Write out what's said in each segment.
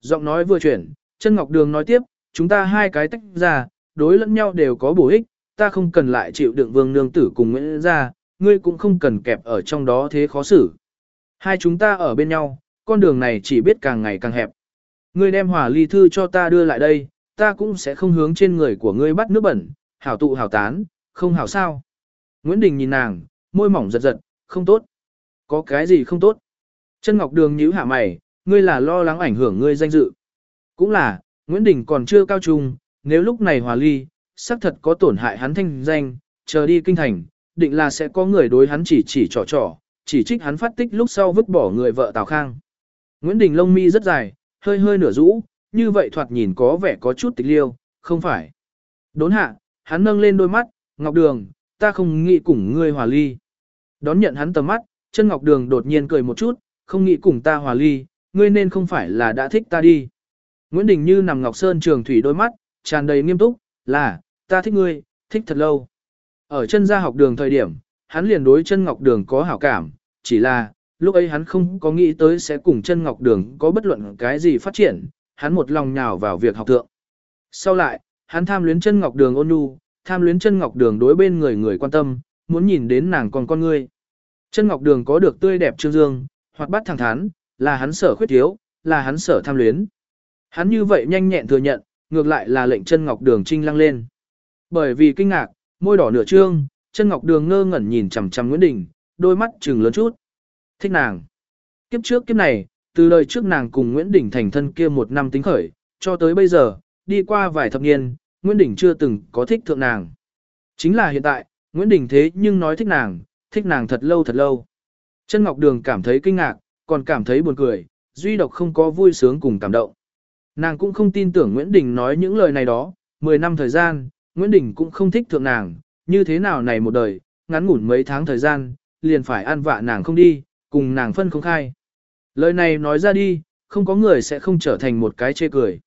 giọng nói vừa chuyển, chân ngọc đường nói tiếp, chúng ta hai cái tách ra, đối lẫn nhau đều có bổ ích, ta không cần lại chịu đựng vương nương tử cùng Nguyễn ra, ngươi cũng không cần kẹp ở trong đó thế khó xử. Hai chúng ta ở bên nhau, con đường này chỉ biết càng ngày càng hẹp. Ngươi đem hỏa ly thư cho ta đưa lại đây, ta cũng sẽ không hướng trên người của ngươi bắt nước bẩn, hảo tụ hảo tán, không hảo sao. Nguyễn Đình nhìn nàng, môi mỏng giật giật, không tốt. Có cái gì không tốt? Chân Ngọc Đường nhíu hạ mày, ngươi là lo lắng ảnh hưởng ngươi danh dự. Cũng là, Nguyễn Đình còn chưa cao trung, nếu lúc này hòa ly, xác thật có tổn hại hắn thanh danh, chờ đi kinh thành, định là sẽ có người đối hắn chỉ chỉ trò trò, chỉ trích hắn phát tích lúc sau vứt bỏ người vợ Tào Khang. Nguyễn Đình lông mi rất dài, hơi hơi nửa rũ, như vậy thoạt nhìn có vẻ có chút tịch liêu, không phải. Đốn hạ, hắn nâng lên đôi mắt, Ngọc Đường, ta không nghĩ cùng ngươi hòa ly. Đón nhận hắn tầm mắt, chân Ngọc Đường đột nhiên cười một chút, không nghĩ cùng ta hòa ly, ngươi nên không phải là đã thích ta đi. Nguyễn Đình như nằm Ngọc Sơn trường thủy đôi mắt, tràn đầy nghiêm túc, là, ta thích ngươi, thích thật lâu. Ở chân gia học đường thời điểm, hắn liền đối chân Ngọc Đường có hảo cảm, chỉ là, lúc ấy hắn không có nghĩ tới sẽ cùng chân Ngọc Đường có bất luận cái gì phát triển, hắn một lòng nhào vào việc học thượng. Sau lại, hắn tham luyến chân Ngọc Đường ôn nhu, tham luyến chân Ngọc Đường đối bên người người quan tâm, muốn nhìn đến nàng còn con ngươi. Chân Ngọc Đường có được tươi đẹp trương dương, hoạt bát thẳng thắn, là hắn sở khuyết thiếu, là hắn sở tham luyến. Hắn như vậy nhanh nhẹn thừa nhận, ngược lại là lệnh chân Ngọc Đường trinh lăng lên. Bởi vì kinh ngạc, môi đỏ nửa trương, chân Ngọc Đường ngơ ngẩn nhìn chằm chằm Nguyễn Đình, đôi mắt trừng lớn chút. Thích nàng. Kiếp trước kiếp này, từ đời trước nàng cùng Nguyễn Đình thành thân kia một năm tính khởi, cho tới bây giờ, đi qua vài thập niên, Nguyễn Đình chưa từng có thích thượng nàng. Chính là hiện tại, Nguyễn Đình thế nhưng nói thích nàng, thích nàng thật lâu thật lâu. Chân Ngọc Đường cảm thấy kinh ngạc, còn cảm thấy buồn cười, duy độc không có vui sướng cùng cảm động. Nàng cũng không tin tưởng Nguyễn Đình nói những lời này đó, 10 năm thời gian, Nguyễn Đình cũng không thích thượng nàng, như thế nào này một đời, ngắn ngủn mấy tháng thời gian, liền phải ăn vạ nàng không đi, cùng nàng phân không khai. Lời này nói ra đi, không có người sẽ không trở thành một cái chê cười.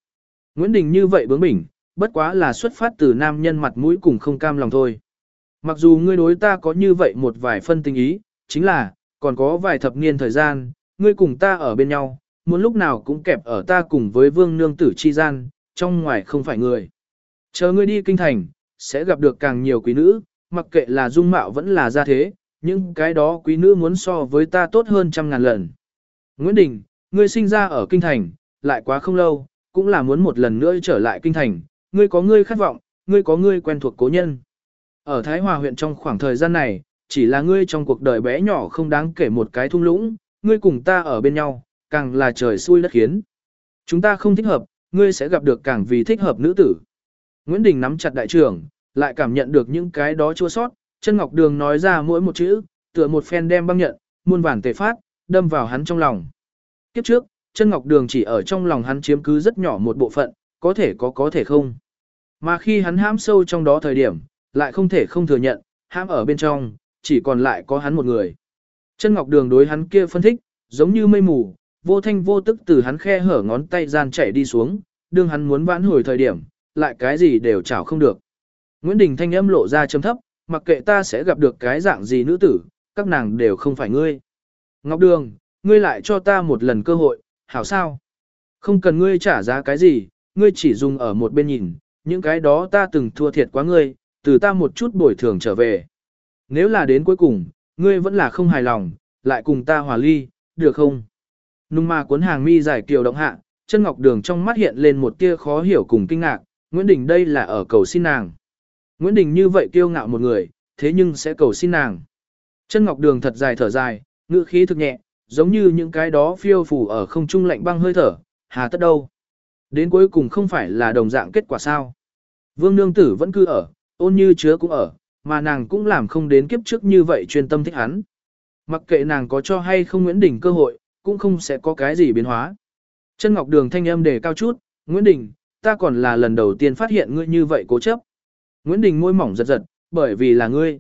Nguyễn Đình như vậy bướng bỉnh, bất quá là xuất phát từ nam nhân mặt mũi cùng không cam lòng thôi. Mặc dù ngươi đối ta có như vậy một vài phân tình ý, chính là, còn có vài thập niên thời gian, ngươi cùng ta ở bên nhau, muốn lúc nào cũng kẹp ở ta cùng với vương nương tử chi gian, trong ngoài không phải người. Chờ ngươi đi kinh thành, sẽ gặp được càng nhiều quý nữ, mặc kệ là dung mạo vẫn là gia thế, nhưng cái đó quý nữ muốn so với ta tốt hơn trăm ngàn lần. Nguyễn Đình, ngươi sinh ra ở kinh thành, lại quá không lâu, cũng là muốn một lần nữa trở lại kinh thành, ngươi có ngươi khát vọng, ngươi có ngươi quen thuộc cố nhân. Ở Thái Hòa huyện trong khoảng thời gian này, chỉ là ngươi trong cuộc đời bé nhỏ không đáng kể một cái thung lũng, ngươi cùng ta ở bên nhau, càng là trời xui đất khiến. Chúng ta không thích hợp, ngươi sẽ gặp được càng vì thích hợp nữ tử. Nguyễn Đình nắm chặt đại trưởng, lại cảm nhận được những cái đó chua sót, chân ngọc đường nói ra mỗi một chữ, tựa một phen đem băng nhận, muôn vàn tề phát, đâm vào hắn trong lòng. Kiếp trước, chân ngọc đường chỉ ở trong lòng hắn chiếm cứ rất nhỏ một bộ phận, có thể có có thể không. Mà khi hắn hãm sâu trong đó thời điểm, lại không thể không thừa nhận, hãm ở bên trong, chỉ còn lại có hắn một người. Chân ngọc đường đối hắn kia phân thích, giống như mây mù, vô thanh vô tức từ hắn khe hở ngón tay gian chạy đi xuống, đương hắn muốn vãn hồi thời điểm, lại cái gì đều chảo không được. Nguyễn Đình thanh âm lộ ra chấm thấp, mặc kệ ta sẽ gặp được cái dạng gì nữ tử, các nàng đều không phải ngươi. Ngọc Đường, ngươi lại cho ta một lần cơ hội, hảo sao? Không cần ngươi trả giá cái gì, ngươi chỉ dùng ở một bên nhìn, những cái đó ta từng thua thiệt quá ngươi, từ ta một chút bồi thường trở về. Nếu là đến cuối cùng, ngươi vẫn là không hài lòng, lại cùng ta hòa ly, được không? Nung ma cuốn hàng mi giải kiều động hạ, chân ngọc đường trong mắt hiện lên một tia khó hiểu cùng kinh ngạc, Nguyễn Đình đây là ở cầu xin nàng. Nguyễn Đình như vậy kiêu ngạo một người, thế nhưng sẽ cầu xin nàng. Chân ngọc đường thật dài thở dài, ngữ khí thực nhẹ, giống như những cái đó phiêu phù ở không trung lạnh băng hơi thở, hà tất đâu. Đến cuối cùng không phải là đồng dạng kết quả sao. Vương nương tử vẫn cứ ở, ôn như chứa cũng ở, mà nàng cũng làm không đến kiếp trước như vậy chuyên tâm thích hắn. Mặc kệ nàng có cho hay không Nguyễn Đình cơ hội, cũng không sẽ có cái gì biến hóa. Chân Ngọc Đường thanh âm đề cao chút, Nguyễn Đình, ta còn là lần đầu tiên phát hiện ngươi như vậy cố chấp. Nguyễn Đình môi mỏng giật giật, bởi vì là ngươi.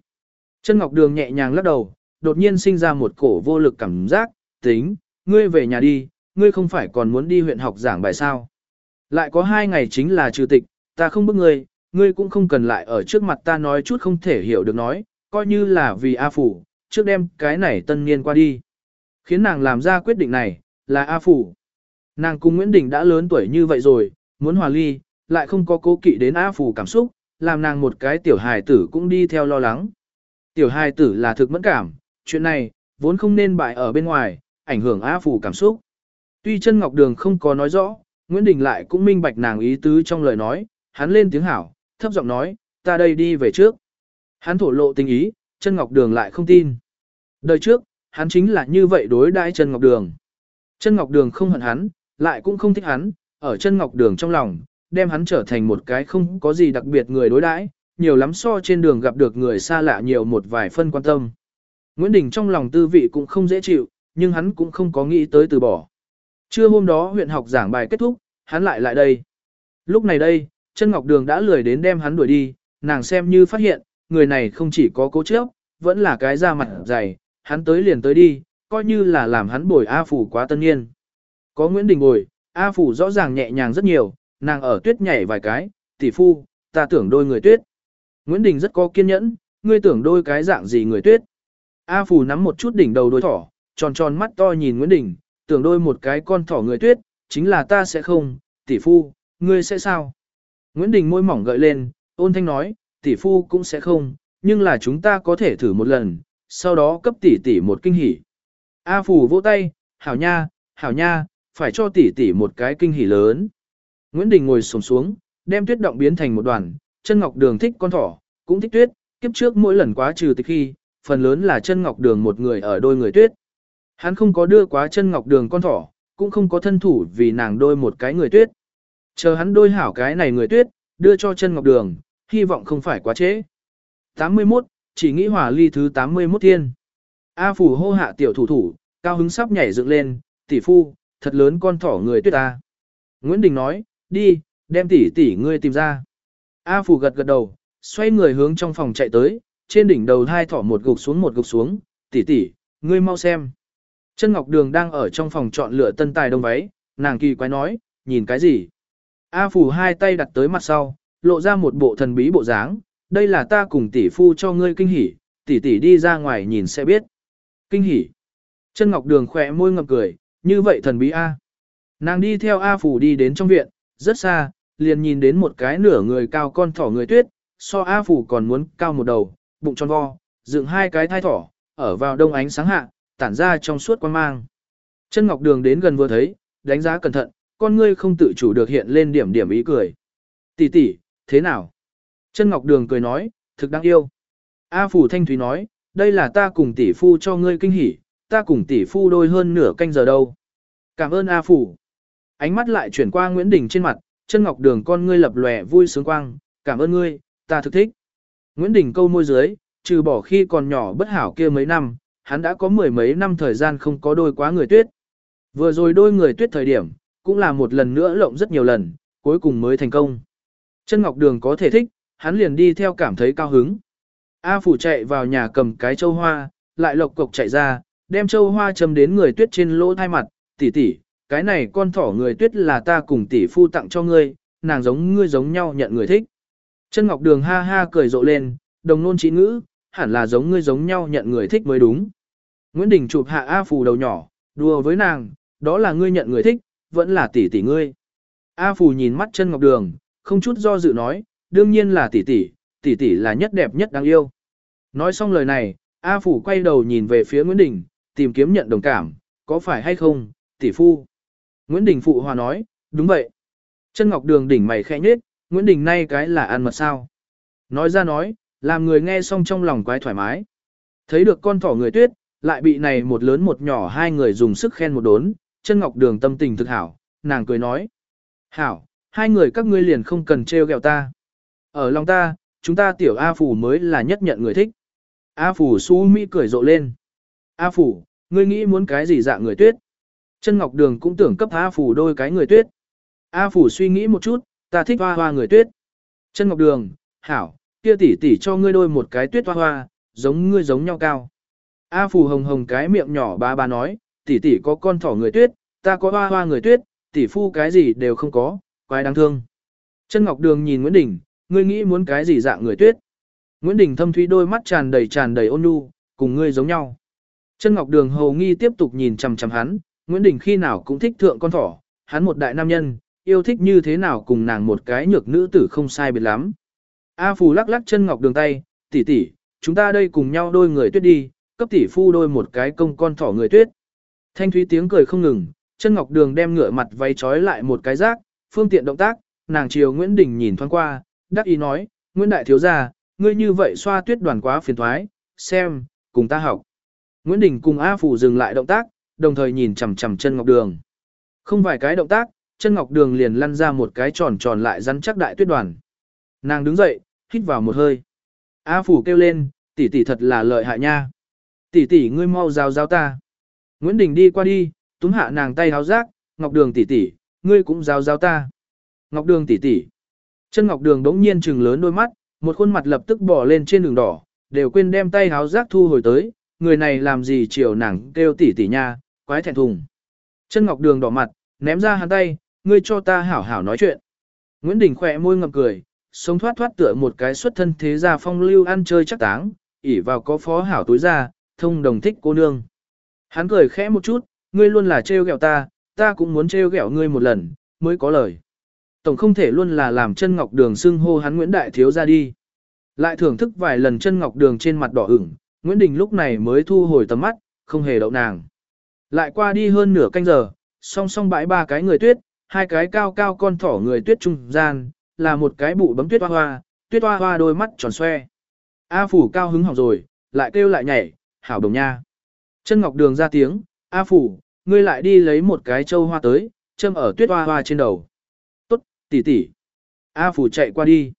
Chân Ngọc Đường nhẹ nhàng lắc đầu, đột nhiên sinh ra một cổ vô lực cảm giác, tính, ngươi về nhà đi, ngươi không phải còn muốn đi huyện học giảng bài sao. Lại có hai ngày chính là trừ tịch, ta không bức ngươi, ngươi cũng không cần lại ở trước mặt ta nói chút không thể hiểu được nói, coi như là vì A Phủ, trước đem cái này tân niên qua đi. Khiến nàng làm ra quyết định này, là A Phủ. Nàng cùng Nguyễn Đình đã lớn tuổi như vậy rồi, muốn hòa ly, lại không có cố kỵ đến A Phủ cảm xúc, làm nàng một cái tiểu hài tử cũng đi theo lo lắng. Tiểu hài tử là thực mẫn cảm, chuyện này, vốn không nên bại ở bên ngoài, ảnh hưởng A Phủ cảm xúc. Tuy chân Ngọc Đường không có nói rõ, Nguyễn Đình lại cũng minh bạch nàng ý tứ trong lời nói, hắn lên tiếng hảo, thấp giọng nói, ta đây đi về trước. Hắn thổ lộ tình ý, chân Ngọc Đường lại không tin. Đời trước, hắn chính là như vậy đối đãi chân Ngọc Đường. Chân Ngọc Đường không hận hắn, lại cũng không thích hắn, ở chân Ngọc Đường trong lòng, đem hắn trở thành một cái không có gì đặc biệt người đối đãi, nhiều lắm so trên đường gặp được người xa lạ nhiều một vài phân quan tâm. Nguyễn Đình trong lòng tư vị cũng không dễ chịu, nhưng hắn cũng không có nghĩ tới từ bỏ. Trưa hôm đó huyện học giảng bài kết thúc, hắn lại lại đây. Lúc này đây, chân Ngọc Đường đã lười đến đem hắn đuổi đi, nàng xem như phát hiện, người này không chỉ có cố chấp, vẫn là cái da mặt dày, hắn tới liền tới đi, coi như là làm hắn bồi A Phủ quá tân nhiên. Có Nguyễn Đình bồi, A Phủ rõ ràng nhẹ nhàng rất nhiều, nàng ở tuyết nhảy vài cái, tỷ phu, ta tưởng đôi người tuyết. Nguyễn Đình rất có kiên nhẫn, ngươi tưởng đôi cái dạng gì người tuyết. A Phủ nắm một chút đỉnh đầu đôi thỏ, tròn tròn mắt to nhìn Nguyễn Đình, tưởng đôi một cái con thỏ người tuyết, chính là ta sẽ không, tỷ phu, ngươi sẽ sao? Nguyễn Đình môi mỏng gợi lên, ôn thanh nói, tỷ phu cũng sẽ không, nhưng là chúng ta có thể thử một lần, sau đó cấp tỷ tỷ một kinh hỉ. A Phủ vỗ tay, hảo nha, hảo nha, phải cho tỷ tỷ một cái kinh hỉ lớn. Nguyễn Đình ngồi xổm xuống, đem tuyết động biến thành một đoàn, chân ngọc đường thích con thỏ, cũng thích tuyết, kiếp trước mỗi lần quá trừ từ khi, phần lớn là chân ngọc đường một người ở đôi người tuyết. Hắn không có đưa quá chân ngọc đường con thỏ, cũng không có thân thủ vì nàng đôi một cái người tuyết. Chờ hắn đôi hảo cái này người tuyết, đưa cho chân ngọc đường, hy vọng không phải quá trễ. 81, chỉ nghĩ hỏa ly thứ 81 thiên. A phủ hô hạ tiểu thủ thủ, cao hứng sắp nhảy dựng lên, tỷ phu, thật lớn con thỏ người tuyết ta. Nguyễn Đình nói, đi, đem tỷ tỷ ngươi tìm ra. A phủ gật gật đầu, xoay người hướng trong phòng chạy tới, trên đỉnh đầu hai thỏ một gục xuống một gục xuống, tỷ tỷ, ngươi mau xem. Chân Ngọc Đường đang ở trong phòng chọn lựa tân tài đông váy, nàng kỳ quái nói, nhìn cái gì? A phủ hai tay đặt tới mặt sau, lộ ra một bộ thần bí bộ dáng, đây là ta cùng tỷ phu cho ngươi kinh hỉ, tỷ tỷ đi ra ngoài nhìn sẽ biết. Kinh hỉ. Chân Ngọc Đường khỏe môi ngập cười, như vậy thần bí A. Nàng đi theo A phủ đi đến trong viện, rất xa, liền nhìn đến một cái nửa người cao con thỏ người tuyết, so A phủ còn muốn cao một đầu, bụng tròn vo, dựng hai cái thai thỏ, ở vào đông ánh sáng hạ, tản ra trong suốt quan mang. Chân Ngọc Đường đến gần vừa thấy, đánh giá cẩn thận, con ngươi không tự chủ được hiện lên điểm điểm ý cười. Tỷ tỷ, thế nào? Chân Ngọc Đường cười nói, thực đáng yêu. A Phủ Thanh Thúy nói, đây là ta cùng tỷ phu cho ngươi kinh hỉ, ta cùng tỷ phu đôi hơn nửa canh giờ đâu. Cảm ơn A Phủ. Ánh mắt lại chuyển qua Nguyễn Đình trên mặt, chân Ngọc Đường con ngươi lập lòe vui sướng quang, cảm ơn ngươi, ta thực thích. Nguyễn Đình câu môi dưới, trừ bỏ khi còn nhỏ bất hảo kia mấy năm, hắn đã có mười mấy năm thời gian không có đôi quá người tuyết. Vừa rồi đôi người tuyết thời điểm, cũng là một lần nữa lộng rất nhiều lần, cuối cùng mới thành công. Chân Ngọc Đường có thể thích, hắn liền đi theo cảm thấy cao hứng. A Phủ chạy vào nhà cầm cái châu hoa, lại lộc cộc chạy ra, đem châu hoa châm đến người tuyết trên lỗ thai mặt, tỷ tỷ, cái này con thỏ người tuyết là ta cùng tỷ phu tặng cho ngươi, nàng giống ngươi giống nhau nhận người thích. Chân Ngọc Đường ha ha cười rộ lên, đồng nôn trí ngữ, hẳn là giống ngươi giống nhau nhận người thích mới đúng. Nguyễn Đình chụp hạ A Phù đầu nhỏ, đùa với nàng, đó là ngươi nhận người thích, vẫn là tỷ tỷ ngươi. A Phù nhìn mắt chân Ngọc Đường, không chút do dự nói, đương nhiên là tỷ tỷ, tỷ tỷ là nhất đẹp nhất đáng yêu. Nói xong lời này, A Phủ quay đầu nhìn về phía Nguyễn Đình, tìm kiếm nhận đồng cảm, có phải hay không, tỷ phu. Nguyễn Đình phụ hòa nói, đúng vậy. Chân Ngọc Đường đỉnh mày khẽ nhết, Nguyễn Đình nay cái là ăn mật sao. Nói ra nói, làm người nghe xong trong lòng quái thoải mái. Thấy được con thỏ người tuyết, lại bị này một lớn một nhỏ hai người dùng sức khen một đốn, chân Ngọc Đường tâm tình thực hảo, nàng cười nói. Hảo, hai người các ngươi liền không cần treo gẹo ta. Ở lòng ta, chúng ta tiểu A Phủ mới là nhất nhận người thích. A Phủ su mỹ cười rộ lên. A Phủ, ngươi nghĩ muốn cái gì dạng người tuyết? Chân Ngọc Đường cũng tưởng cấp A Phủ đôi cái người tuyết. A Phủ suy nghĩ một chút, ta thích hoa hoa người tuyết. Chân Ngọc Đường, hảo, kia tỷ tỷ cho ngươi đôi một cái tuyết hoa hoa, giống ngươi giống nhau cao. A Phủ hồng hồng cái miệng nhỏ ba ba nói, tỷ tỷ có con thỏ người tuyết, ta có hoa hoa người tuyết, tỷ phu cái gì đều không có, quái đáng thương. Chân Ngọc Đường nhìn Nguyễn Đình, ngươi nghĩ muốn cái gì dạng người tuyết. Nguyễn Đình thâm thúy đôi mắt tràn đầy tràn đầy ôn nhu, cùng ngươi giống nhau. Chân Ngọc Đường hầu nghi tiếp tục nhìn chằm chằm hắn, Nguyễn Đình khi nào cũng thích thượng con thỏ, hắn một đại nam nhân, yêu thích như thế nào cùng nàng một cái nhược nữ tử không sai biệt lắm. A Phù lắc lắc chân ngọc đường tay, tỷ tỷ, chúng ta đây cùng nhau đôi người tuyết đi, cấp tỷ phu đôi một cái công con thỏ người tuyết. Thanh thúy tiếng cười không ngừng, chân ngọc đường đem ngựa mặt váy trói lại một cái rác, phương tiện động tác, nàng chiều Nguyễn Đình nhìn thoáng qua, đắc ý nói, Nguyễn Đại Thiếu Gia, ngươi như vậy xoa tuyết đoàn quá phiền thoái, xem, cùng ta học. Nguyễn Đình cùng A Phủ dừng lại động tác, đồng thời nhìn chằm chằm chân ngọc đường. Không vài cái động tác, chân ngọc đường liền lăn ra một cái tròn tròn lại rắn chắc đại tuyết đoàn. Nàng đứng dậy, hít vào một hơi. A Phủ kêu lên, tỷ tỷ thật là lợi hại nha. Tỷ tỷ ngươi mau giao giao ta. Nguyễn Đình đi qua đi, túm hạ nàng tay háo rác, Ngọc Đường tỷ tỷ, ngươi cũng giao giao ta. Ngọc Đường tỷ tỷ. Chân Ngọc Đường đống nhiên trừng lớn đôi mắt, một khuôn mặt lập tức bỏ lên trên đường đỏ, đều quên đem tay háo rác thu hồi tới, người này làm gì chiều nàng kêu tỷ tỷ nha, quái thẹn thùng. Chân Ngọc Đường đỏ mặt, ném ra hắn tay, ngươi cho ta hảo hảo nói chuyện. Nguyễn Đình khỏe môi ngậm cười, sống thoát thoát tựa một cái xuất thân thế gia phong lưu ăn chơi chắc táng, ỉ vào có phó hảo tối ra, thông đồng thích cô nương. Hắn cười khẽ một chút, ngươi luôn là trêu ghẹo ta, ta cũng muốn trêu ghẹo ngươi một lần, mới có lời. Tổng không thể luôn là làm chân ngọc đường xưng hô hắn Nguyễn Đại Thiếu ra đi. Lại thưởng thức vài lần chân ngọc đường trên mặt đỏ ửng, Nguyễn Đình lúc này mới thu hồi tầm mắt, không hề đậu nàng. Lại qua đi hơn nửa canh giờ, song song bãi ba cái người tuyết, hai cái cao cao con thỏ người tuyết trung gian, là một cái bụ bấm tuyết hoa hoa, tuyết hoa hoa đôi mắt tròn xoe. A phủ cao hứng hỏng rồi, lại kêu lại nhảy, hảo đồng nha. Chân ngọc đường ra tiếng, A phủ, ngươi lại đi lấy một cái châu hoa tới, châm ở tuyết hoa hoa trên đầu. Tốt, tỷ tỷ. A phủ chạy qua đi.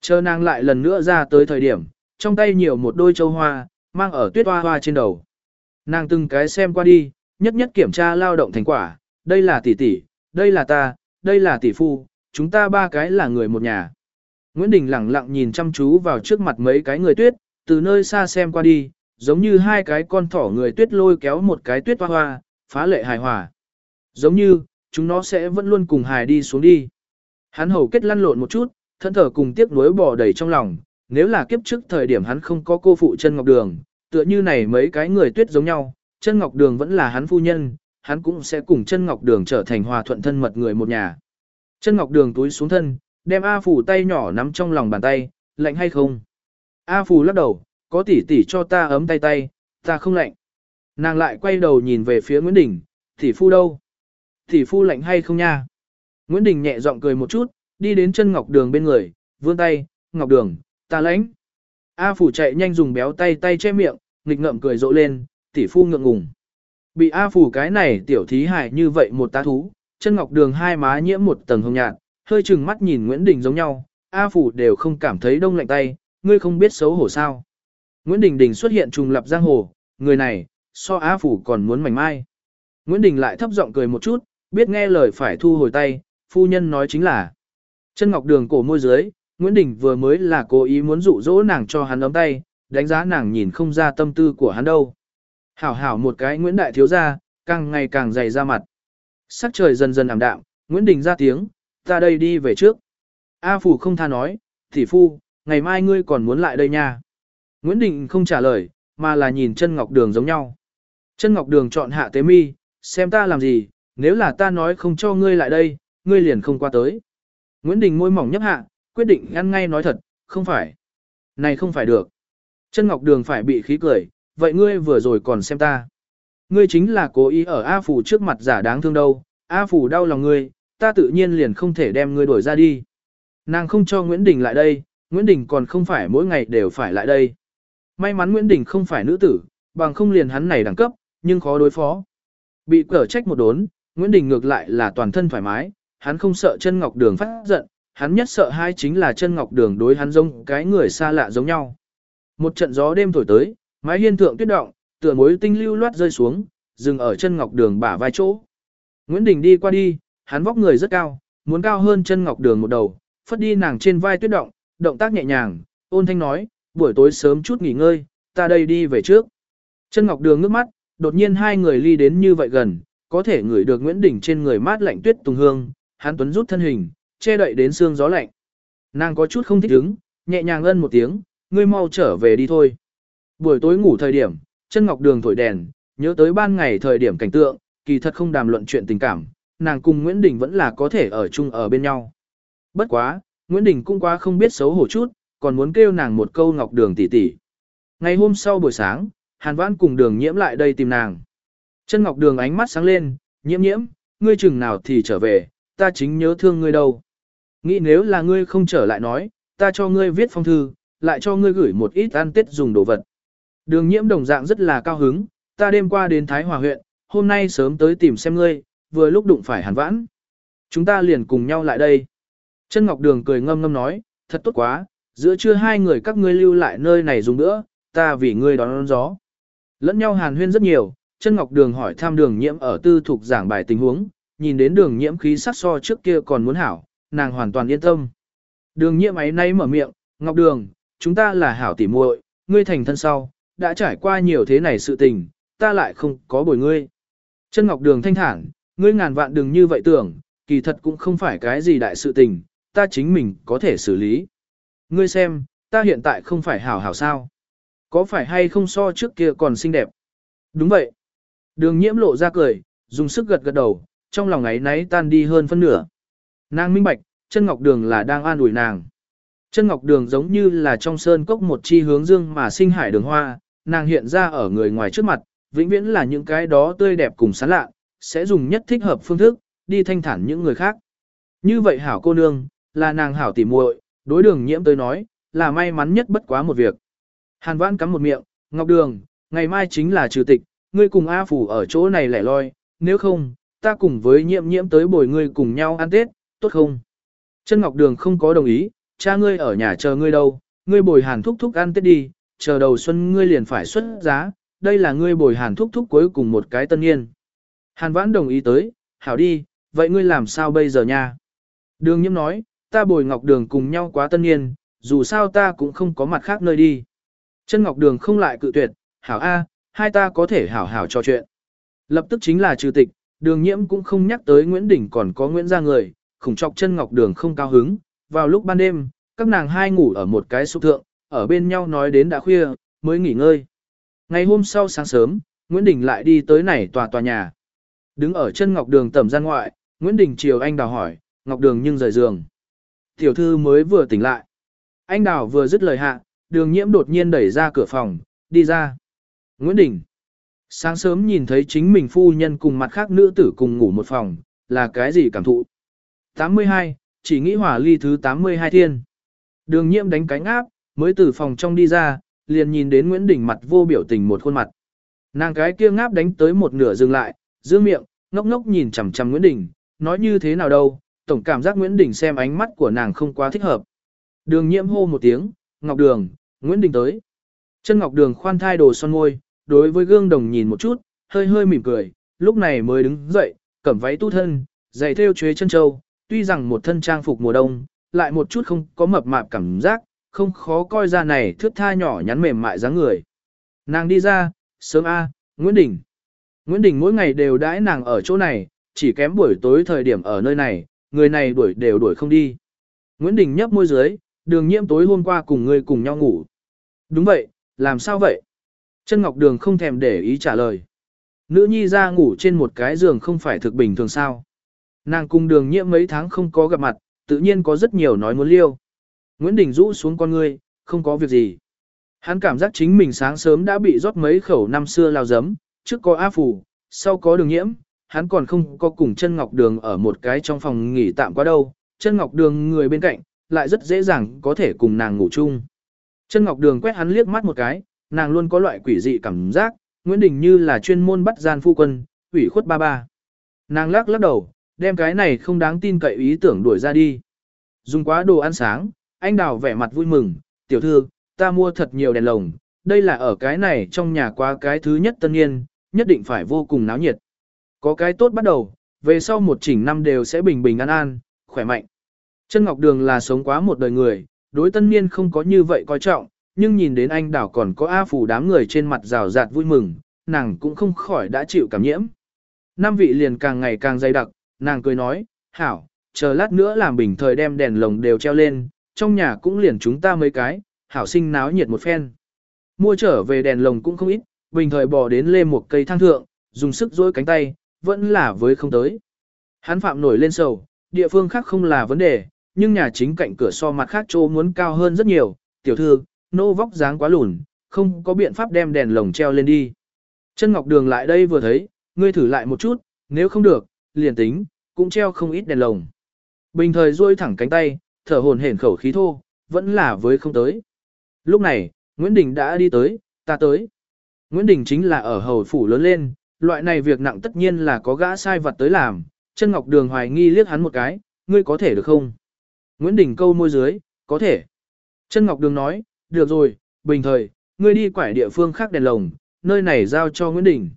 Chờ nàng lại lần nữa ra tới thời điểm, trong tay nhiều một đôi châu hoa, mang ở tuyết hoa hoa trên đầu. Nàng từng cái xem qua đi, nhất nhất kiểm tra lao động thành quả, đây là tỷ tỷ, đây là ta, đây là tỷ phu, chúng ta ba cái là người một nhà. Nguyễn Đình lặng lặng nhìn chăm chú vào trước mặt mấy cái người tuyết, từ nơi xa xem qua đi, giống như hai cái con thỏ người tuyết lôi kéo một cái tuyết hoa hoa, phá lệ hài hòa. Giống như, chúng nó sẽ vẫn luôn cùng hài đi xuống đi. Hắn hầu kết lăn lộn một chút, thân thở cùng tiếc nuối bỏ đầy trong lòng, nếu là kiếp trước thời điểm hắn không có cô phụ chân ngọc đường, tựa như này mấy cái người tuyết giống nhau, chân ngọc đường vẫn là hắn phu nhân, hắn cũng sẽ cùng chân ngọc đường trở thành hòa thuận thân mật người một nhà. Chân ngọc đường túi xuống thân, đem A Phủ tay nhỏ nắm trong lòng bàn tay, lạnh hay không? A phủ lắc đầu, có tỷ tỷ cho ta ấm tay tay, ta không lạnh. Nàng lại quay đầu nhìn về phía Nguyễn Đình, tỷ phu đâu? Tỷ phu lạnh hay không nha? Nguyễn Đình nhẹ giọng cười một chút, đi đến chân Ngọc Đường bên người, vươn tay, Ngọc Đường, ta lãnh. A Phủ chạy nhanh dùng béo tay tay che miệng, nghịch ngợm cười rộ lên, tỷ phu ngượng ngùng. Bị A Phủ cái này tiểu thí hại như vậy một tá thú, chân Ngọc Đường hai má nhiễm một tầng hồng nhạt, hơi chừng mắt nhìn Nguyễn Đình giống nhau, A Phủ đều không cảm thấy đông lạnh tay, ngươi không biết xấu hổ sao. Nguyễn Đình Đình xuất hiện trùng lập giang hồ, người này, so Á Phủ còn muốn mảnh mai. Nguyễn Đình lại thấp giọng cười một chút, biết nghe lời phải thu hồi tay, phu nhân nói chính là. Chân ngọc đường cổ môi dưới, Nguyễn Đình vừa mới là cố ý muốn dụ dỗ nàng cho hắn ấm tay, đánh giá nàng nhìn không ra tâm tư của hắn đâu. Hảo hảo một cái Nguyễn Đại thiếu ra, càng ngày càng dày ra mặt. Sắc trời dần dần ảm đạm, Nguyễn Đình ra tiếng, ta đây đi về trước. A Phủ không tha nói, tỷ phu, ngày mai ngươi còn muốn lại đây nha. Nguyễn Đình không trả lời, mà là nhìn chân ngọc đường giống nhau. Chân ngọc đường chọn hạ tế mi, xem ta làm gì, nếu là ta nói không cho ngươi lại đây, ngươi liền không qua tới. Nguyễn Đình môi mỏng nhấp hạ, quyết định ngăn ngay nói thật, không phải. Này không phải được. Chân ngọc đường phải bị khí cười, vậy ngươi vừa rồi còn xem ta. Ngươi chính là cố ý ở A Phủ trước mặt giả đáng thương đâu, A Phủ đau lòng ngươi, ta tự nhiên liền không thể đem ngươi đuổi ra đi. Nàng không cho Nguyễn Đình lại đây, Nguyễn Đình còn không phải mỗi ngày đều phải lại đây. May mắn Nguyễn Đình không phải nữ tử, bằng không liền hắn này đẳng cấp, nhưng khó đối phó. Bị cở trách một đốn, Nguyễn Đình ngược lại là toàn thân thoải mái, hắn không sợ chân ngọc đường phát giận, hắn nhất sợ hai chính là chân ngọc đường đối hắn giống cái người xa lạ giống nhau. Một trận gió đêm thổi tới, mái hiên thượng tuyết động, tựa mối tinh lưu loát rơi xuống, dừng ở chân ngọc đường bả vai chỗ. Nguyễn Đình đi qua đi, hắn vóc người rất cao, muốn cao hơn chân ngọc đường một đầu, phất đi nàng trên vai tuyết động, động tác nhẹ nhàng, ôn thanh nói, buổi tối sớm chút nghỉ ngơi, ta đây đi về trước. Chân Ngọc Đường ngước mắt, đột nhiên hai người ly đến như vậy gần, có thể ngửi được Nguyễn Đình trên người mát lạnh tuyết tùng hương, hắn tuấn rút thân hình, che đậy đến xương gió lạnh. Nàng có chút không thích đứng, nhẹ nhàng ân một tiếng, ngươi mau trở về đi thôi. Buổi tối ngủ thời điểm, chân Ngọc Đường thổi đèn, nhớ tới ban ngày thời điểm cảnh tượng, kỳ thật không đàm luận chuyện tình cảm, nàng cùng Nguyễn Đình vẫn là có thể ở chung ở bên nhau. Bất quá, Nguyễn Đình cũng quá không biết xấu hổ chút, còn muốn kêu nàng một câu ngọc đường tỷ tỷ. Ngày hôm sau buổi sáng, Hàn Vãn cùng đường nhiễm lại đây tìm nàng. Chân ngọc đường ánh mắt sáng lên, nhiễm nhiễm, ngươi chừng nào thì trở về, ta chính nhớ thương ngươi đâu. Nghĩ nếu là ngươi không trở lại nói, ta cho ngươi viết phong thư, lại cho ngươi gửi một ít ăn tết dùng đồ vật. Đường nhiễm đồng dạng rất là cao hứng, ta đêm qua đến Thái Hòa huyện, hôm nay sớm tới tìm xem ngươi, vừa lúc đụng phải hàn vãn. Chúng ta liền cùng nhau lại đây. Chân Ngọc Đường cười ngâm ngâm nói, thật tốt quá, giữa trưa hai người các ngươi lưu lại nơi này dùng nữa, ta vì ngươi đón, đón gió. Lẫn nhau hàn huyên rất nhiều, chân Ngọc Đường hỏi thăm đường nhiễm ở tư thuộc giảng bài tình huống, nhìn đến đường nhiễm khí sắc so trước kia còn muốn hảo, nàng hoàn toàn yên tâm. Đường nhiễm ấy nay mở miệng, Ngọc Đường, chúng ta là hảo tỉ muội, ngươi thành thân sau, đã trải qua nhiều thế này sự tình, ta lại không có bồi ngươi. Chân Ngọc Đường thanh thản, ngươi ngàn vạn đừng như vậy tưởng, kỳ thật cũng không phải cái gì đại sự tình, ta chính mình có thể xử lý. Ngươi xem, ta hiện tại không phải hảo hảo sao. Có phải hay không so trước kia còn xinh đẹp? Đúng vậy. Đường nhiễm lộ ra cười, dùng sức gật gật đầu, trong lòng ấy náy tan đi hơn phân nửa. Nàng minh bạch, chân ngọc đường là đang an ủi nàng. Chân ngọc đường giống như là trong sơn cốc một chi hướng dương mà sinh hải đường hoa, nàng hiện ra ở người ngoài trước mặt, vĩnh viễn là những cái đó tươi đẹp cùng sán lạ, sẽ dùng nhất thích hợp phương thức, đi thanh thản những người khác. Như vậy hảo cô nương, là nàng hảo tỉ muội, đối đường nhiễm tới nói, là may mắn nhất bất quá một việc. Hàn vãn cắm một miệng, Ngọc Đường, ngày mai chính là trừ tịch, ngươi cùng A Phủ ở chỗ này lẻ loi, nếu không, ta cùng với nhiễm nhiễm tới bồi ngươi cùng nhau ăn Tết, tốt không? Chân Ngọc Đường không có đồng ý, cha ngươi ở nhà chờ ngươi đâu, ngươi bồi hàn thúc thúc ăn Tết đi, chờ đầu xuân ngươi liền phải xuất giá, đây là ngươi bồi hàn thúc thúc cuối cùng một cái tân niên. Hàn vãn đồng ý tới, hảo đi, vậy ngươi làm sao bây giờ nha? Đường nhiễm nói, ta bồi ngọc đường cùng nhau quá tân niên, dù sao ta cũng không có mặt khác nơi đi. Chân ngọc đường không lại cự tuyệt, hảo A, hai ta có thể hảo hảo trò chuyện. Lập tức chính là trừ tịch, đường nhiễm cũng không nhắc tới Nguyễn Đình còn có Nguyễn gia người, khủng chọc chân ngọc đường không cao hứng. Vào lúc ban đêm, các nàng hai ngủ ở một cái súc thượng, ở bên nhau nói đến đã khuya, mới nghỉ ngơi. Ngày hôm sau sáng sớm, Nguyễn Đình lại đi tới này tòa tòa nhà. Đứng ở chân Ngọc Đường tầm gian ngoại, Nguyễn Đình chiều anh đào hỏi, Ngọc Đường nhưng rời giường. Tiểu thư mới vừa tỉnh lại. Anh đào vừa dứt lời hạ, đường nhiễm đột nhiên đẩy ra cửa phòng, đi ra. Nguyễn Đình. Sáng sớm nhìn thấy chính mình phu nhân cùng mặt khác nữ tử cùng ngủ một phòng, là cái gì cảm thụ? 82, chỉ nghĩ hỏa ly thứ 82 thiên. Đường nhiễm đánh cánh áp, mới từ phòng trong đi ra, liền nhìn đến Nguyễn Đình mặt vô biểu tình một khuôn mặt. Nàng cái kia ngáp đánh tới một nửa dừng lại, giữ miệng, ngốc ngốc nhìn chằm chằm Nguyễn Đình, nói như thế nào đâu, tổng cảm giác Nguyễn Đình xem ánh mắt của nàng không quá thích hợp. Đường nhiễm hô một tiếng, Ngọc Đường, Nguyễn Đình tới. Chân Ngọc Đường khoan thai đồ son môi, đối với gương đồng nhìn một chút, hơi hơi mỉm cười, lúc này mới đứng dậy, cẩm váy tu thân, giày thêu chuế chân châu, tuy rằng một thân trang phục mùa đông, lại một chút không có mập mạp cảm giác, không khó coi ra này thước tha nhỏ nhắn mềm mại dáng người. Nàng đi ra, sớm A, Nguyễn Đình. Nguyễn Đình mỗi ngày đều đãi nàng ở chỗ này, chỉ kém buổi tối thời điểm ở nơi này, người này đuổi đều đuổi không đi. Nguyễn Đình nhấp môi dưới, đường nhiễm tối hôm qua cùng ngươi cùng nhau ngủ. Đúng vậy, làm sao vậy? Chân Ngọc Đường không thèm để ý trả lời. Nữ nhi ra ngủ trên một cái giường không phải thực bình thường sao. Nàng cùng đường nhiễm mấy tháng không có gặp mặt, tự nhiên có rất nhiều nói muốn liêu. Nguyễn Đình rũ xuống con ngươi, không có việc gì. Hắn cảm giác chính mình sáng sớm đã bị rót mấy khẩu năm xưa lao giấm, trước có A Phủ, sau có đường nhiễm, hắn còn không có cùng chân ngọc đường ở một cái trong phòng nghỉ tạm quá đâu, chân ngọc đường người bên cạnh, lại rất dễ dàng có thể cùng nàng ngủ chung. Chân ngọc đường quét hắn liếc mắt một cái, nàng luôn có loại quỷ dị cảm giác, Nguyễn Đình như là chuyên môn bắt gian phu quân, ủy khuất ba ba. Nàng lắc lắc đầu, đem cái này không đáng tin cậy ý tưởng đuổi ra đi. Dùng quá đồ ăn sáng, anh đào vẻ mặt vui mừng, tiểu thư, ta mua thật nhiều đèn lồng, đây là ở cái này trong nhà qua cái thứ nhất tân niên, nhất định phải vô cùng náo nhiệt. Có cái tốt bắt đầu, về sau một chỉnh năm đều sẽ bình bình an an, khỏe mạnh. Chân Ngọc Đường là sống quá một đời người, đối tân niên không có như vậy coi trọng, nhưng nhìn đến anh đảo còn có A phủ đám người trên mặt rào rạt vui mừng, nàng cũng không khỏi đã chịu cảm nhiễm. Năm vị liền càng ngày càng dày đặc, nàng cười nói, hảo, chờ lát nữa làm bình thời đem đèn lồng đều treo lên, trong nhà cũng liền chúng ta mấy cái, hảo sinh náo nhiệt một phen. Mua trở về đèn lồng cũng không ít, bình thời bò đến lê một cây thang thượng, dùng sức dối cánh tay, vẫn là với không tới. Hắn phạm nổi lên sầu, địa phương khác không là vấn đề, nhưng nhà chính cạnh cửa so mặt khác chỗ muốn cao hơn rất nhiều, tiểu thư, nô vóc dáng quá lùn, không có biện pháp đem đèn lồng treo lên đi. Chân Ngọc Đường lại đây vừa thấy, ngươi thử lại một chút, nếu không được, liền tính, cũng treo không ít đèn lồng. Bình thời duỗi thẳng cánh tay, thở hồn hển khẩu khí thô, vẫn là với không tới. Lúc này, Nguyễn Đình đã đi tới, ta tới. Nguyễn Đình chính là ở hầu phủ lớn lên, loại này việc nặng tất nhiên là có gã sai vật tới làm, chân ngọc đường hoài nghi liếc hắn một cái, ngươi có thể được không? Nguyễn Đình câu môi dưới, có thể. Chân ngọc đường nói, được rồi, bình thời, ngươi đi quải địa phương khác đèn lồng, nơi này giao cho Nguyễn Đình.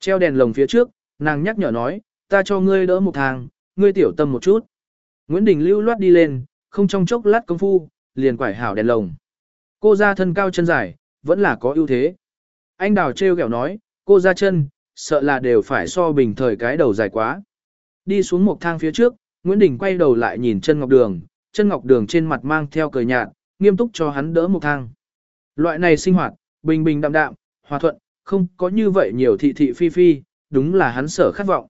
Treo đèn lồng phía trước, nàng nhắc nhở nói, ta cho ngươi đỡ một thang, ngươi tiểu tâm một chút. Nguyễn Đình lưu loát đi lên, không trong chốc lát công phu, liền quải hảo đèn lồng. Cô ra thân cao chân dài, vẫn là có ưu thế. Anh đào treo kẹo nói, cô ra chân, sợ là đều phải so bình thời cái đầu dài quá. Đi xuống một thang phía trước, Nguyễn Đình quay đầu lại nhìn chân ngọc đường, chân ngọc đường trên mặt mang theo cười nhạt, nghiêm túc cho hắn đỡ một thang. Loại này sinh hoạt, bình bình đạm đạm, hòa thuận, không có như vậy nhiều thị thị phi phi, đúng là hắn sở khát vọng.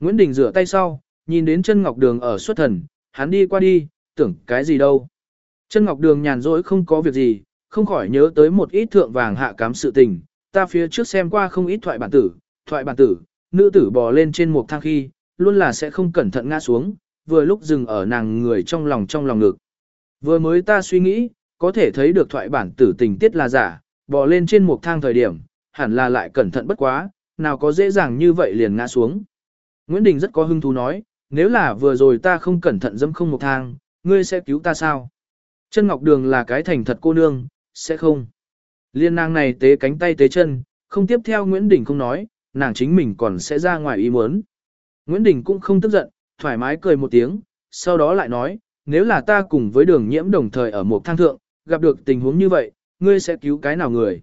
Nguyễn Đình rửa tay sau, nhìn đến chân ngọc đường ở xuất thần, hắn đi qua đi, tưởng cái gì đâu. Chân ngọc đường nhàn rỗi không có việc gì, không khỏi nhớ tới một ít thượng vàng hạ cám sự tình, ta phía trước xem qua không ít thoại bản tử, thoại bản tử, nữ tử bò lên trên một thang khi, luôn là sẽ không cẩn thận ngã xuống, vừa lúc dừng ở nàng người trong lòng trong lòng ngực. Vừa mới ta suy nghĩ, có thể thấy được thoại bản tử tình tiết là giả, bò lên trên một thang thời điểm, hẳn là lại cẩn thận bất quá, nào có dễ dàng như vậy liền ngã xuống. Nguyễn Đình rất có hứng thú nói, nếu là vừa rồi ta không cẩn thận dẫm không một thang, ngươi sẽ cứu ta sao? Chân Ngọc Đường là cái thành thật cô nương, sẽ không. Liên nàng này tế cánh tay tế chân, không tiếp theo Nguyễn Đình không nói, nàng chính mình còn sẽ ra ngoài ý muốn. Nguyễn Đình cũng không tức giận, thoải mái cười một tiếng, sau đó lại nói, nếu là ta cùng với đường nhiễm đồng thời ở một thang thượng, gặp được tình huống như vậy, ngươi sẽ cứu cái nào người?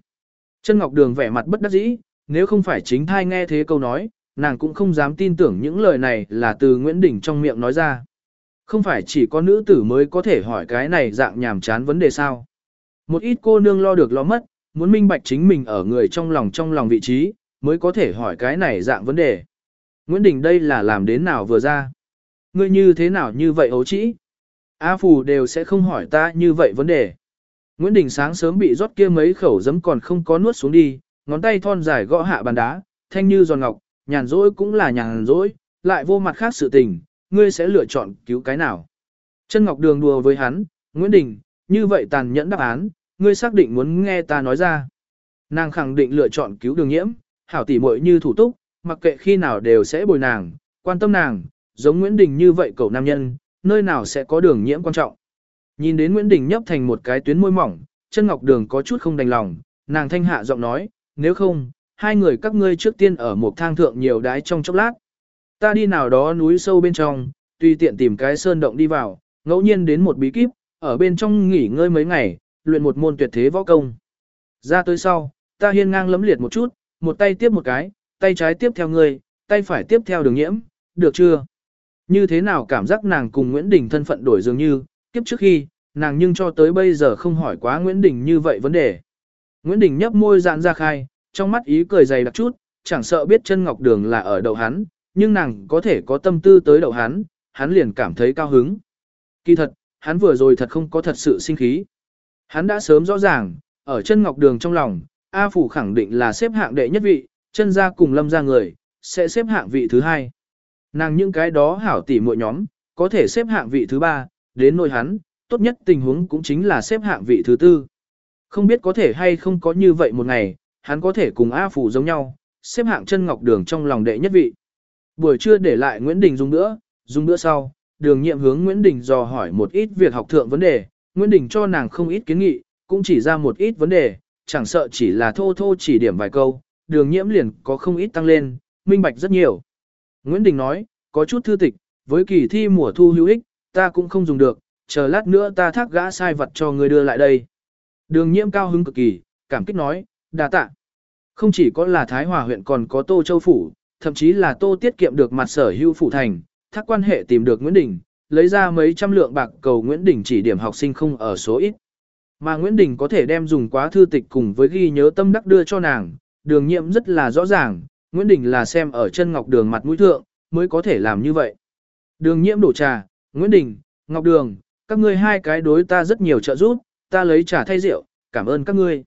Chân Ngọc Đường vẻ mặt bất đắc dĩ, nếu không phải chính thai nghe thế câu nói, nàng cũng không dám tin tưởng những lời này là từ Nguyễn Đình trong miệng nói ra. Không phải chỉ có nữ tử mới có thể hỏi cái này dạng nhàm chán vấn đề sao. Một ít cô nương lo được lo mất, muốn minh bạch chính mình ở người trong lòng trong lòng vị trí, mới có thể hỏi cái này dạng vấn đề. Nguyễn Đình đây là làm đến nào vừa ra. Ngươi như thế nào như vậy ấu trĩ? A Phù đều sẽ không hỏi ta như vậy vấn đề. Nguyễn Đình sáng sớm bị rót kia mấy khẩu giấm còn không có nuốt xuống đi, ngón tay thon dài gõ hạ bàn đá, thanh như giòn ngọc, nhàn rỗi cũng là nhàn rỗi, lại vô mặt khác sự tình, ngươi sẽ lựa chọn cứu cái nào. Chân Ngọc Đường đùa với hắn, Nguyễn Đình, như vậy tàn nhẫn đáp án, ngươi xác định muốn nghe ta nói ra. Nàng khẳng định lựa chọn cứu đường nhiễm, hảo tỉ muội như thủ túc, mặc kệ khi nào đều sẽ bồi nàng, quan tâm nàng, giống Nguyễn Đình như vậy cậu nam nhân, nơi nào sẽ có đường nhiễm quan trọng. Nhìn đến Nguyễn Đình nhấp thành một cái tuyến môi mỏng, chân ngọc đường có chút không đành lòng, nàng thanh hạ giọng nói, nếu không, hai người các ngươi trước tiên ở một thang thượng nhiều đái trong chốc lát. Ta đi nào đó núi sâu bên trong, tùy tiện tìm cái sơn động đi vào, ngẫu nhiên đến một bí kíp, ở bên trong nghỉ ngơi mấy ngày, luyện một môn tuyệt thế võ công. Ra tới sau, ta hiên ngang lấm liệt một chút, một tay tiếp một cái, tay trái tiếp theo ngươi, tay phải tiếp theo đường nhiễm, được chưa? Như thế nào cảm giác nàng cùng Nguyễn Đình thân phận đổi dường như, kiếp trước khi, nàng nhưng cho tới bây giờ không hỏi quá Nguyễn Đình như vậy vấn đề. Nguyễn Đình nhấp môi dạn ra khai, trong mắt ý cười dày đặc chút, chẳng sợ biết chân ngọc đường là ở đầu hắn, nhưng nàng có thể có tâm tư tới đầu hắn, hắn liền cảm thấy cao hứng. Kỳ thật, hắn vừa rồi thật không có thật sự sinh khí. Hắn đã sớm rõ ràng, ở chân ngọc đường trong lòng, A Phủ khẳng định là xếp hạng đệ nhất vị, chân ra cùng lâm ra người, sẽ xếp hạng vị thứ hai. Nàng những cái đó hảo tỉ muội nhóm, có thể xếp hạng vị thứ ba, đến nôi hắn, tốt nhất tình huống cũng chính là xếp hạng vị thứ tư. Không biết có thể hay không có như vậy một ngày, hắn có thể cùng A Phủ giống nhau, xếp hạng chân ngọc đường trong lòng đệ nhất vị. Buổi trưa để lại Nguyễn Đình dùng nữa, dùng nữa sau, đường nhiệm hướng Nguyễn Đình dò hỏi một ít việc học thượng vấn đề, Nguyễn Đình cho nàng không ít kiến nghị, cũng chỉ ra một ít vấn đề, chẳng sợ chỉ là thô thô chỉ điểm vài câu, đường nhiễm liền có không ít tăng lên, minh bạch rất nhiều. Nguyễn Đình nói, có chút thư tịch, với kỳ thi mùa thu hữu ích, ta cũng không dùng được, chờ lát nữa ta thác gã sai vật cho người đưa lại đây. Đường nhiễm cao hứng cực kỳ, cảm kích nói, đà tạ. Không chỉ có là Thái Hòa huyện còn có Tô Châu Phủ, thậm chí là Tô tiết kiệm được mặt sở hữu phủ thành, thác quan hệ tìm được Nguyễn Đình, lấy ra mấy trăm lượng bạc cầu Nguyễn Đình chỉ điểm học sinh không ở số ít. Mà Nguyễn Đình có thể đem dùng quá thư tịch cùng với ghi nhớ tâm đắc đưa cho nàng, đường nhiệm rất là rõ ràng, Nguyễn Đình là xem ở chân ngọc đường mặt mũi thượng, mới có thể làm như vậy. Đường nhiễm đổ trà, Nguyễn Đình, Ngọc Đường, các ngươi hai cái đối ta rất nhiều trợ giúp, ta lấy trà thay rượu, cảm ơn các ngươi.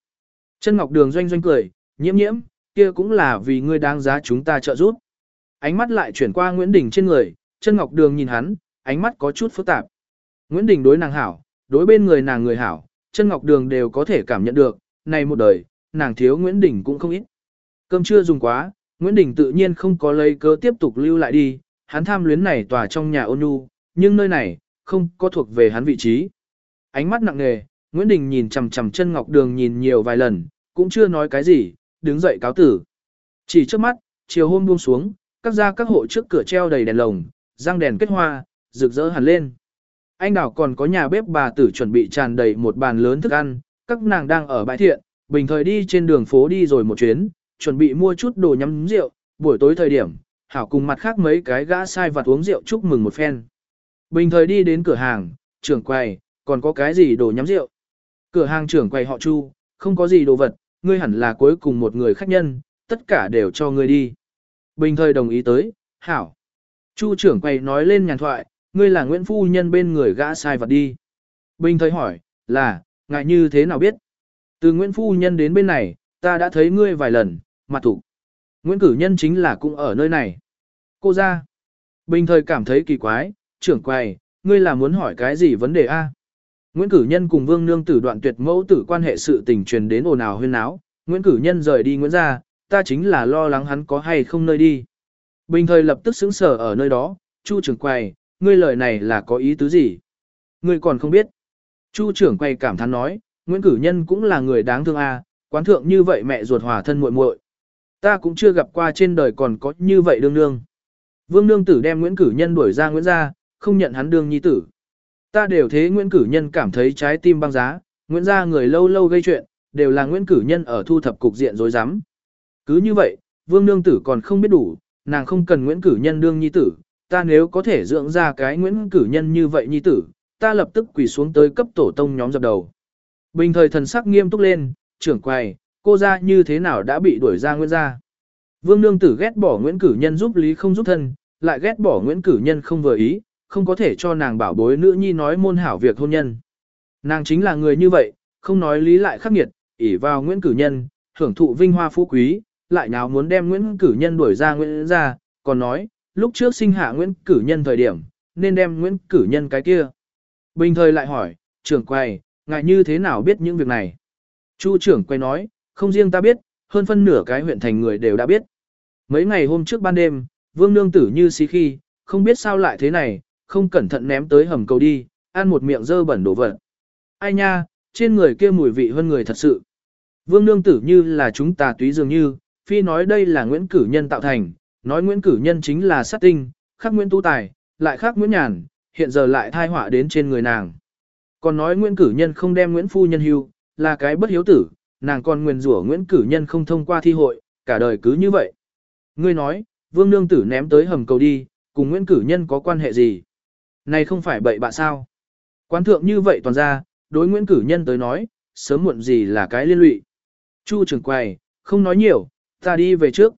Chân Ngọc Đường doanh doanh cười, nhiễm nhiễm, kia cũng là vì ngươi đáng giá chúng ta trợ giúp. Ánh mắt lại chuyển qua Nguyễn Đình trên người, chân Ngọc Đường nhìn hắn, ánh mắt có chút phức tạp. Nguyễn Đình đối nàng hảo, đối bên người nàng người hảo, chân Ngọc Đường đều có thể cảm nhận được, này một đời, nàng thiếu Nguyễn Đình cũng không ít. Cơm chưa dùng quá, Nguyễn Đình tự nhiên không có lấy cớ tiếp tục lưu lại đi, hắn tham luyến này tòa trong nhà ôn nhu, nhưng nơi này, không có thuộc về hắn vị trí. Ánh mắt nặng nề, Nguyễn Đình nhìn chằm chằm chân ngọc đường nhìn nhiều vài lần, cũng chưa nói cái gì, đứng dậy cáo tử. Chỉ trước mắt, chiều hôm buông xuống, các gia các hộ trước cửa treo đầy đèn lồng, răng đèn kết hoa, rực rỡ hẳn lên. Anh đảo còn có nhà bếp bà tử chuẩn bị tràn đầy một bàn lớn thức ăn, các nàng đang ở bãi thiện, bình thời đi trên đường phố đi rồi một chuyến, chuẩn bị mua chút đồ nhắm rượu, buổi tối thời điểm, hảo cùng mặt khác mấy cái gã sai vặt uống rượu chúc mừng một phen. Bình thời đi đến cửa hàng, trưởng quầy, còn có cái gì đồ nhắm rượu. Cửa hàng trưởng quầy họ Chu, không có gì đồ vật, ngươi hẳn là cuối cùng một người khách nhân, tất cả đều cho ngươi đi. Bình thời đồng ý tới, hảo. Chu trưởng quầy nói lên nhàn thoại, ngươi là Nguyễn Phu Nhân bên người gã sai vật đi. Bình thời hỏi, là, ngại như thế nào biết? Từ Nguyễn Phu Nhân đến bên này, ta đã thấy ngươi vài lần, mặt thủ. Nguyễn Cử Nhân chính là cũng ở nơi này. Cô ra. Bình thời cảm thấy kỳ quái, trưởng quầy, ngươi là muốn hỏi cái gì vấn đề a? Nguyễn Cử Nhân cùng Vương Nương tử đoạn tuyệt mẫu tử quan hệ sự tình truyền đến ồn ào huyên náo, Nguyễn Cử Nhân rời đi Nguyễn gia, ta chính là lo lắng hắn có hay không nơi đi. Bình thời lập tức xứng sở ở nơi đó, Chu trưởng quầy, ngươi lời này là có ý tứ gì? Ngươi còn không biết. Chu trưởng quay cảm thán nói, Nguyễn Cử Nhân cũng là người đáng thương a, quán thượng như vậy mẹ ruột hòa thân muội muội. Ta cũng chưa gặp qua trên đời còn có như vậy đương nương. Vương nương tử đem Nguyễn Cử Nhân đuổi ra Nguyễn gia, không nhận hắn đương nhi tử. Ta đều thế Nguyễn Cử Nhân cảm thấy trái tim băng giá, Nguyễn gia người lâu lâu gây chuyện, đều là Nguyễn Cử Nhân ở thu thập cục diện rối rắm. Cứ như vậy, Vương nương tử còn không biết đủ, nàng không cần Nguyễn Cử Nhân đương nhi tử, ta nếu có thể dưỡng ra cái Nguyễn Cử Nhân như vậy nhi tử, ta lập tức quỳ xuống tới cấp tổ tông nhóm dập đầu. Bình thời thần sắc nghiêm túc lên, trưởng quầy, cô ra như thế nào đã bị đuổi ra Nguyễn gia. Vương nương tử ghét bỏ Nguyễn Cử Nhân giúp lý không giúp thân, lại ghét bỏ Nguyễn Cử Nhân không vừa ý, không có thể cho nàng bảo bối nữ nhi nói môn hảo việc hôn nhân. Nàng chính là người như vậy, không nói lý lại khắc nghiệt, ỷ vào Nguyễn Cử Nhân, hưởng thụ vinh hoa phú quý, lại nào muốn đem Nguyễn Cử Nhân đuổi ra Nguyễn ra, còn nói, lúc trước sinh hạ Nguyễn Cử Nhân thời điểm, nên đem Nguyễn Cử Nhân cái kia. Bình thời lại hỏi, trưởng quầy, ngài như thế nào biết những việc này? Chu trưởng quay nói, không riêng ta biết, hơn phân nửa cái huyện thành người đều đã biết. Mấy ngày hôm trước ban đêm, vương nương tử như xí khi, không biết sao lại thế này, không cẩn thận ném tới hầm cầu đi, ăn một miệng dơ bẩn đổ vật. Ai nha, trên người kia mùi vị hơn người thật sự. Vương nương tử như là chúng ta túy dường như, phi nói đây là Nguyễn Cử Nhân tạo thành, nói Nguyễn Cử Nhân chính là sát tinh, khác Nguyễn Tu Tài, lại khác Nguyễn Nhàn, hiện giờ lại thai họa đến trên người nàng. Còn nói Nguyễn Cử Nhân không đem Nguyễn Phu Nhân hưu, là cái bất hiếu tử, nàng còn nguyền rủa Nguyễn Cử Nhân không thông qua thi hội, cả đời cứ như vậy. Ngươi nói, Vương Nương Tử ném tới hầm cầu đi, cùng Nguyễn Cử Nhân có quan hệ gì? Này không phải bậy bạ sao? Quan thượng như vậy toàn ra, đối Nguyễn Cử Nhân tới nói, sớm muộn gì là cái liên lụy. Chu trưởng quầy, không nói nhiều, ta đi về trước.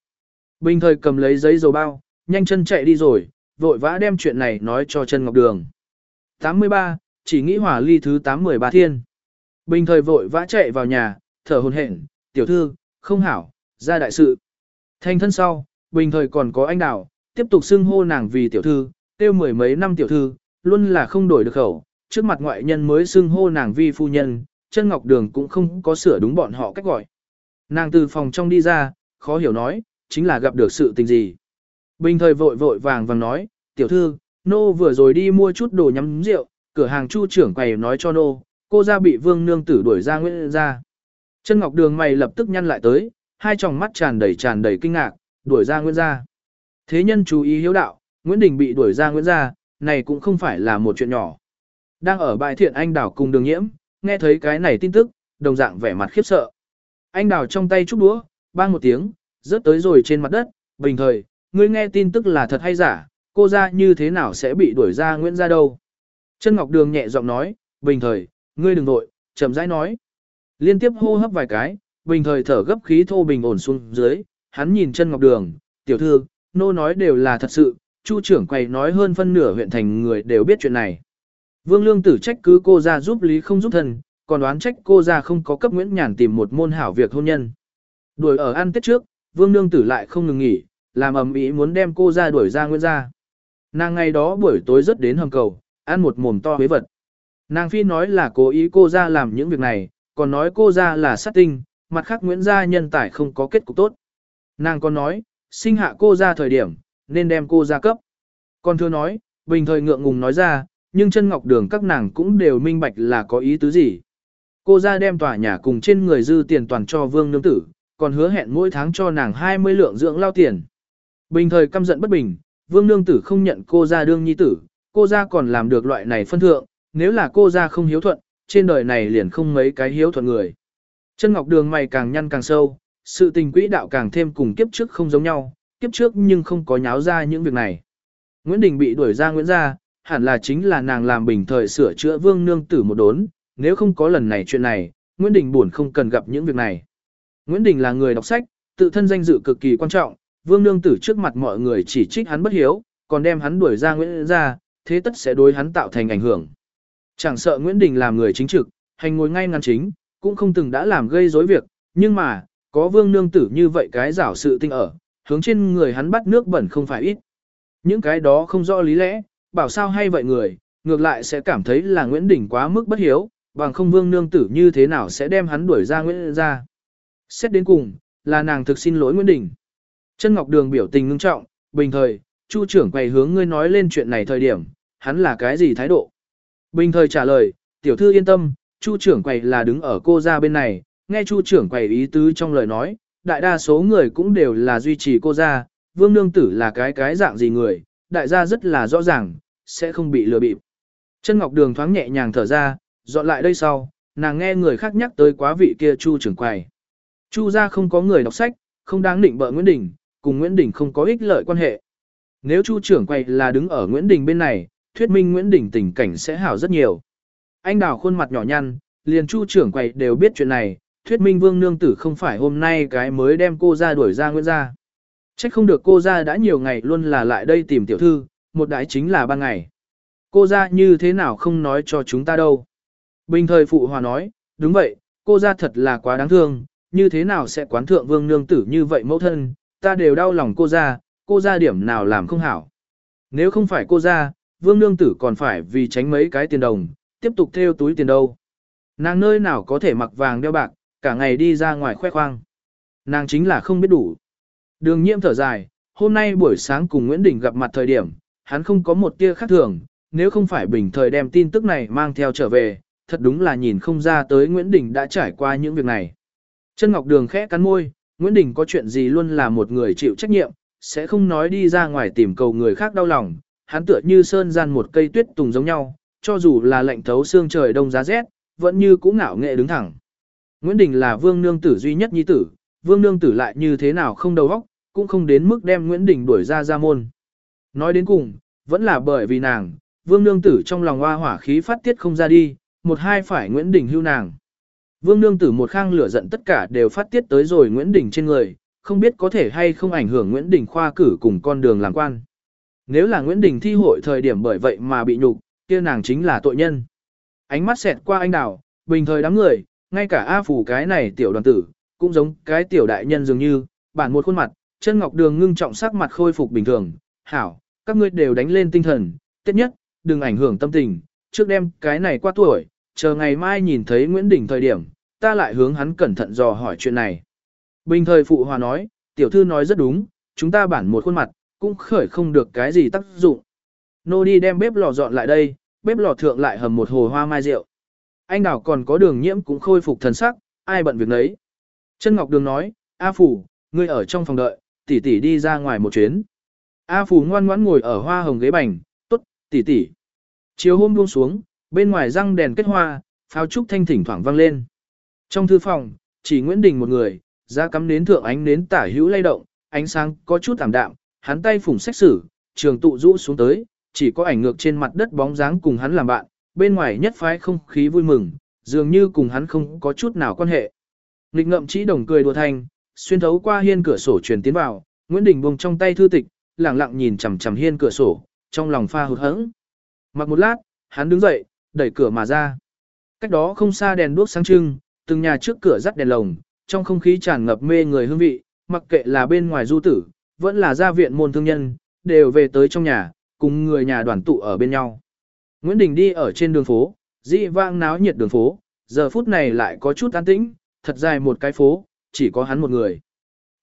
Bình thời cầm lấy giấy dầu bao, nhanh chân chạy đi rồi, vội vã đem chuyện này nói cho Trần Ngọc Đường. 83, chỉ nghĩ hỏa ly thứ 813 thiên. Bình thời vội vã chạy vào nhà, thở hồn hển, tiểu thư, không hảo, ra đại sự. Thanh thân sau, bình thời còn có anh đào, tiếp tục xưng hô nàng vì tiểu thư, tiêu mười mấy năm tiểu thư, luôn là không đổi được khẩu, trước mặt ngoại nhân mới xưng hô nàng vi phu nhân, chân ngọc đường cũng không có sửa đúng bọn họ cách gọi. Nàng từ phòng trong đi ra, khó hiểu nói, chính là gặp được sự tình gì. Bình thời vội vội vàng vàng nói, tiểu thư, nô vừa rồi đi mua chút đồ nhắm rượu, cửa hàng chu trưởng quầy nói cho nô, cô ra bị vương nương tử đuổi ra nguyễn ra. Chân ngọc đường mày lập tức nhăn lại tới, hai tròng mắt tràn đầy tràn đầy kinh ngạc, đuổi ra nguyễn ra. Thế nhân chú ý hiếu đạo, Nguyễn Đình bị đuổi ra nguyễn ra, này cũng không phải là một chuyện nhỏ. Đang ở bãi thiện anh đảo cùng đường nhiễm, nghe thấy cái này tin tức, đồng dạng vẻ mặt khiếp sợ. Anh đảo trong tay chúc đũa, bang một tiếng, rớt tới rồi trên mặt đất, bình thời, ngươi nghe tin tức là thật hay giả, cô ra như thế nào sẽ bị đuổi ra Nguyễn ra đâu. Chân Ngọc Đường nhẹ giọng nói, bình thời, ngươi đừng vội, chậm rãi nói. Liên tiếp hô hấp vài cái, bình thời thở gấp khí thô bình ổn xuống dưới, hắn nhìn chân Ngọc Đường, tiểu thư, nô nói đều là thật sự, Chu trưởng quầy nói hơn phân nửa huyện thành người đều biết chuyện này. Vương Lương Tử trách cứ cô ra giúp lý không giúp thần còn đoán trách cô ra không có cấp Nguyễn Nhàn tìm một môn hảo việc hôn nhân. Đuổi ở ăn tết trước, Vương Nương Tử lại không ngừng nghỉ, làm ầm ĩ muốn đem cô ra đuổi ra Nguyễn ra. Nàng ngày đó buổi tối rất đến hầm cầu, ăn một mồm to huế vật. Nàng phi nói là cố ý cô ra làm những việc này, còn nói cô ra là sát tinh, mặt khác Nguyễn gia nhân tài không có kết cục tốt. Nàng còn nói, sinh hạ cô ra thời điểm, nên đem cô ra cấp. Còn thưa nói, bình thời ngượng ngùng nói ra, nhưng chân ngọc đường các nàng cũng đều minh bạch là có ý tứ gì. Cô ra đem tòa nhà cùng trên người dư tiền toàn cho vương nương tử, còn hứa hẹn mỗi tháng cho nàng 20 lượng dưỡng lao tiền. Bình thời căm giận bất bình, vương nương tử không nhận cô ra đương nhi tử, cô ra còn làm được loại này phân thượng, nếu là cô ra không hiếu thuận, trên đời này liền không mấy cái hiếu thuận người. Chân ngọc đường mày càng nhăn càng sâu, sự tình quỹ đạo càng thêm cùng kiếp trước không giống nhau, kiếp trước nhưng không có nháo ra những việc này. Nguyễn Đình bị đuổi ra Nguyễn gia, hẳn là chính là nàng làm bình thời sửa chữa vương nương tử một đốn, nếu không có lần này chuyện này, Nguyễn Đình buồn không cần gặp những việc này. Nguyễn Đình là người đọc sách, tự thân danh dự cực kỳ quan trọng, vương nương tử trước mặt mọi người chỉ trích hắn bất hiếu, còn đem hắn đuổi ra Nguyễn gia, thế tất sẽ đối hắn tạo thành ảnh hưởng. Chẳng sợ Nguyễn Đình làm người chính trực, hành ngồi ngay ngắn chính, cũng không từng đã làm gây rối việc, nhưng mà, có vương nương tử như vậy cái giảo sự tinh ở, hướng trên người hắn bắt nước bẩn không phải ít. Những cái đó không rõ lý lẽ, bảo sao hay vậy người, ngược lại sẽ cảm thấy là Nguyễn Đình quá mức bất hiếu, bằng không vương nương tử như thế nào sẽ đem hắn đuổi ra Nguyễn ra. Xét đến cùng, là nàng thực xin lỗi Nguyễn Đình. Chân Ngọc Đường biểu tình ngưng trọng, bình thời, Chu trưởng quầy hướng ngươi nói lên chuyện này thời điểm, hắn là cái gì thái độ? Bình thời trả lời, tiểu thư yên tâm, Chu trưởng quầy là đứng ở cô gia bên này, nghe Chu trưởng quầy ý tứ trong lời nói, đại đa số người cũng đều là duy trì cô gia, vương nương tử là cái cái dạng gì người, đại gia rất là rõ ràng, sẽ không bị lừa bịp. Chân Ngọc Đường thoáng nhẹ nhàng thở ra, dọn lại đây sau, nàng nghe người khác nhắc tới quá vị kia Chu trưởng quầy. Chu gia không có người đọc sách, không đáng định bợ Nguyễn Đình, cùng Nguyễn Đình không có ích lợi quan hệ. Nếu Chu trưởng quầy là đứng ở Nguyễn Đình bên này, thuyết minh Nguyễn Đình tình cảnh sẽ hảo rất nhiều. Anh đào khuôn mặt nhỏ nhăn, liền Chu trưởng quầy đều biết chuyện này, thuyết minh Vương Nương Tử không phải hôm nay cái mới đem cô ra đuổi ra Nguyễn gia, Trách không được cô ra đã nhiều ngày luôn là lại đây tìm tiểu thư, một đại chính là ban ngày. Cô ra như thế nào không nói cho chúng ta đâu. Bình thời phụ hòa nói, đúng vậy, cô ra thật là quá đáng thương, như thế nào sẽ quán thượng vương nương tử như vậy mẫu thân, ta đều đau lòng cô ra, cô ra điểm nào làm không hảo. Nếu không phải cô ra, vương nương tử còn phải vì tránh mấy cái tiền đồng, tiếp tục theo túi tiền đâu. Nàng nơi nào có thể mặc vàng đeo bạc, cả ngày đi ra ngoài khoe khoang. Nàng chính là không biết đủ. Đường nhiễm thở dài, hôm nay buổi sáng cùng Nguyễn Đình gặp mặt thời điểm, hắn không có một tia khác thường, nếu không phải bình thời đem tin tức này mang theo trở về, thật đúng là nhìn không ra tới Nguyễn Đình đã trải qua những việc này. Chân Ngọc Đường khẽ cắn môi, Nguyễn Đình có chuyện gì luôn là một người chịu trách nhiệm, sẽ không nói đi ra ngoài tìm cầu người khác đau lòng, hắn tựa như sơn gian một cây tuyết tùng giống nhau, cho dù là lạnh thấu xương trời đông giá rét, vẫn như cũng ngạo nghệ đứng thẳng. Nguyễn Đình là vương nương tử duy nhất nhi tử, vương nương tử lại như thế nào không đầu óc, cũng không đến mức đem Nguyễn Đình đuổi ra ra môn. Nói đến cùng, vẫn là bởi vì nàng, vương nương tử trong lòng hoa hỏa khí phát tiết không ra đi, một hai phải Nguyễn Đình hưu nàng. Vương nương tử một khang lửa giận tất cả đều phát tiết tới rồi Nguyễn Đình trên người, không biết có thể hay không ảnh hưởng Nguyễn Đình khoa cử cùng con đường làm quan. Nếu là Nguyễn Đình thi hội thời điểm bởi vậy mà bị nhục, kia nàng chính là tội nhân. Ánh mắt xẹt qua anh đào, bình thời đám người, ngay cả A phủ cái này tiểu đoàn tử, cũng giống cái tiểu đại nhân dường như, bản một khuôn mặt, chân ngọc đường ngưng trọng sắc mặt khôi phục bình thường, hảo, các ngươi đều đánh lên tinh thần, tiết nhất, đừng ảnh hưởng tâm tình, trước đêm cái này qua tuổi, chờ ngày mai nhìn thấy Nguyễn Đình thời điểm, ta lại hướng hắn cẩn thận dò hỏi chuyện này. Bình thời phụ hòa nói, tiểu thư nói rất đúng, chúng ta bản một khuôn mặt, cũng khởi không được cái gì tác dụng. Nô đi đem bếp lò dọn lại đây, bếp lò thượng lại hầm một hồ hoa mai rượu. Anh đảo còn có đường nhiễm cũng khôi phục thần sắc, ai bận việc nấy. Chân Ngọc Đường nói, A Phủ, ngươi ở trong phòng đợi, tỷ tỷ đi ra ngoài một chuyến. A Phủ ngoan ngoãn ngồi ở hoa hồng ghế bành, tốt, tỷ tỷ. Chiều hôm buông xuống, bên ngoài răng đèn kết hoa, pháo trúc thanh thỉnh thoảng vang lên. Trong thư phòng, chỉ Nguyễn Đình một người, ra cắm nến thượng ánh nến tả hữu lay động, ánh sáng có chút tạm đạm, hắn tay phủng sách sử, trường tụ rũ xuống tới, chỉ có ảnh ngược trên mặt đất bóng dáng cùng hắn làm bạn, bên ngoài nhất phái không khí vui mừng, dường như cùng hắn không có chút nào quan hệ. Nghịch ngậm chỉ đồng cười đùa thanh, xuyên thấu qua hiên cửa sổ truyền tiến vào, Nguyễn Đình buông trong tay thư tịch, lặng lặng nhìn chằm chằm hiên cửa sổ, trong lòng pha hụt hẫng. Mặc một lát, hắn đứng dậy, đẩy cửa mà ra. Cách đó không xa đèn đuốc sáng trưng, từng nhà trước cửa dắt đèn lồng, trong không khí tràn ngập mê người hương vị, mặc kệ là bên ngoài du tử, vẫn là gia viện môn thương nhân, đều về tới trong nhà, cùng người nhà đoàn tụ ở bên nhau. Nguyễn Đình đi ở trên đường phố, dị vang náo nhiệt đường phố, giờ phút này lại có chút an tĩnh, thật dài một cái phố, chỉ có hắn một người.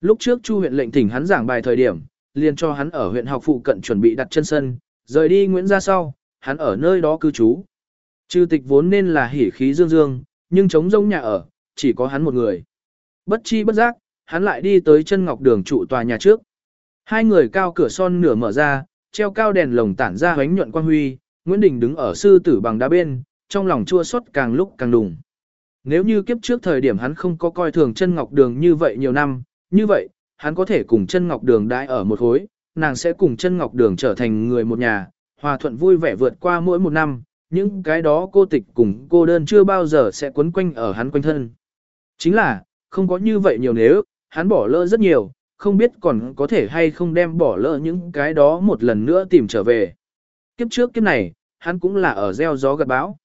Lúc trước Chu huyện lệnh thỉnh hắn giảng bài thời điểm, liền cho hắn ở huyện học phụ cận chuẩn bị đặt chân sân, rời đi Nguyễn ra sau, hắn ở nơi đó cư trú. Chư tịch vốn nên là hỉ khí dương dương, nhưng trống rỗng nhà ở, chỉ có hắn một người. Bất chi bất giác, hắn lại đi tới chân ngọc đường trụ tòa nhà trước. Hai người cao cửa son nửa mở ra, treo cao đèn lồng tản ra ánh nhuận quang huy, Nguyễn Đình đứng ở sư tử bằng đá bên, trong lòng chua xót càng lúc càng đùng. Nếu như kiếp trước thời điểm hắn không có coi thường chân ngọc đường như vậy nhiều năm, như vậy, hắn có thể cùng chân ngọc đường đãi ở một hối, nàng sẽ cùng chân ngọc đường trở thành người một nhà, hòa thuận vui vẻ vượt qua mỗi một năm, những cái đó cô tịch cùng cô đơn chưa bao giờ sẽ quấn quanh ở hắn quanh thân. Chính là, không có như vậy nhiều nếu, hắn bỏ lỡ rất nhiều, không biết còn có thể hay không đem bỏ lỡ những cái đó một lần nữa tìm trở về. Kiếp trước kiếp này, hắn cũng là ở gieo gió gặt bão.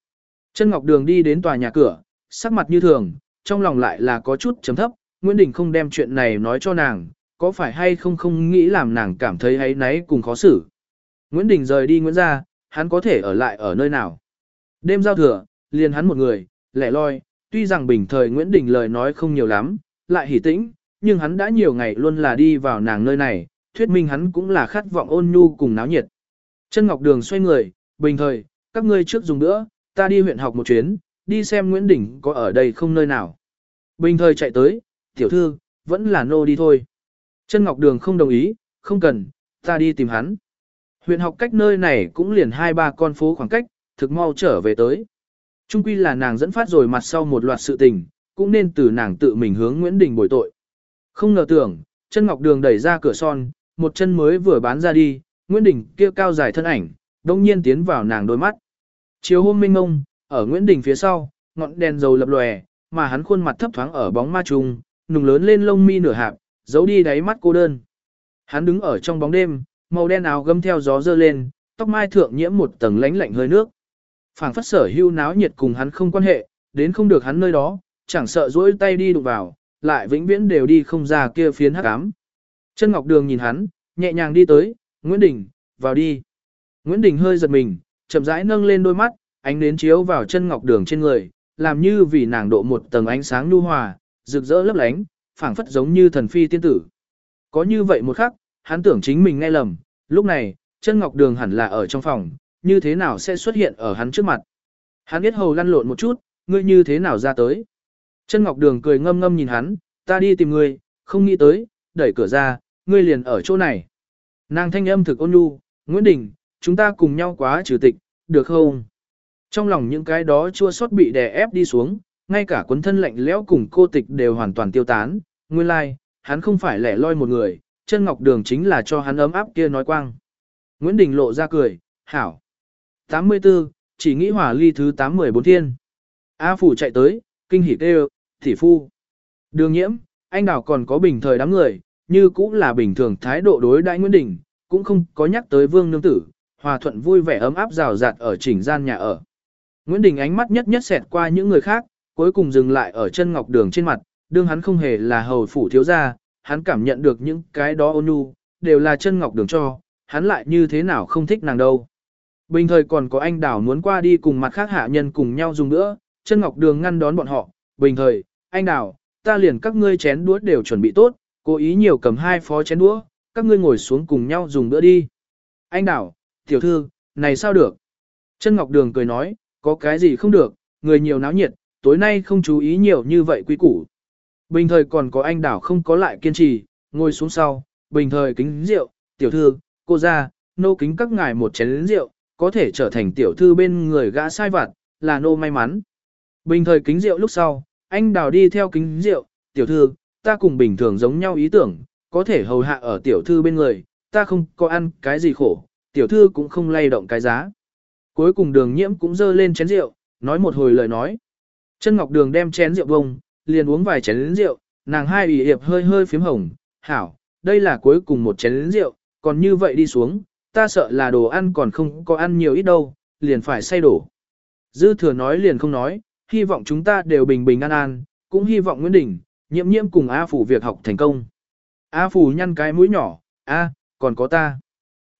Chân Ngọc Đường đi đến tòa nhà cửa, sắc mặt như thường, trong lòng lại là có chút chấm thấp, Nguyễn Đình không đem chuyện này nói cho nàng, có phải hay không không nghĩ làm nàng cảm thấy ấy náy cùng khó xử. Nguyễn Đình rời đi Nguyễn ra, hắn có thể ở lại ở nơi nào. Đêm giao thừa, liền hắn một người, lẻ loi, tuy rằng bình thời Nguyễn Đình lời nói không nhiều lắm, lại hỉ tĩnh, nhưng hắn đã nhiều ngày luôn là đi vào nàng nơi này, thuyết minh hắn cũng là khát vọng ôn nhu cùng náo nhiệt. Chân Ngọc Đường xoay người, bình thời, các ngươi trước dùng nữa, ta đi huyện học một chuyến, đi xem Nguyễn Đình có ở đây không nơi nào. Bình thời chạy tới, tiểu thư, vẫn là nô đi thôi. Chân Ngọc Đường không đồng ý, không cần, ta đi tìm hắn. Huyện học cách nơi này cũng liền hai ba con phố khoảng cách, thực mau trở về tới. Trung quy là nàng dẫn phát rồi mặt sau một loạt sự tình, cũng nên từ nàng tự mình hướng Nguyễn Đình bồi tội. Không ngờ tưởng, chân Ngọc Đường đẩy ra cửa son, một chân mới vừa bán ra đi, Nguyễn Đình kia cao dài thân ảnh, đông nhiên tiến vào nàng đôi mắt. Chiều hôm minh ngông, ở Nguyễn Đình phía sau, ngọn đèn dầu lập lòe, mà hắn khuôn mặt thấp thoáng ở bóng ma trùng, nùng lớn lên lông mi nửa hạp, giấu đi đáy mắt cô đơn. Hắn đứng ở trong bóng đêm, màu đen áo gấm theo gió dơ lên, tóc mai thượng nhiễm một tầng lánh lạnh hơi nước. Phảng phất sở hưu náo nhiệt cùng hắn không quan hệ, đến không được hắn nơi đó, chẳng sợ duỗi tay đi đụng vào, lại vĩnh viễn đều đi không ra kia phiến hắc ám. Chân Ngọc Đường nhìn hắn, nhẹ nhàng đi tới, Nguyễn Đình, vào đi. Nguyễn Đình hơi giật mình, chậm rãi nâng lên đôi mắt, ánh nến chiếu vào chân Ngọc Đường trên người, làm như vì nàng độ một tầng ánh sáng nhu hòa, rực rỡ lấp lánh, phảng phất giống như thần phi tiên tử. Có như vậy một khắc, hắn tưởng chính mình nghe lầm, lúc này, chân Ngọc Đường hẳn là ở trong phòng, như thế nào sẽ xuất hiện ở hắn trước mặt. Hắn biết hầu lăn lộn một chút, ngươi như thế nào ra tới. Chân Ngọc Đường cười ngâm ngâm nhìn hắn, ta đi tìm ngươi, không nghĩ tới, đẩy cửa ra, ngươi liền ở chỗ này. Nàng thanh âm thực ôn nhu, Nguyễn Đình, chúng ta cùng nhau quá trừ tịch, được không? Trong lòng những cái đó chua xót bị đè ép đi xuống, ngay cả quấn thân lạnh lẽo cùng cô tịch đều hoàn toàn tiêu tán. Nguyên lai, like, hắn không phải lẻ loi một người, chân ngọc đường chính là cho hắn ấm áp kia nói quang. Nguyễn Đình lộ ra cười, hảo. 84, chỉ nghĩ hỏa ly thứ 814 thiên. A phủ chạy tới, kinh hỉ kêu, thị phu. Đường nhiễm, anh đảo còn có bình thời đám người, như cũng là bình thường thái độ đối đại Nguyễn Đình, cũng không có nhắc tới vương nương tử, hòa thuận vui vẻ ấm áp rào rạt ở chỉnh gian nhà ở. Nguyễn Đình ánh mắt nhất nhất xẹt qua những người khác, cuối cùng dừng lại ở chân ngọc đường trên mặt, đương hắn không hề là hầu phủ thiếu gia, hắn cảm nhận được những cái đó ôn nhu, đều là chân ngọc đường cho, hắn lại như thế nào không thích nàng đâu. Bình thời còn có anh đảo muốn qua đi cùng mặt khác hạ nhân cùng nhau dùng nữa, chân ngọc đường ngăn đón bọn họ, bình thời, anh đảo, ta liền các ngươi chén đũa đều chuẩn bị tốt, cố ý nhiều cầm hai phó chén đũa, các ngươi ngồi xuống cùng nhau dùng bữa đi. Anh đảo, tiểu thư, này sao được? Chân ngọc đường cười nói, có cái gì không được, người nhiều náo nhiệt, tối nay không chú ý nhiều như vậy quý củ. Bình thời còn có anh đảo không có lại kiên trì, ngồi xuống sau, bình thời kính rượu, tiểu thư, cô ra, nô kính các ngài một chén rượu, có thể trở thành tiểu thư bên người gã sai vặt, là nô may mắn. Bình thời kính rượu lúc sau, anh đào đi theo kính rượu, tiểu thư, ta cùng bình thường giống nhau ý tưởng, có thể hầu hạ ở tiểu thư bên người, ta không có ăn cái gì khổ, tiểu thư cũng không lay động cái giá. Cuối cùng đường nhiễm cũng dơ lên chén rượu, nói một hồi lời nói. Chân Ngọc Đường đem chén rượu bông, liền uống vài chén rượu, nàng hai ủy hiệp hơi hơi phím hồng, hảo, đây là cuối cùng một chén rượu, còn như vậy đi xuống, ta sợ là đồ ăn còn không có ăn nhiều ít đâu, liền phải say đổ. Dư thừa nói liền không nói, hy vọng chúng ta đều bình bình an an, cũng hy vọng Nguyễn Đình, nhiễm nhiễm cùng A Phủ việc học thành công. A Phủ nhăn cái mũi nhỏ, A, còn có ta.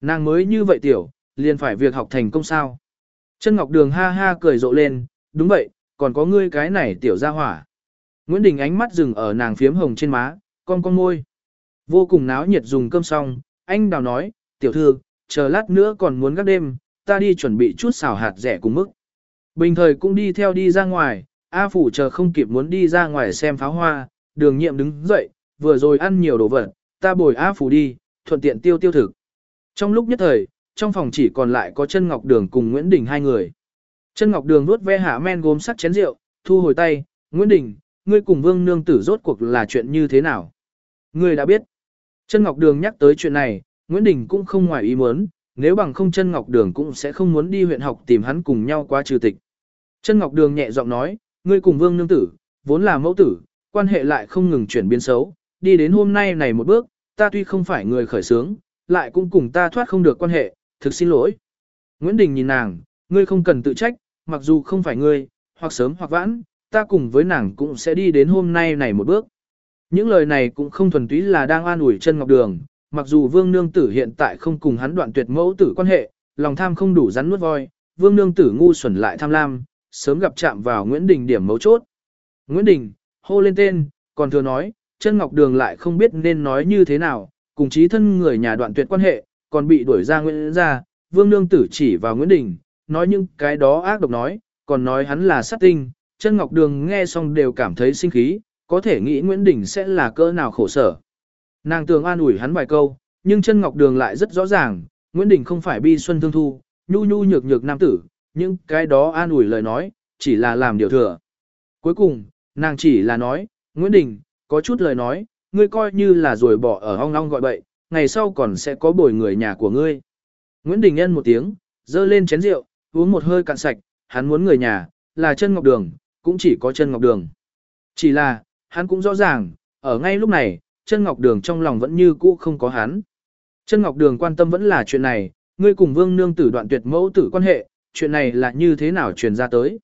Nàng mới như vậy tiểu, liền phải việc học thành công sao. Chân Ngọc Đường ha ha cười rộ lên, đúng vậy, còn có ngươi cái này tiểu ra hỏa. Nguyễn Đình ánh mắt dừng ở nàng phiếm hồng trên má, con con môi. Vô cùng náo nhiệt dùng cơm xong, anh đào nói, tiểu thư, chờ lát nữa còn muốn gác đêm, ta đi chuẩn bị chút xào hạt rẻ cùng mức. Bình thời cũng đi theo đi ra ngoài, A Phủ chờ không kịp muốn đi ra ngoài xem pháo hoa, đường nhiệm đứng dậy, vừa rồi ăn nhiều đồ vật, ta bồi A Phủ đi, thuận tiện tiêu tiêu thực. Trong lúc nhất thời, trong phòng chỉ còn lại có chân ngọc đường cùng Nguyễn Đình hai người. Chân ngọc đường nuốt ve hạ men gốm sắt chén rượu, thu hồi tay, Nguyễn Đình, ngươi cùng vương nương tử rốt cuộc là chuyện như thế nào? Ngươi đã biết. Chân ngọc đường nhắc tới chuyện này, Nguyễn Đình cũng không ngoài ý muốn, nếu bằng không chân ngọc đường cũng sẽ không muốn đi huyện học tìm hắn cùng nhau qua trừ tịch. Chân ngọc đường nhẹ giọng nói, ngươi cùng vương nương tử, vốn là mẫu tử, quan hệ lại không ngừng chuyển biến xấu, đi đến hôm nay này một bước, ta tuy không phải người khởi sướng, lại cũng cùng ta thoát không được quan hệ, thực xin lỗi. Nguyễn Đình nhìn nàng, ngươi không cần tự trách, mặc dù không phải ngươi, hoặc sớm hoặc vãn, ta cùng với nàng cũng sẽ đi đến hôm nay này một bước. Những lời này cũng không thuần túy là đang an ủi chân ngọc đường, mặc dù vương nương tử hiện tại không cùng hắn đoạn tuyệt mẫu tử quan hệ, lòng tham không đủ rắn nuốt voi, vương nương tử ngu xuẩn lại tham lam, sớm gặp chạm vào Nguyễn Đình điểm mấu chốt. Nguyễn Đình, hô lên tên, còn thừa nói, chân ngọc đường lại không biết nên nói như thế nào, cùng chí thân người nhà đoạn tuyệt quan hệ, còn bị đuổi ra Nguyễn ra, vương nương tử chỉ vào Nguyễn Đình, nói những cái đó ác độc nói, còn nói hắn là sát tinh, chân ngọc đường nghe xong đều cảm thấy sinh khí, có thể nghĩ Nguyễn Đình sẽ là cỡ nào khổ sở. Nàng tường an ủi hắn vài câu, nhưng chân ngọc đường lại rất rõ ràng, Nguyễn Đình không phải bi xuân thương thu, nhu nhu nhược nhược nam tử, nhưng cái đó an ủi lời nói, chỉ là làm điều thừa. Cuối cùng, nàng chỉ là nói, Nguyễn Đình, có chút lời nói, ngươi coi như là rồi bỏ ở hong long gọi bậy, ngày sau còn sẽ có bồi người nhà của ngươi. Nguyễn Đình nhân một tiếng, dơ lên chén rượu, uống một hơi cạn sạch, hắn muốn người nhà, là chân ngọc đường, cũng chỉ có chân ngọc đường. Chỉ là, hắn cũng rõ ràng, ở ngay lúc này, chân ngọc đường trong lòng vẫn như cũ không có hắn. Chân ngọc đường quan tâm vẫn là chuyện này, ngươi cùng vương nương tử đoạn tuyệt mẫu tử quan hệ, chuyện này là như thế nào truyền ra tới.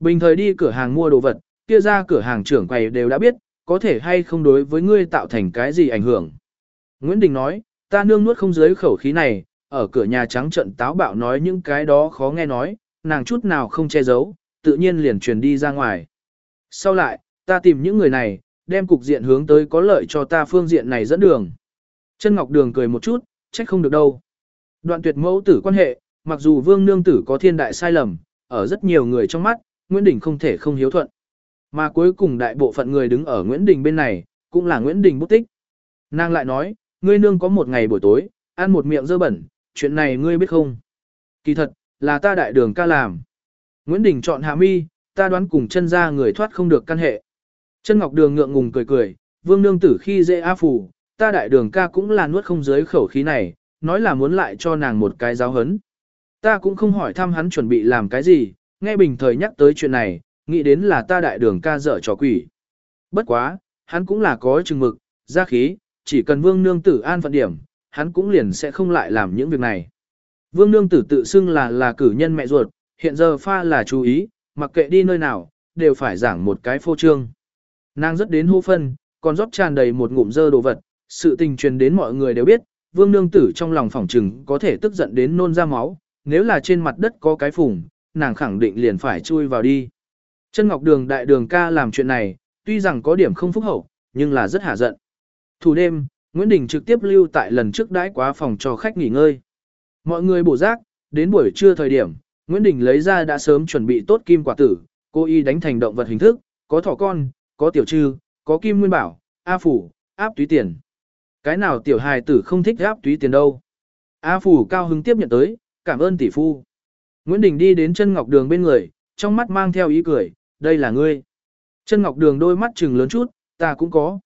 Bình thời đi cửa hàng mua đồ vật, kia ra cửa hàng trưởng quầy đều đã biết, có thể hay không đối với ngươi tạo thành cái gì ảnh hưởng. Nguyễn Đình nói, ta nương nuốt không dưới khẩu khí này, ở cửa nhà trắng trận táo bạo nói những cái đó khó nghe nói, nàng chút nào không che giấu, tự nhiên liền truyền đi ra ngoài. Sau lại, ta tìm những người này, đem cục diện hướng tới có lợi cho ta phương diện này dẫn đường. Chân Ngọc Đường cười một chút, trách không được đâu. Đoạn tuyệt mẫu tử quan hệ, mặc dù vương nương tử có thiên đại sai lầm, ở rất nhiều người trong mắt, Nguyễn Đình không thể không hiếu thuận. Mà cuối cùng đại bộ phận người đứng ở Nguyễn Đình bên này, cũng là Nguyễn Đình bút tích. Nàng lại nói, ngươi nương có một ngày buổi tối, ăn một miệng dơ bẩn, chuyện này ngươi biết không? Kỳ thật, là ta đại đường ca làm. Nguyễn Đình chọn hạ mi, ta đoán cùng chân ra người thoát không được căn hệ. Chân Ngọc Đường ngượng ngùng cười cười, vương nương tử khi dễ A Phủ, ta đại đường ca cũng là nuốt không dưới khẩu khí này, nói là muốn lại cho nàng một cái giáo hấn. Ta cũng không hỏi thăm hắn chuẩn bị làm cái gì, nghe bình thời nhắc tới chuyện này, nghĩ đến là ta đại đường ca dở trò quỷ. Bất quá, hắn cũng là có chừng mực, ra khí, chỉ cần vương nương tử an phận điểm, hắn cũng liền sẽ không lại làm những việc này. Vương nương tử tự xưng là là cử nhân mẹ ruột, hiện giờ pha là chú ý, mặc kệ đi nơi nào, đều phải giảng một cái phô trương. Nàng rất đến hô phân, còn rót tràn đầy một ngụm dơ đồ vật, sự tình truyền đến mọi người đều biết, vương nương tử trong lòng phỏng trừng có thể tức giận đến nôn ra máu, nếu là trên mặt đất có cái phùng, nàng khẳng định liền phải chui vào đi. Chân Ngọc Đường đại đường ca làm chuyện này, tuy rằng có điểm không phúc hậu, nhưng là rất hạ giận. Thủ đêm, Nguyễn Đình trực tiếp lưu tại lần trước đãi quá phòng cho khách nghỉ ngơi. Mọi người bổ giác, đến buổi trưa thời điểm, Nguyễn Đình lấy ra đã sớm chuẩn bị tốt kim quả tử, cô y đánh thành động vật hình thức, có thỏ con, có tiểu trư, có kim nguyên bảo, A phủ, áp túy tiền. Cái nào tiểu hài tử không thích áp túy tiền đâu. A phủ cao hứng tiếp nhận tới, cảm ơn tỷ phu. Nguyễn Đình đi đến chân ngọc đường bên người, trong mắt mang theo ý cười, đây là ngươi. Chân ngọc đường đôi mắt trừng lớn chút, ta cũng có.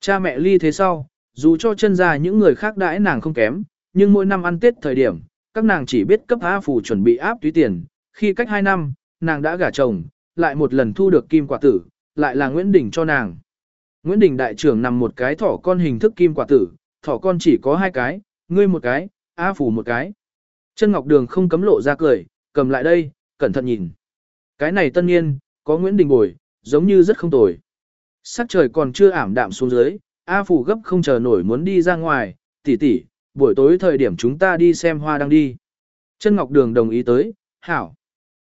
Cha mẹ ly thế sau, dù cho chân ra những người khác đãi nàng không kém, nhưng mỗi năm ăn Tết thời điểm, các nàng chỉ biết cấp A phủ chuẩn bị áp túy tiền, khi cách 2 năm, nàng đã gả chồng, lại một lần thu được kim quả tử, lại là Nguyễn Đình cho nàng. Nguyễn Đình đại trưởng nằm một cái thỏ con hình thức kim quả tử, thỏ con chỉ có hai cái, Ngươi một cái, A phủ một cái. Chân Ngọc Đường không cấm lộ ra cười, cầm lại đây, cẩn thận nhìn. Cái này tân nhiên, có Nguyễn Đình bồi, giống như rất không tồi. Sắc trời còn chưa ảm đạm xuống dưới, A phủ gấp không chờ nổi muốn đi ra ngoài, tỷ tỷ, buổi tối thời điểm chúng ta đi xem hoa đang đi. Chân Ngọc Đường đồng ý tới, hảo.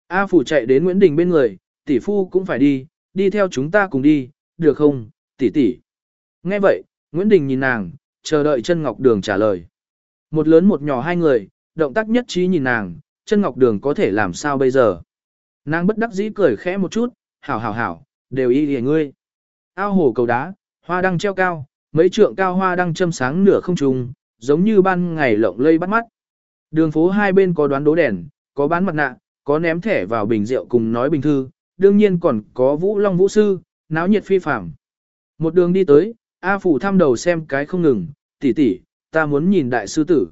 A phủ chạy đến Nguyễn Đình bên người, tỷ phu cũng phải đi, đi theo chúng ta cùng đi, được không, tỷ tỷ. Nghe vậy, Nguyễn Đình nhìn nàng, chờ đợi chân Ngọc Đường trả lời. Một lớn một nhỏ hai người, động tác nhất trí nhìn nàng, chân Ngọc Đường có thể làm sao bây giờ. Nàng bất đắc dĩ cười khẽ một chút, hảo hảo hảo, đều y lìa ngươi. Ao hồ cầu đá, hoa đăng treo cao, mấy trượng cao hoa đăng châm sáng nửa không trùng, giống như ban ngày lộng lây bắt mắt. Đường phố hai bên có đoán đố đèn, có bán mặt nạ, có ném thẻ vào bình rượu cùng nói bình thư, đương nhiên còn có vũ long vũ sư, náo nhiệt phi phạm. Một đường đi tới, A Phủ thăm đầu xem cái không ngừng, tỷ tỷ, ta muốn nhìn đại sư tử.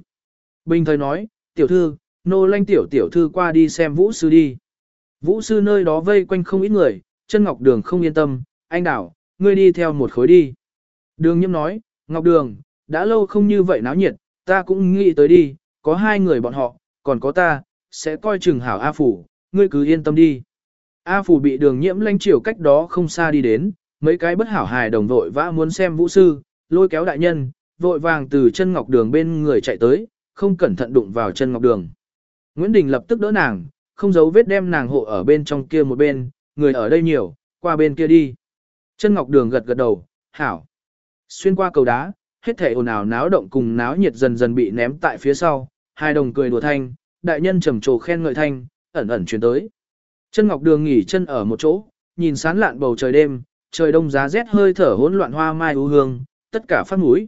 Bình thời nói, tiểu thư, nô lanh tiểu tiểu thư qua đi xem vũ sư đi. Vũ sư nơi đó vây quanh không ít người, chân ngọc đường không yên tâm, anh đảo, ngươi đi theo một khối đi. Đường nhiễm nói, ngọc đường, đã lâu không như vậy náo nhiệt, ta cũng nghĩ tới đi, có hai người bọn họ, còn có ta, sẽ coi chừng hảo A Phủ, ngươi cứ yên tâm đi. A Phủ bị đường nhiễm lanh chiều cách đó không xa đi đến, mấy cái bất hảo hài đồng vội vã muốn xem vũ sư, lôi kéo đại nhân, vội vàng từ chân ngọc đường bên người chạy tới, không cẩn thận đụng vào chân ngọc đường. Nguyễn Đình lập tức đỡ nàng, không giấu vết đem nàng hộ ở bên trong kia một bên, người ở đây nhiều, qua bên kia đi. Chân ngọc đường gật gật đầu, hảo. Xuyên qua cầu đá, hết thể ồn ào náo động cùng náo nhiệt dần dần bị ném tại phía sau, hai đồng cười đùa thanh, đại nhân trầm trồ khen ngợi thanh, ẩn ẩn chuyển tới. Chân ngọc đường nghỉ chân ở một chỗ, nhìn sán lạn bầu trời đêm, trời đông giá rét hơi thở hỗn loạn hoa mai ưu hương, tất cả phát mũi.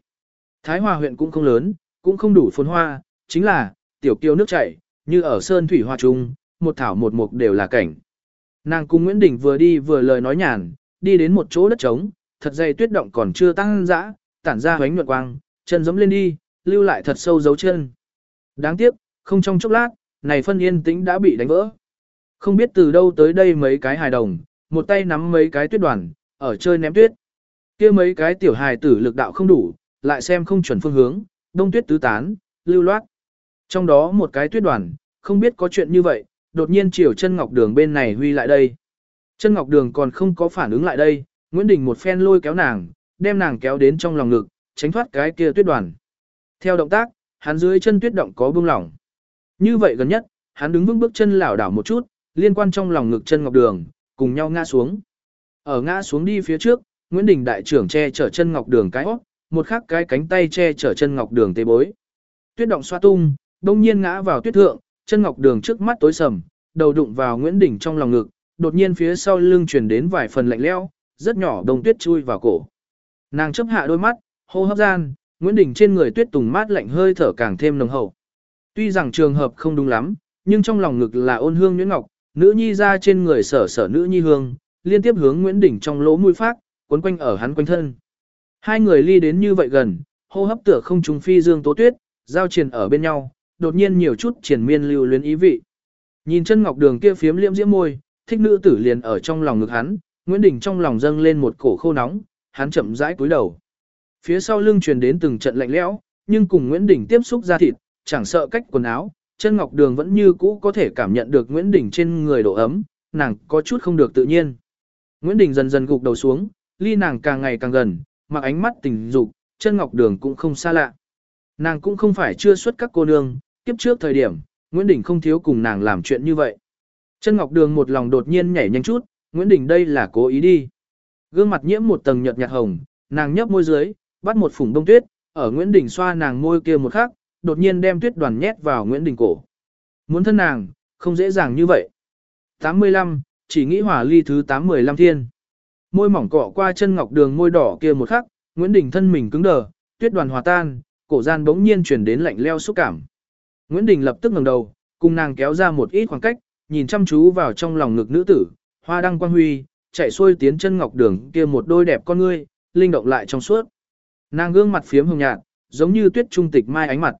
Thái Hòa huyện cũng không lớn, cũng không đủ phồn hoa, chính là, tiểu kiêu nước chảy, như ở sơn thủy hoa trung, một thảo một mục đều là cảnh. Nàng cùng Nguyễn Đình vừa đi vừa lời nói nhàn, đi đến một chỗ đất trống, thật dày tuyết động còn chưa tăng dã, tản ra hoánh nhuận quang, chân giống lên đi, lưu lại thật sâu dấu chân. Đáng tiếc, không trong chốc lát, này phân yên tĩnh đã bị đánh vỡ. Không biết từ đâu tới đây mấy cái hài đồng, một tay nắm mấy cái tuyết đoàn, ở chơi ném tuyết. kia mấy cái tiểu hài tử lực đạo không đủ, lại xem không chuẩn phương hướng, đông tuyết tứ tán, lưu loát. Trong đó một cái tuyết đoàn, không biết có chuyện như vậy, đột nhiên chiều chân ngọc đường bên này huy lại đây. Chân ngọc đường còn không có phản ứng lại đây, Nguyễn Đình một phen lôi kéo nàng, đem nàng kéo đến trong lòng ngực, tránh thoát cái kia tuyết đoàn. Theo động tác, hắn dưới chân tuyết động có bưng lỏng. Như vậy gần nhất, hắn đứng vững bước chân lảo đảo một chút, liên quan trong lòng ngực chân ngọc đường, cùng nhau ngã xuống. Ở ngã xuống đi phía trước, Nguyễn Đình đại trưởng che chở chân ngọc đường cái hót, một khắc cái cánh tay che chở chân ngọc đường tê bối. Tuyết động xoa tung, đông nhiên ngã vào tuyết thượng, chân ngọc đường trước mắt tối sầm, đầu đụng vào Nguyễn Đình trong lòng ngực, đột nhiên phía sau lưng truyền đến vài phần lạnh lẽo, rất nhỏ đông tuyết chui vào cổ. Nàng chấp hạ đôi mắt, hô hấp gian, Nguyễn Đình trên người tuyết tùng mát lạnh hơi thở càng thêm nồng hậu. Tuy rằng trường hợp không đúng lắm, nhưng trong lòng ngực là ôn hương nhuyễn ngọc, nữ nhi ra trên người sở sở nữ nhi hương, liên tiếp hướng Nguyễn Đình trong lỗ mũi phát, quấn quanh ở hắn quanh thân. Hai người ly đến như vậy gần, hô hấp tựa không trùng phi dương tố tuyết, giao triền ở bên nhau, đột nhiên nhiều chút triển miên lưu luyến ý vị. Nhìn chân ngọc đường kia phiếm liễm diễm môi, thích nữ tử liền ở trong lòng ngực hắn, Nguyễn Đình trong lòng dâng lên một cổ khô nóng, hắn chậm rãi cúi đầu. Phía sau lưng truyền đến từng trận lạnh lẽo, nhưng cùng Nguyễn Đình tiếp xúc ra thịt, chẳng sợ cách quần áo, chân ngọc đường vẫn như cũ có thể cảm nhận được Nguyễn Đình trên người độ ấm, nàng có chút không được tự nhiên. Nguyễn Đình dần dần gục đầu xuống, ly nàng càng ngày càng gần, mặc ánh mắt tình dục, chân ngọc đường cũng không xa lạ. Nàng cũng không phải chưa xuất các cô nương, kiếp trước thời điểm, Nguyễn Đình không thiếu cùng nàng làm chuyện như vậy. Chân ngọc đường một lòng đột nhiên nhảy nhanh chút, Nguyễn Đình đây là cố ý đi. Gương mặt nhiễm một tầng nhợt nhạt hồng, nàng nhấp môi dưới, bắt một phủng đông tuyết, ở Nguyễn Đình xoa nàng môi kia một khắc, đột nhiên đem tuyết đoàn nhét vào Nguyễn Đình cổ. Muốn thân nàng, không dễ dàng như vậy. 85, chỉ nghĩ hỏa ly thứ 815 thiên. Môi mỏng cọ qua chân ngọc đường môi đỏ kia một khắc, Nguyễn Đình thân mình cứng đờ, tuyết đoàn hòa tan, cổ gian bỗng nhiên chuyển đến lạnh leo xúc cảm. Nguyễn Đình lập tức ngẩng đầu, cùng nàng kéo ra một ít khoảng cách, nhìn chăm chú vào trong lòng ngực nữ tử, hoa đăng quang huy, chạy xuôi tiến chân ngọc đường kia một đôi đẹp con ngươi, linh động lại trong suốt. Nàng gương mặt phiếm hồng nhạt, giống như tuyết trung tịch mai ánh mặt.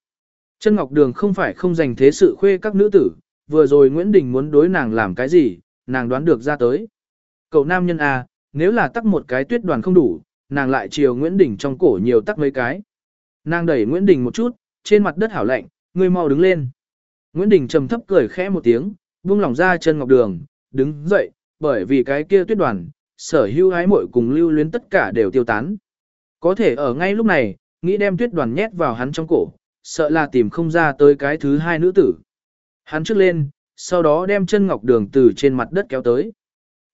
Chân ngọc đường không phải không dành thế sự khuê các nữ tử, vừa rồi Nguyễn Đình muốn đối nàng làm cái gì, nàng đoán được ra tới. Cậu nam nhân A, nếu là tắc một cái tuyết đoàn không đủ, nàng lại chiều Nguyễn Đình trong cổ nhiều tắc mấy cái. Nàng đẩy Nguyễn Đình một chút, trên mặt đất hảo lạnh, người mau đứng lên. Nguyễn Đình trầm thấp cười khẽ một tiếng, buông lỏng ra chân ngọc đường, đứng dậy, bởi vì cái kia tuyết đoàn, sở hữu hái muội cùng lưu luyến tất cả đều tiêu tán. Có thể ở ngay lúc này, nghĩ đem tuyết đoàn nhét vào hắn trong cổ, sợ là tìm không ra tới cái thứ hai nữ tử. Hắn trước lên, sau đó đem chân ngọc đường từ trên mặt đất kéo tới.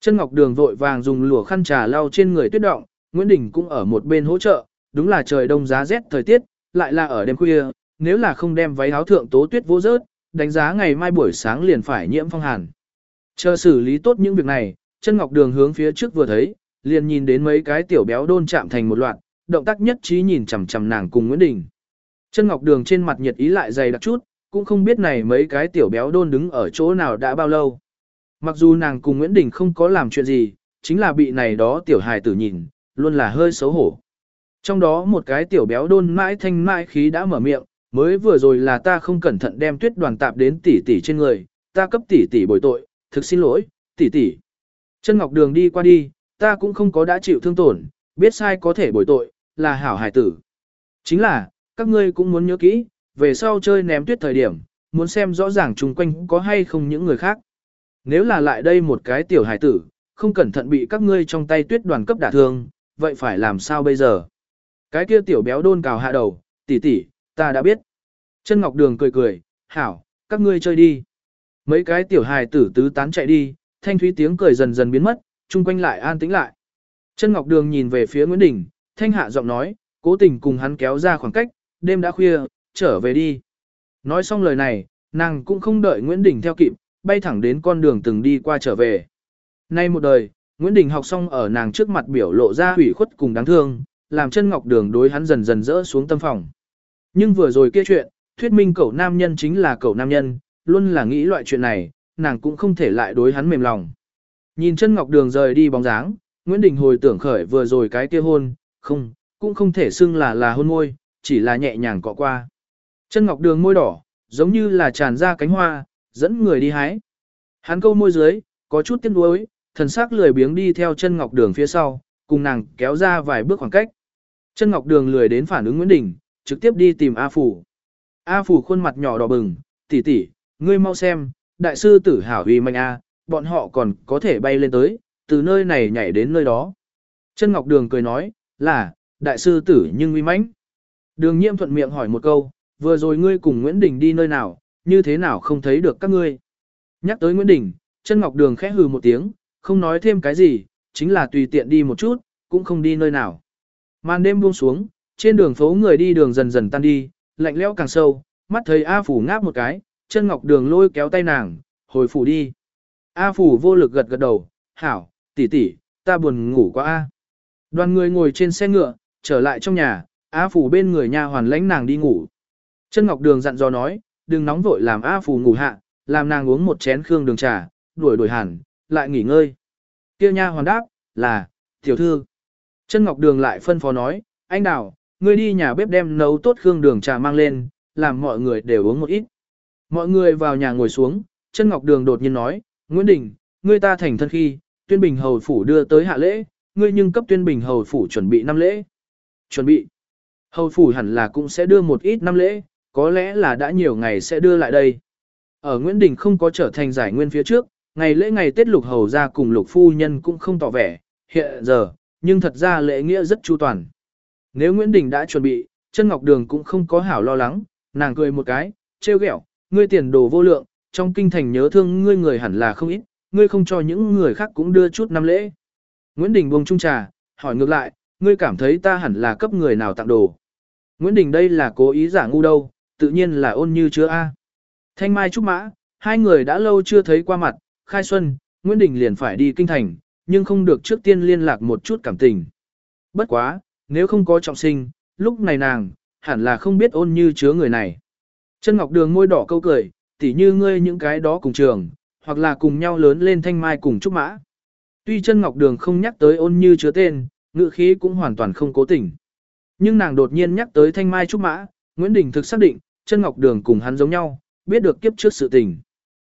Chân ngọc đường vội vàng dùng lụa khăn trà lau trên người tuyết động, Nguyễn Đình cũng ở một bên hỗ trợ, đúng là trời đông giá rét thời tiết, lại là ở đêm khuya, nếu là không đem váy áo thượng tố tuyết vô rớt, đánh giá ngày mai buổi sáng liền phải nhiễm phong hàn. Chờ xử lý tốt những việc này, chân ngọc đường hướng phía trước vừa thấy, liền nhìn đến mấy cái tiểu béo đôn chạm thành một loạt, động tác nhất trí nhìn chằm chằm nàng cùng Nguyễn Đình. Chân ngọc đường trên mặt nhiệt ý lại dày đặc chút, cũng không biết này mấy cái tiểu béo đôn đứng ở chỗ nào đã bao lâu. Mặc dù nàng cùng Nguyễn Đình không có làm chuyện gì, chính là bị này đó tiểu hài tử nhìn, luôn là hơi xấu hổ. Trong đó một cái tiểu béo đôn mãi thanh mãi khí đã mở miệng, mới vừa rồi là ta không cẩn thận đem tuyết đoàn tạp đến tỷ tỷ trên người, ta cấp tỷ tỷ bồi tội, thực xin lỗi, tỷ tỷ. Chân Ngọc Đường đi qua đi, ta cũng không có đã chịu thương tổn, biết sai có thể bồi tội, là hảo hải tử. Chính là, các ngươi cũng muốn nhớ kỹ, về sau chơi ném tuyết thời điểm, muốn xem rõ ràng chung quanh có hay không những người khác. Nếu là lại đây một cái tiểu hải tử, không cẩn thận bị các ngươi trong tay tuyết đoàn cấp đả thương, vậy phải làm sao bây giờ? Cái kia tiểu béo đôn cào hạ đầu, tỷ tỷ, ta đã biết. Chân Ngọc Đường cười cười, hảo, các ngươi chơi đi. Mấy cái tiểu hài tử tứ tán chạy đi, thanh thúy tiếng cười dần dần biến mất, chung quanh lại an tĩnh lại. Chân Ngọc Đường nhìn về phía Nguyễn Đình, thanh hạ giọng nói, cố tình cùng hắn kéo ra khoảng cách, đêm đã khuya, trở về đi. Nói xong lời này, nàng cũng không đợi Nguyễn Đình theo kịp, bay thẳng đến con đường từng đi qua trở về. Nay một đời, Nguyễn Đình học xong ở nàng trước mặt biểu lộ ra hủy khuất cùng đáng thương, làm chân ngọc đường đối hắn dần dần rỡ xuống tâm phòng. Nhưng vừa rồi kia chuyện, thuyết minh cậu nam nhân chính là cậu nam nhân, luôn là nghĩ loại chuyện này, nàng cũng không thể lại đối hắn mềm lòng. Nhìn chân ngọc đường rời đi bóng dáng, Nguyễn Đình hồi tưởng khởi vừa rồi cái kia hôn, không, cũng không thể xưng là là hôn môi, chỉ là nhẹ nhàng cọ qua. Chân ngọc đường môi đỏ, giống như là tràn ra cánh hoa, dẫn người đi hái. Hắn câu môi dưới, có chút tiếc nuối, thần sắc lười biếng đi theo chân ngọc đường phía sau, cùng nàng kéo ra vài bước khoảng cách. Chân ngọc đường lười đến phản ứng Nguyễn Đình, trực tiếp đi tìm A Phủ. A Phủ khuôn mặt nhỏ đỏ bừng, tỷ tỷ, ngươi mau xem, đại sư tử hảo huy mạnh A, bọn họ còn có thể bay lên tới, từ nơi này nhảy đến nơi đó. Chân ngọc đường cười nói, là, đại sư tử nhưng uy mãnh. Đường nhiễm thuận miệng hỏi một câu, vừa rồi ngươi cùng Nguyễn Đình đi nơi nào, như thế nào không thấy được các ngươi. Nhắc tới Nguyễn Đình, chân ngọc đường khẽ hừ một tiếng, không nói thêm cái gì, chính là tùy tiện đi một chút, cũng không đi nơi nào. Màn đêm buông xuống, trên đường phố người đi đường dần dần tan đi, lạnh lẽo càng sâu, mắt thấy A Phủ ngáp một cái, chân ngọc đường lôi kéo tay nàng, hồi phủ đi. A Phủ vô lực gật gật đầu, hảo, tỷ tỷ, ta buồn ngủ quá A. Đoàn người ngồi trên xe ngựa, trở lại trong nhà, A Phủ bên người nha hoàn lãnh nàng đi ngủ. Chân ngọc đường dặn dò nói, đừng nóng vội làm A Phủ ngủ hạ, làm nàng uống một chén khương đường trà, đuổi đuổi hẳn, lại nghỉ ngơi. Kia nha hoàn đáp, là, tiểu thư. Chân Ngọc Đường lại phân phó nói, anh đào, ngươi đi nhà bếp đem nấu tốt khương đường trà mang lên, làm mọi người đều uống một ít. Mọi người vào nhà ngồi xuống, chân Ngọc Đường đột nhiên nói, Nguyễn Đình, ngươi ta thành thân khi, tuyên bình hầu phủ đưa tới hạ lễ, ngươi nhưng cấp tuyên bình hầu phủ chuẩn bị năm lễ. Chuẩn bị. Hầu phủ hẳn là cũng sẽ đưa một ít năm lễ, có lẽ là đã nhiều ngày sẽ đưa lại đây. Ở Nguyễn Đình không có trở thành giải nguyên phía trước, ngày lễ ngày Tết lục hầu ra cùng lục phu nhân cũng không tỏ vẻ, hiện giờ, nhưng thật ra lễ nghĩa rất chu toàn. Nếu Nguyễn Đình đã chuẩn bị, chân ngọc đường cũng không có hảo lo lắng, nàng cười một cái, trêu ghẹo, ngươi tiền đồ vô lượng, trong kinh thành nhớ thương ngươi người hẳn là không ít, ngươi không cho những người khác cũng đưa chút năm lễ. Nguyễn Đình buông trung trà, hỏi ngược lại, ngươi cảm thấy ta hẳn là cấp người nào tặng đồ. Nguyễn Đình đây là cố ý giả ngu đâu, tự nhiên là ôn như chứa A. Thanh Mai Trúc Mã, hai người đã lâu chưa thấy qua mặt, khai xuân, Nguyễn Đình liền phải đi kinh thành, nhưng không được trước tiên liên lạc một chút cảm tình. Bất quá, nếu không có trọng sinh, lúc này nàng, hẳn là không biết ôn như chứa người này. Chân Ngọc Đường môi đỏ câu cười, tỉ như ngươi những cái đó cùng trường, hoặc là cùng nhau lớn lên thanh mai cùng trúc mã. Tuy chân Ngọc Đường không nhắc tới ôn như chứa tên, ngữ khí cũng hoàn toàn không cố tình. Nhưng nàng đột nhiên nhắc tới thanh mai trúc mã, Nguyễn Đình thực xác định, chân Ngọc Đường cùng hắn giống nhau, biết được kiếp trước sự tình.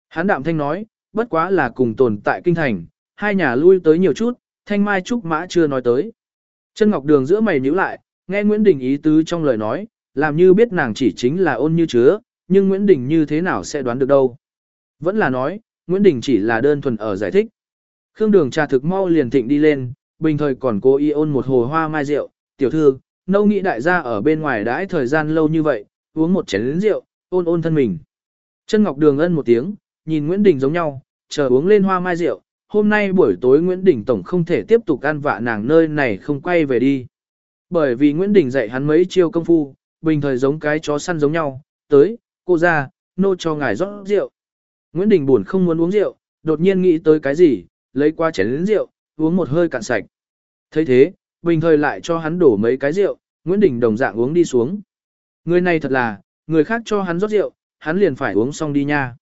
Hắn đạm thanh nói, bất quá là cùng tồn tại kinh thành, hai nhà lui tới nhiều chút, thanh mai trúc mã chưa nói tới. Chân Ngọc Đường giữa mày nhíu lại, nghe Nguyễn Đình ý tứ trong lời nói, làm như biết nàng chỉ chính là ôn như chứa, nhưng Nguyễn Đình như thế nào sẽ đoán được đâu. Vẫn là nói, Nguyễn Đình chỉ là đơn thuần ở giải thích. Khương đường trà thực mau liền thịnh đi lên, bình thời còn cố ý ôn một hồ hoa mai rượu, tiểu thư, nâu nghĩ đại gia ở bên ngoài đãi thời gian lâu như vậy, uống một chén rượu, ôn ôn thân mình. Chân Ngọc Đường ân một tiếng, nhìn Nguyễn Đình giống nhau, chờ uống lên hoa mai rượu, hôm nay buổi tối Nguyễn Đình Tổng không thể tiếp tục ăn vạ nàng nơi này không quay về đi. Bởi vì Nguyễn Đình dạy hắn mấy chiêu công phu, bình thời giống cái chó săn giống nhau, tới, cô ra, nô cho ngài rót rượu. Nguyễn Đình buồn không muốn uống rượu, đột nhiên nghĩ tới cái gì, lấy qua chén lĩnh rượu, uống một hơi cạn sạch. thấy thế, bình thời lại cho hắn đổ mấy cái rượu, Nguyễn Đình đồng dạng uống đi xuống. Người này thật là, người khác cho hắn rót rượu, hắn liền phải uống xong đi nha.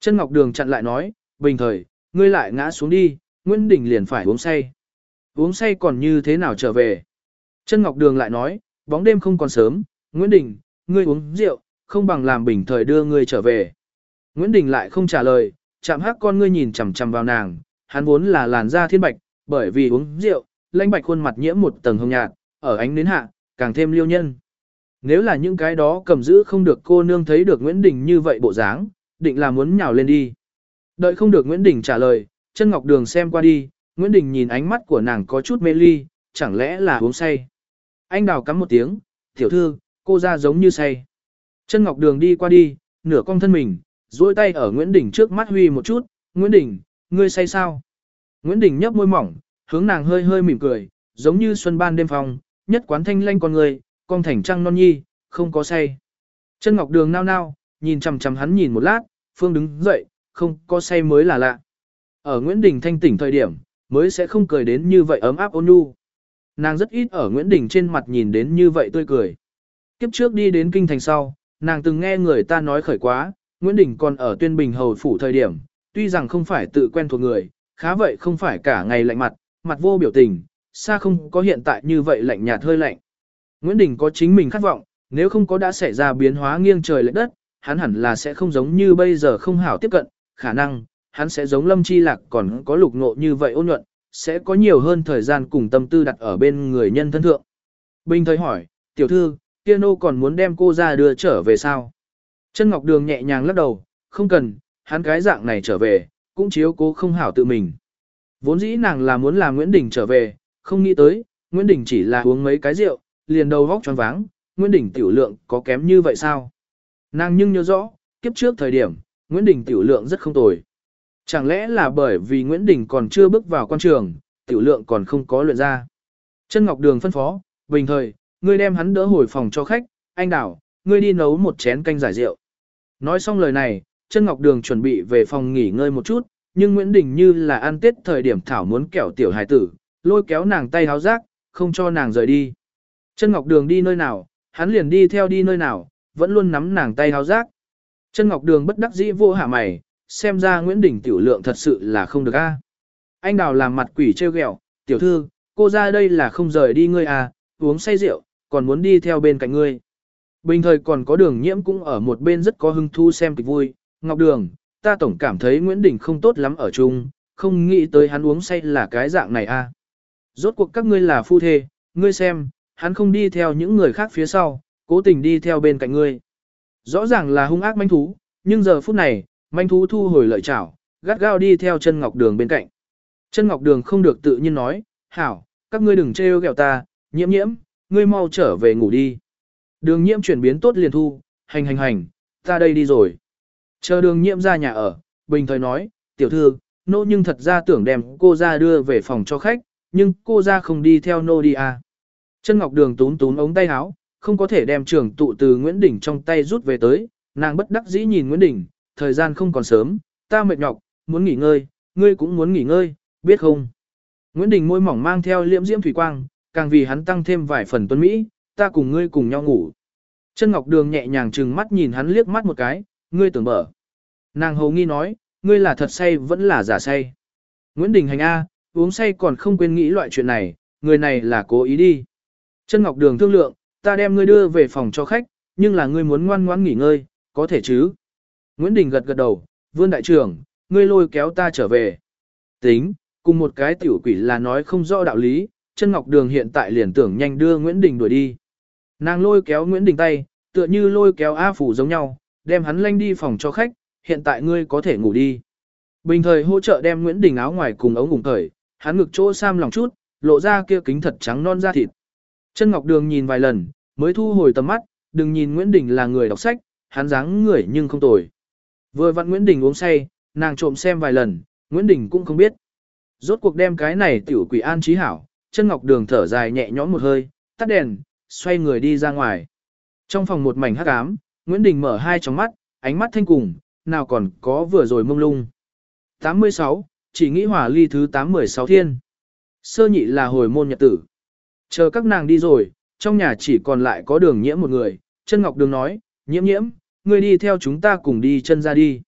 Chân Ngọc Đường chặn lại nói, bình thời, ngươi lại ngã xuống đi, Nguyễn Đình liền phải uống say. Uống say còn như thế nào trở về? Chân Ngọc Đường lại nói, bóng đêm không còn sớm, Nguyễn Đình, ngươi uống rượu, không bằng làm bình thời đưa ngươi trở về. Nguyễn Đình lại không trả lời, chạm hắc con ngươi nhìn chằm chằm vào nàng, hắn vốn là làn da thiên bạch, bởi vì uống rượu, lãnh bạch khuôn mặt nhiễm một tầng hồng nhạt, ở ánh nến hạ, càng thêm liêu nhân. Nếu là những cái đó cầm giữ không được cô nương thấy được Nguyễn Đình như vậy bộ dáng, định là muốn nhào lên đi. Đợi không được Nguyễn Đình trả lời, chân ngọc đường xem qua đi, Nguyễn Đình nhìn ánh mắt của nàng có chút mê ly, chẳng lẽ là uống say. Anh đào cắm một tiếng, tiểu thư, cô ra giống như say. Chân ngọc đường đi qua đi, nửa cong thân mình, duỗi tay ở Nguyễn Đình trước mắt huy một chút, Nguyễn Đình, ngươi say sao? Nguyễn Đình nhấp môi mỏng, hướng nàng hơi hơi mỉm cười, giống như xuân ban đêm phòng, nhất quán thanh lanh con người, con thành trăng non nhi, không có say. Chân Ngọc Đường nao nao, nhìn chằm chằm hắn nhìn một lát, Phương đứng dậy, không có say mới là lạ. Ở Nguyễn Đình thanh tỉnh thời điểm, mới sẽ không cười đến như vậy ấm áp ôn nhu. Nàng rất ít ở Nguyễn Đình trên mặt nhìn đến như vậy tươi cười. Kiếp trước đi đến kinh thành sau, nàng từng nghe người ta nói khởi quá, Nguyễn Đình còn ở tuyên bình hầu phủ thời điểm, tuy rằng không phải tự quen thuộc người, khá vậy không phải cả ngày lạnh mặt, mặt vô biểu tình, xa không có hiện tại như vậy lạnh nhạt hơi lạnh. Nguyễn Đình có chính mình khát vọng, nếu không có đã xảy ra biến hóa nghiêng trời lệch đất, hắn hẳn là sẽ không giống như bây giờ không hảo tiếp cận, khả năng, hắn sẽ giống lâm chi lạc còn có lục ngộ như vậy ôn nhuận, sẽ có nhiều hơn thời gian cùng tâm tư đặt ở bên người nhân thân thượng. Bình thời hỏi, tiểu thư, kia nô còn muốn đem cô ra đưa trở về sao? Chân Ngọc Đường nhẹ nhàng lắc đầu, không cần, hắn cái dạng này trở về, cũng chiếu cố không hảo tự mình. Vốn dĩ nàng là muốn làm Nguyễn Đình trở về, không nghĩ tới, Nguyễn Đình chỉ là uống mấy cái rượu, liền đầu vóc choáng váng, Nguyễn Đình tiểu lượng có kém như vậy sao? Nàng nhưng nhớ rõ, kiếp trước thời điểm, Nguyễn Đình tiểu lượng rất không tồi. Chẳng lẽ là bởi vì Nguyễn Đình còn chưa bước vào quan trường, tiểu lượng còn không có luyện ra. Chân Ngọc Đường phân phó, bình thời, ngươi đem hắn đỡ hồi phòng cho khách, anh đảo, ngươi đi nấu một chén canh giải rượu. Nói xong lời này, chân Ngọc Đường chuẩn bị về phòng nghỉ ngơi một chút, nhưng Nguyễn Đình như là ăn tết thời điểm Thảo muốn kẹo tiểu hài tử, lôi kéo nàng tay háo rác, không cho nàng rời đi. Chân Ngọc Đường đi nơi nào, hắn liền đi theo đi nơi nào, vẫn luôn nắm nàng tay háo rác. Chân Ngọc Đường bất đắc dĩ vô hạ mày, xem ra Nguyễn Đình tiểu lượng thật sự là không được a. Anh Đào làm mặt quỷ trêu ghẹo, tiểu thư, cô ra đây là không rời đi ngươi à, uống say rượu, còn muốn đi theo bên cạnh ngươi. Bình thời còn có đường nhiễm cũng ở một bên rất có hứng thu xem kịch vui, Ngọc Đường, ta tổng cảm thấy Nguyễn Đình không tốt lắm ở chung, không nghĩ tới hắn uống say là cái dạng này a. À. Rốt cuộc các ngươi là phu thê, ngươi xem, hắn không đi theo những người khác phía sau, cố tình đi theo bên cạnh ngươi. Rõ ràng là hung ác manh thú, nhưng giờ phút này, manh thú thu hồi lợi chảo, gắt gao đi theo chân ngọc đường bên cạnh. Chân ngọc đường không được tự nhiên nói, hảo, các ngươi đừng trêu ghẹo ta, nhiễm nhiễm, ngươi mau trở về ngủ đi. Đường nhiễm chuyển biến tốt liền thu, hành hành hành, ta đây đi rồi. Chờ đường nhiễm ra nhà ở, bình thời nói, tiểu thư, nô nhưng thật ra tưởng đem cô ra đưa về phòng cho khách, nhưng cô ra không đi theo nô đi à. Chân ngọc đường tún tún ống tay áo, không có thể đem trưởng tụ từ Nguyễn Đình trong tay rút về tới, nàng bất đắc dĩ nhìn Nguyễn Đình, thời gian không còn sớm, ta mệt nhọc, muốn nghỉ ngơi, ngươi cũng muốn nghỉ ngơi, biết không? Nguyễn Đình môi mỏng mang theo liễm diễm thủy quang, càng vì hắn tăng thêm vài phần tuấn Mỹ, ta cùng ngươi cùng nhau ngủ. Chân Ngọc Đường nhẹ nhàng trừng mắt nhìn hắn liếc mắt một cái, ngươi tưởng mở. Nàng hầu nghi nói, ngươi là thật say vẫn là giả say. Nguyễn Đình Hành A, uống say còn không quên nghĩ loại chuyện này, người này là cố ý đi. Chân Ngọc Đường thương lượng, ta đem ngươi đưa về phòng cho khách, nhưng là ngươi muốn ngoan ngoãn nghỉ ngơi, có thể chứ. Nguyễn Đình gật gật đầu, vương đại trưởng, ngươi lôi kéo ta trở về. Tính, cùng một cái tiểu quỷ là nói không rõ đạo lý, chân Ngọc Đường hiện tại liền tưởng nhanh đưa Nguyễn Đình đuổi đi. Nàng lôi kéo Nguyễn Đình tay, tựa như lôi kéo A Phủ giống nhau, đem hắn lanh đi phòng cho khách, hiện tại ngươi có thể ngủ đi. Bình thời hỗ trợ đem Nguyễn Đình áo ngoài cùng ống cùng thời, hắn ngực chỗ sam lòng chút, lộ ra kia kính thật trắng non da thịt. Chân Ngọc Đường nhìn vài lần, mới thu hồi tầm mắt, đừng nhìn Nguyễn Đình là người đọc sách, hắn dáng người nhưng không tồi. Vừa vặn Nguyễn Đình uống say, nàng trộm xem vài lần, Nguyễn Đình cũng không biết. Rốt cuộc đem cái này tiểu quỷ an trí hảo, chân Ngọc Đường thở dài nhẹ nhõm một hơi, tắt đèn, xoay người đi ra ngoài. Trong phòng một mảnh hắc ám, Nguyễn Đình mở hai tròng mắt, ánh mắt thanh cùng, nào còn có vừa rồi mông lung. 86, chỉ nghĩ hỏa ly thứ 816 thiên. Sơ nhị là hồi môn nhật tử. Chờ các nàng đi rồi, trong nhà chỉ còn lại có đường nhiễm một người, chân ngọc đường nói, nhiễm nhiễm, ngươi đi theo chúng ta cùng đi chân ra đi.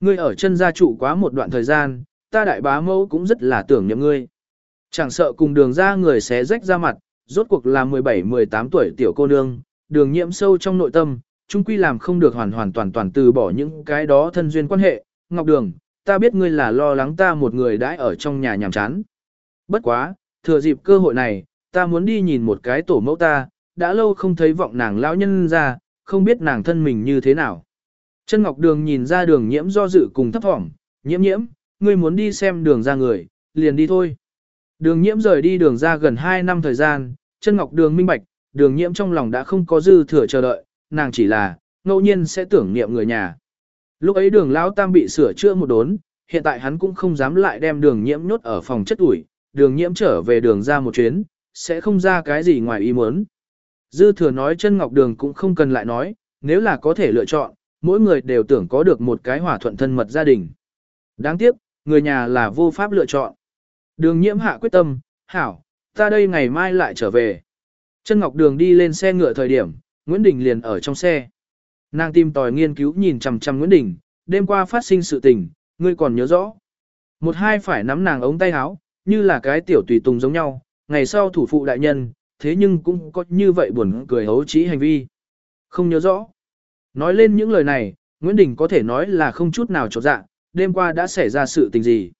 Ngươi ở chân gia trụ quá một đoạn thời gian, ta đại bá mẫu cũng rất là tưởng nhậm ngươi. Chẳng sợ cùng đường ra người xé rách ra mặt, rốt cuộc là 17-18 tuổi tiểu cô nương, đường nhiễm sâu trong nội tâm, chung quy làm không được hoàn hoàn toàn toàn từ bỏ những cái đó thân duyên quan hệ. Ngọc Đường, ta biết ngươi là lo lắng ta một người đãi ở trong nhà nhàm chán. Bất quá, thừa dịp cơ hội này, ta muốn đi nhìn một cái tổ mẫu ta, đã lâu không thấy vọng nàng lão nhân ra, không biết nàng thân mình như thế nào. Chân Ngọc Đường nhìn ra đường nhiễm do dự cùng thấp thỏm, nhiễm nhiễm, ngươi muốn đi xem đường ra người, liền đi thôi. Đường nhiễm rời đi đường ra gần 2 năm thời gian, chân Ngọc Đường minh bạch, đường nhiễm trong lòng đã không có dư thừa chờ đợi, nàng chỉ là, ngẫu nhiên sẽ tưởng niệm người nhà. Lúc ấy đường lão tam bị sửa chữa một đốn, hiện tại hắn cũng không dám lại đem đường nhiễm nhốt ở phòng chất ủi, đường nhiễm trở về đường ra một chuyến, sẽ không ra cái gì ngoài ý muốn. Dư thừa nói chân ngọc đường cũng không cần lại nói, nếu là có thể lựa chọn, mỗi người đều tưởng có được một cái hòa thuận thân mật gia đình. Đáng tiếc, người nhà là vô pháp lựa chọn. Đường nhiễm hạ quyết tâm, hảo, ta đây ngày mai lại trở về. Chân ngọc đường đi lên xe ngựa thời điểm, Nguyễn Đình liền ở trong xe. Nàng tìm tòi nghiên cứu nhìn chằm chằm Nguyễn Đình, đêm qua phát sinh sự tình, ngươi còn nhớ rõ. Một hai phải nắm nàng ống tay áo, như là cái tiểu tùy tùng giống nhau, ngày sau thủ phụ đại nhân, thế nhưng cũng có như vậy buồn cười hấu trí hành vi. Không nhớ rõ. Nói lên những lời này, Nguyễn Đình có thể nói là không chút nào trọt dạ, đêm qua đã xảy ra sự tình gì.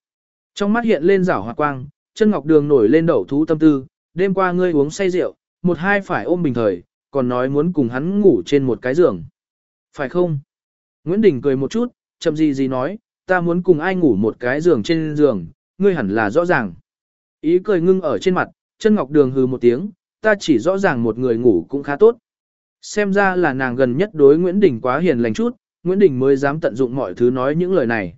Trong mắt hiện lên rảo hoa quang, chân ngọc đường nổi lên đậu thú tâm tư, đêm qua ngươi uống say rượu, một hai phải ôm bình thời, còn nói muốn cùng hắn ngủ trên một cái giường. Phải không? Nguyễn Đình cười một chút, chậm gì gì nói, ta muốn cùng ai ngủ một cái giường trên giường, ngươi hẳn là rõ ràng. Ý cười ngưng ở trên mặt, chân ngọc đường hừ một tiếng, ta chỉ rõ ràng một người ngủ cũng khá tốt. Xem ra là nàng gần nhất đối Nguyễn Đình quá hiền lành chút, Nguyễn Đình mới dám tận dụng mọi thứ nói những lời này.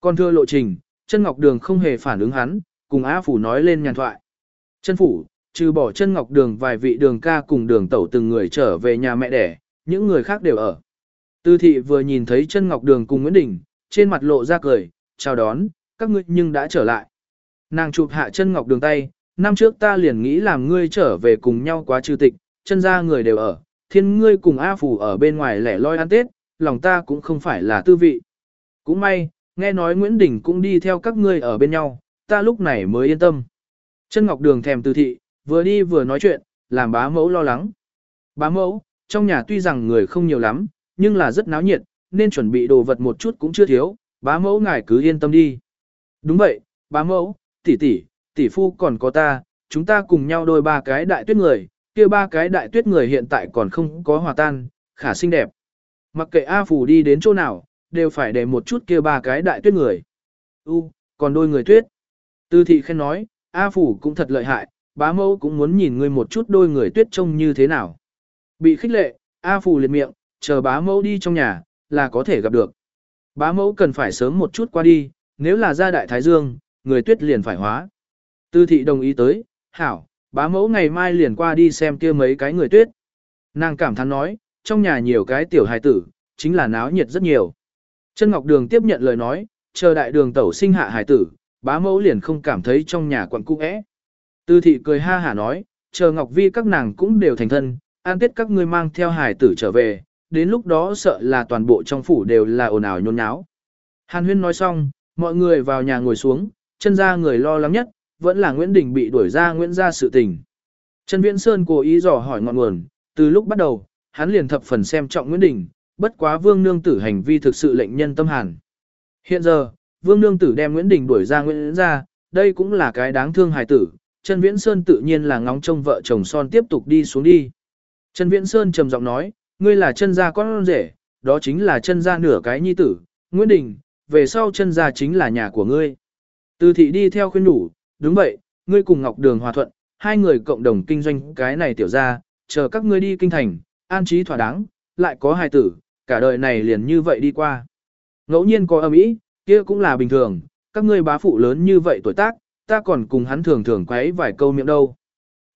Còn thưa lộ trình, chân ngọc đường không hề phản ứng hắn, cùng A Phủ nói lên nhàn thoại. Chân Phủ, trừ bỏ chân ngọc đường vài vị đường ca cùng đường tẩu từng người trở về nhà mẹ đẻ, những người khác đều ở. Tư thị vừa nhìn thấy chân ngọc đường cùng Nguyễn Đình, trên mặt lộ ra cười, chào đón, các ngươi nhưng đã trở lại. Nàng chụp hạ chân ngọc đường tay, năm trước ta liền nghĩ làm ngươi trở về cùng nhau quá trừ tịch, chân ra người đều ở, thiên ngươi cùng A Phủ ở bên ngoài lẻ loi ăn tết, lòng ta cũng không phải là tư vị. Cũng may, nghe nói Nguyễn Đình cũng đi theo các ngươi ở bên nhau, ta lúc này mới yên tâm. Chân ngọc đường thèm từ thị, vừa đi vừa nói chuyện, làm bá mẫu lo lắng. Bá mẫu, trong nhà tuy rằng người không nhiều lắm, nhưng là rất náo nhiệt, nên chuẩn bị đồ vật một chút cũng chưa thiếu, bá mẫu ngài cứ yên tâm đi. Đúng vậy, bá mẫu, tỷ tỷ, tỷ phu còn có ta, chúng ta cùng nhau đôi ba cái đại tuyết người, kia ba cái đại tuyết người hiện tại còn không có hòa tan, khả xinh đẹp. Mặc kệ A Phù đi đến chỗ nào, đều phải để một chút kia ba cái đại tuyết người. U, còn đôi người tuyết. Tư thị khen nói, A Phủ cũng thật lợi hại, bá mẫu cũng muốn nhìn ngươi một chút đôi người tuyết trông như thế nào. Bị khích lệ, A phủ liệt miệng, chờ bá mẫu đi trong nhà, là có thể gặp được. Bá mẫu cần phải sớm một chút qua đi, nếu là ra đại thái dương, người tuyết liền phải hóa. Tư thị đồng ý tới, hảo, bá mẫu ngày mai liền qua đi xem kia mấy cái người tuyết. Nàng cảm thán nói, trong nhà nhiều cái tiểu hài tử, chính là náo nhiệt rất nhiều. Chân Ngọc Đường tiếp nhận lời nói, chờ đại đường tẩu sinh hạ Hải tử, bá mẫu liền không cảm thấy trong nhà quặn cũ ẽ. Tư thị cười ha hả nói, chờ Ngọc Vi các nàng cũng đều thành thân, an tết các ngươi mang theo Hải tử trở về, đến lúc đó sợ là toàn bộ trong phủ đều là ồn ào nhôn nháo. Hàn huyên nói xong, mọi người vào nhà ngồi xuống, chân ra người lo lắng nhất, vẫn là Nguyễn Đình bị đuổi ra Nguyễn ra sự tình. Trần Viễn Sơn cố ý dò hỏi ngọn nguồn, từ lúc bắt đầu, hắn liền thập phần xem trọng Nguyễn Đình, bất quá vương nương tử hành vi thực sự lệnh nhân tâm hàn. Hiện giờ, vương nương tử đem Nguyễn Đình đuổi ra Nguyễn ra, đây cũng là cái đáng thương hài tử, Trần Viễn Sơn tự nhiên là ngóng trông vợ chồng son tiếp tục đi xuống đi. Trần Viễn Sơn trầm giọng nói, ngươi là chân gia con rể, đó chính là chân gia nửa cái nhi tử, Nguyễn Đình, về sau chân gia chính là nhà của ngươi. Từ thị đi theo khuyên đủ, đúng vậy, ngươi cùng Ngọc Đường hòa thuận, hai người cộng đồng kinh doanh cái này tiểu ra, chờ các ngươi đi kinh thành, an trí thỏa đáng, lại có hài tử, cả đời này liền như vậy đi qua. Ngẫu nhiên có âm ý, kia cũng là bình thường, các ngươi bá phụ lớn như vậy tuổi tác, ta còn cùng hắn thường thường quấy vài câu miệng đâu.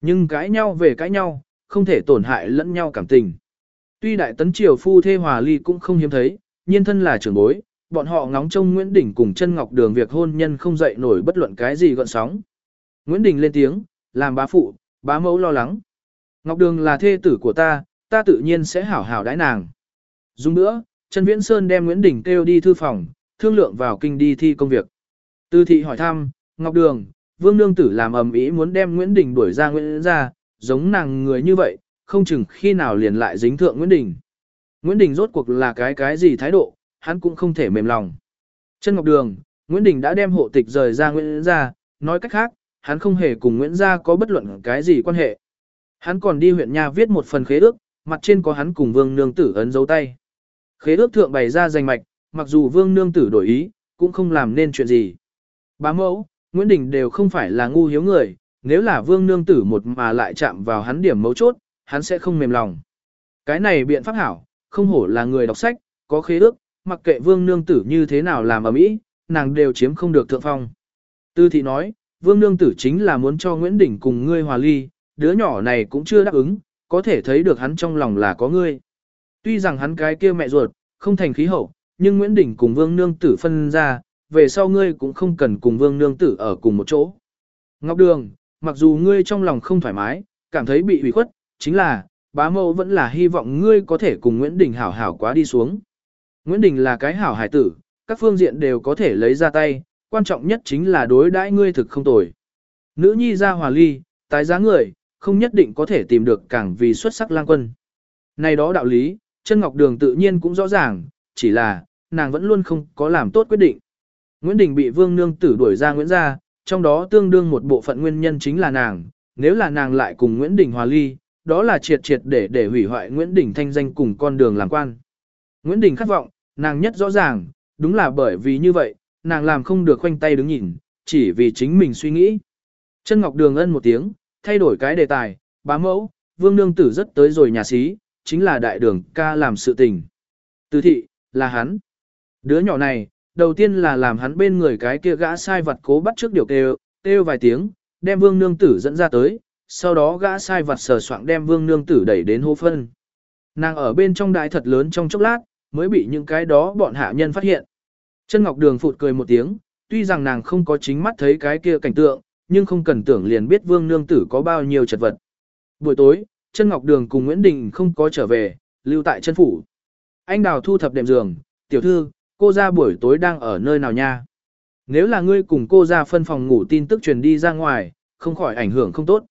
Nhưng cãi nhau về cãi nhau, không thể tổn hại lẫn nhau cảm tình. Tuy đại tấn triều phu thê hòa ly cũng không hiếm thấy, nhiên thân là trưởng bối, bọn họ ngóng trông Nguyễn Đình cùng chân ngọc đường việc hôn nhân không dậy nổi bất luận cái gì gọn sóng. Nguyễn Đình lên tiếng, làm bá phụ, bá mẫu lo lắng. Ngọc đường là thê tử của ta, ta tự nhiên sẽ hảo hảo đãi nàng. Dùng nữa, Trần Viễn Sơn đem Nguyễn Đình kêu đi thư phòng, thương lượng vào kinh đi thi công việc. Tư thị hỏi thăm, Ngọc Đường, Vương Nương Tử làm ầm ĩ muốn đem Nguyễn Đình đuổi ra Nguyễn ra, giống nàng người như vậy, không chừng khi nào liền lại dính thượng Nguyễn Đình. Nguyễn Đình rốt cuộc là cái cái gì thái độ, hắn cũng không thể mềm lòng. Chân Ngọc Đường, Nguyễn Đình đã đem hộ tịch rời ra Nguyễn ra, nói cách khác, hắn không hề cùng Nguyễn gia có bất luận cái gì quan hệ. Hắn còn đi huyện nha viết một phần khế ước, mặt trên có hắn cùng Vương Nương Tử ấn dấu tay. Khế ước thượng bày ra danh mạch, mặc dù Vương Nương Tử đổi ý, cũng không làm nên chuyện gì. Bá mẫu, Nguyễn Đình đều không phải là ngu hiếu người, nếu là Vương Nương Tử một mà lại chạm vào hắn điểm mấu chốt, hắn sẽ không mềm lòng. Cái này biện pháp hảo, không hổ là người đọc sách, có khế ước, mặc kệ Vương Nương Tử như thế nào làm ở mỹ, nàng đều chiếm không được thượng phong. Tư thị nói, Vương Nương Tử chính là muốn cho Nguyễn Đình cùng ngươi hòa ly, đứa nhỏ này cũng chưa đáp ứng, có thể thấy được hắn trong lòng là có ngươi. Tuy rằng hắn cái kia mẹ ruột, không thành khí hậu, nhưng Nguyễn Đình cùng Vương Nương Tử phân ra, về sau ngươi cũng không cần cùng Vương Nương Tử ở cùng một chỗ. Ngọc Đường, mặc dù ngươi trong lòng không thoải mái, cảm thấy bị ủy khuất, chính là, bá mẫu vẫn là hy vọng ngươi có thể cùng Nguyễn Đình hảo hảo quá đi xuống. Nguyễn Đình là cái hảo hải tử, các phương diện đều có thể lấy ra tay, quan trọng nhất chính là đối đãi ngươi thực không tồi. Nữ nhi ra hòa ly, tái giá người, không nhất định có thể tìm được càng vì xuất sắc lang quân. Này đó đạo lý, chân ngọc đường tự nhiên cũng rõ ràng, chỉ là, nàng vẫn luôn không có làm tốt quyết định. Nguyễn Đình bị vương nương tử đuổi ra Nguyễn gia, trong đó tương đương một bộ phận nguyên nhân chính là nàng, nếu là nàng lại cùng Nguyễn Đình hòa ly, đó là triệt triệt để để hủy hoại Nguyễn Đình thanh danh cùng con đường làm quan. Nguyễn Đình khát vọng, nàng nhất rõ ràng, đúng là bởi vì như vậy, nàng làm không được khoanh tay đứng nhìn, chỉ vì chính mình suy nghĩ. Chân Ngọc Đường ân một tiếng, thay đổi cái đề tài, bá mẫu, vương nương tử rất tới rồi nhà xí, chính là đại đường ca làm sự tình. Từ thị, là hắn. Đứa nhỏ này, đầu tiên là làm hắn bên người cái kia gã sai vật cố bắt trước điều kêu, kêu vài tiếng, đem vương nương tử dẫn ra tới, sau đó gã sai vật sờ soạng đem vương nương tử đẩy đến hô phân. Nàng ở bên trong đại thật lớn trong chốc lát, mới bị những cái đó bọn hạ nhân phát hiện. Chân Ngọc Đường phụt cười một tiếng, tuy rằng nàng không có chính mắt thấy cái kia cảnh tượng, nhưng không cần tưởng liền biết vương nương tử có bao nhiêu chật vật. Buổi tối, chân Ngọc Đường cùng Nguyễn Đình không có trở về, lưu tại chân phủ. Anh đào thu thập đệm giường, tiểu thư, cô ra buổi tối đang ở nơi nào nha? Nếu là ngươi cùng cô ra phân phòng ngủ tin tức truyền đi ra ngoài, không khỏi ảnh hưởng không tốt.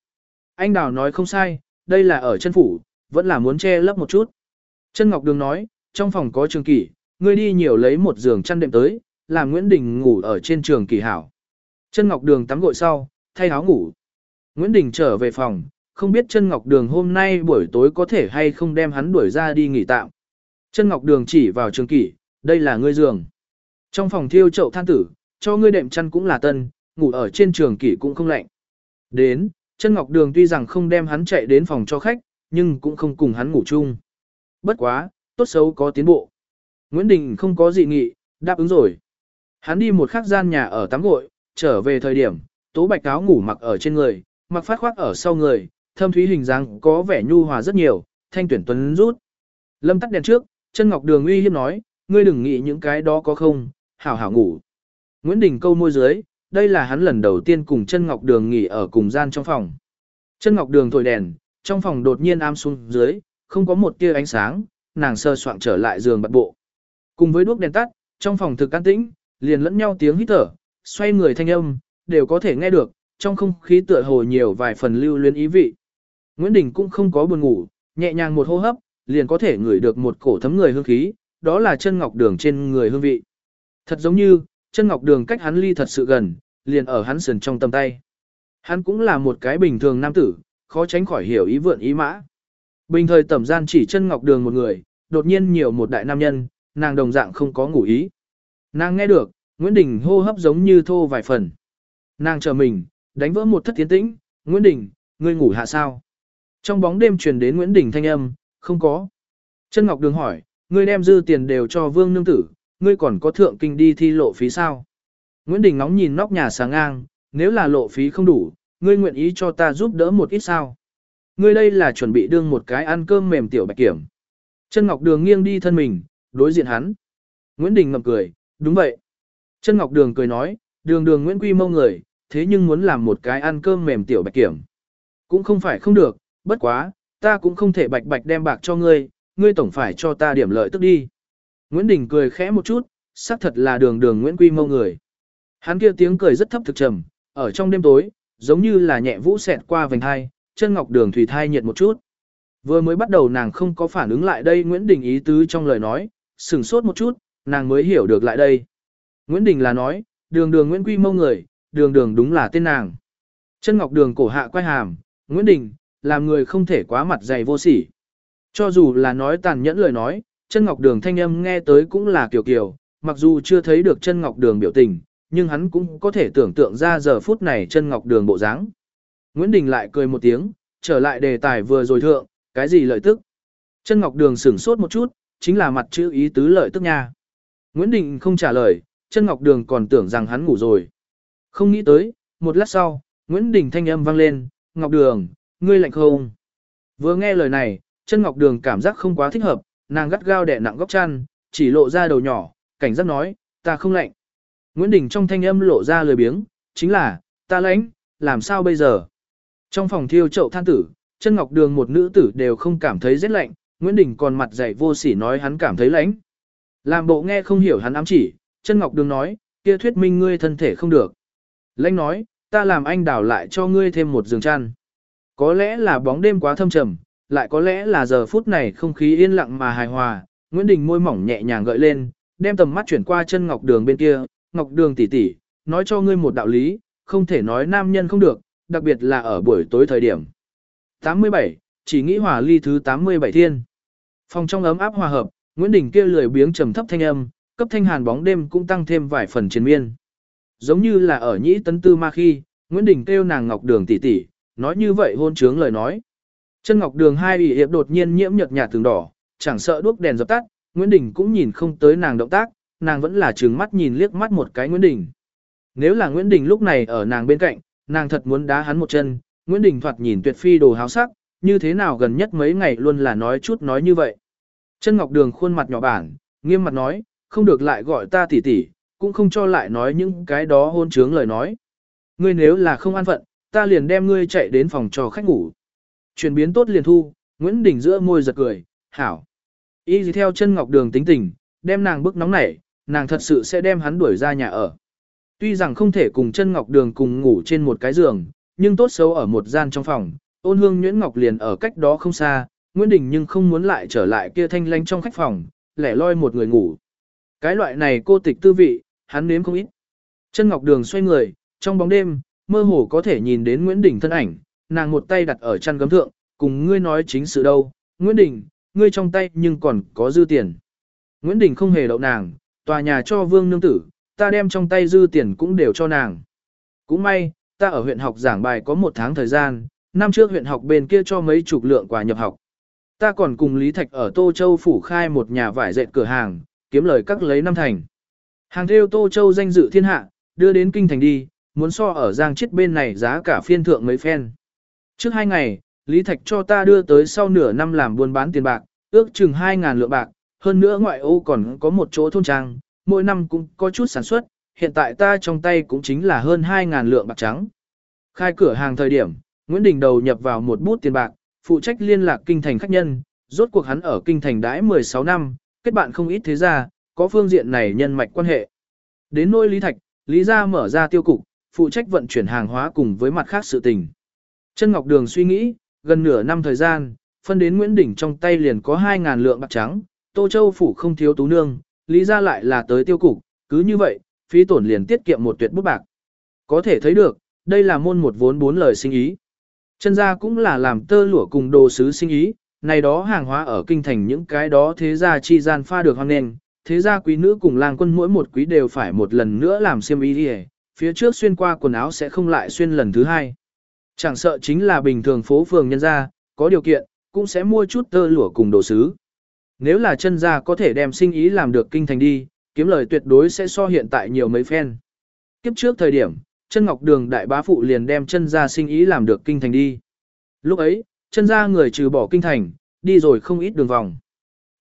Anh đào nói không sai, đây là ở chân phủ, vẫn là muốn che lấp một chút. Chân Ngọc Đường nói, trong phòng có trường kỷ, ngươi đi nhiều lấy một giường chăn đệm tới, làm Nguyễn Đình ngủ ở trên trường kỷ hảo. Chân Ngọc Đường tắm gội sau, thay áo ngủ. Nguyễn Đình trở về phòng, không biết chân Ngọc Đường hôm nay buổi tối có thể hay không đem hắn đuổi ra đi nghỉ tạm. Chân Ngọc Đường chỉ vào trường kỷ, đây là ngươi giường. Trong phòng thiêu chậu than tử, cho ngươi đệm chăn cũng là tân, ngủ ở trên trường kỷ cũng không lạnh. Đến, chân Ngọc Đường tuy rằng không đem hắn chạy đến phòng cho khách, nhưng cũng không cùng hắn ngủ chung. Bất quá, tốt xấu có tiến bộ. Nguyễn Đình không có gì nghị, đáp ứng rồi. Hắn đi một khắc gian nhà ở tắm gội, trở về thời điểm, tố bạch áo ngủ mặc ở trên người, mặc phát khoác ở sau người, thâm thúy hình dáng có vẻ nhu hòa rất nhiều, thanh tuyển tuấn rút. Lâm tắt đèn trước, chân ngọc đường uy hiếp nói, ngươi đừng nghĩ những cái đó có không, hảo hảo ngủ. Nguyễn Đình câu môi dưới, đây là hắn lần đầu tiên cùng chân ngọc đường nghỉ ở cùng gian trong phòng. Chân ngọc đường thổi đèn, trong phòng đột nhiên am xuống dưới, không có một tia ánh sáng, nàng sơ soạn trở lại giường bật bộ. Cùng với đuốc đèn tắt, trong phòng thực an tĩnh, liền lẫn nhau tiếng hít thở, xoay người thanh âm, đều có thể nghe được, trong không khí tựa hồ nhiều vài phần lưu luyến ý vị. Nguyễn Đình cũng không có buồn ngủ, nhẹ nhàng một hô hấp, liền có thể ngửi được một cổ thấm người hương khí, đó là chân ngọc đường trên người hương vị. Thật giống như, chân ngọc đường cách hắn ly thật sự gần, liền ở hắn sườn trong tầm tay. Hắn cũng là một cái bình thường nam tử, khó tránh khỏi hiểu ý vượn ý mã. Bình thời tẩm gian chỉ chân ngọc đường một người, đột nhiên nhiều một đại nam nhân, nàng đồng dạng không có ngủ ý. Nàng nghe được, Nguyễn Đình hô hấp giống như thô vài phần. Nàng chờ mình, đánh vỡ một thất tiến tĩnh, Nguyễn Đình, ngươi ngủ hạ sao? Trong bóng đêm truyền đến Nguyễn Đình thanh âm, không có. Chân Ngọc Đường hỏi, ngươi đem dư tiền đều cho vương nương tử, ngươi còn có thượng kinh đi thi lộ phí sao? Nguyễn Đình ngóng nhìn nóc nhà sáng ngang, nếu là lộ phí không đủ, ngươi nguyện ý cho ta giúp đỡ một ít sao? Ngươi đây là chuẩn bị đương một cái ăn cơm mềm tiểu bạch kiểm. Chân Ngọc Đường nghiêng đi thân mình, đối diện hắn. Nguyễn Đình ngậm cười, đúng vậy. Chân Ngọc Đường cười nói, đường đường Nguyễn Quy mâu người, thế nhưng muốn làm một cái ăn cơm mềm tiểu bạch kiểm. Cũng không phải không được, bất quá, ta cũng không thể bạch bạch đem bạc cho ngươi, ngươi tổng phải cho ta điểm lợi tức đi. Nguyễn Đình cười khẽ một chút, xác thật là đường đường Nguyễn Quy mâu người. Hắn kia tiếng cười rất thấp thực trầm, ở trong đêm tối, giống như là nhẹ vũ xẹt qua vành hai, chân ngọc đường thủy thai nhiệt một chút. Vừa mới bắt đầu nàng không có phản ứng lại đây Nguyễn Đình ý tứ trong lời nói, sừng sốt một chút, nàng mới hiểu được lại đây. Nguyễn Đình là nói, đường đường Nguyễn Quy mâu người, đường đường đúng là tên nàng. Chân ngọc đường cổ hạ quay hàm, Nguyễn Đình, làm người không thể quá mặt dày vô sỉ. Cho dù là nói tàn nhẫn lời nói, chân ngọc đường thanh âm nghe tới cũng là kiểu kiểu, mặc dù chưa thấy được chân ngọc đường biểu tình, nhưng hắn cũng có thể tưởng tượng ra giờ phút này chân ngọc đường bộ dáng. Nguyễn Đình lại cười một tiếng, trở lại đề tài vừa rồi thượng, cái gì lợi tức? Chân ngọc đường sửng sốt một chút, chính là mặt chữ ý tứ lợi tức nha. Nguyễn Đình không trả lời, chân ngọc đường còn tưởng rằng hắn ngủ rồi. Không nghĩ tới, một lát sau, Nguyễn Đình thanh âm vang lên, Ngọc Đường, ngươi lạnh không? Vừa nghe lời này, chân Ngọc Đường cảm giác không quá thích hợp, nàng gắt gao đè nặng góc chăn, chỉ lộ ra đầu nhỏ, cảnh giác nói, ta không lạnh. Nguyễn Đình trong thanh âm lộ ra lời biếng, chính là, ta lãnh, làm sao bây giờ? Trong phòng thiêu chậu than tử, chân Ngọc Đường một nữ tử đều không cảm thấy rét lạnh, Nguyễn Đình còn mặt dày vô sỉ nói hắn cảm thấy lãnh. Làm bộ nghe không hiểu hắn ám chỉ, chân Ngọc Đường nói, kia thuyết minh ngươi thân thể không được. Lãnh nói, ta làm anh đảo lại cho ngươi thêm một giường chăn. Có lẽ là bóng đêm quá thâm trầm, lại có lẽ là giờ phút này không khí yên lặng mà hài hòa, Nguyễn Đình môi mỏng nhẹ nhàng gợi lên, đem tầm mắt chuyển qua chân Ngọc Đường bên kia, Ngọc Đường tỷ tỷ, nói cho ngươi một đạo lý, không thể nói nam nhân không được, đặc biệt là ở buổi tối thời điểm. 87, chỉ nghĩ hòa ly thứ 87 thiên. Phòng trong ấm áp hòa hợp, Nguyễn Đình kia lười biếng trầm thấp thanh âm, cấp thanh hàn bóng đêm cũng tăng thêm vài phần chiến miên. Giống như là ở nhĩ tấn tư ma khi, Nguyễn Đình kêu nàng Ngọc Đường tỷ tỷ, nói như vậy hôn trướng lời nói. Chân Ngọc Đường hai ủy hiệp đột nhiên nhiễm nhợt nhạt từng đỏ, chẳng sợ đuốc đèn dập tắt, Nguyễn Đình cũng nhìn không tới nàng động tác, nàng vẫn là trừng mắt nhìn liếc mắt một cái Nguyễn Đình. Nếu là Nguyễn Đình lúc này ở nàng bên cạnh, nàng thật muốn đá hắn một chân, Nguyễn Đình thoạt nhìn tuyệt phi đồ háo sắc, như thế nào gần nhất mấy ngày luôn là nói chút nói như vậy. Chân Ngọc Đường khuôn mặt nhỏ bản, nghiêm mặt nói, không được lại gọi ta tỷ tỷ, cũng không cho lại nói những cái đó hôn trướng lời nói. Ngươi nếu là không an phận, ta liền đem ngươi chạy đến phòng cho khách ngủ. Chuyển biến tốt liền thu, Nguyễn Đình giữa môi giật cười, hảo. Y gì theo chân ngọc đường tính tình, đem nàng bức nóng nảy, nàng thật sự sẽ đem hắn đuổi ra nhà ở. Tuy rằng không thể cùng chân ngọc đường cùng ngủ trên một cái giường, nhưng tốt xấu ở một gian trong phòng, ôn hương Nguyễn ngọc liền ở cách đó không xa, Nguyễn Đình nhưng không muốn lại trở lại kia thanh lanh trong khách phòng, lẻ loi một người ngủ. Cái loại này cô tịch tư vị, hắn nếm không ít. Chân Ngọc Đường xoay người, trong bóng đêm, mơ hồ có thể nhìn đến Nguyễn Đình thân ảnh, nàng một tay đặt ở chăn gấm thượng, cùng ngươi nói chính sự đâu, Nguyễn Đình, ngươi trong tay nhưng còn có dư tiền. Nguyễn Đình không hề đậu nàng, tòa nhà cho vương nương tử, ta đem trong tay dư tiền cũng đều cho nàng. Cũng may, ta ở huyện học giảng bài có một tháng thời gian, năm trước huyện học bên kia cho mấy chục lượng quà nhập học. Ta còn cùng Lý Thạch ở Tô Châu phủ khai một nhà vải dệt cửa hàng, kiếm lời các lấy năm thành. Hàng theo Tô Châu danh dự thiên hạ, đưa đến kinh thành đi, muốn so ở Giang Chết bên này giá cả phiên thượng mấy phen. Trước hai ngày, Lý Thạch cho ta đưa tới sau nửa năm làm buôn bán tiền bạc, ước chừng 2.000 lượng bạc, hơn nữa ngoại ô còn có một chỗ thôn trang, mỗi năm cũng có chút sản xuất, hiện tại ta trong tay cũng chính là hơn 2.000 lượng bạc trắng. Khai cửa hàng thời điểm, Nguyễn Đình đầu nhập vào một bút tiền bạc, phụ trách liên lạc kinh thành khách nhân, rốt cuộc hắn ở kinh thành đãi 16 năm, kết bạn không ít thế gia, có phương diện này nhân mạch quan hệ. Đến nỗi Lý Thạch, Lý gia mở ra tiêu cục, phụ trách vận chuyển hàng hóa cùng với mặt khác sự tình. Chân Ngọc Đường suy nghĩ, gần nửa năm thời gian, phân đến Nguyễn Đỉnh trong tay liền có 2.000 lượng bạc trắng, Tô Châu phủ không thiếu tú nương, Lý gia lại là tới tiêu cục, cứ như vậy, phí tổn liền tiết kiệm một tuyệt bút bạc. Có thể thấy được, đây là môn một vốn bốn lời sinh ý. Chân gia cũng là làm tơ lụa cùng đồ sứ sinh ý, này đó hàng hóa ở kinh thành những cái đó thế gia chi gian pha được hoang nền, thế gia quý nữ cùng lang quân mỗi một quý đều phải một lần nữa làm xiêm y đi phía trước xuyên qua quần áo sẽ không lại xuyên lần thứ hai. Chẳng sợ chính là bình thường phố phường nhân gia, có điều kiện, cũng sẽ mua chút tơ lụa cùng đồ sứ. Nếu là chân gia có thể đem sinh ý làm được kinh thành đi, kiếm lời tuyệt đối sẽ so hiện tại nhiều mấy phen. Kiếp trước thời điểm, chân ngọc đường đại bá phụ liền đem chân gia sinh ý làm được kinh thành đi. Lúc ấy, chân gia người trừ bỏ kinh thành, đi rồi không ít đường vòng.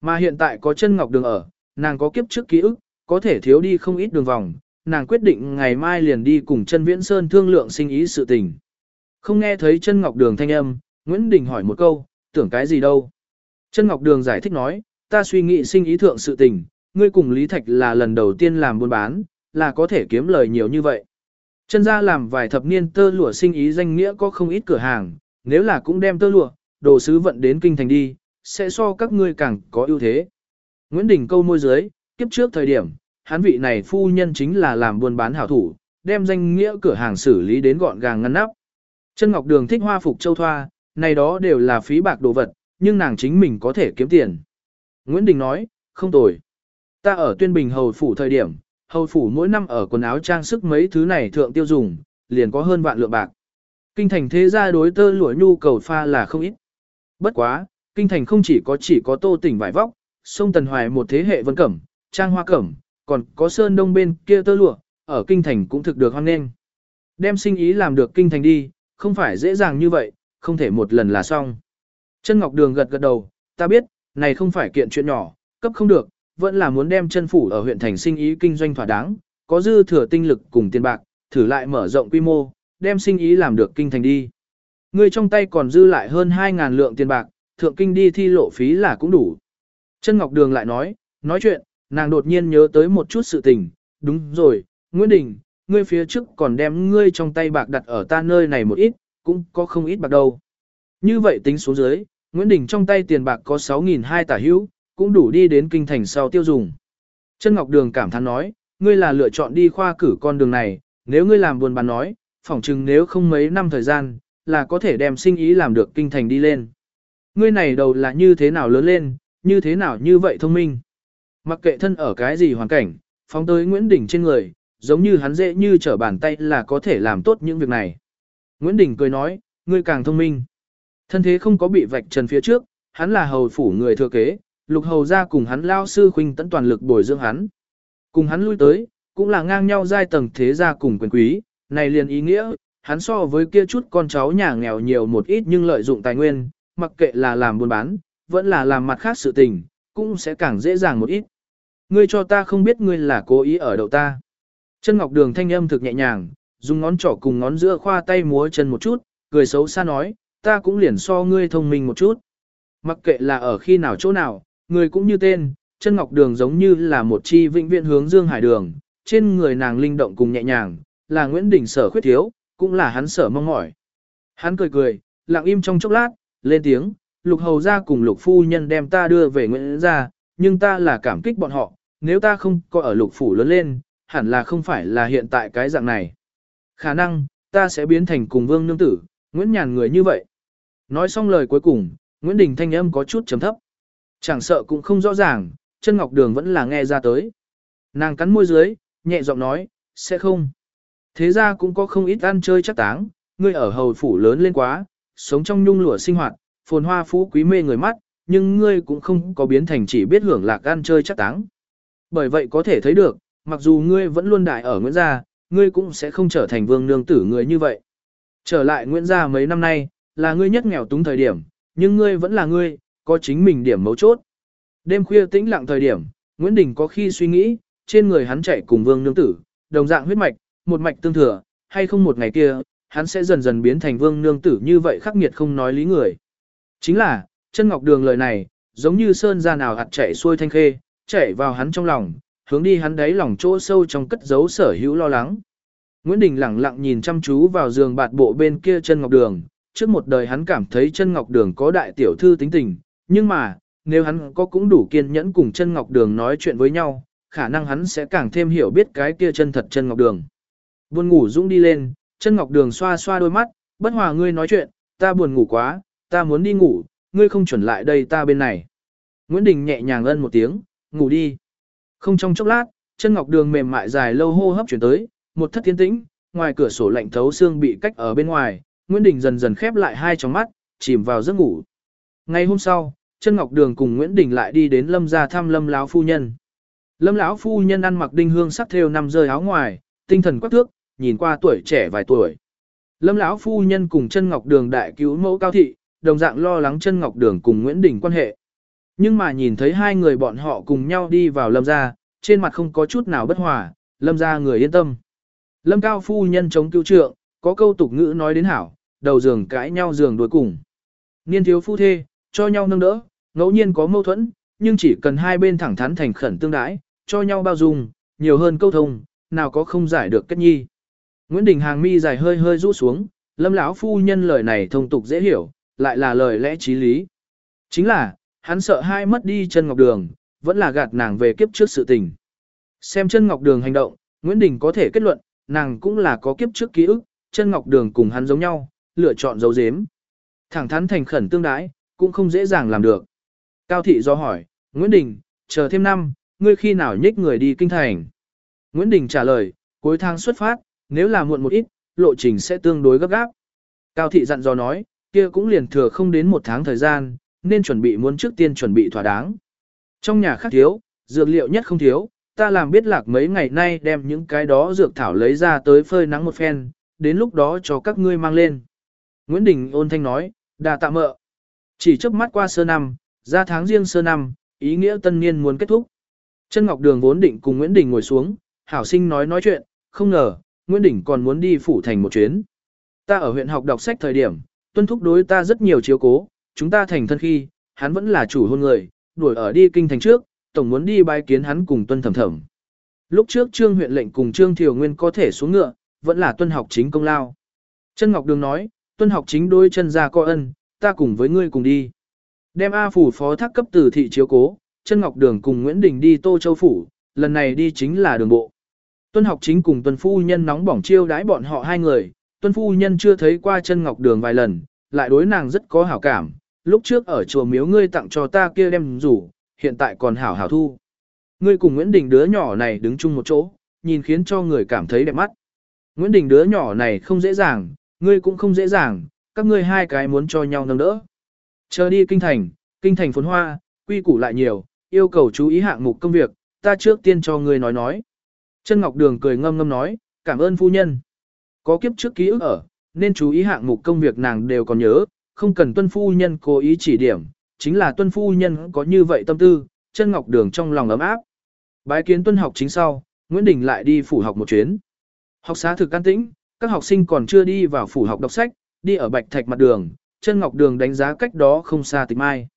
Mà hiện tại có chân ngọc đường ở, nàng có kiếp trước ký ức, có thể thiếu đi không ít đường vòng, nàng quyết định ngày mai liền đi cùng chân viễn sơn thương lượng sinh ý sự tình. Không nghe thấy chân ngọc đường thanh âm, Nguyễn Đình hỏi một câu, tưởng cái gì đâu. Chân ngọc đường giải thích nói, ta suy nghĩ sinh ý thượng sự tình, ngươi cùng Lý Thạch là lần đầu tiên làm buôn bán, là có thể kiếm lời nhiều như vậy. Chân gia làm vài thập niên tơ lụa sinh ý danh nghĩa có không ít cửa hàng, nếu là cũng đem tơ lụa, đồ sứ vận đến kinh thành đi, sẽ so các ngươi càng có ưu thế. Nguyễn Đình câu môi dưới, kiếp trước thời điểm, hắn vị này phu nhân chính là làm buôn bán hảo thủ, đem danh nghĩa cửa hàng xử lý đến gọn gàng ngăn nắp. Chân Ngọc Đường thích hoa phục châu thoa, này đó đều là phí bạc đồ vật, nhưng nàng chính mình có thể kiếm tiền. Nguyễn Đình nói, không tồi. Ta ở tuyên bình hầu phủ thời điểm, hầu phủ mỗi năm ở quần áo trang sức mấy thứ này thượng tiêu dùng, liền có hơn vạn lượng bạc. Kinh thành thế gia đối tơ lụa nhu cầu pha là không ít. Bất quá, kinh thành không chỉ có chỉ có tô tỉnh vải vóc, sông Tần Hoài một thế hệ vân cẩm, trang hoa cẩm, còn có sơn đông bên kia tơ lụa, ở kinh thành cũng thực được hoan nghênh. Đem sinh ý làm được kinh thành đi, không phải dễ dàng như vậy, không thể một lần là xong. Chân Ngọc Đường gật gật đầu, ta biết, này không phải kiện chuyện nhỏ, cấp không được, vẫn là muốn đem chân phủ ở huyện thành sinh ý kinh doanh thỏa đáng, có dư thừa tinh lực cùng tiền bạc, thử lại mở rộng quy mô, đem sinh ý làm được kinh thành đi. Người trong tay còn dư lại hơn 2.000 lượng tiền bạc, thượng kinh đi thi lộ phí là cũng đủ. Chân Ngọc Đường lại nói, nói chuyện, nàng đột nhiên nhớ tới một chút sự tình, đúng rồi, Nguyễn Đình, ngươi phía trước còn đem ngươi trong tay bạc đặt ở ta nơi này một ít, cũng có không ít bạc đâu. Như vậy tính số dưới, Nguyễn Đình trong tay tiền bạc có 6.200 tả hữu, cũng đủ đi đến kinh thành sau tiêu dùng. Chân Ngọc Đường cảm thán nói, ngươi là lựa chọn đi khoa cử con đường này, nếu ngươi làm buồn bán nói, phỏng chừng nếu không mấy năm thời gian, là có thể đem sinh ý làm được kinh thành đi lên. Ngươi này đầu là như thế nào lớn lên, như thế nào như vậy thông minh. Mặc kệ thân ở cái gì hoàn cảnh, phóng tới Nguyễn Đình trên người, giống như hắn dễ như trở bàn tay là có thể làm tốt những việc này. Nguyễn Đình cười nói, ngươi càng thông minh. Thân thế không có bị vạch trần phía trước, hắn là hầu phủ người thừa kế, lục hầu ra cùng hắn lao sư khuynh tận toàn lực bồi dưỡng hắn. Cùng hắn lui tới, cũng là ngang nhau giai tầng thế gia cùng quyền quý, này liền ý nghĩa, hắn so với kia chút con cháu nhà nghèo nhiều một ít nhưng lợi dụng tài nguyên, mặc kệ là làm buôn bán, vẫn là làm mặt khác sự tình, cũng sẽ càng dễ dàng một ít. Ngươi cho ta không biết ngươi là cố ý ở đậu ta. Chân Ngọc Đường thanh âm thực nhẹ nhàng, dùng ngón trỏ cùng ngón giữa khoa tay múa chân một chút, cười xấu xa nói, ta cũng liền so ngươi thông minh một chút. Mặc kệ là ở khi nào chỗ nào, người cũng như tên, chân Ngọc Đường giống như là một chi vĩnh viễn hướng Dương Hải Đường, trên người nàng linh động cùng nhẹ nhàng, là Nguyễn Đình sở khuyết thiếu, cũng là hắn sở mong mỏi. Hắn cười cười, lặng im trong chốc lát, lên tiếng, lục hầu ra cùng lục phu nhân đem ta đưa về Nguyễn gia nhưng ta là cảm kích bọn họ, nếu ta không có ở lục phủ lớn lên, hẳn là không phải là hiện tại cái dạng này. Khả năng, ta sẽ biến thành cùng vương nương tử, Nguyễn Nhàn người như vậy. Nói xong lời cuối cùng, Nguyễn Đình thanh âm có chút trầm thấp. Chẳng sợ cũng không rõ ràng, chân ngọc đường vẫn là nghe ra tới. Nàng cắn môi dưới, nhẹ giọng nói, sẽ không. Thế ra cũng có không ít ăn chơi chắc táng, ngươi ở hầu phủ lớn lên quá, sống trong nhung lụa sinh hoạt, phồn hoa phú quý mê người mắt, nhưng ngươi cũng không có biến thành chỉ biết hưởng lạc ăn chơi chắc táng. Bởi vậy có thể thấy được, mặc dù ngươi vẫn luôn đại ở Nguyễn Gia, ngươi cũng sẽ không trở thành vương nương tử người như vậy. Trở lại Nguyễn Gia mấy năm nay, là ngươi nhất nghèo túng thời điểm, nhưng ngươi vẫn là ngươi, có chính mình điểm mấu chốt. Đêm khuya tĩnh lặng thời điểm, Nguyễn Đình có khi suy nghĩ, trên người hắn chạy cùng vương nương tử, đồng dạng huyết mạch, một mạch tương thừa, hay không một ngày kia, hắn sẽ dần dần biến thành vương nương tử như vậy khắc nghiệt không nói lý người. Chính là, chân ngọc đường lời này, giống như sơn ra nào hạt chạy xuôi thanh khê, chạy vào hắn trong lòng, hướng đi hắn đáy lòng chỗ sâu trong cất giấu sở hữu lo lắng. Nguyễn Đình lặng lặng nhìn chăm chú vào giường bạt bộ bên kia chân ngọc đường, trước một đời hắn cảm thấy chân ngọc đường có đại tiểu thư tính tình, nhưng mà, nếu hắn có cũng đủ kiên nhẫn cùng chân ngọc đường nói chuyện với nhau, khả năng hắn sẽ càng thêm hiểu biết cái kia chân thật chân ngọc đường. Buồn ngủ dũng đi lên, chân ngọc đường xoa xoa đôi mắt, bất hòa ngươi nói chuyện, ta buồn ngủ quá, ta muốn đi ngủ, ngươi không chuẩn lại đây ta bên này. Nguyễn Đình nhẹ nhàng ân một tiếng, ngủ đi. Không trong chốc lát, chân ngọc đường mềm mại dài lâu hô hấp chuyển tới, một thất tiến tĩnh, ngoài cửa sổ lạnh thấu xương bị cách ở bên ngoài, Nguyễn Đình dần dần khép lại hai tròng mắt, chìm vào giấc ngủ. Ngày hôm sau, chân ngọc đường cùng Nguyễn Đình lại đi đến lâm gia thăm lâm lão phu nhân. Lâm lão phu nhân ăn mặc đinh hương sắc thêu năm rơi áo ngoài, tinh thần quắc thước, nhìn qua tuổi trẻ vài tuổi. Lâm lão phu nhân cùng chân ngọc đường đại cứu mẫu cao thị, đồng dạng lo lắng chân ngọc đường cùng Nguyễn Đình quan hệ. Nhưng mà nhìn thấy hai người bọn họ cùng nhau đi vào lâm gia, trên mặt không có chút nào bất hòa, lâm gia người yên tâm. Lâm cao phu nhân chống cứu trượng, có câu tục ngữ nói đến hảo, đầu giường cãi nhau giường đuổi cùng. Niên thiếu phu thê, cho nhau nâng đỡ, ngẫu nhiên có mâu thuẫn, nhưng chỉ cần hai bên thẳng thắn thành khẩn tương đãi, cho nhau bao dung, nhiều hơn câu thông, nào có không giải được kết nhi. Nguyễn Đình Hàng mi dài hơi hơi rũ xuống, lâm lão phu nhân lời này thông tục dễ hiểu, lại là lời lẽ trí lý. Chính là, hắn sợ hai mất đi chân ngọc đường, vẫn là gạt nàng về kiếp trước sự tình. Xem chân ngọc đường hành động, Nguyễn Đình có thể kết luận, nàng cũng là có kiếp trước ký ức, chân ngọc đường cùng hắn giống nhau, lựa chọn dấu dếm. Thẳng thắn thành khẩn tương đái, cũng không dễ dàng làm được. Cao thị do hỏi, Nguyễn Đình, chờ thêm năm, ngươi khi nào nhích người đi kinh thành? Nguyễn Đình trả lời, cuối tháng xuất phát, nếu là muộn một ít, lộ trình sẽ tương đối gấp gáp. Cao thị dặn dò nói, kia cũng liền thừa không đến một tháng thời gian, nên chuẩn bị muốn trước tiên chuẩn bị thỏa đáng. Trong nhà khác thiếu, dược liệu nhất không thiếu, ta làm biết lạc mấy ngày nay đem những cái đó dược thảo lấy ra tới phơi nắng một phen, đến lúc đó cho các ngươi mang lên. Nguyễn Đình ôn thanh nói, đà tạ mợ. Chỉ trước mắt qua sơ năm, ra tháng riêng sơ năm, ý nghĩa tân niên muốn kết thúc. Chân Ngọc Đường vốn định cùng Nguyễn Đình ngồi xuống, hảo sinh nói nói chuyện, không ngờ, Nguyễn Đình còn muốn đi phủ thành một chuyến. Ta ở huyện học đọc sách thời điểm, tuân thúc đối ta rất nhiều chiếu cố, chúng ta thành thân khi, hắn vẫn là chủ hôn người, đuổi ở đi kinh thành trước, tổng muốn đi bái kiến hắn cùng tuân thẩm thẩm. Lúc trước trương huyện lệnh cùng trương thiều nguyên có thể xuống ngựa, vẫn là tuân học chính công lao. Chân Ngọc Đường nói, tuân học chính đôi chân ra coi ân, ta cùng với ngươi cùng đi. Đem A phủ phó thác cấp từ thị chiếu cố, chân Ngọc Đường cùng Nguyễn Đình đi Tô Châu Phủ, lần này đi chính là đường bộ. Tuân học chính cùng tuân phu nhân nóng bỏng chiêu đãi bọn họ hai người, tuân phu nhân chưa thấy qua chân Ngọc Đường vài lần, lại đối nàng rất có hảo cảm, lúc trước ở chùa miếu ngươi tặng cho ta kia đem rủ, hiện tại còn hảo hảo thu. Ngươi cùng Nguyễn Đình đứa nhỏ này đứng chung một chỗ, nhìn khiến cho người cảm thấy đẹp mắt. Nguyễn Đình đứa nhỏ này không dễ dàng, ngươi cũng không dễ dàng, các ngươi hai cái muốn cho nhau nâng đỡ. Chờ đi kinh thành, kinh thành phồn hoa, quy củ lại nhiều, yêu cầu chú ý hạng mục công việc, ta trước tiên cho ngươi nói nói. Chân Ngọc Đường cười ngâm ngâm nói, cảm ơn phu nhân. Có kiếp trước ký ức ở, nên chú ý hạng mục công việc nàng đều còn nhớ, không cần tuân phu nhân cố ý chỉ điểm, chính là tuân phu nhân có như vậy tâm tư, chân Ngọc Đường trong lòng ấm áp. Bái kiến tuân học chính sau, Nguyễn Đình lại đi phủ học một chuyến. Học xá thực can tĩnh, các học sinh còn chưa đi vào phủ học đọc sách, đi ở bạch thạch mặt đường, chân ngọc đường đánh giá cách đó không xa tịch mai.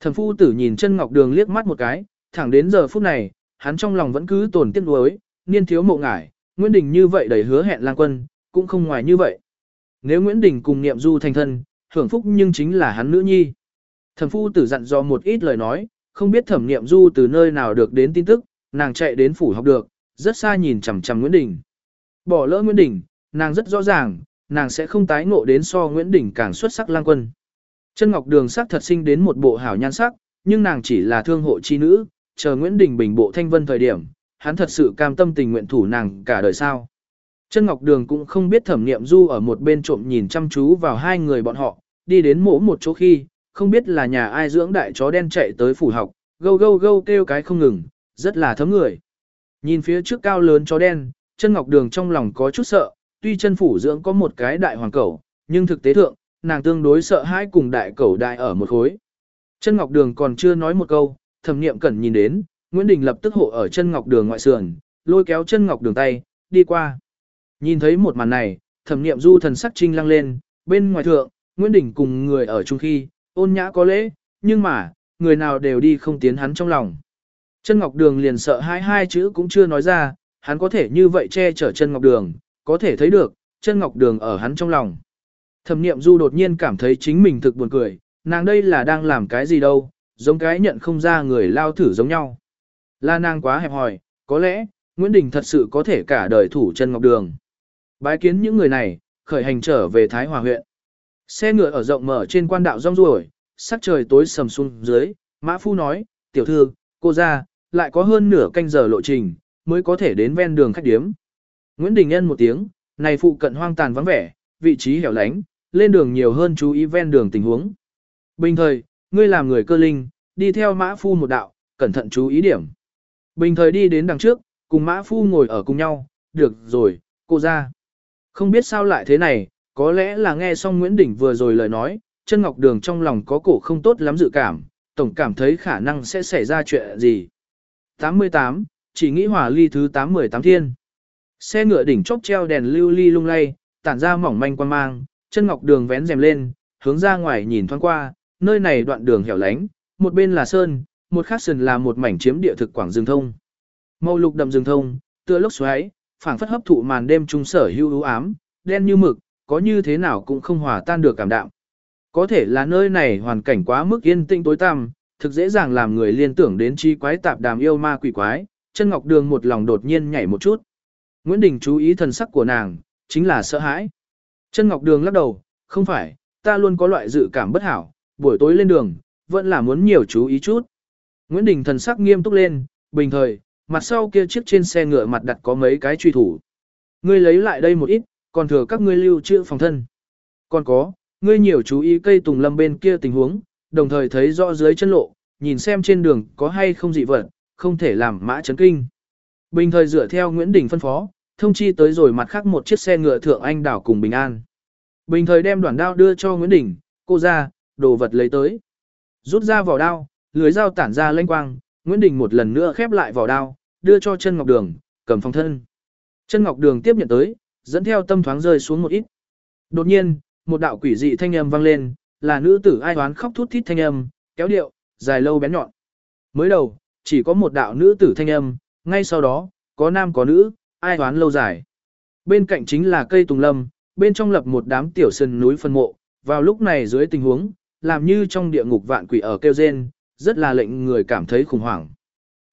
Thần phu tử nhìn chân ngọc đường liếc mắt một cái, thẳng đến giờ phút này, hắn trong lòng vẫn cứ tổn tiếc nuối, niên thiếu mộ ngải, Nguyễn Đình như vậy đầy hứa hẹn lang quân, cũng không ngoài như vậy. Nếu Nguyễn Đình cùng niệm du thành thân, hưởng phúc nhưng chính là hắn nữ nhi. Thần phu tử dặn dò một ít lời nói, không biết thẩm niệm du từ nơi nào được đến tin tức, nàng chạy đến phủ học được, rất xa nhìn chằm chằm Nguyễn Đình. Bỏ lỡ Nguyễn Đình, nàng rất rõ ràng, nàng sẽ không tái ngộ đến so Nguyễn Đình càng xuất sắc lang quân. Chân Ngọc Đường sắc thật sinh đến một bộ hảo nhan sắc, nhưng nàng chỉ là thương hộ chi nữ, chờ Nguyễn Đình bình bộ thanh vân thời điểm, hắn thật sự cam tâm tình nguyện thủ nàng cả đời sao. Chân Ngọc Đường cũng không biết thẩm niệm du ở một bên trộm nhìn chăm chú vào hai người bọn họ, đi đến mỗ một chỗ khi, không biết là nhà ai dưỡng đại chó đen chạy tới phủ học, gâu gâu gâu kêu cái không ngừng, rất là thấm người. Nhìn phía trước cao lớn chó đen, chân Ngọc Đường trong lòng có chút sợ, tuy chân phủ dưỡng có một cái đại hoàng cẩu, nhưng thực tế thượng, nàng tương đối sợ hãi cùng đại cẩu đại ở một khối. Chân Ngọc Đường còn chưa nói một câu, thẩm niệm cẩn nhìn đến, Nguyễn Đình lập tức hộ ở chân Ngọc Đường ngoại sườn, lôi kéo chân Ngọc Đường tay, đi qua. Nhìn thấy một màn này, thẩm niệm du thần sắc trinh lăng lên, bên ngoài thượng, Nguyễn Đình cùng người ở chung khi, ôn nhã có lễ, nhưng mà, người nào đều đi không tiến hắn trong lòng. Chân Ngọc Đường liền sợ hai hai chữ cũng chưa nói ra, hắn có thể như vậy che chở chân Ngọc Đường, có thể thấy được, chân Ngọc Đường ở hắn trong lòng. Thẩm niệm du đột nhiên cảm thấy chính mình thực buồn cười, nàng đây là đang làm cái gì đâu, giống cái nhận không ra người lao thử giống nhau. Là nàng quá hẹp hòi, có lẽ, Nguyễn Đình thật sự có thể cả đời thủ chân Ngọc Đường. Bái kiến những người này, khởi hành trở về Thái Hòa huyện. Xe ngựa ở rộng mở trên quan đạo rong ruổi, sắc trời tối sầm xuống dưới, Mã Phu nói, tiểu thư, cô ra, lại có hơn nửa canh giờ lộ trình, mới có thể đến ven đường khách điếm. Nguyễn Đình Nhân một tiếng, này phụ cận hoang tàn vắng vẻ, vị trí hẻo lánh, lên đường nhiều hơn chú ý ven đường tình huống. Bình thời, ngươi làm người cơ linh, đi theo Mã Phu một đạo, cẩn thận chú ý điểm. Bình thời đi đến đằng trước, cùng Mã Phu ngồi ở cùng nhau, được rồi, cô ra. Không biết sao lại thế này, có lẽ là nghe xong Nguyễn Đình vừa rồi lời nói, chân ngọc đường trong lòng có cổ không tốt lắm dự cảm, tổng cảm thấy khả năng sẽ xảy ra chuyện gì. 88, chỉ nghĩ hỏa ly thứ 818 thiên. Xe ngựa đỉnh chốc treo đèn lưu ly lung lay, tản ra mỏng manh quan mang, chân ngọc đường vén rèm lên, hướng ra ngoài nhìn thoáng qua, nơi này đoạn đường hẻo lánh, một bên là sơn, một khác sườn là một mảnh chiếm địa thực quảng rừng thông. Màu lục đậm rừng thông, tựa lốc xoáy, phảng phất hấp thụ màn đêm trung sở hưu ưu ám, đen như mực, có như thế nào cũng không hòa tan được cảm đạm. Có thể là nơi này hoàn cảnh quá mức yên tĩnh tối tăm, thực dễ dàng làm người liên tưởng đến chi quái tạp đàm yêu ma quỷ quái, chân ngọc đường một lòng đột nhiên nhảy một chút. Nguyễn Đình chú ý thần sắc của nàng, chính là sợ hãi. Chân ngọc đường lắc đầu, không phải, ta luôn có loại dự cảm bất hảo, buổi tối lên đường, vẫn là muốn nhiều chú ý chút. Nguyễn Đình thần sắc nghiêm túc lên, bình thời, mặt sau kia chiếc trên xe ngựa mặt đặt có mấy cái truy thủ. Ngươi lấy lại đây một ít, còn thừa các ngươi lưu trữ phòng thân. Còn có, ngươi nhiều chú ý cây tùng lâm bên kia tình huống, đồng thời thấy rõ dưới chân lộ, nhìn xem trên đường có hay không dị vật, không thể làm mã chấn kinh. Bình thời dựa theo Nguyễn Đình phân phó, thông chi tới rồi mặt khác một chiếc xe ngựa thượng anh đảo cùng bình an. Bình thời đem đoạn đao đưa cho Nguyễn Đình, cô ra, đồ vật lấy tới. Rút ra vỏ đao, lưới dao tản ra lênh quang, Nguyễn Đình một lần nữa khép lại vỏ đao, đưa cho chân ngọc đường, cầm phòng thân. Chân ngọc đường tiếp nhận tới, dẫn theo tâm thoáng rơi xuống một ít. Đột nhiên, một đạo quỷ dị thanh âm vang lên, là nữ tử ai oán khóc thút thít thanh âm, kéo điệu, dài lâu bén nhọn. Mới đầu, chỉ có một đạo nữ tử thanh âm, ngay sau đó, có nam có nữ, ai oán lâu dài. Bên cạnh chính là cây tùng lâm, bên trong lập một đám tiểu sân núi phân mộ, vào lúc này dưới tình huống, làm như trong địa ngục vạn quỷ ở kêu rên, rất là lệnh người cảm thấy khủng hoảng.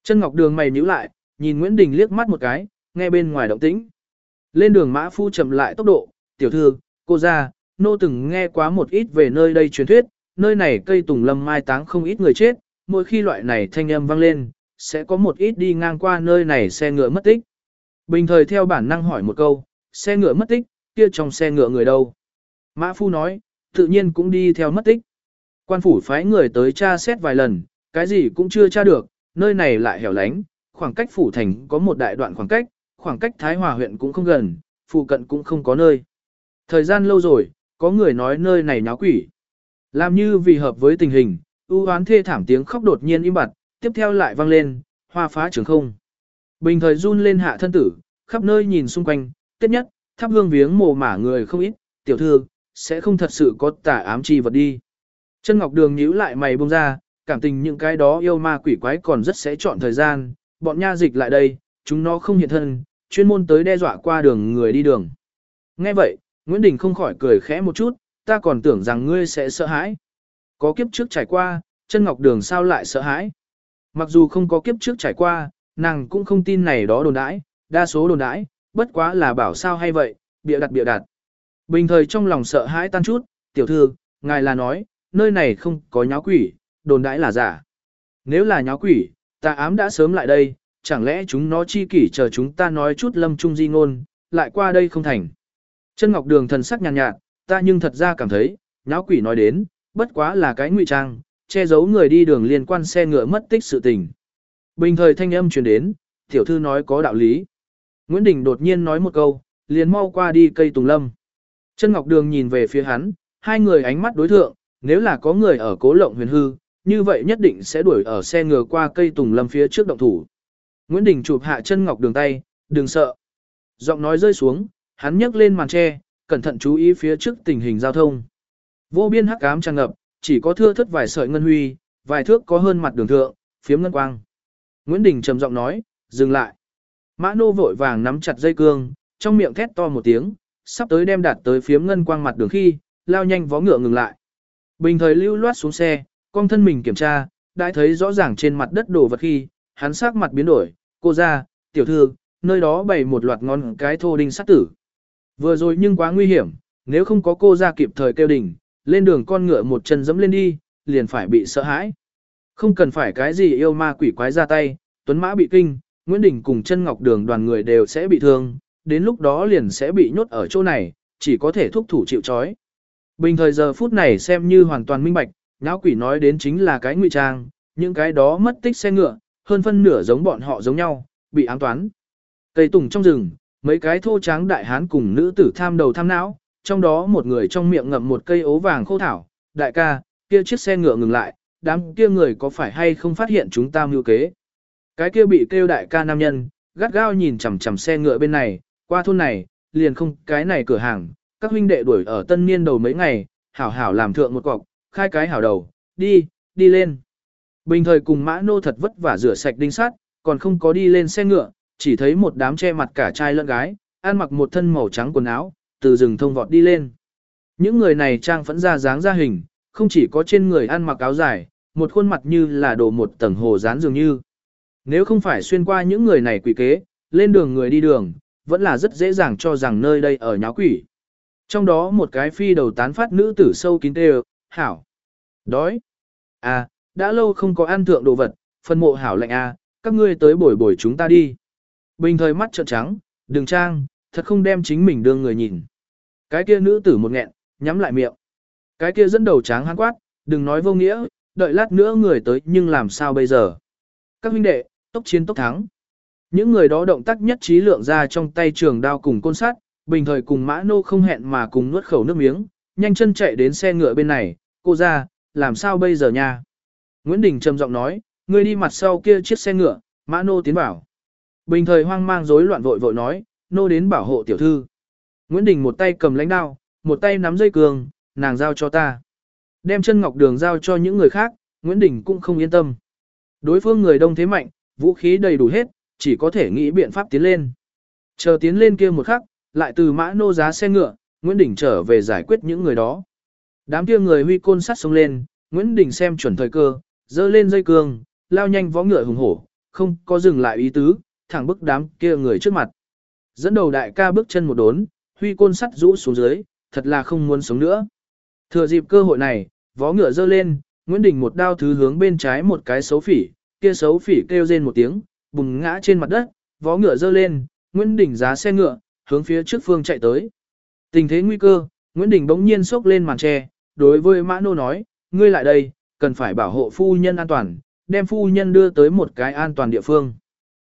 Chân Ngọc Đường mày nhíu lại, nhìn Nguyễn Đình liếc mắt một cái, nghe bên ngoài động tĩnh. Lên đường mã phu chậm lại tốc độ, tiểu thư, cô ra, nô từng nghe quá một ít về nơi đây truyền thuyết, nơi này cây tùng lâm mai táng không ít người chết, mỗi khi loại này thanh âm vang lên, sẽ có một ít đi ngang qua nơi này xe ngựa mất tích. Bình thời theo bản năng hỏi một câu, xe ngựa mất tích, kia trong xe ngựa người đâu? Mã phu nói, tự nhiên cũng đi theo mất tích. Quan phủ phái người tới tra xét vài lần, cái gì cũng chưa tra được, nơi này lại hẻo lánh, khoảng cách phủ thành có một đại đoạn khoảng cách, khoảng cách Thái Hòa huyện cũng không gần, phụ cận cũng không có nơi. Thời gian lâu rồi, có người nói nơi này nháo quỷ. Làm như vì hợp với tình hình, ưu hoán thê thảm tiếng khóc đột nhiên im bặt, tiếp theo lại vang lên, hoa phá trường không. Bình thời run lên hạ thân tử, khắp nơi nhìn xung quanh, tiếp nhất, thắp hương viếng mồ mả người không ít, tiểu thư, sẽ không thật sự có tả ám chi vật đi. Chân Ngọc Đường nhíu lại mày bông ra, cảm tình những cái đó yêu ma quỷ quái còn rất sẽ chọn thời gian, bọn nha dịch lại đây, chúng nó không hiện thân, chuyên môn tới đe dọa qua đường người đi đường. Nghe vậy, Nguyễn Đình không khỏi cười khẽ một chút, ta còn tưởng rằng ngươi sẽ sợ hãi. Có kiếp trước trải qua, chân ngọc đường sao lại sợ hãi. Mặc dù không có kiếp trước trải qua, nàng cũng không tin này đó đồn đãi, đa số đồn đãi, bất quá là bảo sao hay vậy, bịa đặt bịa đặt. Bình thời trong lòng sợ hãi tan chút, tiểu thư, ngài là nói, nơi này không có nháo quỷ, đồn đãi là giả. Nếu là nháo quỷ, ta ám đã sớm lại đây, chẳng lẽ chúng nó chi kỷ chờ chúng ta nói chút lâm trung di ngôn, lại qua đây không thành. Chân Ngọc Đường thần sắc nhàn nhạt, nhạt, ta nhưng thật ra cảm thấy, nháo quỷ nói đến, bất quá là cái ngụy trang, che giấu người đi đường liên quan xe ngựa mất tích sự tình. Bình thời thanh âm truyền đến, tiểu thư nói có đạo lý. Nguyễn Đình đột nhiên nói một câu, liền mau qua đi cây tùng lâm. Chân Ngọc Đường nhìn về phía hắn, hai người ánh mắt đối thượng, nếu là có người ở cố lộng huyền hư, như vậy nhất định sẽ đuổi ở xe ngựa qua cây tùng lâm phía trước động thủ. Nguyễn Đình chụp hạ chân Ngọc Đường tay, đừng sợ. Giọng nói rơi xuống, hắn nhấc lên màn tre, cẩn thận chú ý phía trước tình hình giao thông. Vô biên hắc ám tràn ngập, chỉ có thưa thất vài sợi ngân huy, vài thước có hơn mặt đường thượng, phiếm ngân quang. Nguyễn Đình trầm giọng nói, dừng lại. Mã nô vội vàng nắm chặt dây cương, trong miệng thét to một tiếng, sắp tới đem đạt tới phiếm ngân quang mặt đường khi, lao nhanh vó ngựa ngừng lại. Bình thời lưu loát xuống xe, con thân mình kiểm tra, đã thấy rõ ràng trên mặt đất đổ vật khi, hắn sắc mặt biến đổi, cô ra, tiểu thư, nơi đó bày một loạt ngon cái thô đinh sát tử. Vừa rồi nhưng quá nguy hiểm, nếu không có cô ra kịp thời kêu đỉnh, lên đường con ngựa một chân dẫm lên đi, liền phải bị sợ hãi. Không cần phải cái gì yêu ma quỷ quái ra tay, Tuấn Mã bị kinh, Nguyễn Đình cùng chân ngọc đường đoàn người đều sẽ bị thương, đến lúc đó liền sẽ bị nhốt ở chỗ này, chỉ có thể thúc thủ chịu trói. Bình thời giờ phút này xem như hoàn toàn minh bạch, nháo quỷ nói đến chính là cái ngụy trang, những cái đó mất tích xe ngựa, hơn phân nửa giống bọn họ giống nhau, bị ám toán. Cây tùng trong rừng, mấy cái thô tráng đại hán cùng nữ tử tham đầu tham não, trong đó một người trong miệng ngậm một cây ố vàng khô thảo, đại ca, kia chiếc xe ngựa ngừng lại, đám kia người có phải hay không phát hiện chúng ta mưu kế. Cái kia bị kêu đại ca nam nhân, gắt gao nhìn chằm chằm xe ngựa bên này, qua thôn này, liền không cái này cửa hàng, các huynh đệ đuổi ở tân niên đầu mấy ngày, hảo hảo làm thượng một cọc, khai cái hảo đầu, đi, đi lên. Bình thời cùng mã nô thật vất vả rửa sạch đinh sát, còn không có đi lên xe ngựa, chỉ thấy một đám che mặt cả trai lẫn gái, ăn mặc một thân màu trắng quần áo, từ rừng thông vọt đi lên. Những người này trang phẫn ra dáng ra hình, không chỉ có trên người ăn mặc áo dài, một khuôn mặt như là đổ một tầng hồ dán dường như. Nếu không phải xuyên qua những người này quỷ kế, lên đường người đi đường, vẫn là rất dễ dàng cho rằng nơi đây ở nháo quỷ. Trong đó một cái phi đầu tán phát nữ tử sâu kín tê hảo, đói. À, đã lâu không có ăn thượng đồ vật, phân mộ hảo lạnh à, các ngươi tới bồi bồi chúng ta đi. Bình thời mắt trợn trắng, đừng trang, thật không đem chính mình đưa người nhìn. Cái kia nữ tử một nghẹn, nhắm lại miệng. Cái kia dẫn đầu tráng hán quát, đừng nói vô nghĩa, đợi lát nữa người tới nhưng làm sao bây giờ. Các huynh đệ, tốc chiến tốc thắng. Những người đó động tác nhất trí lượng ra trong tay trường đao cùng côn sát, bình thời cùng mã nô không hẹn mà cùng nuốt khẩu nước miếng, nhanh chân chạy đến xe ngựa bên này, cô ra, làm sao bây giờ nha. Nguyễn Đình trầm giọng nói, ngươi đi mặt sau kia chiếc xe ngựa, mã nô tiến bảo. Bình thời hoang mang rối loạn vội vội nói, nô đến bảo hộ tiểu thư. Nguyễn Đình một tay cầm lãnh đao, một tay nắm dây cường, nàng giao cho ta. Đem chân ngọc đường giao cho những người khác, Nguyễn Đình cũng không yên tâm. Đối phương người đông thế mạnh, vũ khí đầy đủ hết, chỉ có thể nghĩ biện pháp tiến lên. Chờ tiến lên kia một khắc, lại từ mã nô giá xe ngựa, Nguyễn Đình trở về giải quyết những người đó. Đám kia người huy côn sắt sông lên, Nguyễn Đình xem chuẩn thời cơ, dơ lên dây cương, lao nhanh võ ngựa hùng hổ, không có dừng lại ý tứ, thẳng bức đám kia người trước mặt. Dẫn đầu đại ca bước chân một đốn, huy côn sắt rũ xuống dưới, thật là không muốn sống nữa. Thừa dịp cơ hội này, vó ngựa dơ lên, Nguyễn Đình một đao thứ hướng bên trái một cái xấu phỉ, kia xấu phỉ kêu rên một tiếng, bùng ngã trên mặt đất, vó ngựa dơ lên, Nguyễn Đình giá xe ngựa, hướng phía trước phương chạy tới. Tình thế nguy cơ, Nguyễn Đình bỗng nhiên sốc lên màn tre, đối với Mã Nô nói, ngươi lại đây, cần phải bảo hộ phu nhân an toàn, đem phu nhân đưa tới một cái an toàn địa phương.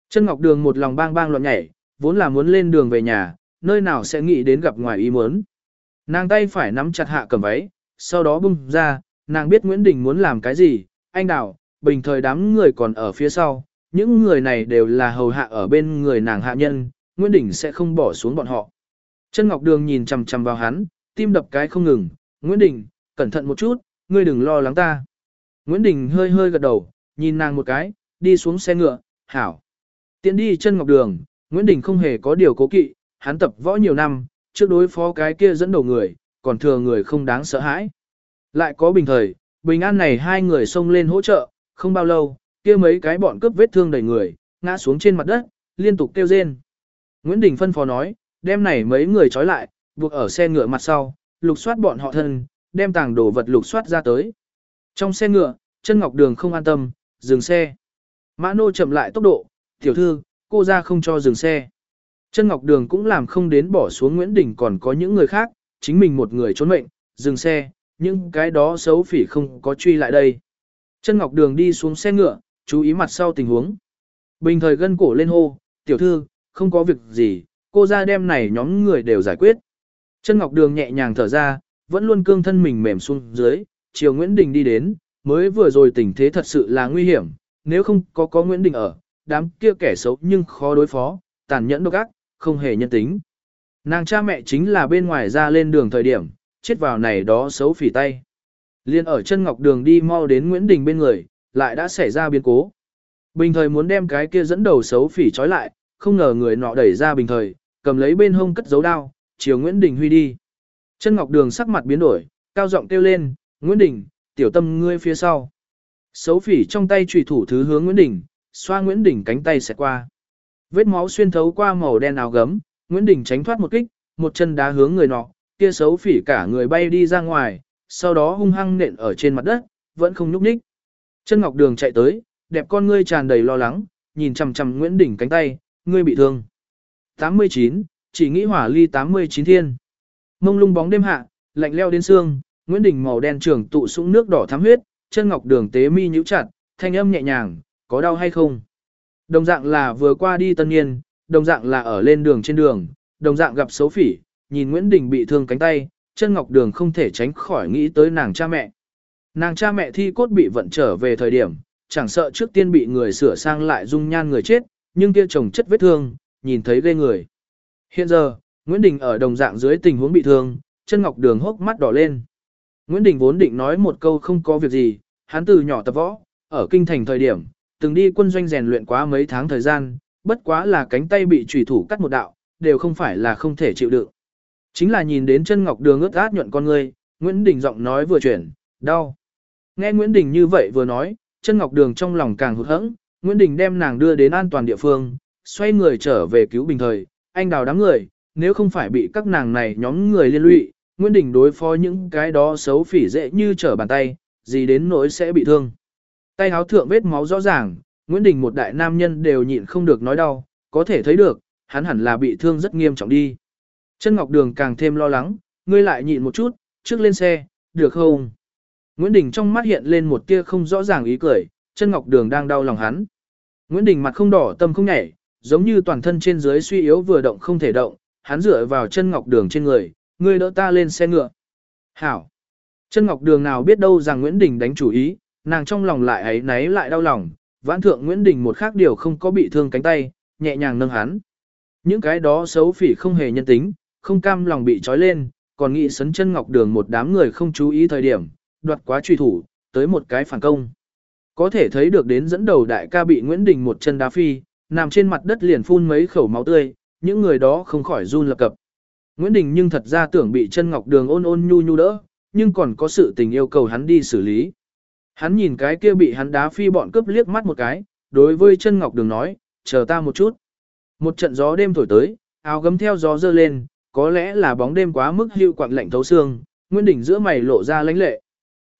Chân Ngọc Đường một lòng bang bang loạn nhảy, vốn là muốn lên đường về nhà, nơi nào sẽ nghĩ đến gặp ngoài ý muốn. Nàng tay phải nắm chặt hạ cầm váy, sau đó bung ra, nàng biết Nguyễn Đình muốn làm cái gì, anh đào, bình thời đám người còn ở phía sau, những người này đều là hầu hạ ở bên người nàng hạ nhân, Nguyễn Đình sẽ không bỏ xuống bọn họ. Chân Ngọc Đường nhìn chằm chằm vào hắn, tim đập cái không ngừng, Nguyễn Đình, cẩn thận một chút, ngươi đừng lo lắng ta. Nguyễn Đình hơi hơi gật đầu, nhìn nàng một cái, đi xuống xe ngựa, hảo. Tiến đi chân Ngọc Đường, Nguyễn Đình không hề có điều cố kỵ, hắn tập võ nhiều năm, trước đối phó cái kia dẫn đầu người, còn thừa người không đáng sợ hãi. Lại có bình thời, bình an này hai người xông lên hỗ trợ, không bao lâu, kia mấy cái bọn cướp vết thương đầy người, ngã xuống trên mặt đất, liên tục kêu rên. Nguyễn Đình phân phó nói, đem này mấy người trói lại, buộc ở xe ngựa mặt sau, lục soát bọn họ thân, đem tàng đồ vật lục soát ra tới. Trong xe ngựa, chân ngọc đường không an tâm, dừng xe. Mã nô chậm lại tốc độ, tiểu thư, cô ra không cho dừng xe. Chân ngọc đường cũng làm không đến bỏ xuống Nguyễn Đình còn có những người khác, chính mình một người trốn mệnh, dừng xe, nhưng cái đó xấu phỉ không có truy lại đây. Chân ngọc đường đi xuống xe ngựa, chú ý mặt sau tình huống. Bình thời gân cổ lên hô, tiểu thư, không có việc gì, cô ra đem này nhóm người đều giải quyết. Chân ngọc đường nhẹ nhàng thở ra, vẫn luôn cương thân mình mềm xuống dưới, chiều Nguyễn Đình đi đến, mới vừa rồi tình thế thật sự là nguy hiểm, nếu không có có Nguyễn Đình ở, đám kia kẻ xấu nhưng khó đối phó, tàn nhẫn độc ác, không hề nhân tính. Nàng cha mẹ chính là bên ngoài ra lên đường thời điểm, chết vào này đó xấu phỉ tay. Liên ở chân ngọc đường đi mau đến Nguyễn Đình bên người, lại đã xảy ra biến cố. Bình thời muốn đem cái kia dẫn đầu xấu phỉ trói lại, không ngờ người nọ đẩy ra bình thời, cầm lấy bên hông cất dấu đao, chiều Nguyễn Đình huy đi. Chân ngọc đường sắc mặt biến đổi, cao giọng kêu lên, Nguyễn Đình, tiểu tâm ngươi phía sau. Xấu phỉ trong tay trùy thủ thứ hướng Nguyễn Đình, xoa Nguyễn Đình cánh tay xẹt qua. Vết máu xuyên thấu qua màu đen áo gấm, Nguyễn Đình tránh thoát một kích, một chân đá hướng người nọ, kia xấu phỉ cả người bay đi ra ngoài, sau đó hung hăng nện ở trên mặt đất, vẫn không nhúc nhích. Chân Ngọc Đường chạy tới, đẹp con ngươi tràn đầy lo lắng, nhìn chằm chằm Nguyễn Đình cánh tay, ngươi bị thương. 89, chỉ nghĩ hỏa ly 89 thiên. Mông lung bóng đêm hạ, lạnh leo đến xương, Nguyễn Đình màu đen trưởng tụ sũng nước đỏ thắm huyết, chân ngọc đường tế mi nhíu chặt, thanh âm nhẹ nhàng, có đau hay không? Đồng dạng là vừa qua đi tân niên, đồng dạng là ở lên đường trên đường, đồng dạng gặp xấu phỉ, nhìn Nguyễn Đình bị thương cánh tay, chân ngọc đường không thể tránh khỏi nghĩ tới nàng cha mẹ. Nàng cha mẹ thi cốt bị vận trở về thời điểm, chẳng sợ trước tiên bị người sửa sang lại dung nhan người chết, nhưng kia chồng chất vết thương, nhìn thấy ghê người. Hiện giờ, Nguyễn Đình ở đồng dạng dưới tình huống bị thương, chân ngọc đường hốc mắt đỏ lên. Nguyễn Đình vốn định nói một câu không có việc gì, hắn từ nhỏ tập võ, ở kinh thành thời điểm, từng đi quân doanh rèn luyện quá mấy tháng thời gian, bất quá là cánh tay bị chủy thủ cắt một đạo, đều không phải là không thể chịu đựng. Chính là nhìn đến chân ngọc đường ướt át nhuận con người, Nguyễn Đình giọng nói vừa chuyển, đau. Nghe Nguyễn Đình như vậy vừa nói, chân ngọc đường trong lòng càng hụt hẫng, Nguyễn Đình đem nàng đưa đến an toàn địa phương, xoay người trở về cứu bình thời, anh đào đám người, nếu không phải bị các nàng này nhóm người liên lụy, Nguyễn Đình đối phó những cái đó xấu phỉ dễ như trở bàn tay, gì đến nỗi sẽ bị thương. Tay háo thượng vết máu rõ ràng, Nguyễn Đình một đại nam nhân đều nhịn không được nói đau, có thể thấy được, hắn hẳn là bị thương rất nghiêm trọng đi. Chân Ngọc Đường càng thêm lo lắng, ngươi lại nhịn một chút, trước lên xe, được không? Nguyễn Đình trong mắt hiện lên một tia không rõ ràng ý cười, chân Ngọc Đường đang đau lòng hắn. Nguyễn Đình mặt không đỏ tâm không nhảy, giống như toàn thân trên dưới suy yếu vừa động không thể động, hắn dựa vào chân Ngọc Đường trên người, ngươi đỡ ta lên xe ngựa. Hảo! Chân Ngọc Đường nào biết đâu rằng Nguyễn Đình đánh chủ ý, nàng trong lòng lại ấy náy lại đau lòng, vãn thượng Nguyễn Đình một khác điều không có bị thương cánh tay, nhẹ nhàng nâng hắn. Những cái đó xấu phỉ không hề nhân tính, không cam lòng bị trói lên, còn nghĩ sấn chân Ngọc Đường một đám người không chú ý thời điểm, đoạt quá truy thủ, tới một cái phản công. Có thể thấy được đến dẫn đầu đại ca bị Nguyễn Đình một chân đá phi, nằm trên mặt đất liền phun mấy khẩu máu tươi, những người đó không khỏi run lập cập. Nguyễn Đình nhưng thật ra tưởng bị chân ngọc đường ôn ôn nhu nhu đỡ, nhưng còn có sự tình yêu cầu hắn đi xử lý. Hắn nhìn cái kia bị hắn đá phi bọn cướp liếc mắt một cái, đối với chân ngọc đường nói, chờ ta một chút. Một trận gió đêm thổi tới, áo gấm theo gió dơ lên, có lẽ là bóng đêm quá mức hưu quặng lạnh thấu xương, Nguyễn Đình giữa mày lộ ra lãnh lệ.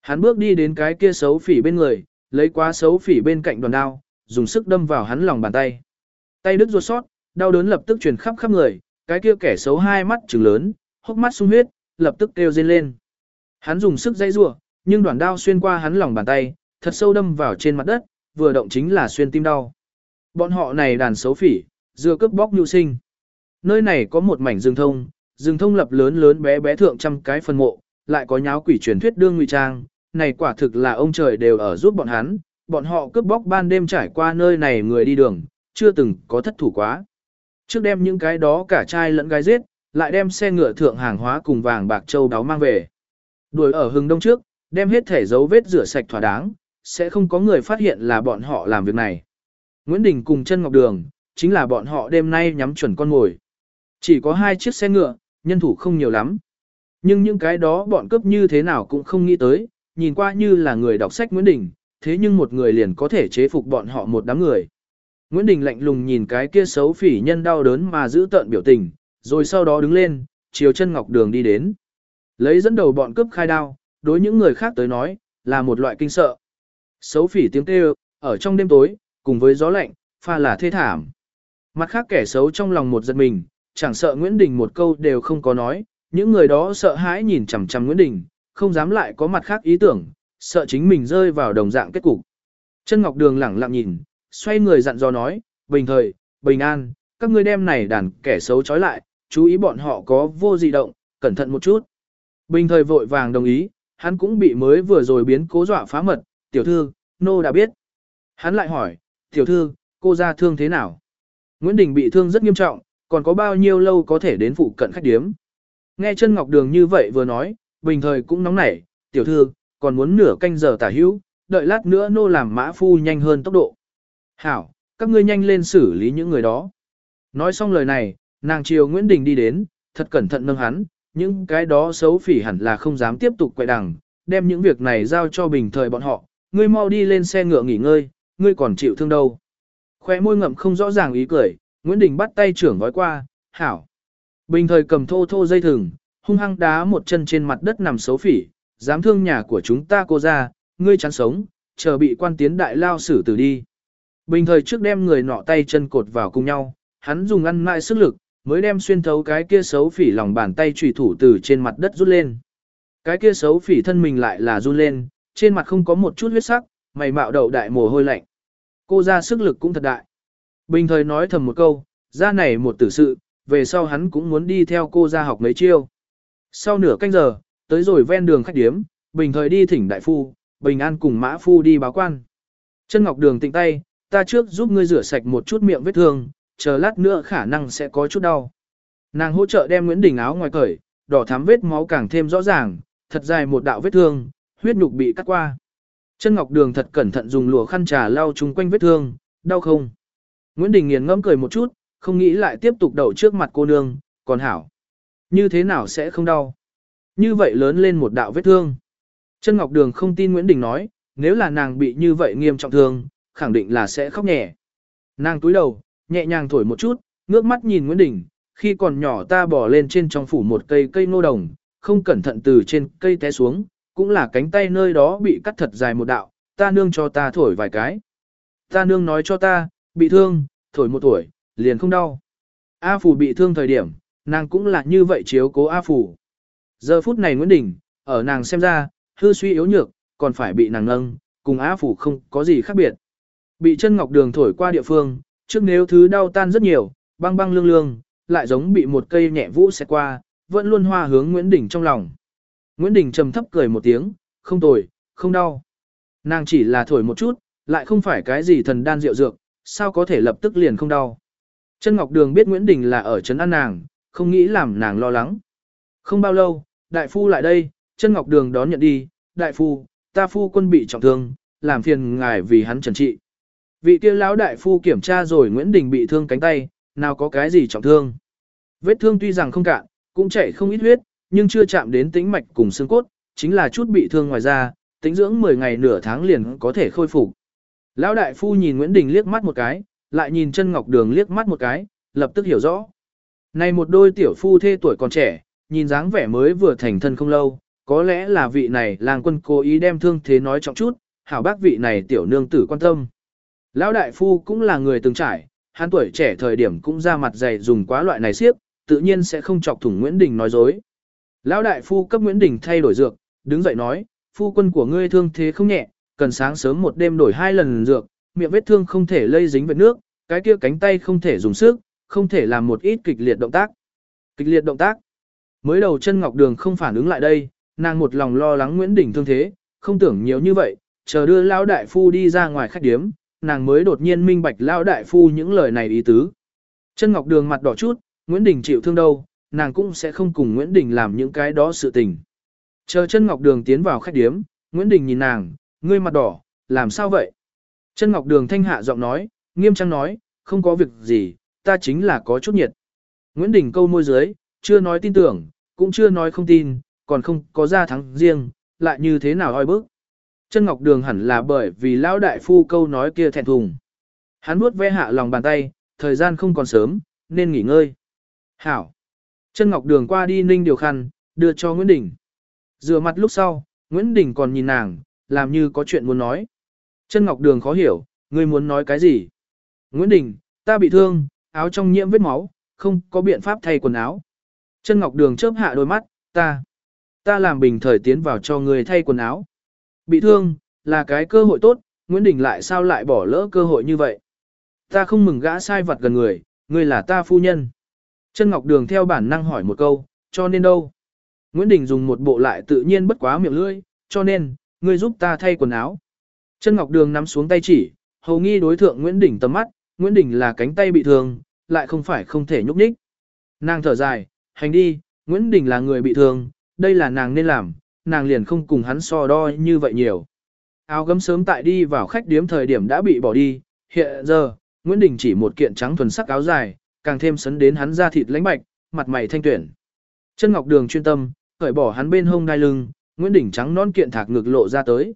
Hắn bước đi đến cái kia xấu phỉ bên người, lấy quá xấu phỉ bên cạnh đoàn đao, dùng sức đâm vào hắn lòng bàn tay. Tay đứt ruột sót, đau đớn lập tức truyền khắp khắp người, cái kia kẻ xấu hai mắt trừng lớn, hốc mắt sung huyết, lập tức kêu rên lên. Hắn dùng sức dây rủa, nhưng đoạn đao xuyên qua hắn lòng bàn tay, thật sâu đâm vào trên mặt đất, vừa động chính là xuyên tim đau. Bọn họ này đàn xấu phỉ, dưa cướp bóc nhu sinh. Nơi này có một mảnh rừng thông, rừng thông lập lớn lớn bé bé thượng trăm cái phân mộ, lại có nháo quỷ truyền thuyết đương ngụy trang, này quả thực là ông trời đều ở giúp bọn hắn, bọn họ cướp bóc ban đêm trải qua nơi này người đi đường, chưa từng có thất thủ quá. Trước đem những cái đó cả trai lẫn gái giết, lại đem xe ngựa thượng hàng hóa cùng vàng bạc châu đáo mang về. Đuổi ở hừng đông trước, đem hết thể dấu vết rửa sạch thỏa đáng, sẽ không có người phát hiện là bọn họ làm việc này. Nguyễn Đình cùng chân Ngọc Đường, chính là bọn họ đêm nay nhắm chuẩn con ngồi. Chỉ có hai chiếc xe ngựa, nhân thủ không nhiều lắm. Nhưng những cái đó bọn cướp như thế nào cũng không nghĩ tới, nhìn qua như là người đọc sách Nguyễn Đình, thế nhưng một người liền có thể chế phục bọn họ một đám người. Nguyễn Đình lạnh lùng nhìn cái kia xấu phỉ nhân đau đớn mà giữ tợn biểu tình, rồi sau đó đứng lên, chiều chân ngọc đường đi đến. Lấy dẫn đầu bọn cướp khai đao, đối những người khác tới nói, là một loại kinh sợ. Xấu phỉ tiếng kêu, ở trong đêm tối, cùng với gió lạnh, pha là thê thảm. Mặt khác kẻ xấu trong lòng một giật mình, chẳng sợ Nguyễn Đình một câu đều không có nói, những người đó sợ hãi nhìn chằm chằm Nguyễn Đình, không dám lại có mặt khác ý tưởng, sợ chính mình rơi vào đồng dạng kết cục. Chân Ngọc Đường lẳng lặng nhìn, xoay người dặn dò nói, bình thời, bình an, các ngươi đem này đàn kẻ xấu trói lại, chú ý bọn họ có vô gì động, cẩn thận một chút. Bình thời vội vàng đồng ý, hắn cũng bị mới vừa rồi biến cố dọa phá mật, tiểu thư, nô đã biết. Hắn lại hỏi, tiểu thư, cô ra thương thế nào? Nguyễn Đình bị thương rất nghiêm trọng, còn có bao nhiêu lâu có thể đến phụ cận khách điếm? Nghe chân Ngọc Đường như vậy vừa nói, bình thời cũng nóng nảy, tiểu thư, còn muốn nửa canh giờ tả hữu, đợi lát nữa nô làm mã phu nhanh hơn tốc độ. Hảo, các ngươi nhanh lên xử lý những người đó. Nói xong lời này, nàng chiều Nguyễn Đình đi đến, thật cẩn thận nâng hắn, những cái đó xấu phỉ hẳn là không dám tiếp tục quậy đằng, đem những việc này giao cho bình thời bọn họ, ngươi mau đi lên xe ngựa nghỉ ngơi, ngươi còn chịu thương đâu. Khoe môi ngậm không rõ ràng ý cười, Nguyễn Đình bắt tay trưởng gói qua, hảo. Bình thời cầm thô thô dây thừng, hung hăng đá một chân trên mặt đất nằm xấu phỉ, dám thương nhà của chúng ta cô ra, ngươi chán sống, chờ bị quan tiến đại lao xử tử đi. Bình thời trước đem người nọ tay chân cột vào cùng nhau, hắn dùng ăn mại sức lực, mới đem xuyên thấu cái kia xấu phỉ lòng bàn tay trùy thủ từ trên mặt đất rút lên. Cái kia xấu phỉ thân mình lại là run lên, trên mặt không có một chút huyết sắc, mày mạo đầu đại mồ hôi lạnh. Cô ra sức lực cũng thật đại. Bình thời nói thầm một câu, ra này một tử sự, về sau hắn cũng muốn đi theo cô ra học mấy chiêu. Sau nửa canh giờ, tới rồi ven đường khách điếm, bình thời đi thỉnh đại phu, bình an cùng mã phu đi báo quan. Chân ngọc đường tịnh tay, ta trước giúp ngươi rửa sạch một chút miệng vết thương, chờ lát nữa khả năng sẽ có chút đau. Nàng hỗ trợ đem Nguyễn Đình áo ngoài cởi, đỏ thắm vết máu càng thêm rõ ràng, thật dài một đạo vết thương, huyết nhục bị cắt qua. Chân Ngọc Đường thật cẩn thận dùng lụa khăn trà lau chung quanh vết thương, đau không? Nguyễn Đình nghiền ngẫm cười một chút, không nghĩ lại tiếp tục đậu trước mặt cô nương, còn hảo. Như thế nào sẽ không đau? Như vậy lớn lên một đạo vết thương. Chân Ngọc Đường không tin Nguyễn Đình nói, nếu là nàng bị như vậy nghiêm trọng thương, khẳng định là sẽ khóc nhẹ. Nàng túi đầu, nhẹ nhàng thổi một chút, ngước mắt nhìn Nguyễn Đình, khi còn nhỏ ta bỏ lên trên trong phủ một cây cây nô đồng, không cẩn thận từ trên cây té xuống, cũng là cánh tay nơi đó bị cắt thật dài một đạo, ta nương cho ta thổi vài cái. Ta nương nói cho ta, bị thương, thổi một tuổi, liền không đau. A Phủ bị thương thời điểm, nàng cũng là như vậy chiếu cố A Phủ. Giờ phút này Nguyễn Đình, ở nàng xem ra, hư suy yếu nhược, còn phải bị nàng nâng, cùng A Phủ không có gì khác biệt. Bị chân ngọc đường thổi qua địa phương, trước nếu thứ đau tan rất nhiều, băng băng lương lương, lại giống bị một cây nhẹ vũ xẹt qua, vẫn luôn hoa hướng Nguyễn Đình trong lòng. Nguyễn Đình trầm thấp cười một tiếng, không tồi, không đau. Nàng chỉ là thổi một chút, lại không phải cái gì thần đan rượu dược, sao có thể lập tức liền không đau. Chân Ngọc Đường biết Nguyễn Đình là ở trấn an nàng, không nghĩ làm nàng lo lắng. Không bao lâu, đại phu lại đây, chân Ngọc Đường đón nhận đi, đại phu, ta phu quân bị trọng thương, làm phiền ngài vì hắn trần trị. Vị kia lão đại phu kiểm tra rồi Nguyễn Đình bị thương cánh tay, nào có cái gì trọng thương. Vết thương tuy rằng không cạn, cũng chảy không ít huyết, nhưng chưa chạm đến tĩnh mạch cùng xương cốt, chính là chút bị thương ngoài da, tĩnh dưỡng 10 ngày nửa tháng liền có thể khôi phục. Lão đại phu nhìn Nguyễn Đình liếc mắt một cái, lại nhìn chân ngọc đường liếc mắt một cái, lập tức hiểu rõ. Này một đôi tiểu phu thê tuổi còn trẻ, nhìn dáng vẻ mới vừa thành thân không lâu, có lẽ là vị này làng quân cố ý đem thương thế nói trọng chút, hảo bác vị này tiểu nương tử quan tâm. Lão đại phu cũng là người từng trải, hắn tuổi trẻ thời điểm cũng ra mặt dày dùng quá loại này siếp, tự nhiên sẽ không chọc thủng Nguyễn Đình nói dối. Lão đại phu cấp Nguyễn Đình thay đổi dược, đứng dậy nói, phu quân của ngươi thương thế không nhẹ, cần sáng sớm một đêm đổi hai lần dược, miệng vết thương không thể lây dính vết nước, cái kia cánh tay không thể dùng sức, không thể làm một ít kịch liệt động tác. Kịch liệt động tác. Mới đầu chân ngọc đường không phản ứng lại đây, nàng một lòng lo lắng Nguyễn Đình thương thế, không tưởng nhiều như vậy, chờ đưa lão đại phu đi ra ngoài khách điếm, nàng mới đột nhiên minh bạch lão đại phu những lời này ý tứ. Chân ngọc đường mặt đỏ chút, Nguyễn Đình chịu thương đâu, nàng cũng sẽ không cùng Nguyễn Đình làm những cái đó sự tình. Chờ chân Ngọc Đường tiến vào khách điếm, Nguyễn Đình nhìn nàng, ngươi mặt đỏ, làm sao vậy? Chân Ngọc Đường thanh hạ giọng nói, nghiêm trang nói, không có việc gì, ta chính là có chút nhiệt. Nguyễn Đình câu môi dưới, chưa nói tin tưởng, cũng chưa nói không tin, còn không có ra thắng riêng, lại như thế nào oi bức. Chân Ngọc Đường hẳn là bởi vì lão đại phu câu nói kia thẹn thùng. Hắn nuốt ve hạ lòng bàn tay, thời gian không còn sớm, nên nghỉ ngơi. Hảo. Chân Ngọc Đường qua đi ninh điều khăn, đưa cho Nguyễn Đình. Rửa mặt lúc sau, Nguyễn Đình còn nhìn nàng, làm như có chuyện muốn nói. Chân Ngọc Đường khó hiểu, ngươi muốn nói cái gì? Nguyễn Đình, ta bị thương, áo trong nhiễm vết máu, không có biện pháp thay quần áo. Chân Ngọc Đường chớp hạ đôi mắt, ta, ta làm bình thời tiến vào cho ngươi thay quần áo. Bị thương, là cái cơ hội tốt, Nguyễn Đình lại sao lại bỏ lỡ cơ hội như vậy? Ta không mừng gã sai vật gần người, ngươi là ta phu nhân. Chân Ngọc Đường theo bản năng hỏi một câu, cho nên đâu? Nguyễn Đình dùng một bộ lại tự nhiên bất quá miệng lưỡi, cho nên, ngươi giúp ta thay quần áo. Chân Ngọc Đường nắm xuống tay chỉ, hầu nghi đối thượng Nguyễn Đình tầm mắt, Nguyễn Đình là cánh tay bị thương, lại không phải không thể nhúc nhích. Nàng thở dài, hành đi, Nguyễn Đình là người bị thương, đây là nàng nên làm, nàng liền không cùng hắn so đo như vậy nhiều. Áo gấm sớm tại đi vào khách điếm thời điểm đã bị bỏ đi, hiện giờ, Nguyễn Đình chỉ một kiện trắng thuần sắc áo dài, càng thêm sấn đến hắn da thịt lãnh bạch, mặt mày thanh tuyển. Chân Ngọc Đường chuyên tâm, cởi bỏ hắn bên hông đai lưng, Nguyễn Đình trắng non kiện thạc ngực lộ ra tới.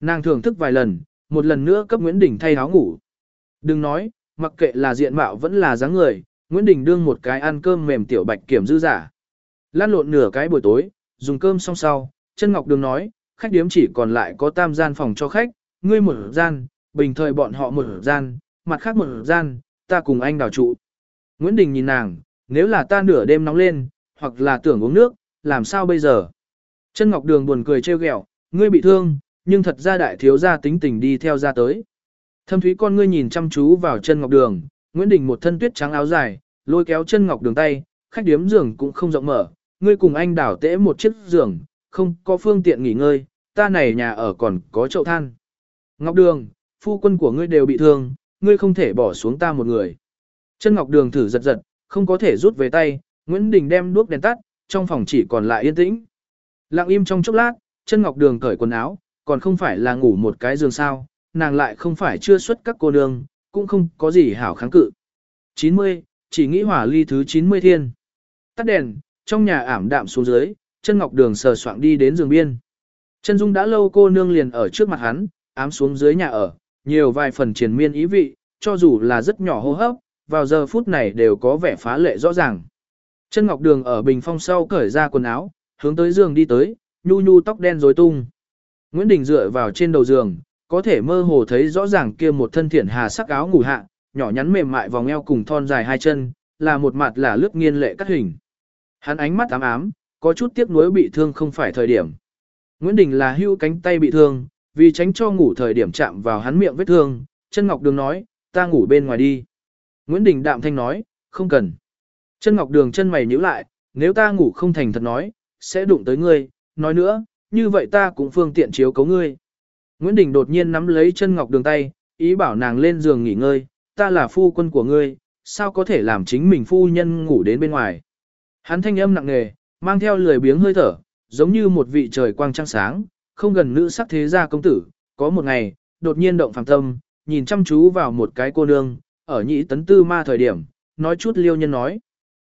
Nàng thưởng thức vài lần, một lần nữa cấp Nguyễn Đình thay áo ngủ. Đừng nói, mặc kệ là diện mạo vẫn là dáng người, Nguyễn Đình đương một cái ăn cơm mềm tiểu bạch kiểm dư giả. Lan lộn nửa cái buổi tối, dùng cơm xong sau, chân Ngọc Đường nói, khách điếm chỉ còn lại có tam gian phòng cho khách, ngươi một gian, bình thời bọn họ một gian, mặt khác một gian, ta cùng anh đào trụ. Nguyễn Đình nhìn nàng, nếu là ta nửa đêm nóng lên, hoặc là tưởng uống nước, làm sao bây giờ? Chân Ngọc Đường buồn cười trêu ghẹo, ngươi bị thương, nhưng thật ra đại thiếu gia tính tình đi theo ra tới. Thâm thúy con ngươi nhìn chăm chú vào chân Ngọc Đường, Nguyễn Đình một thân tuyết trắng áo dài, lôi kéo chân Ngọc Đường tay, khách điếm giường cũng không rộng mở, ngươi cùng anh đảo tễ một chiếc giường, không có phương tiện nghỉ ngơi, ta này nhà ở còn có chậu than. Ngọc Đường, phu quân của ngươi đều bị thương, ngươi không thể bỏ xuống ta một người. Chân Ngọc Đường thử giật giật, không có thể rút về tay, Nguyễn Đình đem đuốc đèn tắt, trong phòng chỉ còn lại yên tĩnh. Lặng im trong chốc lát, chân Ngọc Đường cởi quần áo, còn không phải là ngủ một cái giường sao, nàng lại không phải chưa xuất các cô nương, cũng không có gì hảo kháng cự. 90, chỉ nghĩ hỏa ly thứ 90 thiên. Tắt đèn, trong nhà ảm đạm xuống dưới, chân Ngọc Đường sờ soạng đi đến giường biên. Chân Dung đã lâu cô nương liền ở trước mặt hắn, ám xuống dưới nhà ở, nhiều vài phần triền miên ý vị, cho dù là rất nhỏ hô hấp, vào giờ phút này đều có vẻ phá lệ rõ ràng. Chân Ngọc Đường ở bình phong sau cởi ra quần áo, hướng tới giường đi tới, nhu nhu tóc đen rối tung. Nguyễn Đình dựa vào trên đầu giường, có thể mơ hồ thấy rõ ràng kia một thân thiện hà sắc áo ngủ hạ, nhỏ nhắn mềm mại vòng eo cùng thon dài hai chân, là một mặt là lướt nghiên lệ cắt hình. Hắn ánh mắt ám ám, có chút tiếc nuối bị thương không phải thời điểm. Nguyễn Đình là hưu cánh tay bị thương, vì tránh cho ngủ thời điểm chạm vào hắn miệng vết thương, chân Ngọc Đường nói, ta ngủ bên ngoài đi. Nguyễn Đình đạm thanh nói, không cần. Chân Ngọc Đường chân mày nhíu lại, nếu ta ngủ không thành thật nói, sẽ đụng tới ngươi, nói nữa, như vậy ta cũng phương tiện chiếu cấu ngươi. Nguyễn Đình đột nhiên nắm lấy chân Ngọc Đường tay, ý bảo nàng lên giường nghỉ ngơi, ta là phu quân của ngươi, sao có thể làm chính mình phu nhân ngủ đến bên ngoài. Hắn thanh âm nặng nề, mang theo lười biếng hơi thở, giống như một vị trời quang trăng sáng, không gần nữ sắc thế gia công tử, có một ngày, đột nhiên động phàm tâm, nhìn chăm chú vào một cái cô nương, ở nhị tấn tư ma thời điểm, nói chút liêu nhân nói.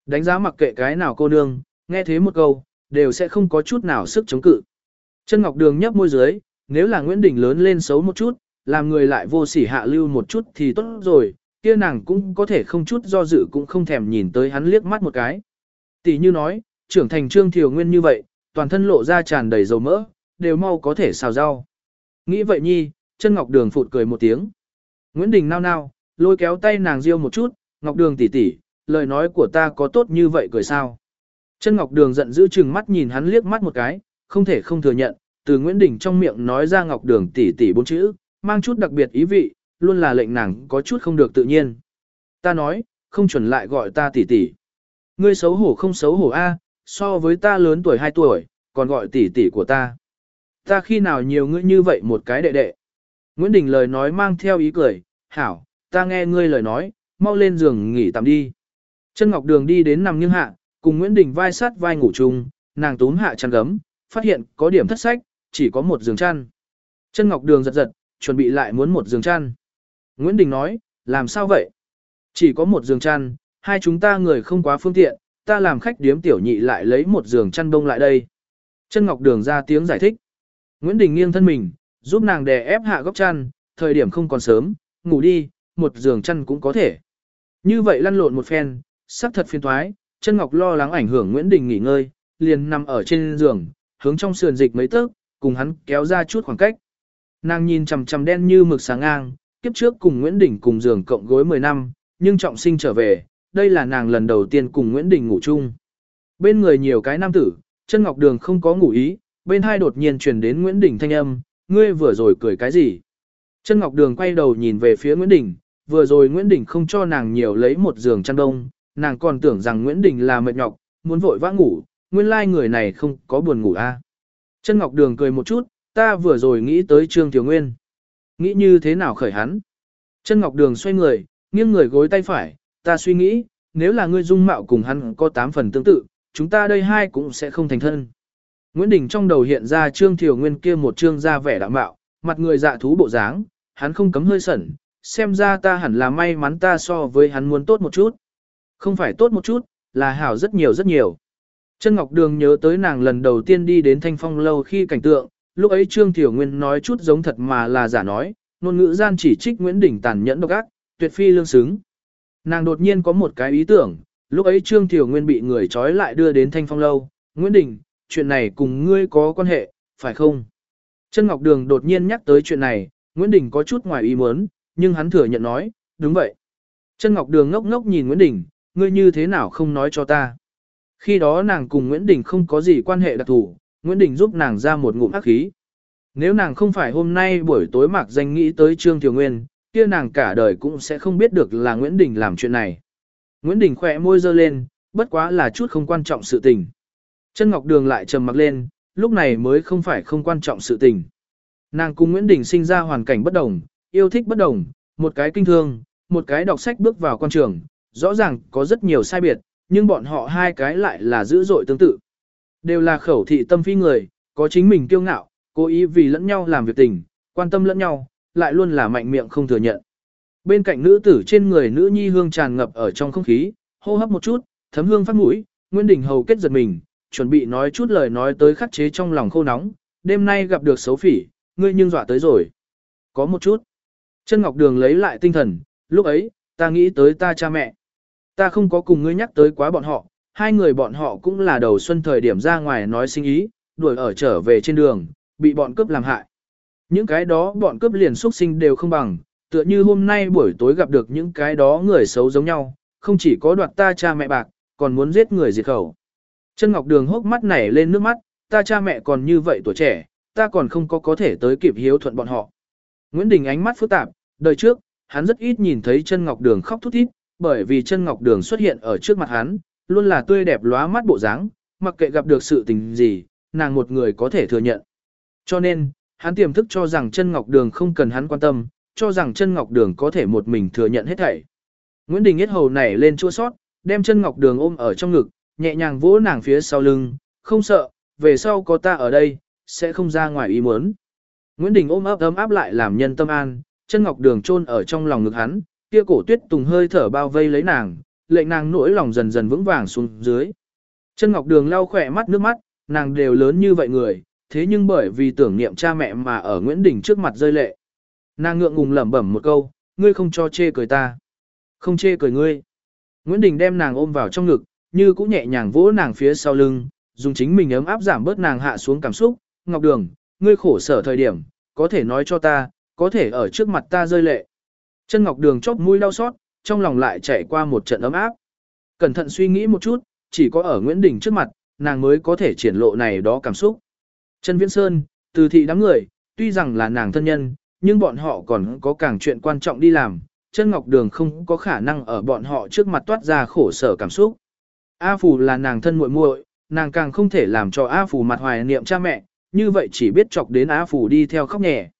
Đánh giá mặc kệ cái nào cô nương, nghe thế một câu, đều sẽ không có chút nào sức chống cự. Chân Ngọc Đường nhấp môi dưới, nếu là Nguyễn Đình lớn lên xấu một chút, làm người lại vô sỉ hạ lưu một chút thì tốt rồi, kia nàng cũng có thể không chút do dự cũng không thèm nhìn tới hắn liếc mắt một cái. Tỷ như nói, trưởng thành trương thiều nguyên như vậy, toàn thân lộ ra tràn đầy dầu mỡ, đều mau có thể xào rau. Nghĩ vậy nhi, chân Ngọc Đường phụt cười một tiếng. Nguyễn Đình nao nao, lôi kéo tay nàng riêu một chút, Ngọc Đường tỷ tỷ, lời nói của ta có tốt như vậy cười sao? Chân Ngọc Đường giận dữ chừng mắt nhìn hắn liếc mắt một cái, không thể không thừa nhận, từ Nguyễn Đình trong miệng nói ra Ngọc Đường tỷ tỷ bốn chữ, mang chút đặc biệt ý vị, luôn là lệnh nàng có chút không được tự nhiên. Ta nói, không chuẩn lại gọi ta tỷ tỷ. Ngươi xấu hổ không xấu hổ a, so với ta lớn tuổi 2 tuổi, còn gọi tỷ tỷ của ta. Ta khi nào nhiều ngươi như vậy một cái đệ đệ. Nguyễn Đình lời nói mang theo ý cười, hảo, ta nghe ngươi lời nói, mau lên giường nghỉ tạm đi. Chân Ngọc Đường đi đến nằm nghiêng hạ, cùng Nguyễn Đình vai sát vai ngủ chung, nàng túm hạ chăn gấm, phát hiện có điểm thất sách, chỉ có một giường chăn. Chân Ngọc Đường giật giật, chuẩn bị lại muốn một giường chăn. Nguyễn Đình nói, làm sao vậy? Chỉ có một giường chăn, hai chúng ta người không quá phương tiện, ta làm khách điếm tiểu nhị lại lấy một giường chăn đông lại đây. Chân Ngọc Đường ra tiếng giải thích. Nguyễn Đình nghiêng thân mình, giúp nàng đè ép hạ góc chăn, thời điểm không còn sớm, ngủ đi, một giường chăn cũng có thể. Như vậy lăn lộn một phen, sắc thật phiền thoái, chân Ngọc lo lắng ảnh hưởng Nguyễn Đình nghỉ ngơi, liền nằm ở trên giường, hướng trong sườn dịch mấy tấc, cùng hắn kéo ra chút khoảng cách. Nàng nhìn chằm chằm đen như mực sáng ngang, kiếp trước cùng Nguyễn Đình cùng giường cộng gối 10 năm, nhưng trọng sinh trở về, đây là nàng lần đầu tiên cùng Nguyễn Đình ngủ chung. Bên người nhiều cái nam tử, chân Ngọc Đường không có ngủ ý, bên hai đột nhiên truyền đến Nguyễn Đình thanh âm, ngươi vừa rồi cười cái gì? Chân Ngọc Đường quay đầu nhìn về phía Nguyễn Đình, vừa rồi Nguyễn Đình không cho nàng nhiều lấy một giường chăn đông, nàng còn tưởng rằng Nguyễn Đình là mệt nhọc, muốn vội vã ngủ, nguyên lai người này không có buồn ngủ a. À. Chân Ngọc Đường cười một chút, ta vừa rồi nghĩ tới Trương Tiểu Nguyên. Nghĩ như thế nào khởi hắn? Chân Ngọc Đường xoay người, nghiêng người gối tay phải, ta suy nghĩ, nếu là ngươi dung mạo cùng hắn có tám phần tương tự, chúng ta đây hai cũng sẽ không thành thân. Nguyễn Đình trong đầu hiện ra Trương Thiều Nguyên kia một trương ra vẻ đạm mạo, mặt người dạ thú bộ dáng, hắn không cấm hơi sẩn, xem ra ta hẳn là may mắn ta so với hắn muốn tốt một chút. Không phải tốt một chút, là hảo rất nhiều rất nhiều. Chân Ngọc Đường nhớ tới nàng lần đầu tiên đi đến Thanh Phong lâu khi cảnh tượng, lúc ấy Trương Tiểu Nguyên nói chút giống thật mà là giả nói, ngôn ngữ gian chỉ trích Nguyễn Đình tàn nhẫn độc ác, tuyệt phi lương xứng. Nàng đột nhiên có một cái ý tưởng, lúc ấy Trương Tiểu Nguyên bị người trói lại đưa đến Thanh Phong lâu, Nguyễn Đình, chuyện này cùng ngươi có quan hệ, phải không? Chân Ngọc Đường đột nhiên nhắc tới chuyện này, Nguyễn Đình có chút ngoài ý muốn, nhưng hắn thừa nhận nói, đúng vậy. Chân Ngọc Đường ngốc ngốc nhìn Nguyễn Đình, ngươi như thế nào không nói cho ta. Khi đó nàng cùng Nguyễn Đình không có gì quan hệ đặc thù, Nguyễn Đình giúp nàng ra một ngụm ác khí. Nếu nàng không phải hôm nay buổi tối mạc danh nghĩ tới Trương Thiều Nguyên, kia nàng cả đời cũng sẽ không biết được là Nguyễn Đình làm chuyện này. Nguyễn Đình khỏe môi dơ lên, bất quá là chút không quan trọng sự tình. Chân Ngọc Đường lại trầm mặc lên, lúc này mới không phải không quan trọng sự tình. Nàng cùng Nguyễn Đình sinh ra hoàn cảnh bất đồng, yêu thích bất đồng, một cái kinh thương, một cái đọc sách bước vào quan trường, rõ ràng có rất nhiều sai biệt, nhưng bọn họ hai cái lại là dữ dội tương tự. Đều là khẩu thị tâm phi người, có chính mình kiêu ngạo, cố ý vì lẫn nhau làm việc tình, quan tâm lẫn nhau, lại luôn là mạnh miệng không thừa nhận. Bên cạnh nữ tử trên người nữ nhi hương tràn ngập ở trong không khí, hô hấp một chút, thấm hương phát mũi, Nguyên Đình hầu kết giật mình, chuẩn bị nói chút lời nói tới khắc chế trong lòng khô nóng, đêm nay gặp được xấu phỉ, ngươi nhưng dọa tới rồi. Có một chút. Chân Ngọc Đường lấy lại tinh thần, lúc ấy, ta nghĩ tới ta cha mẹ. Ta không có cùng ngươi nhắc tới quá bọn họ, hai người bọn họ cũng là đầu xuân thời điểm ra ngoài nói sinh ý, đuổi ở trở về trên đường, bị bọn cướp làm hại. Những cái đó bọn cướp liền xuất sinh đều không bằng, tựa như hôm nay buổi tối gặp được những cái đó người xấu giống nhau, không chỉ có đoạt ta cha mẹ bạc, còn muốn giết người diệt khẩu. Chân Ngọc Đường hốc mắt nảy lên nước mắt, ta cha mẹ còn như vậy tuổi trẻ, ta còn không có có thể tới kịp hiếu thuận bọn họ. Nguyễn Đình ánh mắt phức tạp, đời trước, hắn rất ít nhìn thấy chân Ngọc Đường khóc thút thít, bởi vì chân Ngọc Đường xuất hiện ở trước mặt hắn, luôn là tươi đẹp lóa mắt bộ dáng, mặc kệ gặp được sự tình gì, nàng một người có thể thừa nhận. Cho nên, hắn tiềm thức cho rằng chân Ngọc Đường không cần hắn quan tâm, cho rằng chân Ngọc Đường có thể một mình thừa nhận hết thảy. Nguyễn Đình Yết Hầu nảy lên chua sót, đem chân Ngọc Đường ôm ở trong ngực, nhẹ nhàng vỗ nàng phía sau lưng, không sợ, về sau có ta ở đây, sẽ không ra ngoài ý muốn. Nguyễn Đình ôm ấp ấm áp lại làm nhân tâm an, chân Ngọc Đường chôn ở trong lòng ngực hắn, kia cổ tuyết tùng hơi thở bao vây lấy nàng, lệnh nàng nỗi lòng dần dần vững vàng xuống dưới. Chân Ngọc Đường lau khỏe mắt nước mắt, nàng đều lớn như vậy người, thế nhưng bởi vì tưởng niệm cha mẹ mà ở Nguyễn Đình trước mặt rơi lệ. Nàng ngượng ngùng lẩm bẩm một câu, ngươi không cho chê cười ta. Không chê cười ngươi. Nguyễn Đình đem nàng ôm vào trong ngực, như cũng nhẹ nhàng vỗ nàng phía sau lưng, dùng chính mình ấm áp giảm bớt nàng hạ xuống cảm xúc. Ngọc Đường, ngươi khổ sở thời điểm, có thể nói cho ta, có thể ở trước mặt ta rơi lệ. Chân Ngọc Đường chóp mũi đau xót, trong lòng lại chạy qua một trận ấm áp. Cẩn thận suy nghĩ một chút, chỉ có ở Nguyễn Đình trước mặt, nàng mới có thể triển lộ này đó cảm xúc. Chân Viễn Sơn, từ thị đám người, tuy rằng là nàng thân nhân, nhưng bọn họ còn có càng chuyện quan trọng đi làm, chân ngọc đường không có khả năng ở bọn họ trước mặt toát ra khổ sở cảm xúc. A Phù là nàng thân muội muội, nàng càng không thể làm cho A Phù mặt hoài niệm cha mẹ, như vậy chỉ biết chọc đến A Phù đi theo khóc nhẹ.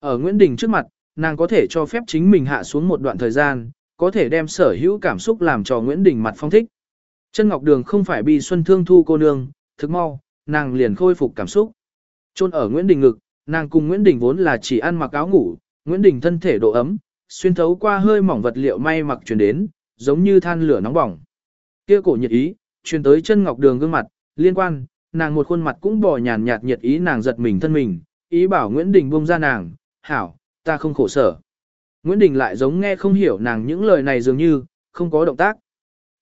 Ở Nguyễn Đình trước mặt, nàng có thể cho phép chính mình hạ xuống một đoạn thời gian, có thể đem sở hữu cảm xúc làm cho Nguyễn Đình mặt phong thích. Chân Ngọc Đường không phải bị xuân thương thu cô nương, thực mau, nàng liền khôi phục cảm xúc. Trôn ở Nguyễn Đình ngực, nàng cùng Nguyễn Đình vốn là chỉ ăn mặc áo ngủ, Nguyễn Đình thân thể độ ấm, xuyên thấu qua hơi mỏng vật liệu may mặc truyền đến, giống như than lửa nóng bỏng. Kia cổ nhiệt ý, truyền tới chân ngọc đường gương mặt, liên quan, nàng một khuôn mặt cũng bò nhàn nhạt nhiệt ý nàng giật mình thân mình, ý bảo Nguyễn Đình buông ra nàng, hảo, ta không khổ sở. Nguyễn Đình lại giống nghe không hiểu nàng những lời này dường như, không có động tác.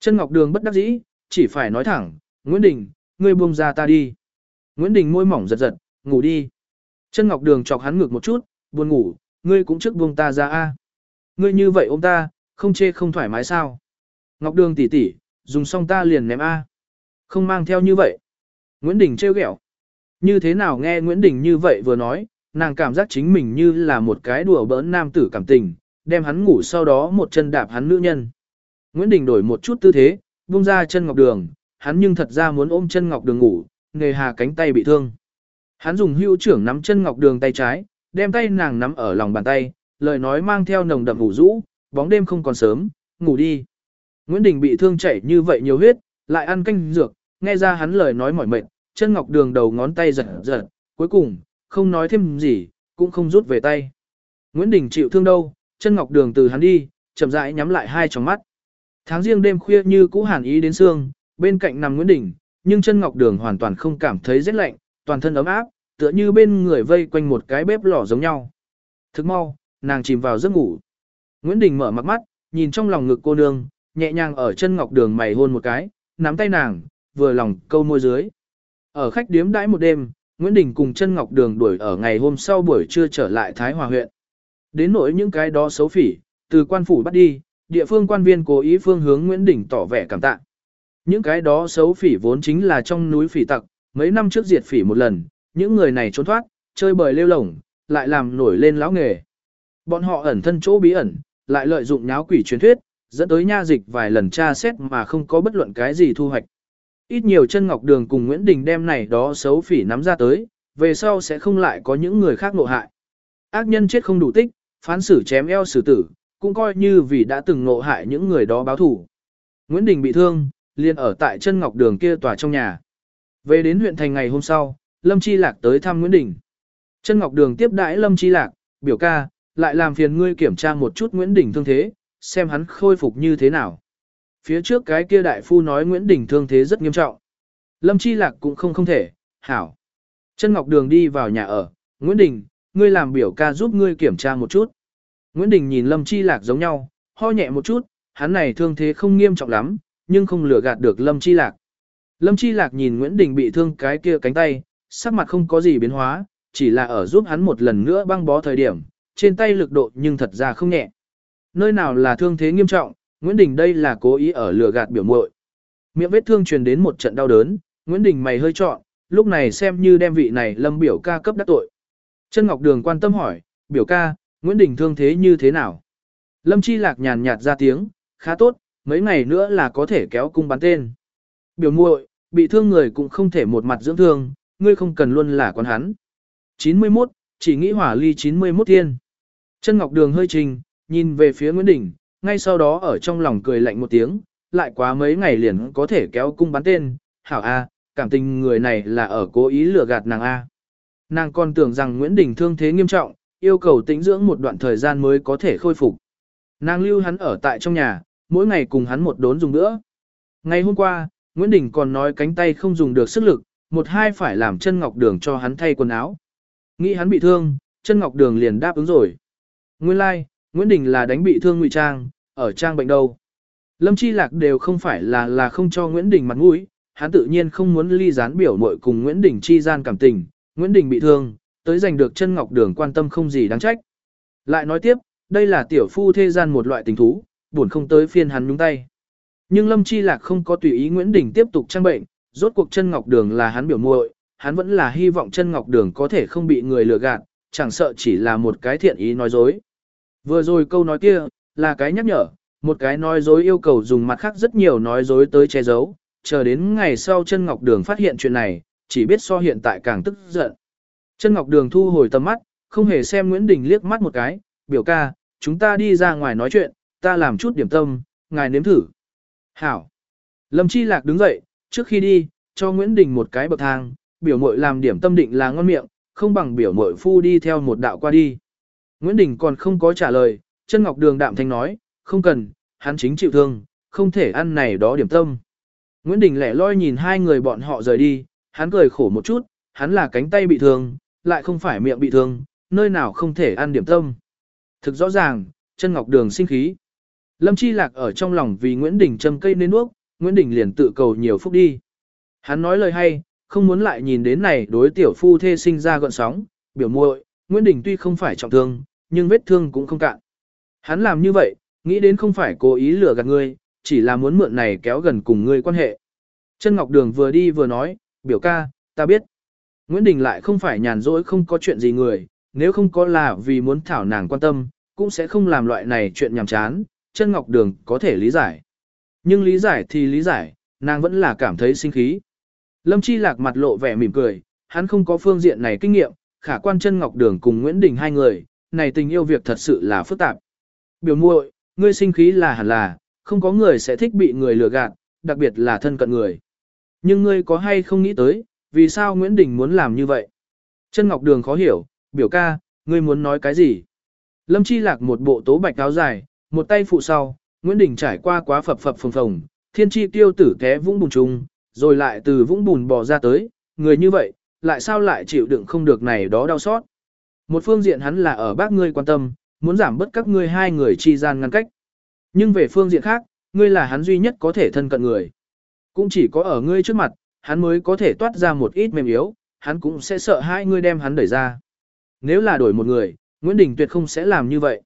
Chân ngọc đường bất đắc dĩ, chỉ phải nói thẳng, Nguyễn Đình, ngươi buông ra ta đi. Nguyễn Đình môi mỏng giật giật, ngủ đi. Chân ngọc đường chọc hắn ngược một chút, buồn ngủ, ngươi cũng trước buông ta ra a. Ngươi như vậy ôm ta, không chê không thoải mái sao? Ngọc Đường tỷ tỷ, dùng xong ta liền ném A. Không mang theo như vậy. Nguyễn Đình trêu ghẹo. Như thế nào nghe Nguyễn Đình như vậy vừa nói, nàng cảm giác chính mình như là một cái đùa bỡn nam tử cảm tình, đem hắn ngủ sau đó một chân đạp hắn nữ nhân. Nguyễn Đình đổi một chút tư thế, buông ra chân Ngọc Đường, hắn nhưng thật ra muốn ôm chân Ngọc Đường ngủ, nghề hà cánh tay bị thương. Hắn dùng hữu trưởng nắm chân Ngọc Đường tay trái, đem tay nàng nắm ở lòng bàn tay, lời nói mang theo nồng đậm ngủ rũ, bóng đêm không còn sớm, ngủ đi. Nguyễn Đình bị thương chảy như vậy nhiều huyết, lại ăn canh dược, nghe ra hắn lời nói mỏi mệt, chân ngọc đường đầu ngón tay giật giật, cuối cùng, không nói thêm gì, cũng không rút về tay. Nguyễn Đình chịu thương đâu, chân ngọc đường từ hắn đi, chậm rãi nhắm lại hai tròng mắt. Tháng riêng đêm khuya như cũ hàn ý đến xương, bên cạnh nằm Nguyễn Đình, nhưng chân ngọc đường hoàn toàn không cảm thấy rét lạnh, toàn thân ấm áp, tựa như bên người vây quanh một cái bếp lò giống nhau. Thức mau, nàng chìm vào giấc ngủ. Nguyễn Đình mở mắt mắt, nhìn trong lòng ngực cô nương, nhẹ nhàng ở chân ngọc đường mày hôn một cái, nắm tay nàng, vừa lòng câu môi dưới. Ở khách điếm đãi một đêm, Nguyễn Đình cùng chân ngọc đường đuổi ở ngày hôm sau buổi trưa trở lại Thái Hòa huyện. Đến nỗi những cái đó xấu phỉ, từ quan phủ bắt đi, địa phương quan viên cố ý phương hướng Nguyễn Đình tỏ vẻ cảm tạ. Những cái đó xấu phỉ vốn chính là trong núi phỉ tặc, mấy năm trước diệt phỉ một lần, những người này trốn thoát, chơi bời lêu lổng, lại làm nổi lên lão nghề. Bọn họ ẩn thân chỗ bí ẩn, lại lợi dụng nháo quỷ truyền thuyết, dẫn tới nha dịch vài lần tra xét mà không có bất luận cái gì thu hoạch. Ít nhiều chân ngọc đường cùng Nguyễn Đình đem này đó xấu phỉ nắm ra tới, về sau sẽ không lại có những người khác nộ hại. Ác nhân chết không đủ tích, phán xử chém eo xử tử, cũng coi như vì đã từng nộ hại những người đó báo thủ. Nguyễn Đình bị thương, liền ở tại chân ngọc đường kia tòa trong nhà. Về đến huyện thành ngày hôm sau, Lâm Chi Lạc tới thăm Nguyễn Đình. Chân ngọc đường tiếp đãi Lâm Chi Lạc, biểu ca, lại làm phiền ngươi kiểm tra một chút Nguyễn Đình thương thế, xem hắn khôi phục như thế nào. Phía trước cái kia đại phu nói Nguyễn Đình thương thế rất nghiêm trọng. Lâm Chi Lạc cũng không không thể, hảo. Chân Ngọc Đường đi vào nhà ở, Nguyễn Đình, ngươi làm biểu ca giúp ngươi kiểm tra một chút. Nguyễn Đình nhìn Lâm Chi Lạc giống nhau, ho nhẹ một chút, hắn này thương thế không nghiêm trọng lắm, nhưng không lừa gạt được Lâm Chi Lạc. Lâm Chi Lạc nhìn Nguyễn Đình bị thương cái kia cánh tay, sắc mặt không có gì biến hóa, chỉ là ở giúp hắn một lần nữa băng bó thời điểm, trên tay lực độ nhưng thật ra không nhẹ. Nơi nào là thương thế nghiêm trọng, Nguyễn Đình đây là cố ý ở lừa gạt biểu muội. Miệng vết thương truyền đến một trận đau đớn, Nguyễn Đình mày hơi trọn, lúc này xem như đem vị này lâm biểu ca cấp đắc tội. Chân Ngọc Đường quan tâm hỏi, biểu ca, Nguyễn Đình thương thế như thế nào? Lâm Chi Lạc nhàn nhạt ra tiếng, khá tốt, mấy ngày nữa là có thể kéo cung bắn tên. Biểu muội, bị thương người cũng không thể một mặt dưỡng thương, ngươi không cần luôn là con hắn. 91, chỉ nghĩ hỏa ly 91 thiên. Chân Ngọc Đường hơi trình, nhìn về phía Nguyễn Đình, ngay sau đó ở trong lòng cười lạnh một tiếng, lại quá mấy ngày liền có thể kéo cung bắn tên, hảo A, cảm tình người này là ở cố ý lừa gạt nàng A. Nàng còn tưởng rằng Nguyễn Đình thương thế nghiêm trọng, yêu cầu tĩnh dưỡng một đoạn thời gian mới có thể khôi phục. Nàng lưu hắn ở tại trong nhà, mỗi ngày cùng hắn một đốn dùng nữa. Ngày hôm qua, Nguyễn Đình còn nói cánh tay không dùng được sức lực, một hai phải làm chân ngọc đường cho hắn thay quần áo. Nghĩ hắn bị thương, chân ngọc đường liền đáp ứng rồi. Nguyên lai, like, Nguyễn Đình là đánh bị thương ngụy trang, ở trang bệnh đâu. Lâm Chi Lạc đều không phải là là không cho Nguyễn Đình mặt mũi, hắn tự nhiên không muốn ly gián biểu muội cùng Nguyễn Đình chi gian cảm tình, Nguyễn Đình bị thương, tới giành được chân ngọc đường quan tâm không gì đáng trách. Lại nói tiếp, đây là tiểu phu thế gian một loại tình thú, buồn không tới phiên hắn nhúng tay. Nhưng Lâm Chi Lạc không có tùy ý Nguyễn Đình tiếp tục trang bệnh, rốt cuộc chân ngọc đường là hắn biểu muội, hắn vẫn là hy vọng chân ngọc đường có thể không bị người lừa gạt, chẳng sợ chỉ là một cái thiện ý nói dối. Vừa rồi câu nói kia, là cái nhắc nhở, một cái nói dối yêu cầu dùng mặt khác rất nhiều nói dối tới che giấu, chờ đến ngày sau chân ngọc đường phát hiện chuyện này, chỉ biết so hiện tại càng tức giận. Chân ngọc đường thu hồi tầm mắt, không hề xem Nguyễn Đình liếc mắt một cái, biểu ca, chúng ta đi ra ngoài nói chuyện, ta làm chút điểm tâm, ngài nếm thử. Hảo. Lâm Chi Lạc đứng dậy, trước khi đi, cho Nguyễn Đình một cái bậc thang, biểu mội làm điểm tâm định là ngon miệng, không bằng biểu mội phu đi theo một đạo qua đi. Nguyễn Đình còn không có trả lời, chân ngọc đường đạm thanh nói, không cần, hắn chính chịu thương, không thể ăn này đó điểm tâm. Nguyễn Đình lẻ loi nhìn hai người bọn họ rời đi, hắn cười khổ một chút, hắn là cánh tay bị thương, lại không phải miệng bị thương, nơi nào không thể ăn điểm tâm. Thực rõ ràng, chân ngọc đường sinh khí. Lâm Chi Lạc ở trong lòng vì Nguyễn Đình châm cây nên nuốc, Nguyễn Đình liền tự cầu nhiều phúc đi. Hắn nói lời hay, không muốn lại nhìn đến này đối tiểu phu thê sinh ra gọn sóng, biểu muội, Nguyễn Đình tuy không phải trọng thương, nhưng vết thương cũng không cạn. Hắn làm như vậy, nghĩ đến không phải cố ý lừa gạt ngươi, chỉ là muốn mượn này kéo gần cùng ngươi quan hệ. Chân Ngọc Đường vừa đi vừa nói, biểu ca, ta biết. Nguyễn Đình lại không phải nhàn rỗi không có chuyện gì người, nếu không có là vì muốn thảo nàng quan tâm, cũng sẽ không làm loại này chuyện nhàm chán, chân Ngọc Đường có thể lý giải. Nhưng lý giải thì lý giải, nàng vẫn là cảm thấy sinh khí. Lâm Chi Lạc mặt lộ vẻ mỉm cười, hắn không có phương diện này kinh nghiệm, khả quan chân Ngọc Đường cùng Nguyễn Đình hai người, này tình yêu việc thật sự là phức tạp. Biểu muội, ngươi sinh khí là hẳn là, không có người sẽ thích bị người lừa gạt, đặc biệt là thân cận người. Nhưng ngươi có hay không nghĩ tới, vì sao Nguyễn Đình muốn làm như vậy? Chân Ngọc Đường khó hiểu, biểu ca, ngươi muốn nói cái gì? Lâm Chi Lạc một bộ tố bạch áo dài, một tay phụ sau, Nguyễn Đình trải qua quá phập phập phồng phồng, thiên chi tiêu tử té vũng bùn trùng, rồi lại từ vũng bùn bò ra tới, người như vậy, lại sao lại chịu đựng không được này đó đau xót. Một phương diện hắn là ở bác ngươi quan tâm, muốn giảm bớt các ngươi hai người chi gian ngăn cách. Nhưng về phương diện khác, ngươi là hắn duy nhất có thể thân cận người. Cũng chỉ có ở ngươi trước mặt, hắn mới có thể toát ra một ít mềm yếu, hắn cũng sẽ sợ hai ngươi đem hắn đẩy ra. Nếu là đổi một người, Nguyễn Đình tuyệt không sẽ làm như vậy.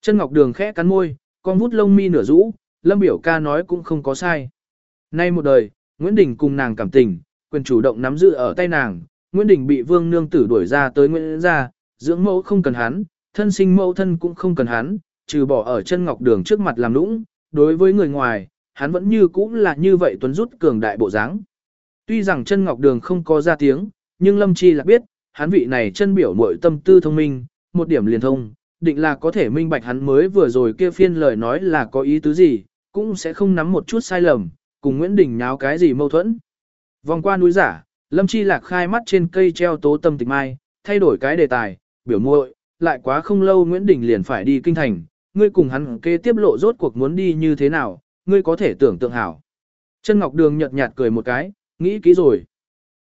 Chân Ngọc Đường khẽ cắn môi, con vút lông mi nửa rũ, Lâm Biểu ca nói cũng không có sai. Nay một đời, Nguyễn Đình cùng nàng cảm tình, quyền chủ động nắm giữ ở tay nàng, Nguyễn Đình bị vương nương tử đuổi ra tới Nguyễn gia, dưỡng mẫu không cần hắn, thân sinh mẫu thân cũng không cần hắn, trừ bỏ ở chân ngọc đường trước mặt làm nũng, đối với người ngoài, hắn vẫn như cũ là như vậy tuấn rút cường đại bộ dáng. Tuy rằng chân ngọc đường không có ra tiếng, nhưng Lâm Chi là biết, hắn vị này chân biểu muội tâm tư thông minh, một điểm liền thông, định là có thể minh bạch hắn mới vừa rồi kia phiên lời nói là có ý tứ gì, cũng sẽ không nắm một chút sai lầm, cùng Nguyễn Đình nháo cái gì mâu thuẫn. Vòng qua núi giả, Lâm Chi Lạc khai mắt trên cây treo tố tâm tịch mai, thay đổi cái đề tài, biểu muội, lại quá không lâu Nguyễn Đình liền phải đi kinh thành, ngươi cùng hắn kế tiếp lộ rốt cuộc muốn đi như thế nào, ngươi có thể tưởng tượng hảo. Chân Ngọc Đường nhợt nhạt cười một cái, nghĩ kỹ rồi.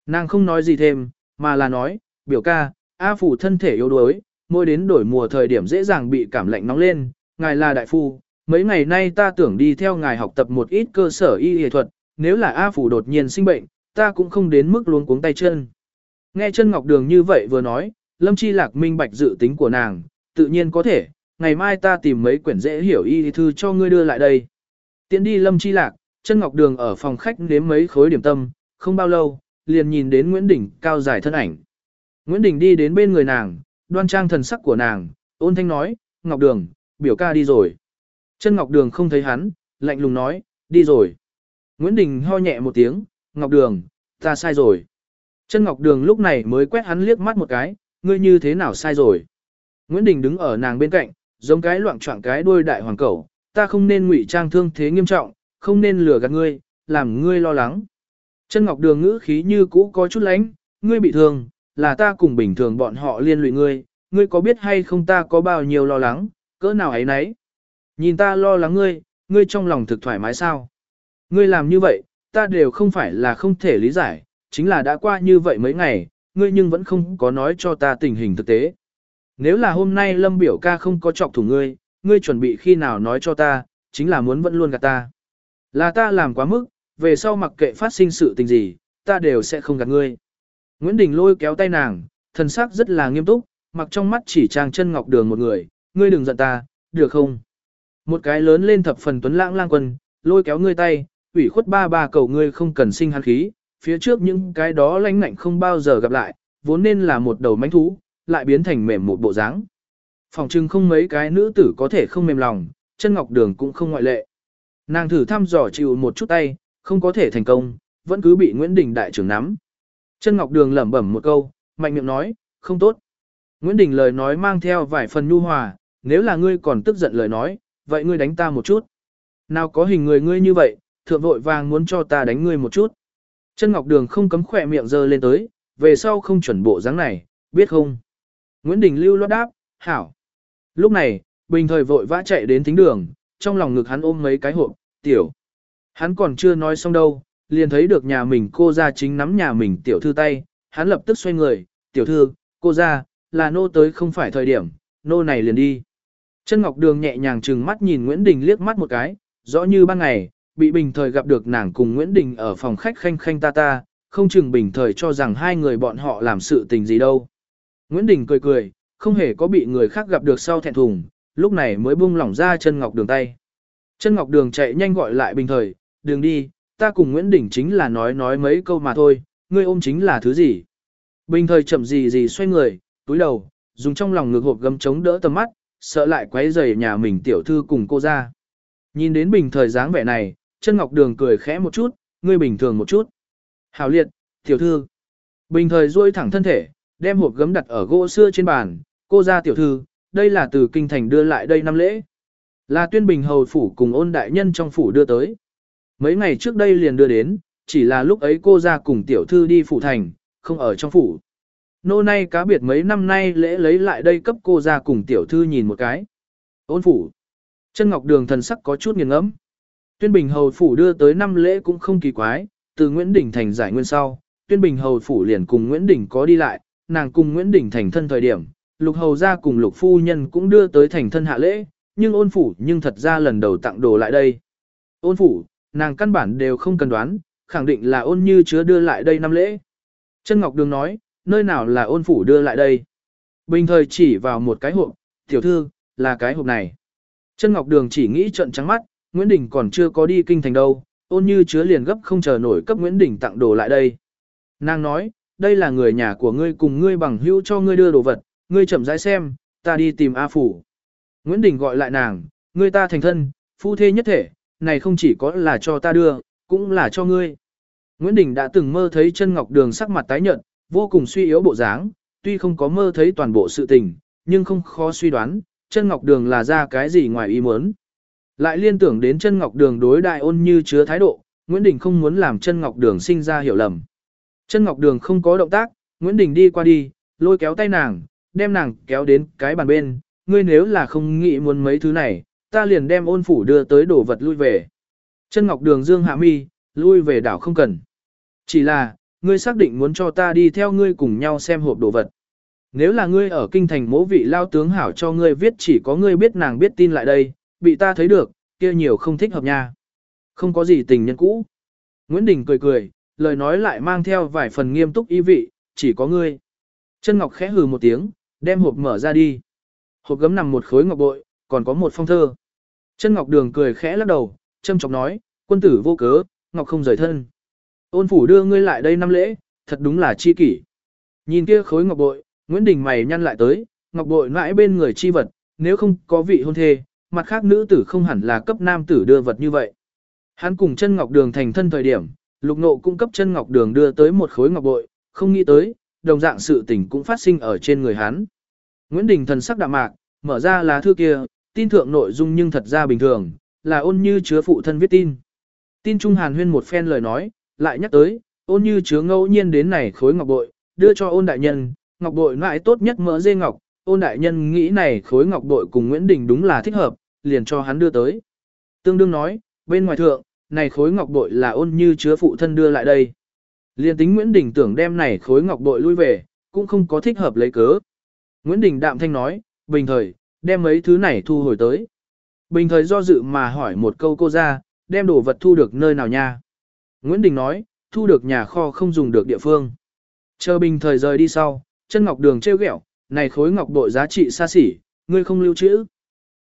Nàng không nói gì thêm, mà là nói, biểu ca, A phủ thân thể yếu đuối, mỗi đến đổi mùa thời điểm dễ dàng bị cảm lạnh nóng lên, ngài là đại phu, mấy ngày nay ta tưởng đi theo ngài học tập một ít cơ sở y y thuật, nếu là A phủ đột nhiên sinh bệnh, ta cũng không đến mức luống cuống tay chân. Nghe chân Ngọc Đường như vậy vừa nói, Lâm Chi Lạc minh bạch dự tính của nàng, tự nhiên có thể, ngày mai ta tìm mấy quyển dễ hiểu y thư cho ngươi đưa lại đây. Tiến đi Lâm Chi Lạc, chân Ngọc Đường ở phòng khách nếm mấy khối điểm tâm, không bao lâu, liền nhìn đến Nguyễn Đình cao dài thân ảnh. Nguyễn Đình đi đến bên người nàng, đoan trang thần sắc của nàng, ôn thanh nói, Ngọc Đường, biểu ca đi rồi. Chân Ngọc Đường không thấy hắn, lạnh lùng nói, đi rồi. Nguyễn Đình ho nhẹ một tiếng, Ngọc Đường, ta sai rồi. Chân Ngọc Đường lúc này mới quét hắn liếc mắt một cái, ngươi như thế nào sai rồi. Nguyễn Đình đứng ở nàng bên cạnh, giống cái loạn trọng cái đuôi đại hoàng cẩu, ta không nên ngụy trang thương thế nghiêm trọng, không nên lừa gạt ngươi, làm ngươi lo lắng. Chân Ngọc Đường ngữ khí như cũ có chút lánh, ngươi bị thương, là ta cùng bình thường bọn họ liên lụy ngươi, ngươi có biết hay không ta có bao nhiêu lo lắng, cỡ nào ấy nấy. Nhìn ta lo lắng ngươi, ngươi trong lòng thực thoải mái sao? Ngươi làm như vậy, ta đều không phải là không thể lý giải, chính là đã qua như vậy mấy ngày, ngươi nhưng vẫn không có nói cho ta tình hình thực tế. Nếu là hôm nay Lâm biểu ca không có chọc thủ ngươi, ngươi chuẩn bị khi nào nói cho ta, chính là muốn vẫn luôn gạt ta. Là ta làm quá mức, về sau mặc kệ phát sinh sự tình gì, ta đều sẽ không gạt ngươi. Nguyễn Đình lôi kéo tay nàng, thần sắc rất là nghiêm túc, mặc trong mắt chỉ trang chân ngọc đường một người, ngươi đừng giận ta, được không? Một cái lớn lên thập phần tuấn lãng lang quân, lôi kéo ngươi tay, ủy khuất ba ba cầu ngươi không cần sinh hắn khí, phía trước những cái đó lãnh ngạnh không bao giờ gặp lại, vốn nên là một đầu mánh thú, lại biến thành mềm một bộ dáng. Phòng trưng không mấy cái nữ tử có thể không mềm lòng, chân ngọc đường cũng không ngoại lệ. Nàng thử thăm dò chịu một chút tay, không có thể thành công, vẫn cứ bị Nguyễn Đình đại trưởng nắm. Chân ngọc đường lẩm bẩm một câu, mạnh miệng nói, không tốt. Nguyễn Đình lời nói mang theo vài phần nhu hòa, nếu là ngươi còn tức giận lời nói, vậy ngươi đánh ta một chút. Nào có hình người ngươi như vậy, thượng vội vàng muốn cho ta đánh ngươi một chút. Chân Ngọc Đường không cấm khỏe miệng dơ lên tới, về sau không chuẩn bộ dáng này, biết không? Nguyễn Đình lưu loát đáp, hảo. Lúc này, Bình thời vội vã chạy đến thính đường, trong lòng ngực hắn ôm mấy cái hộp, tiểu. Hắn còn chưa nói xong đâu, liền thấy được nhà mình cô ra chính nắm nhà mình tiểu thư tay, hắn lập tức xoay người, tiểu thư, cô ra, là nô tới không phải thời điểm, nô này liền đi. Chân Ngọc Đường nhẹ nhàng trừng mắt nhìn Nguyễn Đình liếc mắt một cái, rõ như ban ngày, bị bình thời gặp được nàng cùng Nguyễn Đình ở phòng khách khanh khanh ta ta, không chừng bình thời cho rằng hai người bọn họ làm sự tình gì đâu. Nguyễn Đình cười cười, không hề có bị người khác gặp được sau thẹn thùng, lúc này mới buông lỏng ra chân ngọc đường tay. Chân ngọc đường chạy nhanh gọi lại bình thời, đường đi, ta cùng Nguyễn Đình chính là nói nói mấy câu mà thôi, ngươi ôm chính là thứ gì. Bình thời chậm gì gì xoay người, túi đầu, dùng trong lòng ngực hộp gấm chống đỡ tầm mắt, sợ lại quấy rầy nhà mình tiểu thư cùng cô ra. Nhìn đến bình thời dáng vẻ này, chân ngọc đường cười khẽ một chút, ngươi bình thường một chút. Hảo liệt, tiểu thư. Bình thời duỗi thẳng thân thể, đem hộp gấm đặt ở gỗ xưa trên bàn, cô ra tiểu thư, đây là từ kinh thành đưa lại đây năm lễ. Là tuyên bình hầu phủ cùng ôn đại nhân trong phủ đưa tới. Mấy ngày trước đây liền đưa đến, chỉ là lúc ấy cô ra cùng tiểu thư đi phủ thành, không ở trong phủ. Nô nay cá biệt mấy năm nay lễ lấy lại đây cấp cô ra cùng tiểu thư nhìn một cái. Ôn phủ. Chân ngọc đường thần sắc có chút nghiền ngẫm. Tuyên Bình Hầu Phủ đưa tới năm lễ cũng không kỳ quái, từ Nguyễn Đình thành giải nguyên sau, Tuyên Bình Hầu Phủ liền cùng Nguyễn Đình có đi lại, nàng cùng Nguyễn Đình thành thân thời điểm, Lục Hầu ra cùng Lục Phu Nhân cũng đưa tới thành thân hạ lễ, nhưng ôn phủ nhưng thật ra lần đầu tặng đồ lại đây. Ôn phủ, nàng căn bản đều không cần đoán, khẳng định là ôn như chứa đưa lại đây năm lễ. Trân Ngọc Đường nói, nơi nào là ôn phủ đưa lại đây. Bình thời chỉ vào một cái hộp, tiểu thư, là cái hộp này. Trân Ngọc Đường chỉ nghĩ trận trắng mắt, Nguyễn Đình còn chưa có đi kinh thành đâu, ôn như chứa liền gấp không chờ nổi cấp Nguyễn Đình tặng đồ lại đây. Nàng nói, đây là người nhà của ngươi cùng ngươi bằng hữu cho ngươi đưa đồ vật, ngươi chậm rãi xem, ta đi tìm A Phủ. Nguyễn Đình gọi lại nàng, ngươi ta thành thân, phu thê nhất thể, này không chỉ có là cho ta đưa, cũng là cho ngươi. Nguyễn Đình đã từng mơ thấy chân ngọc đường sắc mặt tái nhợt, vô cùng suy yếu bộ dáng, tuy không có mơ thấy toàn bộ sự tình, nhưng không khó suy đoán, chân ngọc đường là ra cái gì ngoài ý muốn. Lại liên tưởng đến chân ngọc đường đối đại ôn như chứa thái độ, Nguyễn Đình không muốn làm chân ngọc đường sinh ra hiểu lầm. Chân ngọc đường không có động tác, Nguyễn Đình đi qua đi, lôi kéo tay nàng, đem nàng kéo đến cái bàn bên, ngươi nếu là không nghĩ muốn mấy thứ này, ta liền đem ôn phủ đưa tới đổ vật lui về. Chân ngọc đường dương hạ mi, lui về đảo không cần. Chỉ là, ngươi xác định muốn cho ta đi theo ngươi cùng nhau xem hộp đồ vật. Nếu là ngươi ở kinh thành mỗ vị lao tướng hảo cho ngươi viết chỉ có ngươi biết nàng biết tin lại đây, bị ta thấy được, kia nhiều không thích hợp nha. Không có gì tình nhân cũ. Nguyễn Đình cười cười, lời nói lại mang theo vài phần nghiêm túc ý vị, chỉ có ngươi. Chân Ngọc khẽ hừ một tiếng, đem hộp mở ra đi. Hộp gấm nằm một khối ngọc bội, còn có một phong thơ. Chân Ngọc Đường cười khẽ lắc đầu, châm chọc nói, quân tử vô cớ, Ngọc không rời thân. Ôn phủ đưa ngươi lại đây năm lễ, thật đúng là chi kỷ. Nhìn kia khối ngọc bội, Nguyễn Đình mày nhăn lại tới, ngọc bội mãi bên người chi vật, nếu không có vị hôn thê, mặt khác nữ tử không hẳn là cấp nam tử đưa vật như vậy. Hắn cùng chân ngọc đường thành thân thời điểm, lục nộ cung cấp chân ngọc đường đưa tới một khối ngọc bội, không nghĩ tới, đồng dạng sự tình cũng phát sinh ở trên người hắn. Nguyễn Đình thần sắc đạm mạc, mở ra lá thư kia, tin thượng nội dung nhưng thật ra bình thường, là ôn như chứa phụ thân viết tin. Tin Trung Hàn huyên một phen lời nói, lại nhắc tới, ôn như chứa ngẫu nhiên đến này khối ngọc bội, đưa cho ôn đại nhân, ngọc bội loại tốt nhất mỡ dê ngọc, ôn đại nhân nghĩ này khối ngọc bội cùng Nguyễn Đình đúng là thích hợp, liền cho hắn đưa tới. Tương đương nói, bên ngoài thượng, này khối ngọc bội là ôn như chứa phụ thân đưa lại đây. Liên tính Nguyễn Đình tưởng đem này khối ngọc bội lui về, cũng không có thích hợp lấy cớ. Nguyễn Đình đạm thanh nói, bình thời, đem mấy thứ này thu hồi tới. Bình thời do dự mà hỏi một câu cô ra, đem đồ vật thu được nơi nào nha. Nguyễn Đình nói, thu được nhà kho không dùng được địa phương. Chờ bình thời rời đi sau, chân ngọc đường treo ghẹo, này khối ngọc bội giá trị xa xỉ, ngươi không lưu trữ.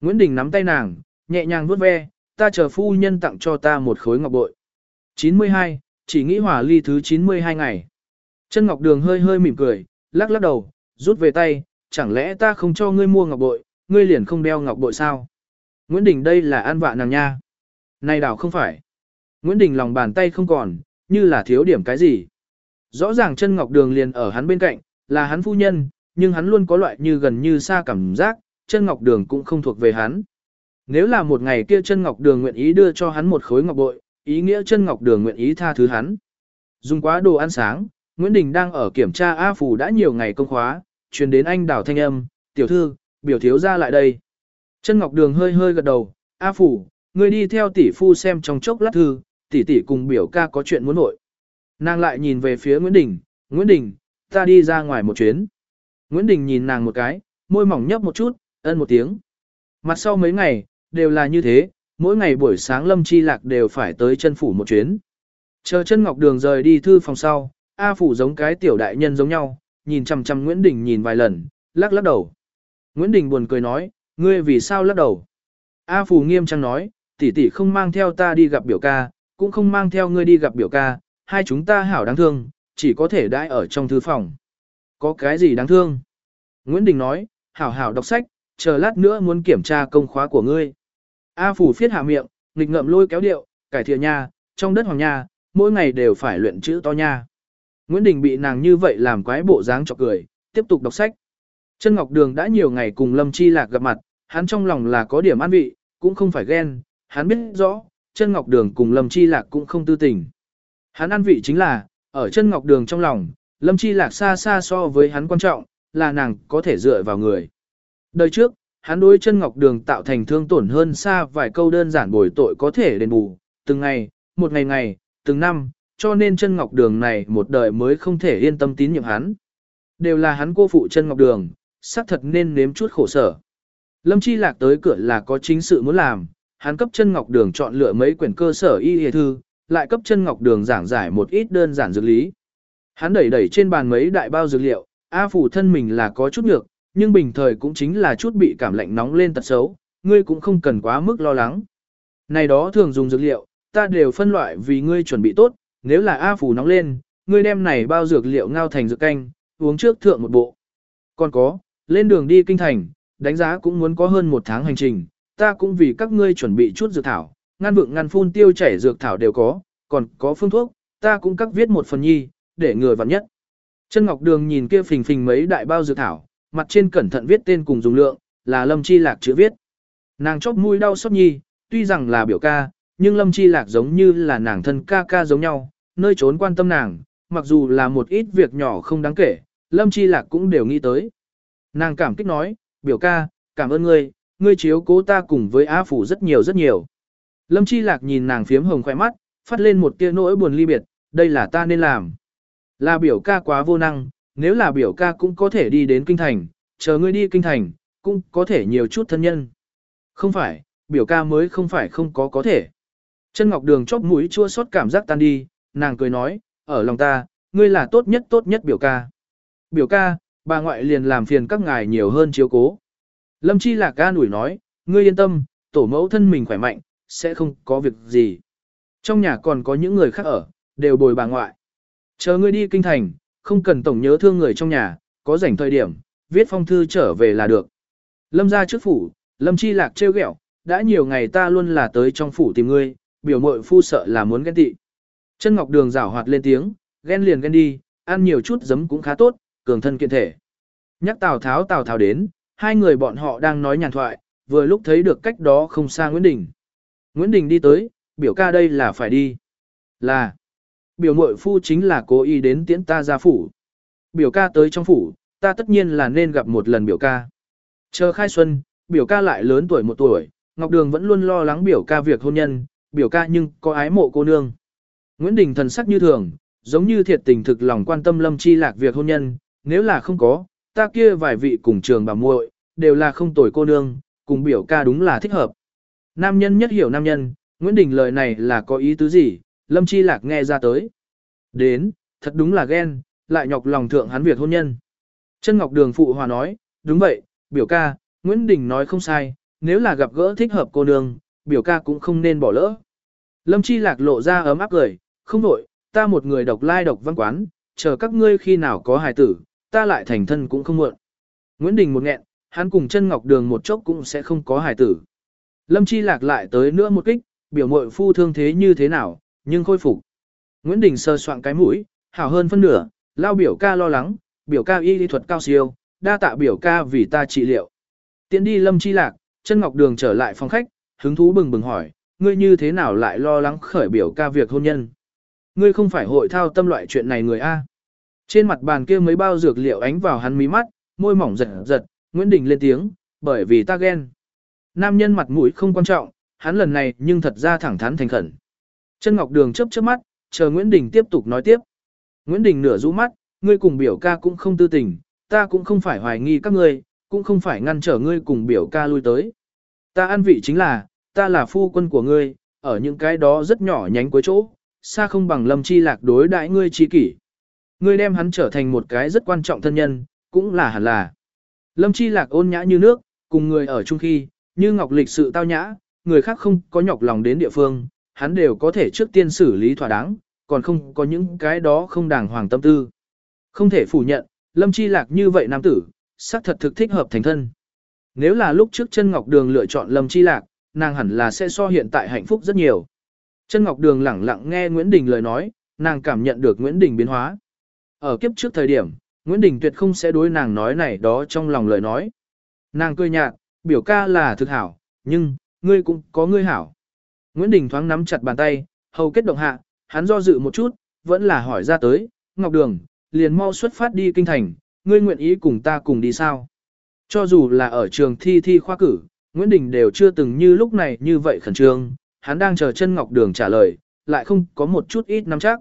Nguyễn Đình nắm tay nàng, nhẹ nhàng vuốt ve, ta chờ phu nhân tặng cho ta một khối ngọc bội. 92, chỉ nghĩ hỏa ly thứ 92 ngày. Chân ngọc đường hơi hơi mỉm cười, lắc lắc đầu, rút về tay, chẳng lẽ ta không cho ngươi mua ngọc bội, ngươi liền không đeo ngọc bội sao? Nguyễn Đình đây là an vạ nàng nha. Này đảo không phải. Nguyễn Đình lòng bàn tay không còn, như là thiếu điểm cái gì. Rõ ràng chân ngọc đường liền ở hắn bên cạnh, là hắn phu nhân, nhưng hắn luôn có loại như gần như xa cảm giác, chân ngọc đường cũng không thuộc về hắn. Nếu là một ngày kia chân ngọc đường nguyện ý đưa cho hắn một khối ngọc bội, ý nghĩa chân ngọc đường nguyện ý tha thứ hắn. Dùng quá đồ ăn sáng, Nguyễn Đình đang ở kiểm tra A Phủ đã nhiều ngày công khóa, truyền đến anh đảo thanh âm, tiểu thư, biểu thiếu ra lại đây. Chân ngọc đường hơi hơi gật đầu, A Phủ, ngươi đi theo tỷ phu xem trong chốc lát thư, tỷ tỷ cùng biểu ca có chuyện muốn nội. Nàng lại nhìn về phía Nguyễn Đình, Nguyễn Đình, ta đi ra ngoài một chuyến. Nguyễn Đình nhìn nàng một cái, môi mỏng nhấp một chút, ân một tiếng. Mặt sau mấy ngày, đều là như thế, mỗi ngày buổi sáng Lâm Chi Lạc đều phải tới chân phủ một chuyến. Chờ chân Ngọc Đường rời đi thư phòng sau, A Phủ giống cái tiểu đại nhân giống nhau, nhìn chằm chằm Nguyễn Đình nhìn vài lần, lắc lắc đầu. Nguyễn Đình buồn cười nói, ngươi vì sao lắc đầu? A Phủ nghiêm trang nói, tỷ tỷ không mang theo ta đi gặp biểu ca, cũng không mang theo ngươi đi gặp biểu ca, hai chúng ta hảo đáng thương, chỉ có thể đãi ở trong thư phòng. Có cái gì đáng thương? Nguyễn Đình nói, hảo hảo đọc sách, chờ lát nữa muốn kiểm tra công khóa của ngươi. A Phủ phiết hạ miệng, nghịch ngậm lôi kéo điệu, cải thiện nha, trong đất hoàng nha, mỗi ngày đều phải luyện chữ to nha. Nguyễn Đình bị nàng như vậy làm quái bộ dáng chọc cười, tiếp tục đọc sách. Chân Ngọc Đường đã nhiều ngày cùng Lâm Chi Lạc gặp mặt, hắn trong lòng là có điểm an vị, cũng không phải ghen, hắn biết rõ, chân Ngọc Đường cùng Lâm Chi Lạc cũng không tư tình. Hắn an vị chính là, ở chân Ngọc Đường trong lòng, Lâm Chi Lạc xa xa so với hắn quan trọng, là nàng có thể dựa vào người. Đời trước, hắn đối chân Ngọc Đường tạo thành thương tổn hơn xa vài câu đơn giản bồi tội có thể đền bù, từng ngày, một ngày ngày, từng năm, cho nên chân Ngọc Đường này một đời mới không thể yên tâm tín nhiệm hắn. Đều là hắn cô phụ chân Ngọc Đường, xác thật nên nếm chút khổ sở. Lâm Chi Lạc tới cửa là có chính sự muốn làm, hắn cấp chân Ngọc Đường chọn lựa mấy quyển cơ sở y y thư, lại cấp chân Ngọc Đường giảng giải một ít đơn giản dược lý. Hắn đẩy đẩy trên bàn mấy đại bao dược liệu, A phủ thân mình là có chút nhược, nhưng bình thời cũng chính là chút bị cảm lạnh nóng lên tật xấu, ngươi cũng không cần quá mức lo lắng. Này đó thường dùng dược liệu, ta đều phân loại vì ngươi chuẩn bị tốt, nếu là A phủ nóng lên, ngươi đem này bao dược liệu ngao thành dược canh, uống trước thượng một bộ. Còn có, lên đường đi kinh thành, đánh giá cũng muốn có hơn một tháng hành trình, ta cũng vì các ngươi chuẩn bị chút dược thảo, ngăn vượng ngăn phun tiêu chảy dược thảo đều có, còn có phương thuốc, ta cũng cắt viết một phần nhi, để người vặn nhất. Chân Ngọc Đường nhìn kia phình phình mấy đại bao dược thảo, mặt trên cẩn thận viết tên cùng dùng lượng, là Lâm Chi Lạc chữ viết. Nàng chóp mũi đau xót nhi, tuy rằng là biểu ca, nhưng Lâm Chi Lạc giống như là nàng thân ca ca giống nhau, nơi trốn quan tâm nàng, mặc dù là một ít việc nhỏ không đáng kể, Lâm Chi Lạc cũng đều nghĩ tới. Nàng cảm kích nói, biểu ca, cảm ơn ngươi, ngươi chiếu cố ta cùng với Á Phủ rất nhiều rất nhiều. Lâm Chi Lạc nhìn nàng phiếm hồng khỏe mắt, phát lên một tia nỗi buồn ly biệt, đây là ta nên làm. Là biểu ca quá vô năng, nếu là biểu ca cũng có thể đi đến kinh thành, chờ ngươi đi kinh thành, cũng có thể nhiều chút thân nhân. Không phải, biểu ca mới không phải không có có thể. Chân Ngọc Đường chóp mũi chua xót cảm giác tan đi, nàng cười nói, ở lòng ta, ngươi là tốt nhất tốt nhất biểu ca. Biểu ca, bà ngoại liền làm phiền các ngài nhiều hơn chiếu cố. Lâm Chi Lạc ca nủi nói, ngươi yên tâm, tổ mẫu thân mình khỏe mạnh, sẽ không có việc gì. Trong nhà còn có những người khác ở, đều bồi bà ngoại. Chờ ngươi đi kinh thành, không cần tổng nhớ thương người trong nhà, có rảnh thời điểm, viết phong thư trở về là được. Lâm ra trước phủ, Lâm Chi Lạc trêu ghẹo, đã nhiều ngày ta luôn là tới trong phủ tìm ngươi, biểu mội phu sợ là muốn ghen tị. Chân Ngọc Đường rảo hoạt lên tiếng, ghen liền ghen đi, ăn nhiều chút giấm cũng khá tốt, cường thân kiện thể. Nhắc Tào Tháo Tào Tháo đến, hai người bọn họ đang nói nhàn thoại, vừa lúc thấy được cách đó không xa Nguyễn Đình. Nguyễn Đình đi tới, biểu ca đây là phải đi. Là, biểu mội phu chính là cố ý đến tiễn ta ra phủ. Biểu ca tới trong phủ, ta tất nhiên là nên gặp một lần biểu ca. Chờ khai xuân, biểu ca lại lớn tuổi một tuổi, Ngọc Đường vẫn luôn lo lắng biểu ca việc hôn nhân, biểu ca nhưng có ái mộ cô nương. Nguyễn Đình thần sắc như thường, giống như thiệt tình thực lòng quan tâm Lâm Chi Lạc việc hôn nhân, nếu là không có, ta kia vài vị cùng trường bà muội đều là không tuổi cô nương, cùng biểu ca đúng là thích hợp. Nam nhân nhất hiểu nam nhân, Nguyễn Đình lời này là có ý tứ gì, Lâm Chi Lạc nghe ra tới. Đến, thật đúng là ghen, lại nhọc lòng thượng hắn việc hôn nhân. Chân Ngọc Đường phụ hòa nói, đúng vậy, biểu ca, Nguyễn Đình nói không sai, nếu là gặp gỡ thích hợp cô nương, biểu ca cũng không nên bỏ lỡ. Lâm Chi Lạc lộ ra ấm áp cười, không đổi, ta một người độc lai độc văn quán, chờ các ngươi khi nào có hài tử, ta lại thành thân cũng không muộn. Nguyễn Đình một nghẹn, hắn cùng chân ngọc đường một chốc cũng sẽ không có hài tử. Lâm Chi Lạc lại tới nữa một kích, biểu mội phu thương thế như thế nào, nhưng khôi phục. Nguyễn Đình sơ soạn cái mũi, hảo hơn phân nửa, lao biểu ca lo lắng, biểu ca y lý thuật cao siêu, đa tạ biểu ca vì ta trị liệu. Tiến đi Lâm Chi Lạc, chân ngọc đường trở lại phòng khách, hứng thú bừng bừng hỏi, ngươi như thế nào lại lo lắng khởi biểu ca việc hôn nhân. Ngươi không phải hội thao tâm loại chuyện này người A. Trên mặt bàn kia mấy bao dược liệu ánh vào hắn mí mắt, môi mỏng giật giật, Nguyễn Đình lên tiếng, bởi vì ta ghen. Nam nhân mặt mũi không quan trọng, hắn lần này nhưng thật ra thẳng thắn thành khẩn. Chân Ngọc Đường chớp chớp mắt, chờ Nguyễn Đình tiếp tục nói tiếp. Nguyễn Đình nửa rũ mắt, ngươi cùng biểu ca cũng không tư tình, ta cũng không phải hoài nghi các ngươi, cũng không phải ngăn trở ngươi cùng biểu ca lui tới. Ta ăn vị chính là, ta là phu quân của ngươi, ở những cái đó rất nhỏ nhánh cuối chỗ, xa không bằng lâm chi lạc đối đãi ngươi trí kỷ. Ngươi đem hắn trở thành một cái rất quan trọng thân nhân, cũng là hẳn là. Lâm chi lạc ôn nhã như nước, cùng người ở chung khi, như ngọc lịch sự tao nhã, người khác không có nhọc lòng đến địa phương, hắn đều có thể trước tiên xử lý thỏa đáng, còn không có những cái đó không đàng hoàng tâm tư. Không thể phủ nhận, lâm chi lạc như vậy nam tử, xác thật thực thích hợp thành thân. Nếu là lúc trước chân ngọc đường lựa chọn lâm chi lạc, nàng hẳn là sẽ so hiện tại hạnh phúc rất nhiều. Chân Ngọc Đường lẳng lặng nghe Nguyễn Đình lời nói, nàng cảm nhận được Nguyễn Đình biến hóa. Ở kiếp trước thời điểm, Nguyễn Đình tuyệt không sẽ đối nàng nói này đó trong lòng lời nói. Nàng cười nhạt, biểu ca là thực hảo, nhưng, ngươi cũng có ngươi hảo. Nguyễn Đình thoáng nắm chặt bàn tay, hầu kết động hạ, hắn do dự một chút, vẫn là hỏi ra tới, Ngọc Đường, liền mau xuất phát đi kinh thành, ngươi nguyện ý cùng ta cùng đi sao? Cho dù là ở trường thi thi khoa cử, Nguyễn Đình đều chưa từng như lúc này như vậy khẩn trương, hắn đang chờ chân Ngọc Đường trả lời, lại không có một chút ít nắm chắc.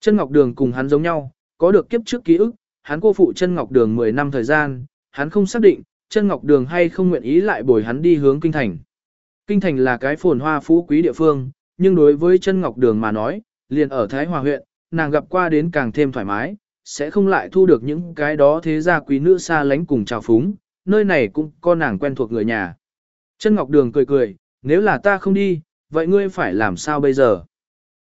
Chân Ngọc Đường cùng hắn giống nhau, có được kiếp trước ký ức, hắn cô phụ chân Ngọc Đường 10 năm thời gian, hắn không xác định, chân Ngọc Đường hay không nguyện ý lại bồi hắn đi hướng Kinh Thành. Kinh Thành là cái phồn hoa phú quý địa phương, nhưng đối với chân Ngọc Đường mà nói, liền ở Thái Hòa huyện, nàng gặp qua đến càng thêm thoải mái, sẽ không lại thu được những cái đó thế gia quý nữ xa lánh cùng chào phúng, nơi này cũng có nàng quen thuộc người nhà. Chân Ngọc Đường cười cười, nếu là ta không đi, vậy ngươi phải làm sao bây giờ?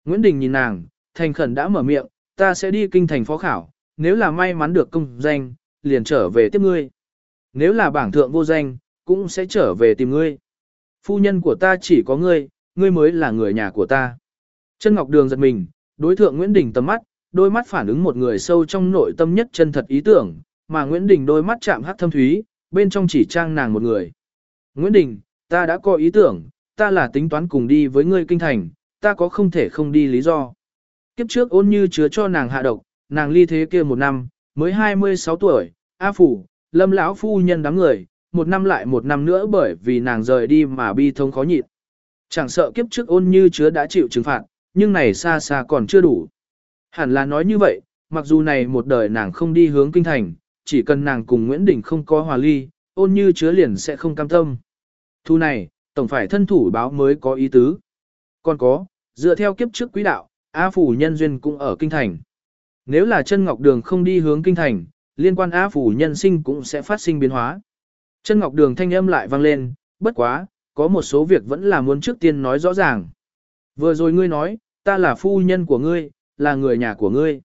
Nguyễn Đình nhìn nàng, thành khẩn đã mở miệng, ta sẽ đi kinh thành phó khảo, nếu là may mắn được công danh, liền trở về tiếp ngươi. Nếu là bảng thượng vô danh, cũng sẽ trở về tìm ngươi. Phu nhân của ta chỉ có ngươi, ngươi mới là người nhà của ta. Chân Ngọc Đường giật mình, đối thượng Nguyễn Đình tầm mắt, đôi mắt phản ứng một người sâu trong nội tâm nhất chân thật ý tưởng, mà Nguyễn Đình đôi mắt chạm hắc thâm thúy, bên trong chỉ trang nàng một người. Nguyễn Đình, ta đã có ý tưởng, ta là tính toán cùng đi với ngươi kinh thành, ta có không thể không đi lý do. Kiếp trước ôn như chứa cho nàng hạ độc, nàng ly thế kia một năm, mới 26 tuổi, A Phủ, lâm lão phu nhân đám người, một năm lại một năm nữa bởi vì nàng rời đi mà bi thông khó nhịn. Chẳng sợ kiếp trước ôn như chứa đã chịu trừng phạt, nhưng này xa xa còn chưa đủ. Hẳn là nói như vậy, mặc dù này một đời nàng không đi hướng kinh thành, chỉ cần nàng cùng Nguyễn Đình không có hòa ly, ôn như chứa liền sẽ không cam tâm. Thu này, tổng phải thân thủ báo mới có ý tứ. Còn có, dựa theo kiếp trước quý đạo, A Phủ nhân duyên cũng ở kinh thành. Nếu là chân ngọc đường không đi hướng kinh thành, liên quan A Phủ nhân sinh cũng sẽ phát sinh biến hóa. Chân ngọc đường thanh âm lại vang lên, bất quá, có một số việc vẫn là muốn trước tiên nói rõ ràng. Vừa rồi ngươi nói, ta là phu nhân của ngươi, là người nhà của ngươi.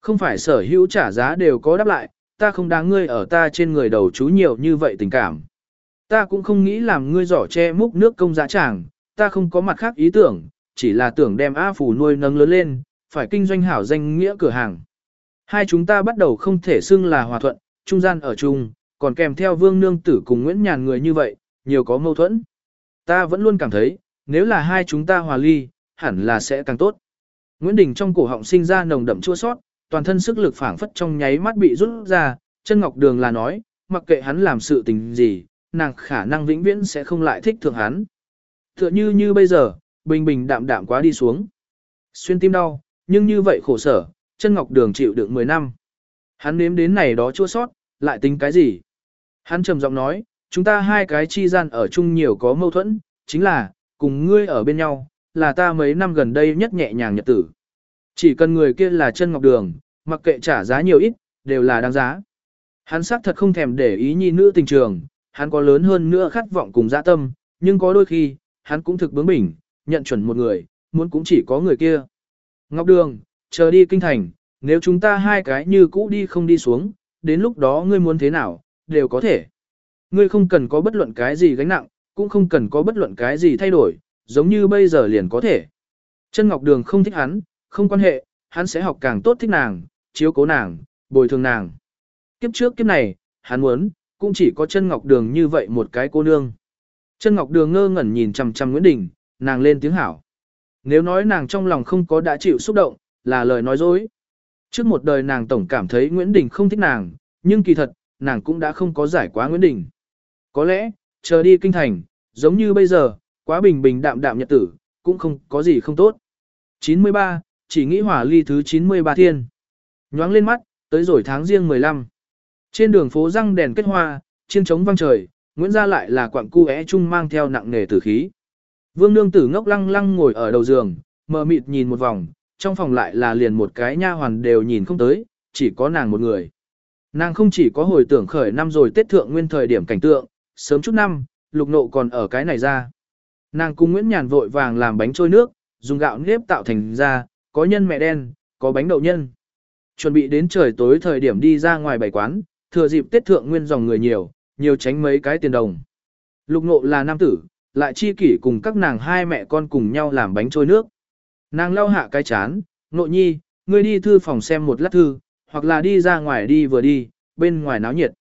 Không phải sở hữu trả giá đều có đáp lại, ta không đáng ngươi ở ta trên người đầu chú nhiều như vậy tình cảm. Ta cũng không nghĩ làm ngươi giỏ che múc nước công giá tràng, ta không có mặt khác ý tưởng, chỉ là tưởng đem A Phủ nuôi nâng lớn lên, phải kinh doanh hảo danh nghĩa cửa hàng. Hai chúng ta bắt đầu không thể xưng là hòa thuận, trung gian ở chung, còn kèm theo vương nương tử cùng Nguyễn Nhàn người như vậy, nhiều có mâu thuẫn. Ta vẫn luôn cảm thấy, nếu là hai chúng ta hòa ly, hẳn là sẽ càng tốt. Nguyễn Đình trong cổ họng sinh ra nồng đậm chua sót, toàn thân sức lực phảng phất trong nháy mắt bị rút ra, chân ngọc đường là nói, mặc kệ hắn làm sự tình gì, nàng khả năng vĩnh viễn sẽ không lại thích thượng hắn. Tựa như như bây giờ, bình bình đạm đạm quá đi xuống. Xuyên tim đau, nhưng như vậy khổ sở, chân ngọc đường chịu đựng 10 năm. Hắn nếm đến này đó chua sót, lại tính cái gì? Hắn trầm giọng nói, chúng ta hai cái chi gian ở chung nhiều có mâu thuẫn, chính là, cùng ngươi ở bên nhau, là ta mấy năm gần đây nhất nhẹ nhàng nhật tử. Chỉ cần người kia là chân ngọc đường, mặc kệ trả giá nhiều ít, đều là đáng giá. Hắn xác thật không thèm để ý nhi nữ tình trường, hắn có lớn hơn nữa khát vọng cùng dã tâm, nhưng có đôi khi, hắn cũng thực bướng bỉnh, nhận chuẩn một người, muốn cũng chỉ có người kia. Ngọc Đường, chờ đi kinh thành, nếu chúng ta hai cái như cũ đi không đi xuống, đến lúc đó ngươi muốn thế nào, đều có thể. Ngươi không cần có bất luận cái gì gánh nặng, cũng không cần có bất luận cái gì thay đổi, giống như bây giờ liền có thể. Chân Ngọc Đường không thích hắn, không quan hệ, hắn sẽ học càng tốt thích nàng, chiếu cố nàng, bồi thường nàng. Kiếp trước kiếp này, hắn muốn, cũng chỉ có chân Ngọc Đường như vậy một cái cô nương. Chân Ngọc Đường ngơ ngẩn nhìn chằm chằm Nguyễn Đình, nàng lên tiếng hảo. Nếu nói nàng trong lòng không có đã chịu xúc động, là lời nói dối. Trước một đời nàng tổng cảm thấy Nguyễn Đình không thích nàng, nhưng kỳ thật, nàng cũng đã không có giải quá Nguyễn Đình. Có lẽ, chờ đi kinh thành, giống như bây giờ, quá bình bình đạm đạm nhật tử, cũng không có gì không tốt. 93, chỉ nghĩ hỏa ly thứ 93 thiên. Nhoáng lên mắt, tới rồi tháng riêng 15. Trên đường phố răng đèn kết hoa, chiên trống vang trời, Nguyễn gia lại là quặng cu é chung mang theo nặng nề tử khí. Vương nương tử ngốc lăng lăng ngồi ở đầu giường, mờ mịt nhìn một vòng, trong phòng lại là liền một cái nha hoàn đều nhìn không tới, chỉ có nàng một người. Nàng không chỉ có hồi tưởng khởi năm rồi Tết thượng nguyên thời điểm cảnh tượng, sớm chút năm, lục nộ còn ở cái này ra. Nàng cùng Nguyễn Nhàn vội vàng làm bánh trôi nước, dùng gạo nếp tạo thành ra, có nhân mẹ đen, có bánh đậu nhân. Chuẩn bị đến trời tối thời điểm đi ra ngoài bày quán, thừa dịp Tết thượng nguyên dòng người nhiều, nhiều tránh mấy cái tiền đồng. Lục nộ là nam tử, lại chi kỷ cùng các nàng hai mẹ con cùng nhau làm bánh trôi nước. Nàng lau hạ cái chán, nộ nhi, ngươi đi thư phòng xem một lát thư, hoặc là đi ra ngoài đi vừa đi, bên ngoài náo nhiệt.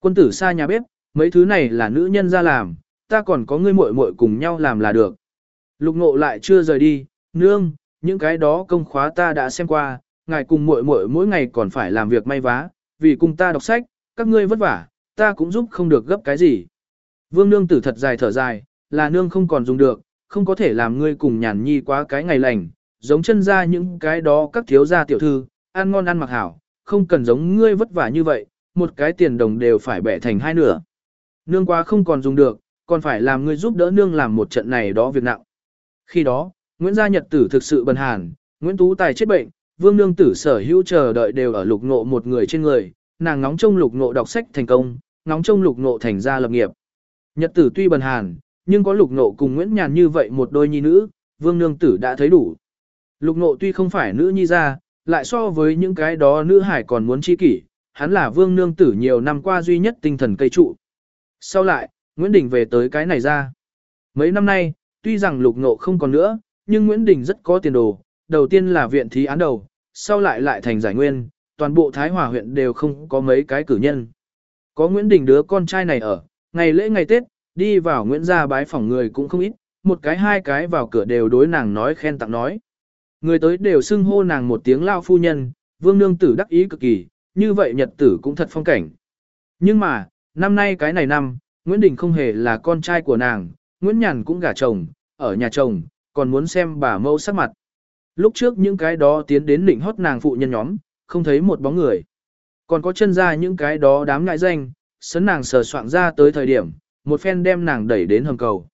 Quân tử xa nhà bếp, mấy thứ này là nữ nhân ra làm, ta còn có ngươi muội muội cùng nhau làm là được. Lục ngộ lại chưa rời đi, nương, những cái đó công khóa ta đã xem qua, ngài cùng muội muội mỗi ngày còn phải làm việc may vá, vì cùng ta đọc sách, các ngươi vất vả, ta cũng giúp không được gấp cái gì. Vương nương tử thật dài thở dài, là nương không còn dùng được, không có thể làm ngươi cùng nhàn nhi quá cái ngày lành, giống chân ra những cái đó các thiếu gia tiểu thư, ăn ngon ăn mặc hảo, không cần giống ngươi vất vả như vậy, một cái tiền đồng đều phải bẻ thành hai nửa. Nương quá không còn dùng được, còn phải làm ngươi giúp đỡ nương làm một trận này đó việc nặng. Khi đó, Nguyễn Gia Nhật Tử thực sự bần hàn, Nguyễn Tú Tài chết bệnh, vương nương tử sở hữu chờ đợi đều ở lục ngộ một người trên người, nàng ngóng trông lục ngộ đọc sách thành công, ngóng trông lục ngộ thành gia lập nghiệp. Nhật tử tuy bần hàn, nhưng có lục ngộ cùng Nguyễn Nhàn như vậy một đôi nhi nữ, vương nương tử đã thấy đủ. Lục ngộ tuy không phải nữ nhi gia lại so với những cái đó nữ hải còn muốn chi kỷ, hắn là vương nương tử nhiều năm qua duy nhất tinh thần cây trụ. Sau lại, Nguyễn Đình về tới cái này ra. Mấy năm nay, tuy rằng lục ngộ không còn nữa, nhưng Nguyễn Đình rất có tiền đồ, đầu tiên là viện thí án đầu, sau lại lại thành giải nguyên, toàn bộ Thái Hòa huyện đều không có mấy cái cử nhân. Có Nguyễn Đình đứa con trai này ở, ngày lễ ngày Tết, đi vào Nguyễn gia bái phỏng người cũng không ít, một cái hai cái vào cửa đều đối nàng nói khen tặng nói. Người tới đều xưng hô nàng một tiếng lao phu nhân, vương nương tử đắc ý cực kỳ, như vậy nhật tử cũng thật phong cảnh. Nhưng mà, năm nay cái này năm, Nguyễn Đình không hề là con trai của nàng, Nguyễn Nhàn cũng gả chồng, ở nhà chồng, còn muốn xem bà mâu sắc mặt. Lúc trước những cái đó tiến đến định hót nàng phụ nhân nhóm, không thấy một bóng người. Còn có chân ra những cái đó đám ngại danh, sấn nàng sờ soạn ra tới thời điểm, một phen đem nàng đẩy đến hầm cầu.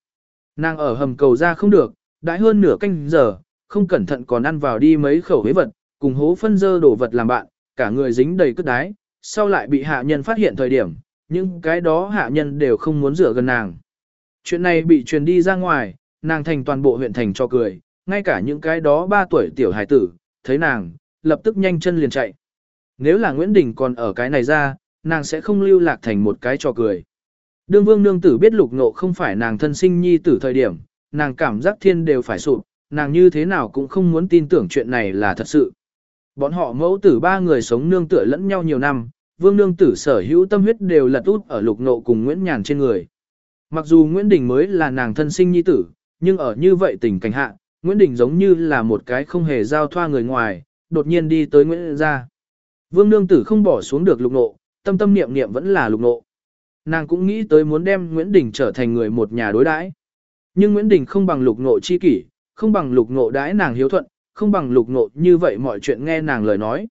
Nàng ở hầm cầu ra không được, đãi hơn nửa canh giờ, không cẩn thận còn ăn vào đi mấy khẩu hế vật, cùng hố phân dơ đổ vật làm bạn, cả người dính đầy cất đái, sau lại bị hạ nhân phát hiện thời điểm, những cái đó hạ nhân đều không muốn rửa gần nàng. Chuyện này bị truyền đi ra ngoài, nàng thành toàn bộ huyện thành cho cười, ngay cả những cái đó ba tuổi tiểu hải tử, thấy nàng, lập tức nhanh chân liền chạy. Nếu là Nguyễn Đình còn ở cái này ra, nàng sẽ không lưu lạc thành một cái trò cười. Đương vương nương tử biết lục nộ không phải nàng thân sinh nhi tử thời điểm, nàng cảm giác thiên đều phải sụp, nàng như thế nào cũng không muốn tin tưởng chuyện này là thật sự. Bọn họ mẫu tử ba người sống nương tựa lẫn nhau nhiều năm, vương nương tử sở hữu tâm huyết đều lật út ở lục nộ cùng Nguyễn Nhàn trên người. Mặc dù Nguyễn Đình mới là nàng thân sinh nhi tử, nhưng ở như vậy tình cảnh hạ, Nguyễn Đình giống như là một cái không hề giao thoa người ngoài, đột nhiên đi tới Nguyễn gia. Vương nương tử không bỏ xuống được lục nộ, tâm tâm niệm niệm vẫn là lục nộ. Nàng cũng nghĩ tới muốn đem Nguyễn Đình trở thành người một nhà đối đãi. Nhưng Nguyễn Đình không bằng lục nộ chi kỷ, không bằng lục nộ đãi nàng hiếu thuận, không bằng lục nộ như vậy mọi chuyện nghe nàng lời nói.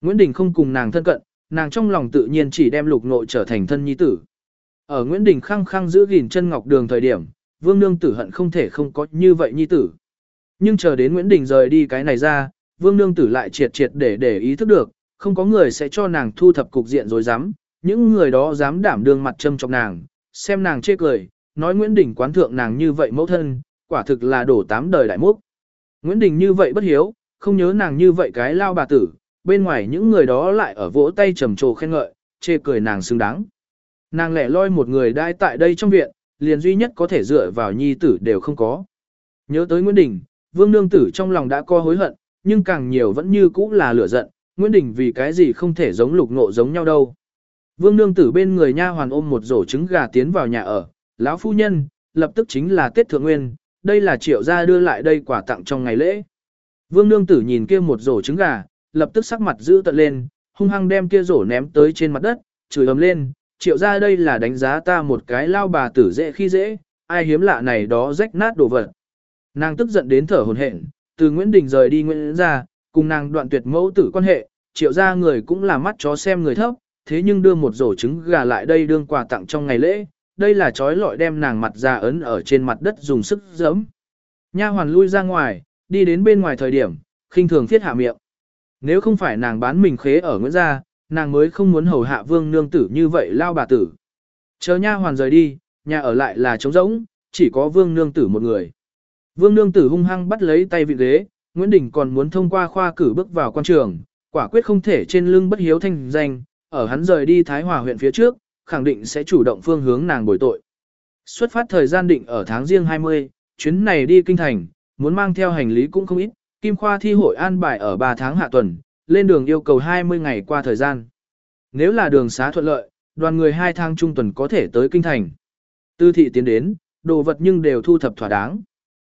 Nguyễn Đình không cùng nàng thân cận, nàng trong lòng tự nhiên chỉ đem lục nộ trở thành thân nhi tử. Ở Nguyễn Đình khăng khăng giữ gìn chân ngọc đường thời điểm, vương nương tử hận không thể không có như vậy nhi tử. Nhưng chờ đến Nguyễn Đình rời đi cái này ra, vương nương tử lại triệt triệt để để ý thức được, không có người sẽ cho nàng thu thập cục diện rồi dám, những người đó dám đảm đương mặt châm trong nàng, xem nàng chê cười, nói Nguyễn Đình quán thượng nàng như vậy mẫu thân, quả thực là đổ tám đời đại múc. Nguyễn Đình như vậy bất hiếu, không nhớ nàng như vậy cái lao bà tử, bên ngoài những người đó lại ở vỗ tay trầm trồ khen ngợi, chê cười nàng xứng đáng. Nàng lẻ loi một người đai tại đây trong viện, liền duy nhất có thể dựa vào nhi tử đều không có. Nhớ tới Nguyễn Đình, Vương Nương Tử trong lòng đã co hối hận, nhưng càng nhiều vẫn như cũ là lửa giận, Nguyễn Đình vì cái gì không thể giống lục ngộ giống nhau đâu. Vương Nương Tử bên người nha hoàn ôm một rổ trứng gà tiến vào nhà ở, lão phu nhân, lập tức chính là Tết Thượng Nguyên, đây là triệu gia đưa lại đây quà tặng trong ngày lễ. Vương Nương Tử nhìn kia một rổ trứng gà, lập tức sắc mặt giữ tận lên, hung hăng đem kia rổ ném tới trên mặt đất, chửi ầm lên, triệu gia đây là đánh giá ta một cái lao bà tử dễ khi dễ, ai hiếm lạ này đó rách nát đồ vật. Nàng tức giận đến thở hổn hển, từ Nguyễn Đình rời đi Nguyễn gia, cùng nàng đoạn tuyệt mẫu tử quan hệ, triệu gia người cũng là mắt chó xem người thấp, thế nhưng đưa một rổ trứng gà lại đây đương quà tặng trong ngày lễ, đây là trói lọi đem nàng mặt ra ấn ở trên mặt đất dùng sức giẫm. Nha hoàn lui ra ngoài, đi đến bên ngoài thời điểm, khinh thường thiết hạ miệng. Nếu không phải nàng bán mình khế ở Nguyễn gia, nàng mới không muốn hầu hạ vương nương tử như vậy lao bà tử. Chờ nha hoàn rời đi, nhà ở lại là trống rỗng, chỉ có vương nương tử một người. Vương nương tử hung hăng bắt lấy tay vị ghế, Nguyễn Đình còn muốn thông qua khoa cử bước vào quan trường, quả quyết không thể trên lưng bất hiếu thanh danh, ở hắn rời đi Thái Hòa huyện phía trước, khẳng định sẽ chủ động phương hướng nàng bồi tội. Xuất phát thời gian định ở tháng riêng 20, chuyến này đi kinh thành, muốn mang theo hành lý cũng không ít, Kim Khoa thi hội an bài ở 3 tháng hạ tuần, lên đường yêu cầu 20 ngày qua thời gian. Nếu là đường xá thuận lợi, đoàn người hai tháng trung tuần có thể tới kinh thành. Tư thị tiến đến, đồ vật nhưng đều thu thập thỏa đáng.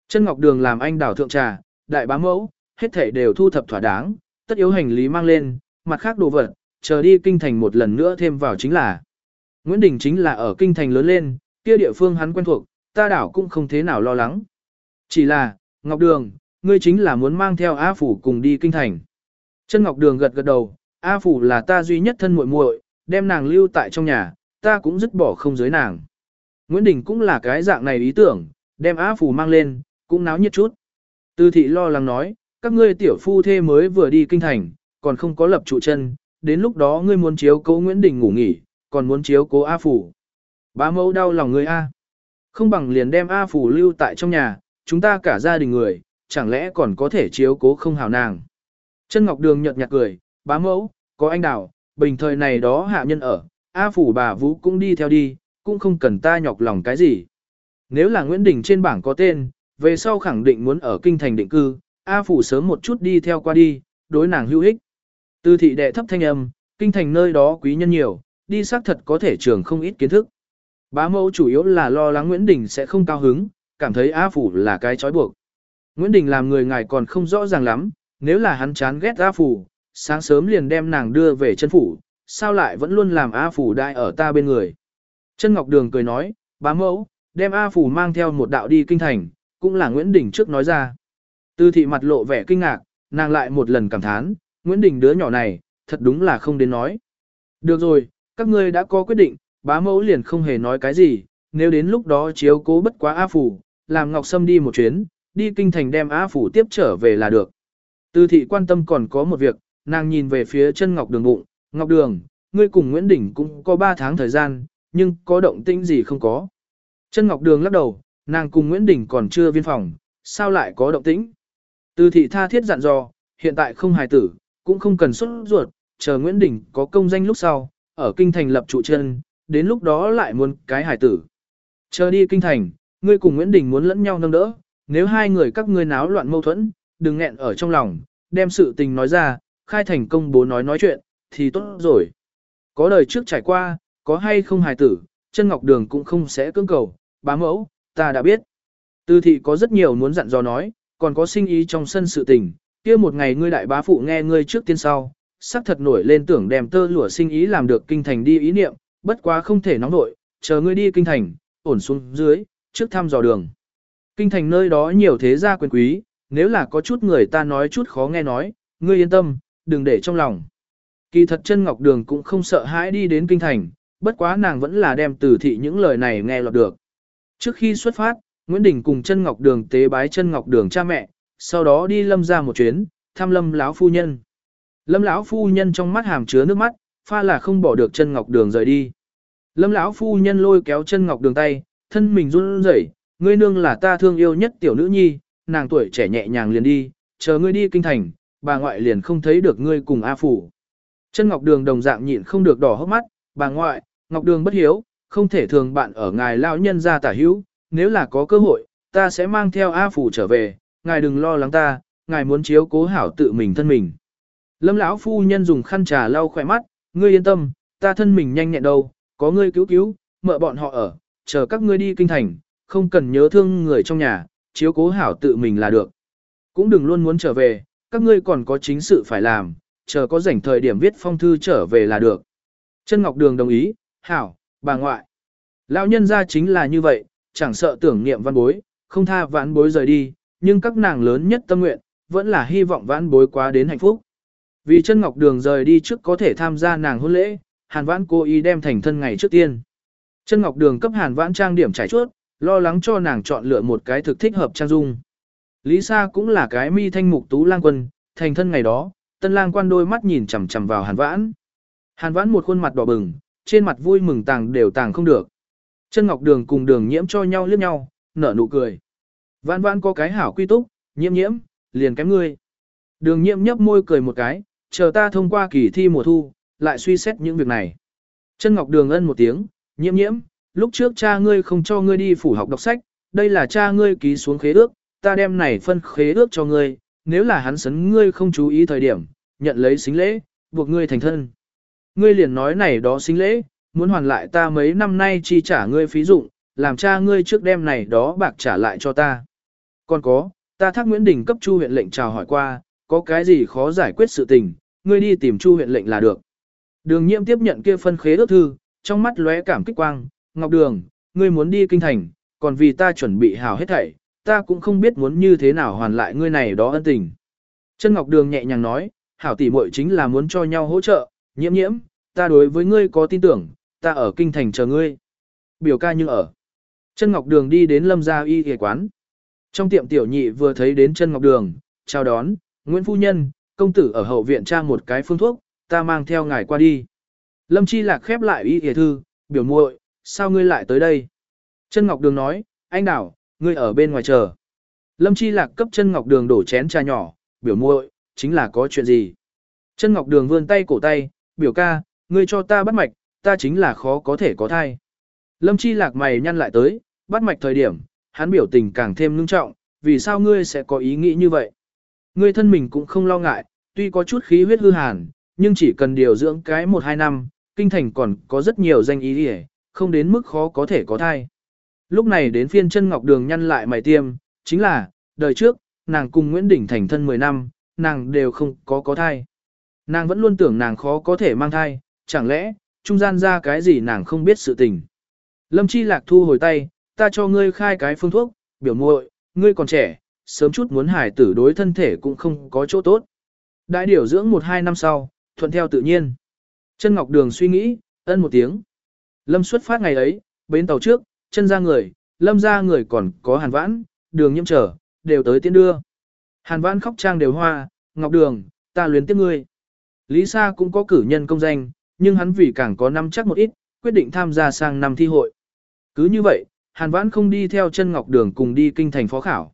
Chân Ngọc Đường làm anh đảo thượng trà, đại bá mẫu, hết thảy đều thu thập thỏa đáng, tất yếu hành lý mang lên, mặt khác đồ vật, chờ đi kinh thành một lần nữa thêm vào chính là. Nguyễn Đình chính là ở kinh thành lớn lên, kia địa phương hắn quen thuộc, ta đảo cũng không thế nào lo lắng. Chỉ là, Ngọc Đường, ngươi chính là muốn mang theo A Phủ cùng đi kinh thành. Chân Ngọc Đường gật gật đầu, A Phủ là ta duy nhất thân muội muội, đem nàng lưu tại trong nhà, ta cũng dứt bỏ không giới nàng. Nguyễn Đình cũng là cái dạng này ý tưởng, đem A Phủ mang lên, cũng náo nhiệt chút. Tư thị lo lắng nói, các ngươi tiểu phu thê mới vừa đi kinh thành, còn không có lập trụ chân, đến lúc đó ngươi muốn chiếu cố Nguyễn Đình ngủ nghỉ, còn muốn chiếu cố A Phủ. Bá mẫu đau lòng người A. Không bằng liền đem A Phủ lưu tại trong nhà, chúng ta cả gia đình người, chẳng lẽ còn có thể chiếu cố không hảo nàng. Chân Ngọc Đường nhợt nhạt cười, bá mẫu, có anh đào, bình thời này đó hạ nhân ở, A Phủ bà Vũ cũng đi theo đi, cũng không cần ta nhọc lòng cái gì. Nếu là Nguyễn Đình trên bảng có tên, về sau khẳng định muốn ở kinh thành định cư, A Phủ sớm một chút đi theo qua đi, đối nàng hữu ích. Tư thị đệ thấp thanh âm, kinh thành nơi đó quý nhân nhiều, đi xác thật có thể trường không ít kiến thức. Bá mẫu chủ yếu là lo lắng Nguyễn Đình sẽ không cao hứng, cảm thấy A Phủ là cái trói buộc. Nguyễn Đình làm người ngài còn không rõ ràng lắm, nếu là hắn chán ghét A Phủ, sáng sớm liền đem nàng đưa về chân phủ, sao lại vẫn luôn làm A Phủ đại ở ta bên người. Chân Ngọc Đường cười nói, bá mẫu, đem A Phủ mang theo một đạo đi kinh thành, cũng là Nguyễn Đình trước nói ra. Tư thị mặt lộ vẻ kinh ngạc, nàng lại một lần cảm thán, Nguyễn Đình đứa nhỏ này, thật đúng là không đến nói. Được rồi, các ngươi đã có quyết định, bá mẫu liền không hề nói cái gì, nếu đến lúc đó chiếu cố bất quá A Phủ, làm Ngọc Sâm đi một chuyến, đi kinh thành đem A Phủ tiếp trở về là được. Tư thị quan tâm còn có một việc, nàng nhìn về phía chân Ngọc Đường bụng, Ngọc Đường, ngươi cùng Nguyễn Đình cũng có 3 tháng thời gian, nhưng có động tĩnh gì không có. Chân Ngọc Đường lắc đầu, nàng cùng Nguyễn Đình còn chưa viên phòng, sao lại có động tĩnh. Tư thị tha thiết dặn dò, hiện tại không hài tử, cũng không cần xuất ruột, chờ Nguyễn Đình có công danh lúc sau, ở kinh thành lập trụ chân, đến lúc đó lại muốn cái hài tử. Chờ đi kinh thành, ngươi cùng Nguyễn Đình muốn lẫn nhau nâng đỡ, nếu hai người các ngươi náo loạn mâu thuẫn, đừng nghẹn ở trong lòng, đem sự tình nói ra, khai thành công bố nói nói chuyện, thì tốt rồi. Có đời trước trải qua, có hay không hài tử, chân ngọc đường cũng không sẽ cưỡng cầu, bá mẫu, ta đã biết. Tư thị có rất nhiều muốn dặn dò nói, còn có sinh ý trong sân sự tình, kia một ngày ngươi đại bá phụ nghe ngươi trước tiên sau, sắc thật nổi lên tưởng đem tơ lụa sinh ý làm được kinh thành đi ý niệm, bất quá không thể nóng nội, chờ ngươi đi kinh thành, ổn xuống dưới, trước thăm dò đường. Kinh thành nơi đó nhiều thế gia quyền quý, nếu là có chút người ta nói chút khó nghe nói, ngươi yên tâm, đừng để trong lòng. Kỳ thật chân ngọc đường cũng không sợ hãi đi đến kinh thành, bất quá nàng vẫn là đem từ thị những lời này nghe lọt được. Trước khi xuất phát, Nguyễn Đình cùng chân ngọc đường tế bái chân ngọc đường cha mẹ, sau đó đi lâm ra một chuyến, thăm lâm láo phu nhân. Lâm lão phu nhân trong mắt hàm chứa nước mắt, pha là không bỏ được chân ngọc đường rời đi. Lâm lão phu nhân lôi kéo chân ngọc đường tay, thân mình run rẩy, ngươi nương là ta thương yêu nhất tiểu nữ nhi, nàng tuổi trẻ nhẹ nhàng liền đi, chờ ngươi đi kinh thành, bà ngoại liền không thấy được ngươi cùng A phủ. Chân ngọc đường đồng dạng nhịn không được đỏ hốc mắt, bà ngoại, ngọc đường bất hiếu, không thể thường bạn ở ngài lão nhân gia tả hữu, nếu là có cơ hội, ta sẽ mang theo A phủ trở về, ngài đừng lo lắng ta, ngài muốn chiếu cố hảo tự mình thân mình. Lâm lão phu nhân dùng khăn trà lau khỏe mắt, ngươi yên tâm, ta thân mình nhanh nhẹn đâu, có ngươi cứu cứu, mợ bọn họ ở, chờ các ngươi đi kinh thành, không cần nhớ thương người trong nhà, chiếu cố hảo tự mình là được. Cũng đừng luôn muốn trở về, các ngươi còn có chính sự phải làm, chờ có rảnh thời điểm viết phong thư trở về là được. Chân Ngọc Đường đồng ý, hảo, bà ngoại. Lão nhân ra chính là như vậy, chẳng sợ tưởng niệm văn bối, không tha vãn bối rời đi, nhưng các nàng lớn nhất tâm nguyện, vẫn là hy vọng vãn bối quá đến hạnh phúc. Vì chân Ngọc Đường rời đi trước có thể tham gia nàng hôn lễ, Hàn Vãn cố ý đem thành thân ngày trước tiên. Chân Ngọc Đường cấp Hàn Vãn trang điểm trải chuốt, lo lắng cho nàng chọn lựa một cái thực thích hợp trang dung. Lý Sa cũng là cái mi thanh mục tú lang quân, thành thân ngày đó, tân lang quan đôi mắt nhìn chằm chằm vào Hàn Vãn. Hàn Vãn một khuôn mặt đỏ bừng, trên mặt vui mừng tàng đều tàng không được. Chân Ngọc Đường cùng Đường Nhiễm cho nhau liếc nhau, nở nụ cười. Vãn Vãn có cái hảo quy túc, Nhiễm Nhiễm, liền kém ngươi. Đường Nhiễm nhấp môi cười một cái, chờ ta thông qua kỳ thi mùa thu, lại suy xét những việc này. Chân Ngọc Đường ân một tiếng, Nhiễm Nhiễm, lúc trước cha ngươi không cho ngươi đi phủ học đọc sách, đây là cha ngươi ký xuống khế ước, ta đem này phân khế ước cho ngươi, nếu là hắn sấn ngươi không chú ý thời điểm, nhận lấy xính lễ, buộc ngươi thành thân. Ngươi liền nói này đó xính lễ, muốn hoàn lại ta mấy năm nay chi trả ngươi phí dụng, làm cha ngươi trước đem này đó bạc trả lại cho ta. Còn có, ta thác Nguyễn Đình cấp chu huyện lệnh chào hỏi qua, có cái gì khó giải quyết sự tình, ngươi đi tìm chu huyện lệnh là được. Đường nhiễm tiếp nhận kia phân khế ước thư, trong mắt lóe cảm kích quang, Ngọc Đường, ngươi muốn đi kinh thành, còn vì ta chuẩn bị hào hết thảy, ta cũng không biết muốn như thế nào hoàn lại ngươi này đó ân tình. Chân Ngọc Đường nhẹ nhàng nói, hảo tỷ muội chính là muốn cho nhau hỗ trợ, nhiễm nhiễm, ta đối với ngươi có tin tưởng, ta ở kinh thành chờ ngươi. Biểu ca nhưng ở. Chân Ngọc Đường đi đến lâm gia y y quán. Trong tiệm tiểu nhị vừa thấy đến chân Ngọc Đường, chào đón, Nguyễn Phu Nhân, công tử ở hậu viện tra một cái phương thuốc, ta mang theo ngài qua đi. Lâm Chi Lạc khép lại y hề thư, biểu muội, sao ngươi lại tới đây? Chân Ngọc Đường nói, anh đảo, ngươi ở bên ngoài chờ. Lâm Chi Lạc cấp chân Ngọc Đường đổ chén trà nhỏ, biểu muội, chính là có chuyện gì? Chân Ngọc Đường vươn tay cổ tay, biểu ca, ngươi cho ta bắt mạch, ta chính là khó có thể có thai. Lâm Chi Lạc mày nhăn lại tới, bắt mạch thời điểm, hắn biểu tình càng thêm ngưng trọng, vì sao ngươi sẽ có ý nghĩ như vậy? Ngươi thân mình cũng không lo ngại, tuy có chút khí huyết hư hàn, nhưng chỉ cần điều dưỡng cái 1-2 năm, kinh thành còn có rất nhiều danh ý hề, không đến mức khó có thể có thai. Lúc này đến phiên chân ngọc đường nhăn lại mày tiêm, chính là, đời trước, nàng cùng Nguyễn Đình thành thân 10 năm, nàng đều không có có thai. Nàng vẫn luôn tưởng nàng khó có thể mang thai, chẳng lẽ, trung gian ra cái gì nàng không biết sự tình. Lâm Chi Lạc thu hồi tay, ta cho ngươi khai cái phương thuốc, biểu muội, ngươi còn trẻ, sớm chút muốn hải tử đối thân thể cũng không có chỗ tốt. Đại điều dưỡng một hai năm sau, thuận theo tự nhiên. Chân Ngọc Đường suy nghĩ, ân một tiếng. Lâm xuất phát ngày ấy, bến tàu trước, chân ra người, lâm ra người còn có hàn vãn, đường nhiễm trở, đều tới tiến đưa. Hàn vãn khóc trang đều hoa, Ngọc Đường, ta luyến tiếc ngươi. Lý Sa cũng có cử nhân công danh, nhưng hắn vì càng có năm chắc một ít, quyết định tham gia sang năm thi hội. Cứ như vậy, Hàn Vãn không đi theo chân Ngọc Đường cùng đi kinh thành phó khảo.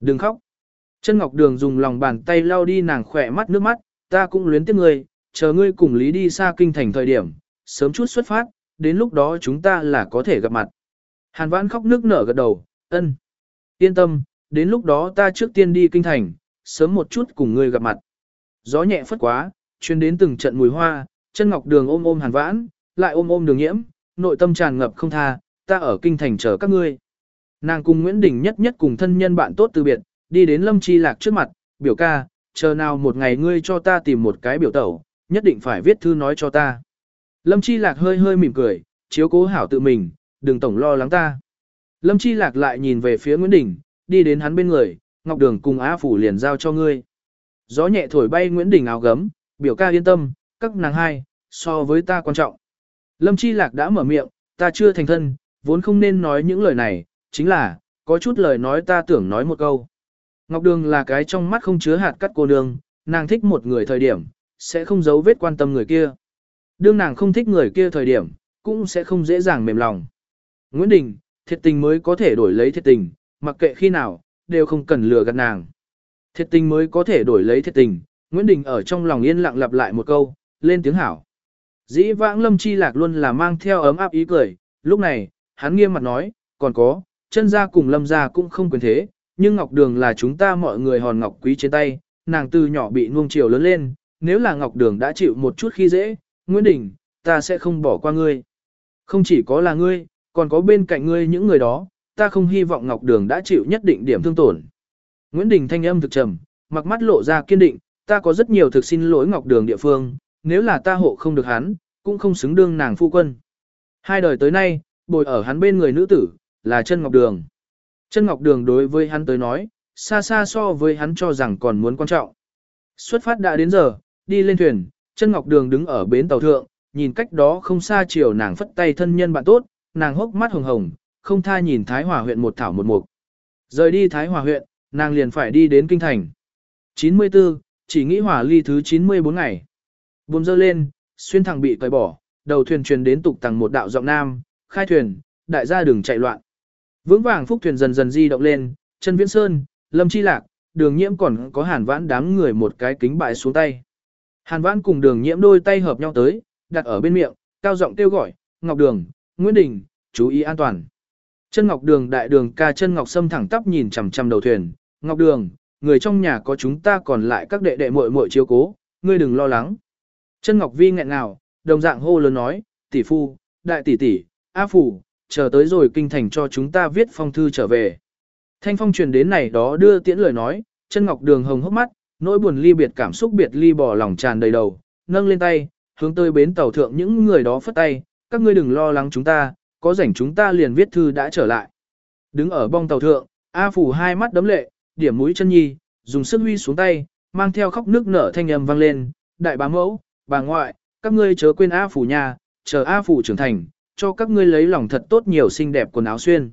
Đừng khóc. Chân Ngọc Đường dùng lòng bàn tay lau đi nàng khỏe mắt nước mắt, ta cũng luyến tiếc ngươi, chờ ngươi cùng Lý đi xa kinh thành thời điểm, sớm chút xuất phát, đến lúc đó chúng ta là có thể gặp mặt. Hàn Vãn khóc nước nở gật đầu, ân. Yên tâm, đến lúc đó ta trước tiên đi kinh thành, sớm một chút cùng ngươi gặp mặt. Gió nhẹ phất quá, chuyên đến từng trận mùi hoa, chân Ngọc Đường ôm ôm Hàn Vãn, lại ôm ôm đường nhiễm, nội tâm tràn ngập không tha, ta ở kinh thành chờ các ngươi. Nàng cùng Nguyễn Đình nhất nhất cùng thân nhân bạn tốt từ biệt, đi đến Lâm Chi Lạc trước mặt, biểu ca, chờ nào một ngày ngươi cho ta tìm một cái biểu tẩu, nhất định phải viết thư nói cho ta. Lâm Chi Lạc hơi hơi mỉm cười, chiếu cố hảo tự mình, đừng tổng lo lắng ta. Lâm Chi Lạc lại nhìn về phía Nguyễn Đình, đi đến hắn bên người, Ngọc Đường cùng Á Phủ liền giao cho ngươi. Gió nhẹ thổi bay Nguyễn Đình áo gấm, biểu ca yên tâm, các nàng hai, so với ta quan trọng. Lâm Chi Lạc đã mở miệng, ta chưa thành thân, vốn không nên nói những lời này, chính là, có chút lời nói ta tưởng nói một câu. Ngọc Đường là cái trong mắt không chứa hạt cắt cô nương, nàng thích một người thời điểm, sẽ không giấu vết quan tâm người kia. Đương nàng không thích người kia thời điểm, cũng sẽ không dễ dàng mềm lòng. Nguyễn Đình, thiệt tình mới có thể đổi lấy thiệt tình, mặc kệ khi nào, đều không cần lừa gạt nàng. Thiệt tình mới có thể đổi lấy thiệt tình, Nguyễn Đình ở trong lòng yên lặng lặp lại một câu, lên tiếng hảo. Dĩ vãng lâm chi lạc luôn là mang theo ấm áp ý cười, lúc này, hắn nghiêm mặt nói, còn có, chân gia cùng lâm gia cũng không quyền thế, nhưng ngọc đường là chúng ta mọi người hòn ngọc quý trên tay, nàng từ nhỏ bị nuông chiều lớn lên, nếu là ngọc đường đã chịu một chút khi dễ, Nguyễn Đình, ta sẽ không bỏ qua ngươi. Không chỉ có là ngươi, còn có bên cạnh ngươi những người đó, ta không hy vọng ngọc đường đã chịu nhất định điểm thương tổn. Nguyễn Đình thanh âm thực trầm, mặc mắt lộ ra kiên định, ta có rất nhiều thực xin lỗi ngọc đường địa phương, nếu là ta hộ không được hắn, cũng không xứng đương nàng phu quân. Hai đời tới nay, bồi ở hắn bên người nữ tử, là chân ngọc đường. Chân ngọc đường đối với hắn tới nói, xa xa so với hắn cho rằng còn muốn quan trọng. Xuất phát đã đến giờ, đi lên thuyền, chân ngọc đường đứng ở bến tàu thượng, nhìn cách đó không xa chiều nàng phất tay thân nhân bạn tốt, nàng hốc mắt hồng hồng, không tha nhìn Thái Hòa huyện một thảo một mục. Rời đi Thái Hòa huyện, nàng liền phải đi đến Kinh Thành. 94, chỉ nghĩ hỏa ly thứ 94 ngày. Buồm dơ lên, xuyên thẳng bị cởi bỏ, đầu thuyền truyền đến tục tầng một đạo giọng nam, khai thuyền, đại gia đừng chạy loạn. Vững vàng phúc thuyền dần dần di động lên, chân viễn sơn, lâm chi lạc, đường nhiễm còn có hàn vãn đám người một cái kính bại xuống tay. Hàn vãn cùng đường nhiễm đôi tay hợp nhau tới, đặt ở bên miệng, cao giọng kêu gọi, Ngọc Đường, Nguyễn Đình, chú ý an toàn. Chân Ngọc Đường đại đường ca chân Ngọc Sâm thẳng tắp nhìn chằm chằm đầu thuyền, Ngọc Đường, người trong nhà có chúng ta còn lại các đệ đệ muội muội chiếu cố, ngươi đừng lo lắng. Chân Ngọc Vi nghẹn ngào, đồng dạng hô lớn nói, tỷ phu, đại tỷ tỷ, A phủ, chờ tới rồi kinh thành cho chúng ta viết phong thư trở về. Thanh phong truyền đến này đó đưa tiễn lời nói, chân ngọc đường hồng hốc mắt, nỗi buồn ly biệt cảm xúc biệt ly bỏ lòng tràn đầy đầu, nâng lên tay, hướng tới bến tàu thượng những người đó phất tay, các ngươi đừng lo lắng chúng ta, có rảnh chúng ta liền viết thư đã trở lại. Đứng ở bong tàu thượng, A phủ hai mắt đấm lệ, điểm mũi chân nhi, dùng sức huy xuống tay, mang theo khóc nước nở thanh âm vang lên, đại bá mẫu, bà ngoại, các ngươi chớ quên A phủ nhà, chờ A phủ trưởng thành, cho các ngươi lấy lòng thật tốt nhiều xinh đẹp quần áo xuyên.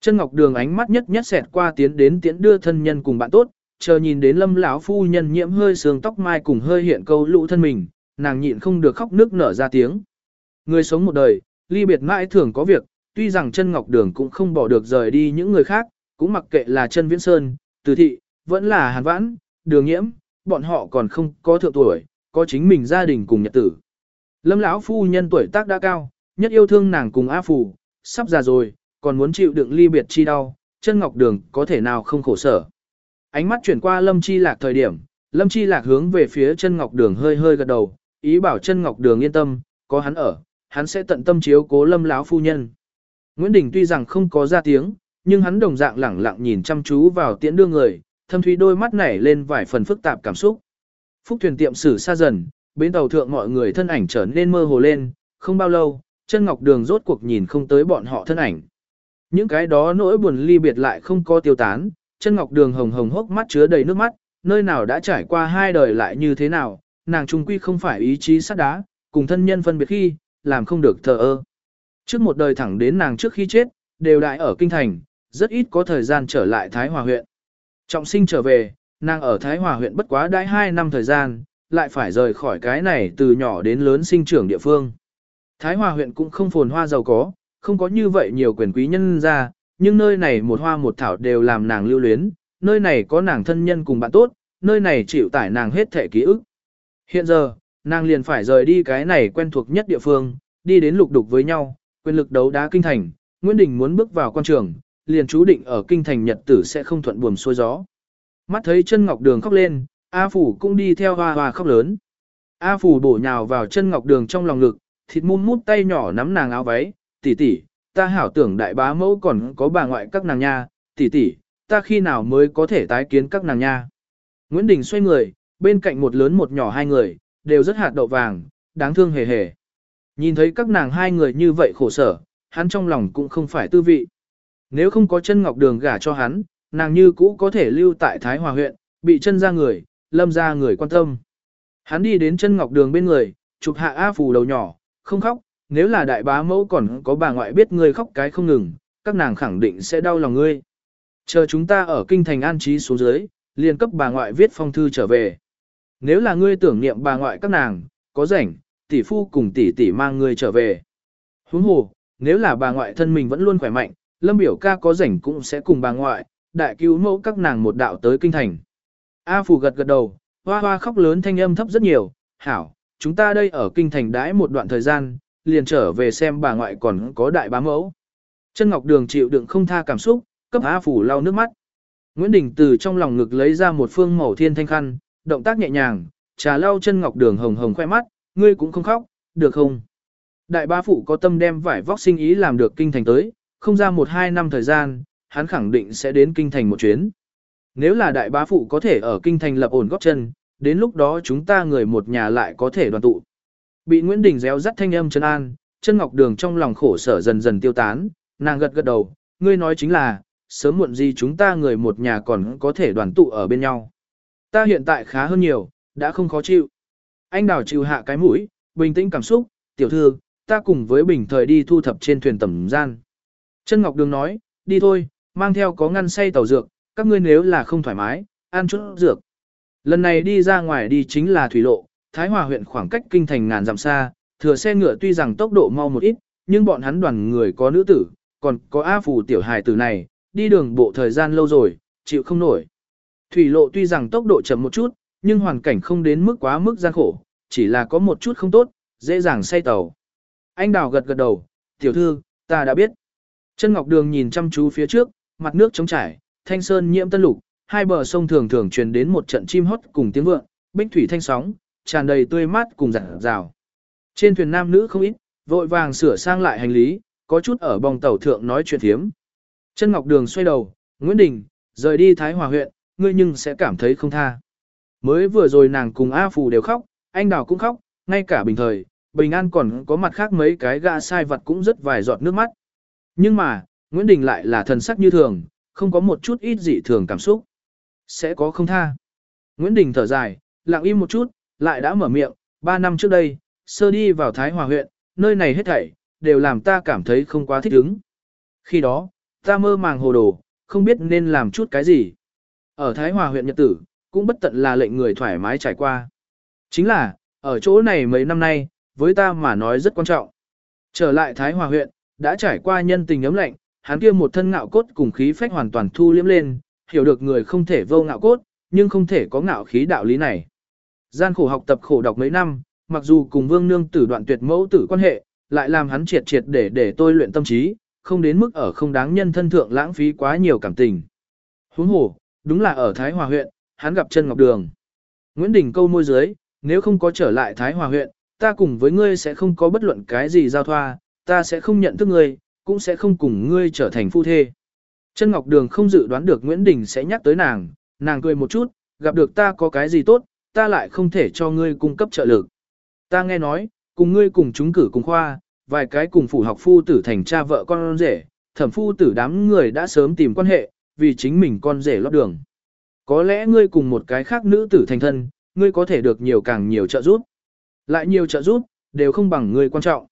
Chân Ngọc Đường ánh mắt nhất nhất xẹt qua tiến đến tiễn đưa thân nhân cùng bạn tốt, chờ nhìn đến lâm lão phu nhân nhiễm hơi sương tóc mai cùng hơi hiện câu lũ thân mình, nàng nhịn không được khóc nước nở ra tiếng. Người sống một đời, ly biệt mãi thường có việc, tuy rằng chân ngọc đường cũng không bỏ được rời đi những người khác, cũng mặc kệ là chân viễn sơn, từ thị, vẫn là hàn vãn, đường nhiễm, bọn họ còn không có thượng tuổi, có chính mình gia đình cùng nhật tử. Lâm lão phu nhân tuổi tác đã cao, nhất yêu thương nàng cùng A Phủ, sắp già rồi, còn muốn chịu đựng ly biệt chi đau, chân ngọc đường có thể nào không khổ sở. Ánh mắt chuyển qua Lâm Chi Lạc thời điểm, Lâm Chi Lạc hướng về phía chân ngọc đường hơi hơi gật đầu, ý bảo chân ngọc đường yên tâm, có hắn ở, hắn sẽ tận tâm chiếu cố Lâm lão phu nhân. Nguyễn Đình tuy rằng không có ra tiếng, nhưng hắn đồng dạng lẳng lặng nhìn chăm chú vào tiễn đưa người, thâm thúy đôi mắt nảy lên vài phần phức tạp cảm xúc. Phúc thuyền tiệm sử xa dần, bến tàu thượng mọi người thân ảnh trở nên mơ hồ lên, không bao lâu, chân ngọc đường rốt cuộc nhìn không tới bọn họ thân ảnh. Những cái đó nỗi buồn ly biệt lại không có tiêu tán, chân ngọc đường hồng hồng hốc mắt chứa đầy nước mắt, nơi nào đã trải qua hai đời lại như thế nào, nàng trung quy không phải ý chí sắt đá, cùng thân nhân phân biệt khi, làm không được thờ ơ. Trước một đời thẳng đến nàng trước khi chết, đều đại ở kinh thành, rất ít có thời gian trở lại Thái Hòa huyện. Trọng sinh trở về, nàng ở Thái Hòa huyện bất quá đãi 2 năm thời gian, lại phải rời khỏi cái này từ nhỏ đến lớn sinh trưởng địa phương. Thái Hòa huyện cũng không phồn hoa giàu có, không có như vậy nhiều quyền quý nhân ra, nhưng nơi này một hoa một thảo đều làm nàng lưu luyến, nơi này có nàng thân nhân cùng bạn tốt, nơi này chịu tải nàng hết thể ký ức. Hiện giờ, nàng liền phải rời đi cái này quen thuộc nhất địa phương, đi đến lục đục với nhau, quyền lực đấu đá kinh thành, Nguyễn Đình muốn bước vào quan trường, liền chú định ở kinh thành nhật tử sẽ không thuận buồm xuôi gió. Mắt thấy chân ngọc đường khóc lên, A Phủ cũng đi theo hoa hoa khóc lớn. A Phủ bổ nhào vào chân ngọc đường trong lòng ngực, thịt mum mút tay nhỏ nắm nàng áo váy, tỷ tỷ, ta hảo tưởng đại bá mẫu còn có bà ngoại các nàng nha, tỷ tỷ, ta khi nào mới có thể tái kiến các nàng nha. Nguyễn Đình xoay người, bên cạnh một lớn một nhỏ hai người, đều rất hạt đậu vàng, đáng thương hề hề. Nhìn thấy các nàng hai người như vậy khổ sở, hắn trong lòng cũng không phải tư vị. Nếu không có chân ngọc đường gả cho hắn, nàng như cũ có thể lưu tại Thái Hòa huyện, bị chân ra người, lâm ra người quan tâm. Hắn đi đến chân ngọc đường bên người, chụp hạ A phù đầu nhỏ, không khóc, nếu là đại bá mẫu còn có bà ngoại biết ngươi khóc cái không ngừng, các nàng khẳng định sẽ đau lòng ngươi. Chờ chúng ta ở kinh thành an trí xuống dưới, liền cấp bà ngoại viết phong thư trở về. Nếu là ngươi tưởng niệm bà ngoại các nàng, có rảnh, tỷ phu cùng tỷ tỷ mang ngươi trở về. Huống hồ, nếu là bà ngoại thân mình vẫn luôn khỏe mạnh, Lâm biểu ca có rảnh cũng sẽ cùng bà ngoại, đại cứu mẫu các nàng một đạo tới kinh thành. A Phù gật gật đầu, hoa hoa khóc lớn thanh âm thấp rất nhiều, hảo, chúng ta đây ở kinh thành đãi một đoạn thời gian, liền trở về xem bà ngoại còn có đại bá mẫu. Chân Ngọc Đường chịu đựng không tha cảm xúc, cấp A Phủ lau nước mắt. Nguyễn Đình từ trong lòng ngực lấy ra một phương màu thiên thanh khăn, động tác nhẹ nhàng, trà lau chân Ngọc Đường hồng hồng khoe mắt, ngươi cũng không khóc, được không? Đại bá phụ có tâm đem vải vóc sinh ý làm được kinh thành tới, không ra một hai năm thời gian, hắn khẳng định sẽ đến kinh thành một chuyến. Nếu là đại bá phụ có thể ở kinh thành lập ổn góp chân, đến lúc đó chúng ta người một nhà lại có thể đoàn tụ. Bị Nguyễn Đình réo rắt thanh âm chân an, chân ngọc đường trong lòng khổ sở dần dần tiêu tán, nàng gật gật đầu, ngươi nói chính là, sớm muộn gì chúng ta người một nhà còn có thể đoàn tụ ở bên nhau. Ta hiện tại khá hơn nhiều, đã không khó chịu. Anh đào chịu hạ cái mũi, bình tĩnh cảm xúc, tiểu thư, ta cùng với bình thời đi thu thập trên thuyền tầm gian. Chân Ngọc Đường nói, đi thôi, mang theo có ngăn say tàu dược, các ngươi nếu là không thoải mái, ăn chút dược. Lần này đi ra ngoài đi chính là thủy lộ, Thái Hòa huyện khoảng cách kinh thành ngàn dặm xa, thừa xe ngựa tuy rằng tốc độ mau một ít, nhưng bọn hắn đoàn người có nữ tử, còn có A phù tiểu hài tử này, đi đường bộ thời gian lâu rồi, chịu không nổi. Thủy lộ tuy rằng tốc độ chậm một chút, nhưng hoàn cảnh không đến mức quá mức gian khổ, chỉ là có một chút không tốt, dễ dàng say tàu. Anh đào gật gật đầu, tiểu thư, ta đã biết. Chân Ngọc Đường nhìn chăm chú phía trước, mặt nước trống trải, thanh sơn nhiễm tân lục, hai bờ sông thường thường truyền đến một trận chim hót cùng tiếng vượng, bích thủy thanh sóng, tràn đầy tươi mát cùng rạng rào. Trên thuyền nam nữ không ít, vội vàng sửa sang lại hành lý, có chút ở bong tàu thượng nói chuyện thiếm. Chân Ngọc Đường xoay đầu, Nguyễn Đình, rời đi Thái Hòa huyện, ngươi nhưng sẽ cảm thấy không tha. Mới vừa rồi nàng cùng A Phù đều khóc, anh Đào cũng khóc, ngay cả bình thời, Bình An còn có mặt khác mấy cái gã sai vật cũng rất vài giọt nước mắt. Nhưng mà, Nguyễn Đình lại là thần sắc như thường, không có một chút ít dị thường cảm xúc. Sẽ có không tha. Nguyễn Đình thở dài, lặng im một chút, lại đã mở miệng, ba năm trước đây, sơ đi vào Thái Hòa huyện, nơi này hết thảy, đều làm ta cảm thấy không quá thích ứng. Khi đó, ta mơ màng hồ đồ, không biết nên làm chút cái gì. Ở Thái Hòa huyện Nhật Tử, cũng bất tận là lệnh người thoải mái trải qua. Chính là, ở chỗ này mấy năm nay, với ta mà nói rất quan trọng. Trở lại Thái Hòa huyện, đã trải qua nhân tình ấm lạnh, hắn kia một thân ngạo cốt cùng khí phách hoàn toàn thu liếm lên, hiểu được người không thể vô ngạo cốt, nhưng không thể có ngạo khí đạo lý này. Gian khổ học tập khổ đọc mấy năm, mặc dù cùng vương nương tử đoạn tuyệt mẫu tử quan hệ, lại làm hắn triệt triệt để để tôi luyện tâm trí, không đến mức ở không đáng nhân thân thượng lãng phí quá nhiều cảm tình. Huống hồ, đúng là ở Thái Hòa huyện, hắn gặp chân ngọc đường. Nguyễn Đình câu môi dưới, nếu không có trở lại Thái Hòa huyện, ta cùng với ngươi sẽ không có bất luận cái gì giao thoa, ta sẽ không nhận thức ngươi, cũng sẽ không cùng ngươi trở thành phu thê. Chân Ngọc Đường không dự đoán được Nguyễn Đình sẽ nhắc tới nàng, nàng cười một chút, gặp được ta có cái gì tốt, ta lại không thể cho ngươi cung cấp trợ lực. Ta nghe nói, cùng ngươi cùng chúng cử cùng khoa, vài cái cùng phủ học phu tử thành cha vợ con rể, thẩm phu tử đám người đã sớm tìm quan hệ, vì chính mình con rể lót đường. Có lẽ ngươi cùng một cái khác nữ tử thành thân, ngươi có thể được nhiều càng nhiều trợ giúp. Lại nhiều trợ giúp, đều không bằng ngươi quan trọng.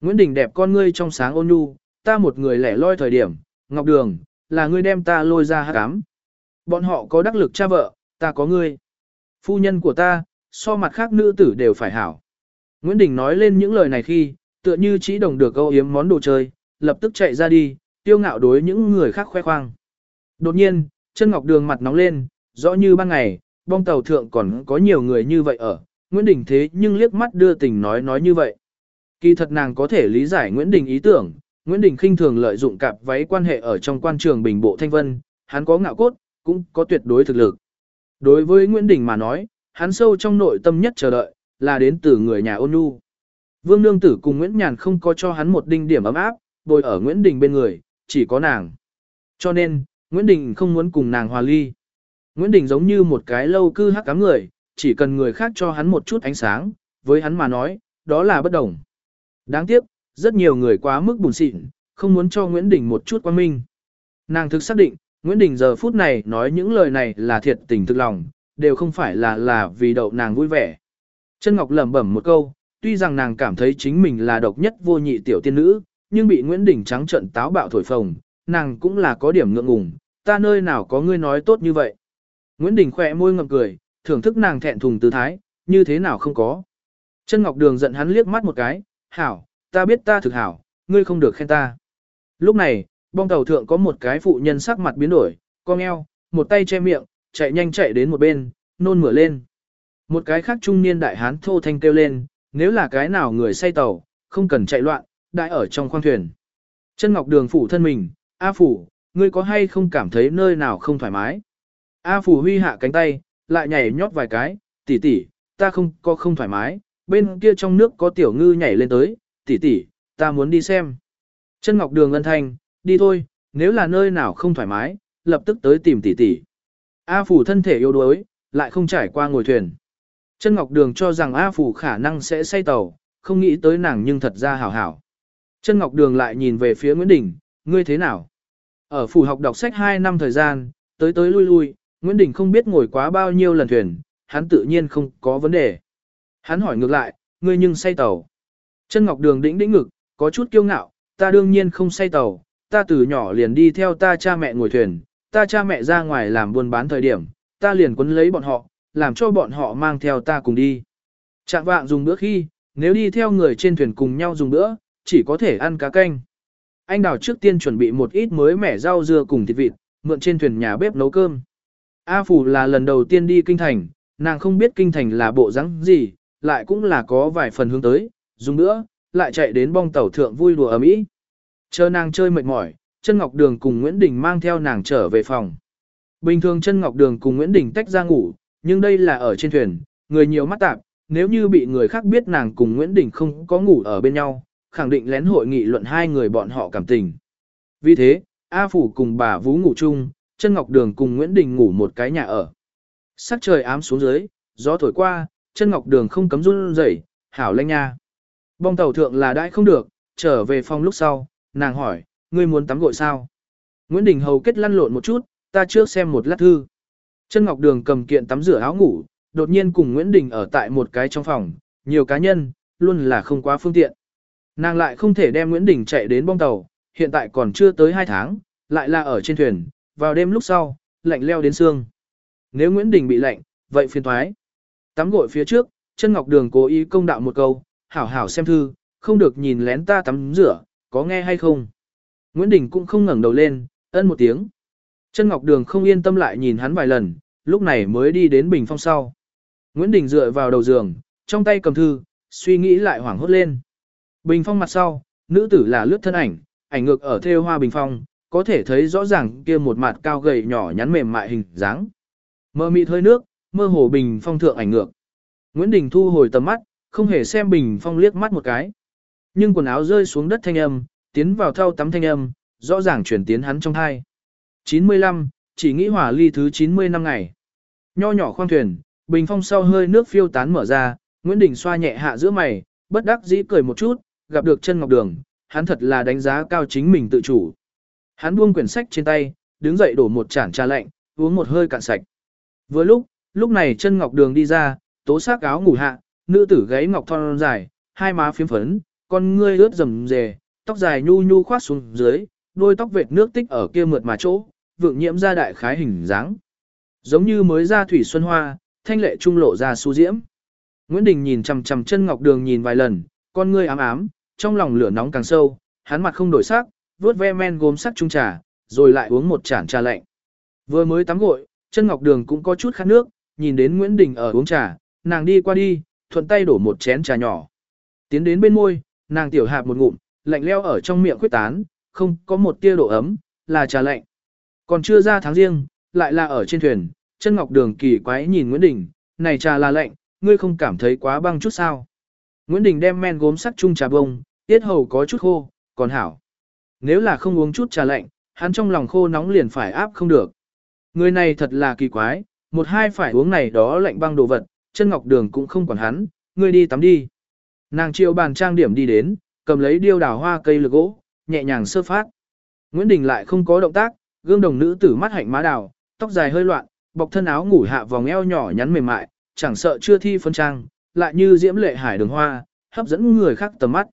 Nguyễn Đình đẹp con ngươi trong sáng ôn nhu, ta một người lẻ loi thời điểm, Ngọc Đường, là ngươi đem ta lôi ra hát cám. Bọn họ có đắc lực cha vợ, ta có ngươi. Phu nhân của ta, so mặt khác nữ tử đều phải hảo. Nguyễn Đình nói lên những lời này khi, tựa như chỉ đồng được câu yếm món đồ chơi, lập tức chạy ra đi, tiêu ngạo đối những người khác khoe khoang. Đột nhiên, chân ngọc đường mặt nóng lên, rõ như ban ngày, bong tàu thượng còn có nhiều người như vậy ở, Nguyễn Đình thế nhưng liếc mắt đưa tình nói nói như vậy. Kỳ thật nàng có thể lý giải Nguyễn Đình ý tưởng, Nguyễn Đình khinh thường lợi dụng cặp váy quan hệ ở trong quan trường bình bộ thanh vân, hắn có ngạo cốt, cũng có tuyệt đối thực lực. Đối với Nguyễn Đình mà nói, hắn sâu trong nội tâm nhất chờ đợi, là đến từ người nhà ôn nhu. Vương Nương Tử cùng Nguyễn Nhàn không có cho hắn một đinh điểm ấm áp, bồi ở Nguyễn Đình bên người, chỉ có nàng. Cho nên, Nguyễn Đình không muốn cùng nàng hòa ly. Nguyễn Đình giống như một cái lâu cư hắc cám người, chỉ cần người khác cho hắn một chút ánh sáng, với hắn mà nói, đó là bất đồng. Đáng tiếc, rất nhiều người quá mức buồn xịn, không muốn cho Nguyễn Đình một chút quan minh. Nàng thực xác định, Nguyễn Đình giờ phút này nói những lời này là thiệt tình thực lòng, đều không phải là là vì đậu nàng vui vẻ. Chân Ngọc lẩm bẩm một câu, tuy rằng nàng cảm thấy chính mình là độc nhất vô nhị tiểu tiên nữ, nhưng bị Nguyễn Đình trắng trận táo bạo thổi phồng, nàng cũng là có điểm ngượng ngùng, ta nơi nào có ngươi nói tốt như vậy. Nguyễn Đình khỏe môi ngậm cười, thưởng thức nàng thẹn thùng tư thái, như thế nào không có. Chân Ngọc Đường giận hắn liếc mắt một cái, hảo, ta biết ta thực hảo, ngươi không được khen ta. Lúc này, bong tàu thượng có một cái phụ nhân sắc mặt biến đổi, cong eo, một tay che miệng, chạy nhanh chạy đến một bên, nôn mửa lên. Một cái khác trung niên đại hán thô thanh kêu lên, nếu là cái nào người say tàu, không cần chạy loạn, đại ở trong khoang thuyền. Chân Ngọc Đường phủ thân mình, A phủ, ngươi có hay không cảm thấy nơi nào không thoải mái? A phủ huy hạ cánh tay, lại nhảy nhót vài cái, tỷ tỷ, ta không có không thoải mái, bên kia trong nước có tiểu ngư nhảy lên tới, tỷ tỷ, ta muốn đi xem. Chân Ngọc Đường ân thanh, đi thôi, nếu là nơi nào không thoải mái, lập tức tới tìm tỷ tỷ. A Phủ thân thể yếu đuối, lại không trải qua ngồi thuyền. Chân Ngọc Đường cho rằng A Phủ khả năng sẽ say tàu, không nghĩ tới nàng nhưng thật ra hảo hảo. Chân Ngọc Đường lại nhìn về phía Nguyễn Đình, ngươi thế nào? Ở Phủ học đọc sách 2 năm thời gian, tới tới lui lui, Nguyễn Đình không biết ngồi quá bao nhiêu lần thuyền, hắn tự nhiên không có vấn đề. Hắn hỏi ngược lại, ngươi nhưng say tàu. Chân Ngọc Đường đĩnh đĩnh ngực, có chút kiêu ngạo, ta đương nhiên không say tàu, ta từ nhỏ liền đi theo ta cha mẹ ngồi thuyền, ta cha mẹ ra ngoài làm buôn bán thời điểm, ta liền quấn lấy bọn họ, làm cho bọn họ mang theo ta cùng đi. Trạng vạng dùng bữa khi, nếu đi theo người trên thuyền cùng nhau dùng bữa, chỉ có thể ăn cá canh. Anh đào trước tiên chuẩn bị một ít mới mẻ rau dưa cùng thịt vịt, mượn trên thuyền nhà bếp nấu cơm. A Phủ là lần đầu tiên đi kinh thành, nàng không biết kinh thành là bộ rắn gì, lại cũng là có vài phần hướng tới, dùng nữa, lại chạy đến bong tàu thượng vui đùa ở mỹ. Chờ nàng chơi mệt mỏi, chân Ngọc Đường cùng Nguyễn Đình mang theo nàng trở về phòng. Bình thường chân Ngọc Đường cùng Nguyễn Đình tách ra ngủ, nhưng đây là ở trên thuyền, người nhiều mắt tạp, nếu như bị người khác biết nàng cùng Nguyễn Đình không có ngủ ở bên nhau, khẳng định lén hội nghị luận hai người bọn họ cảm tình. Vì thế, A Phủ cùng bà Vú ngủ chung, chân Ngọc Đường cùng Nguyễn Đình ngủ một cái nhà ở. Sắc trời ám xuống dưới, gió thổi qua, chân Ngọc Đường không cấm run rẩy, hảo lanh nha. Bong tàu thượng là đãi không được, trở về phòng lúc sau, nàng hỏi, ngươi muốn tắm gội sao? Nguyễn Đình Hầu kết lăn lộn một chút, ta trước xem một lát thư. Chân Ngọc Đường cầm kiện tắm rửa áo ngủ, đột nhiên cùng Nguyễn Đình ở tại một cái trong phòng, nhiều cá nhân, luôn là không quá phương tiện. Nàng lại không thể đem Nguyễn Đình chạy đến bong tàu, hiện tại còn chưa tới 2 tháng, lại là ở trên thuyền, vào đêm lúc sau, lạnh leo đến xương. nếu Nguyễn Đình bị lạnh, vậy phiền thoái. Tắm gội phía trước, chân ngọc đường cố ý công đạo một câu, hảo hảo xem thư, không được nhìn lén ta tắm rửa, có nghe hay không. Nguyễn Đình cũng không ngẩng đầu lên, ân một tiếng. Chân ngọc đường không yên tâm lại nhìn hắn vài lần, lúc này mới đi đến bình phong sau. Nguyễn Đình dựa vào đầu giường, trong tay cầm thư, suy nghĩ lại hoảng hốt lên. Bình phong mặt sau, nữ tử là lướt thân ảnh, ảnh ngược ở theo hoa bình phong, có thể thấy rõ ràng kia một mặt cao gầy nhỏ nhắn mềm mại hình dáng. Mơ mịt hơi nước, mơ hồ bình phong thượng ảnh ngược. Nguyễn Đình thu hồi tầm mắt, không hề xem bình phong liếc mắt một cái. Nhưng quần áo rơi xuống đất thanh âm, tiến vào thau tắm thanh âm, rõ ràng chuyển tiến hắn trong hai. 95, chỉ nghĩ hỏa ly thứ 90 năm ngày. Nho nhỏ khoang thuyền, bình phong sau hơi nước phiêu tán mở ra, Nguyễn Đình xoa nhẹ hạ giữa mày, bất đắc dĩ cười một chút, gặp được chân ngọc đường, hắn thật là đánh giá cao chính mình tự chủ. Hắn buông quyển sách trên tay, đứng dậy đổ một chản trà lạnh, uống một hơi cạn sạch. Vừa lúc, lúc này chân ngọc đường đi ra, tố xác áo ngủ hạ, nữ tử gáy ngọc thon dài, hai má phiếm phấn, con ngươi ướt rầm rề, tóc dài nhu nhu khoát xuống dưới, đôi tóc vệt nước tích ở kia mượt mà chỗ, vượng nhiễm ra đại khái hình dáng. Giống như mới ra thủy xuân hoa, thanh lệ trung lộ ra su diễm. Nguyễn Đình nhìn chằm chằm chân ngọc đường nhìn vài lần, con ngươi ám ám, trong lòng lửa nóng càng sâu, hắn mặt không đổi sắc, vuốt ve men gốm sắc trung trà, rồi lại uống một chản trà lạnh. Vừa mới tắm gội, chân ngọc đường cũng có chút khát nước, nhìn đến Nguyễn Đình ở uống trà, nàng đi qua đi, thuận tay đổ một chén trà nhỏ. Tiến đến bên môi, nàng tiểu hạp một ngụm, lạnh leo ở trong miệng khuyết tán, không có một tia độ ấm, là trà lạnh. Còn chưa ra tháng riêng, lại là ở trên thuyền, chân ngọc đường kỳ quái nhìn Nguyễn Đình, này trà là lạnh, ngươi không cảm thấy quá băng chút sao. Nguyễn Đình đem men gốm sắc chung trà bông, tiết hầu có chút khô, còn hảo. Nếu là không uống chút trà lạnh, hắn trong lòng khô nóng liền phải áp không được. Người này thật là kỳ quái, một hai phải uống này đó lạnh băng đồ vật, chân ngọc đường cũng không quản hắn, ngươi đi tắm đi. Nàng chiều bàn trang điểm đi đến, cầm lấy điêu đào hoa cây lược gỗ, nhẹ nhàng sơ phát. Nguyễn Đình lại không có động tác, gương đồng nữ tử mắt hạnh má đào, tóc dài hơi loạn, bọc thân áo ngủ hạ vòng eo nhỏ nhắn mềm mại, chẳng sợ chưa thi phân trang, lại như diễm lệ hải đường hoa, hấp dẫn người khác tầm mắt.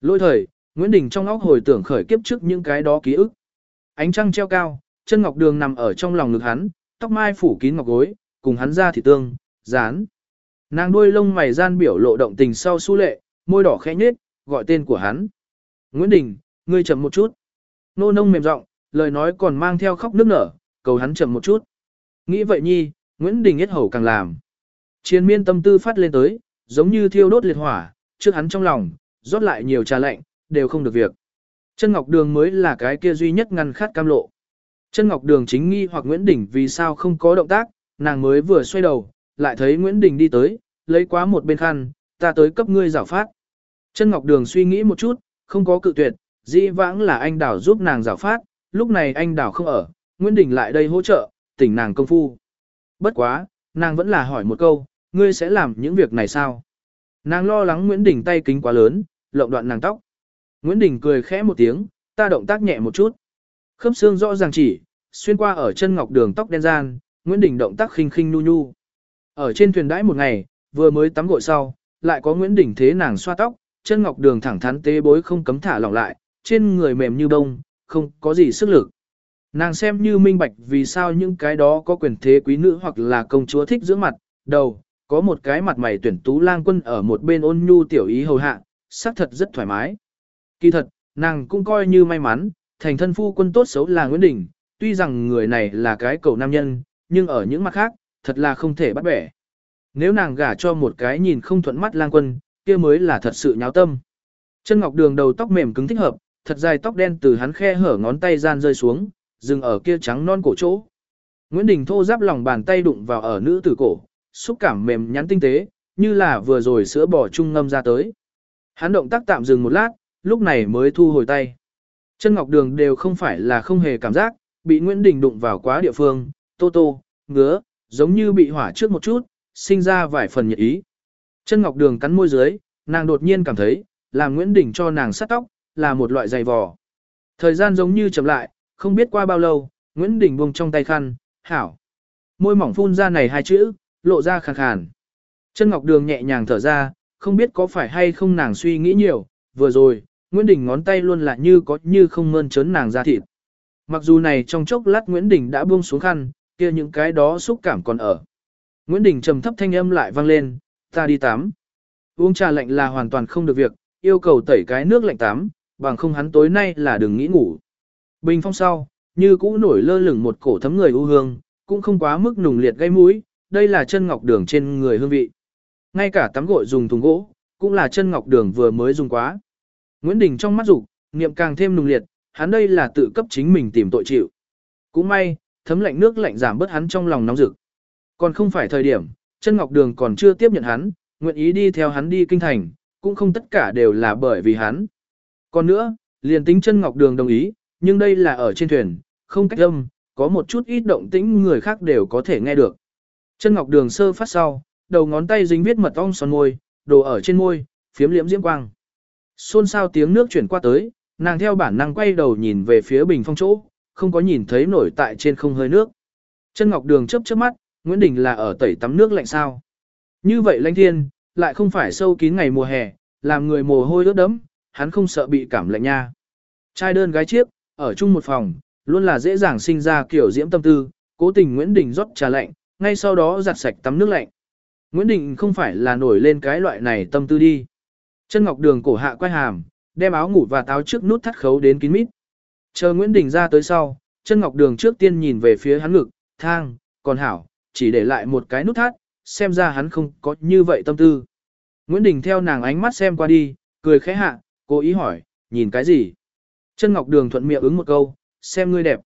Lôi thời, Nguyễn Đình trong óc hồi tưởng khởi kiếp trước những cái đó ký ức. Ánh trăng treo cao, chân ngọc đường nằm ở trong lòng ngực hắn, tóc mai phủ kín ngọc gối, cùng hắn ra thì tương, dán. Nàng đuôi lông mày gian biểu lộ động tình sau su lệ, môi đỏ khẽ nhếch, gọi tên của hắn. Nguyễn Đình, ngươi chậm một chút. Nô nông mềm giọng, lời nói còn mang theo khóc nức nở, cầu hắn chậm một chút. Nghĩ vậy nhi, Nguyễn Đình hết hầu càng làm. Chiến miên tâm tư phát lên tới, giống như thiêu đốt liệt hỏa, trước hắn trong lòng, rót lại nhiều trà lạnh, đều không được việc. Chân Ngọc Đường mới là cái kia duy nhất ngăn khát cam lộ. Chân Ngọc Đường chính nghi hoặc Nguyễn Đình vì sao không có động tác, nàng mới vừa xoay đầu, lại thấy Nguyễn Đình đi tới, lấy quá một bên khăn, ta tới cấp ngươi giảo phát. Chân Ngọc Đường suy nghĩ một chút, không có cự tuyệt, dĩ vãng là anh đảo giúp nàng giảo phát, lúc này anh đảo không ở, Nguyễn Đình lại đây hỗ trợ, tỉnh nàng công phu. Bất quá, nàng vẫn là hỏi một câu, ngươi sẽ làm những việc này sao? Nàng lo lắng Nguyễn Đình tay kính quá lớn, lộng đoạn nàng tóc. Nguyễn Đình cười khẽ một tiếng, ta động tác nhẹ một chút. Khớp xương rõ ràng chỉ, xuyên qua ở chân ngọc đường tóc đen gian, Nguyễn Đình động tác khinh khinh nu nu. Ở trên thuyền đãi một ngày, vừa mới tắm gội sau, lại có Nguyễn Đình thế nàng xoa tóc, chân ngọc đường thẳng thắn tế bối không cấm thả lỏng lại, trên người mềm như bông, không có gì sức lực. Nàng xem như minh bạch vì sao những cái đó có quyền thế quý nữ hoặc là công chúa thích dưỡng mặt, đầu, có một cái mặt mày tuyển tú lang quân ở một bên ôn nhu tiểu ý hầu hạ, xác thật rất thoải mái. Kỳ thật, nàng cũng coi như may mắn, thành thân phu quân tốt xấu là Nguyễn Đình, tuy rằng người này là cái cầu nam nhân, nhưng ở những mặt khác, thật là không thể bắt bẻ. Nếu nàng gả cho một cái nhìn không thuận mắt lang quân, kia mới là thật sự nháo tâm. Chân ngọc đường đầu tóc mềm cứng thích hợp, thật dài tóc đen từ hắn khe hở ngón tay gian rơi xuống, dừng ở kia trắng non cổ chỗ. Nguyễn Đình thô giáp lòng bàn tay đụng vào ở nữ tử cổ, xúc cảm mềm nhắn tinh tế, như là vừa rồi sữa bò chung ngâm ra tới. Hắn động tác tạm dừng một lát, lúc này mới thu hồi tay. Chân ngọc đường đều không phải là không hề cảm giác, bị Nguyễn Đình đụng vào quá địa phương, tô tô, ngứa, giống như bị hỏa trước một chút, sinh ra vài phần nhiệt ý. Chân ngọc đường cắn môi dưới, nàng đột nhiên cảm thấy, là Nguyễn Đình cho nàng sát tóc, là một loại dày vò. Thời gian giống như chậm lại, không biết qua bao lâu, Nguyễn Đình buông trong tay khăn, hảo. Môi mỏng phun ra này hai chữ, lộ ra khàn khàn. Chân ngọc đường nhẹ nhàng thở ra, không biết có phải hay không nàng suy nghĩ nhiều, vừa rồi, Nguyễn Đình ngón tay luôn là như có như không mơn trớn nàng ra thịt. Mặc dù này trong chốc lát Nguyễn Đình đã buông xuống khăn, kia những cái đó xúc cảm còn ở. Nguyễn Đình trầm thấp thanh âm lại vang lên, ta đi tắm. Uống trà lạnh là hoàn toàn không được việc, yêu cầu tẩy cái nước lạnh tắm, bằng không hắn tối nay là đừng nghĩ ngủ. Bình phong sau, như cũ nổi lơ lửng một cổ thấm người u hương, cũng không quá mức nùng liệt gây mũi, đây là chân ngọc đường trên người hương vị. Ngay cả tắm gội dùng thùng gỗ, cũng là chân ngọc đường vừa mới dùng quá. Nguyễn Đình trong mắt dục niệm càng thêm nùng liệt, hắn đây là tự cấp chính mình tìm tội chịu. Cũng may, thấm lạnh nước lạnh giảm bớt hắn trong lòng nóng rực. Còn không phải thời điểm, chân ngọc đường còn chưa tiếp nhận hắn, nguyện ý đi theo hắn đi kinh thành, cũng không tất cả đều là bởi vì hắn. Còn nữa, liền tính chân ngọc đường đồng ý, nhưng đây là ở trên thuyền, không cách âm, có một chút ít động tĩnh người khác đều có thể nghe được. Chân ngọc đường sơ phát sau, đầu ngón tay dính viết mật ong son môi, đồ ở trên môi, phiếm liễm diễm quang. Xôn xao tiếng nước chuyển qua tới, nàng theo bản năng quay đầu nhìn về phía bình phong chỗ, không có nhìn thấy nổi tại trên không hơi nước. Chân ngọc đường chớp chớp mắt, Nguyễn Đình là ở tẩy tắm nước lạnh sao. Như vậy lãnh thiên, lại không phải sâu kín ngày mùa hè, làm người mồ hôi ướt đẫm, hắn không sợ bị cảm lạnh nha. Trai đơn gái chiếc, ở chung một phòng, luôn là dễ dàng sinh ra kiểu diễm tâm tư, cố tình Nguyễn Đình rót trà lạnh, ngay sau đó giặt sạch tắm nước lạnh. Nguyễn Đình không phải là nổi lên cái loại này tâm tư đi. Chân Ngọc Đường cổ hạ quay hàm, đem áo ngủ và táo trước nút thắt khấu đến kín mít. Chờ Nguyễn Đình ra tới sau, chân Ngọc Đường trước tiên nhìn về phía hắn ngực, thang, còn hảo, chỉ để lại một cái nút thắt, xem ra hắn không có như vậy tâm tư. Nguyễn Đình theo nàng ánh mắt xem qua đi, cười khẽ hạ, cố ý hỏi, nhìn cái gì? Chân Ngọc Đường thuận miệng ứng một câu, xem ngươi đẹp.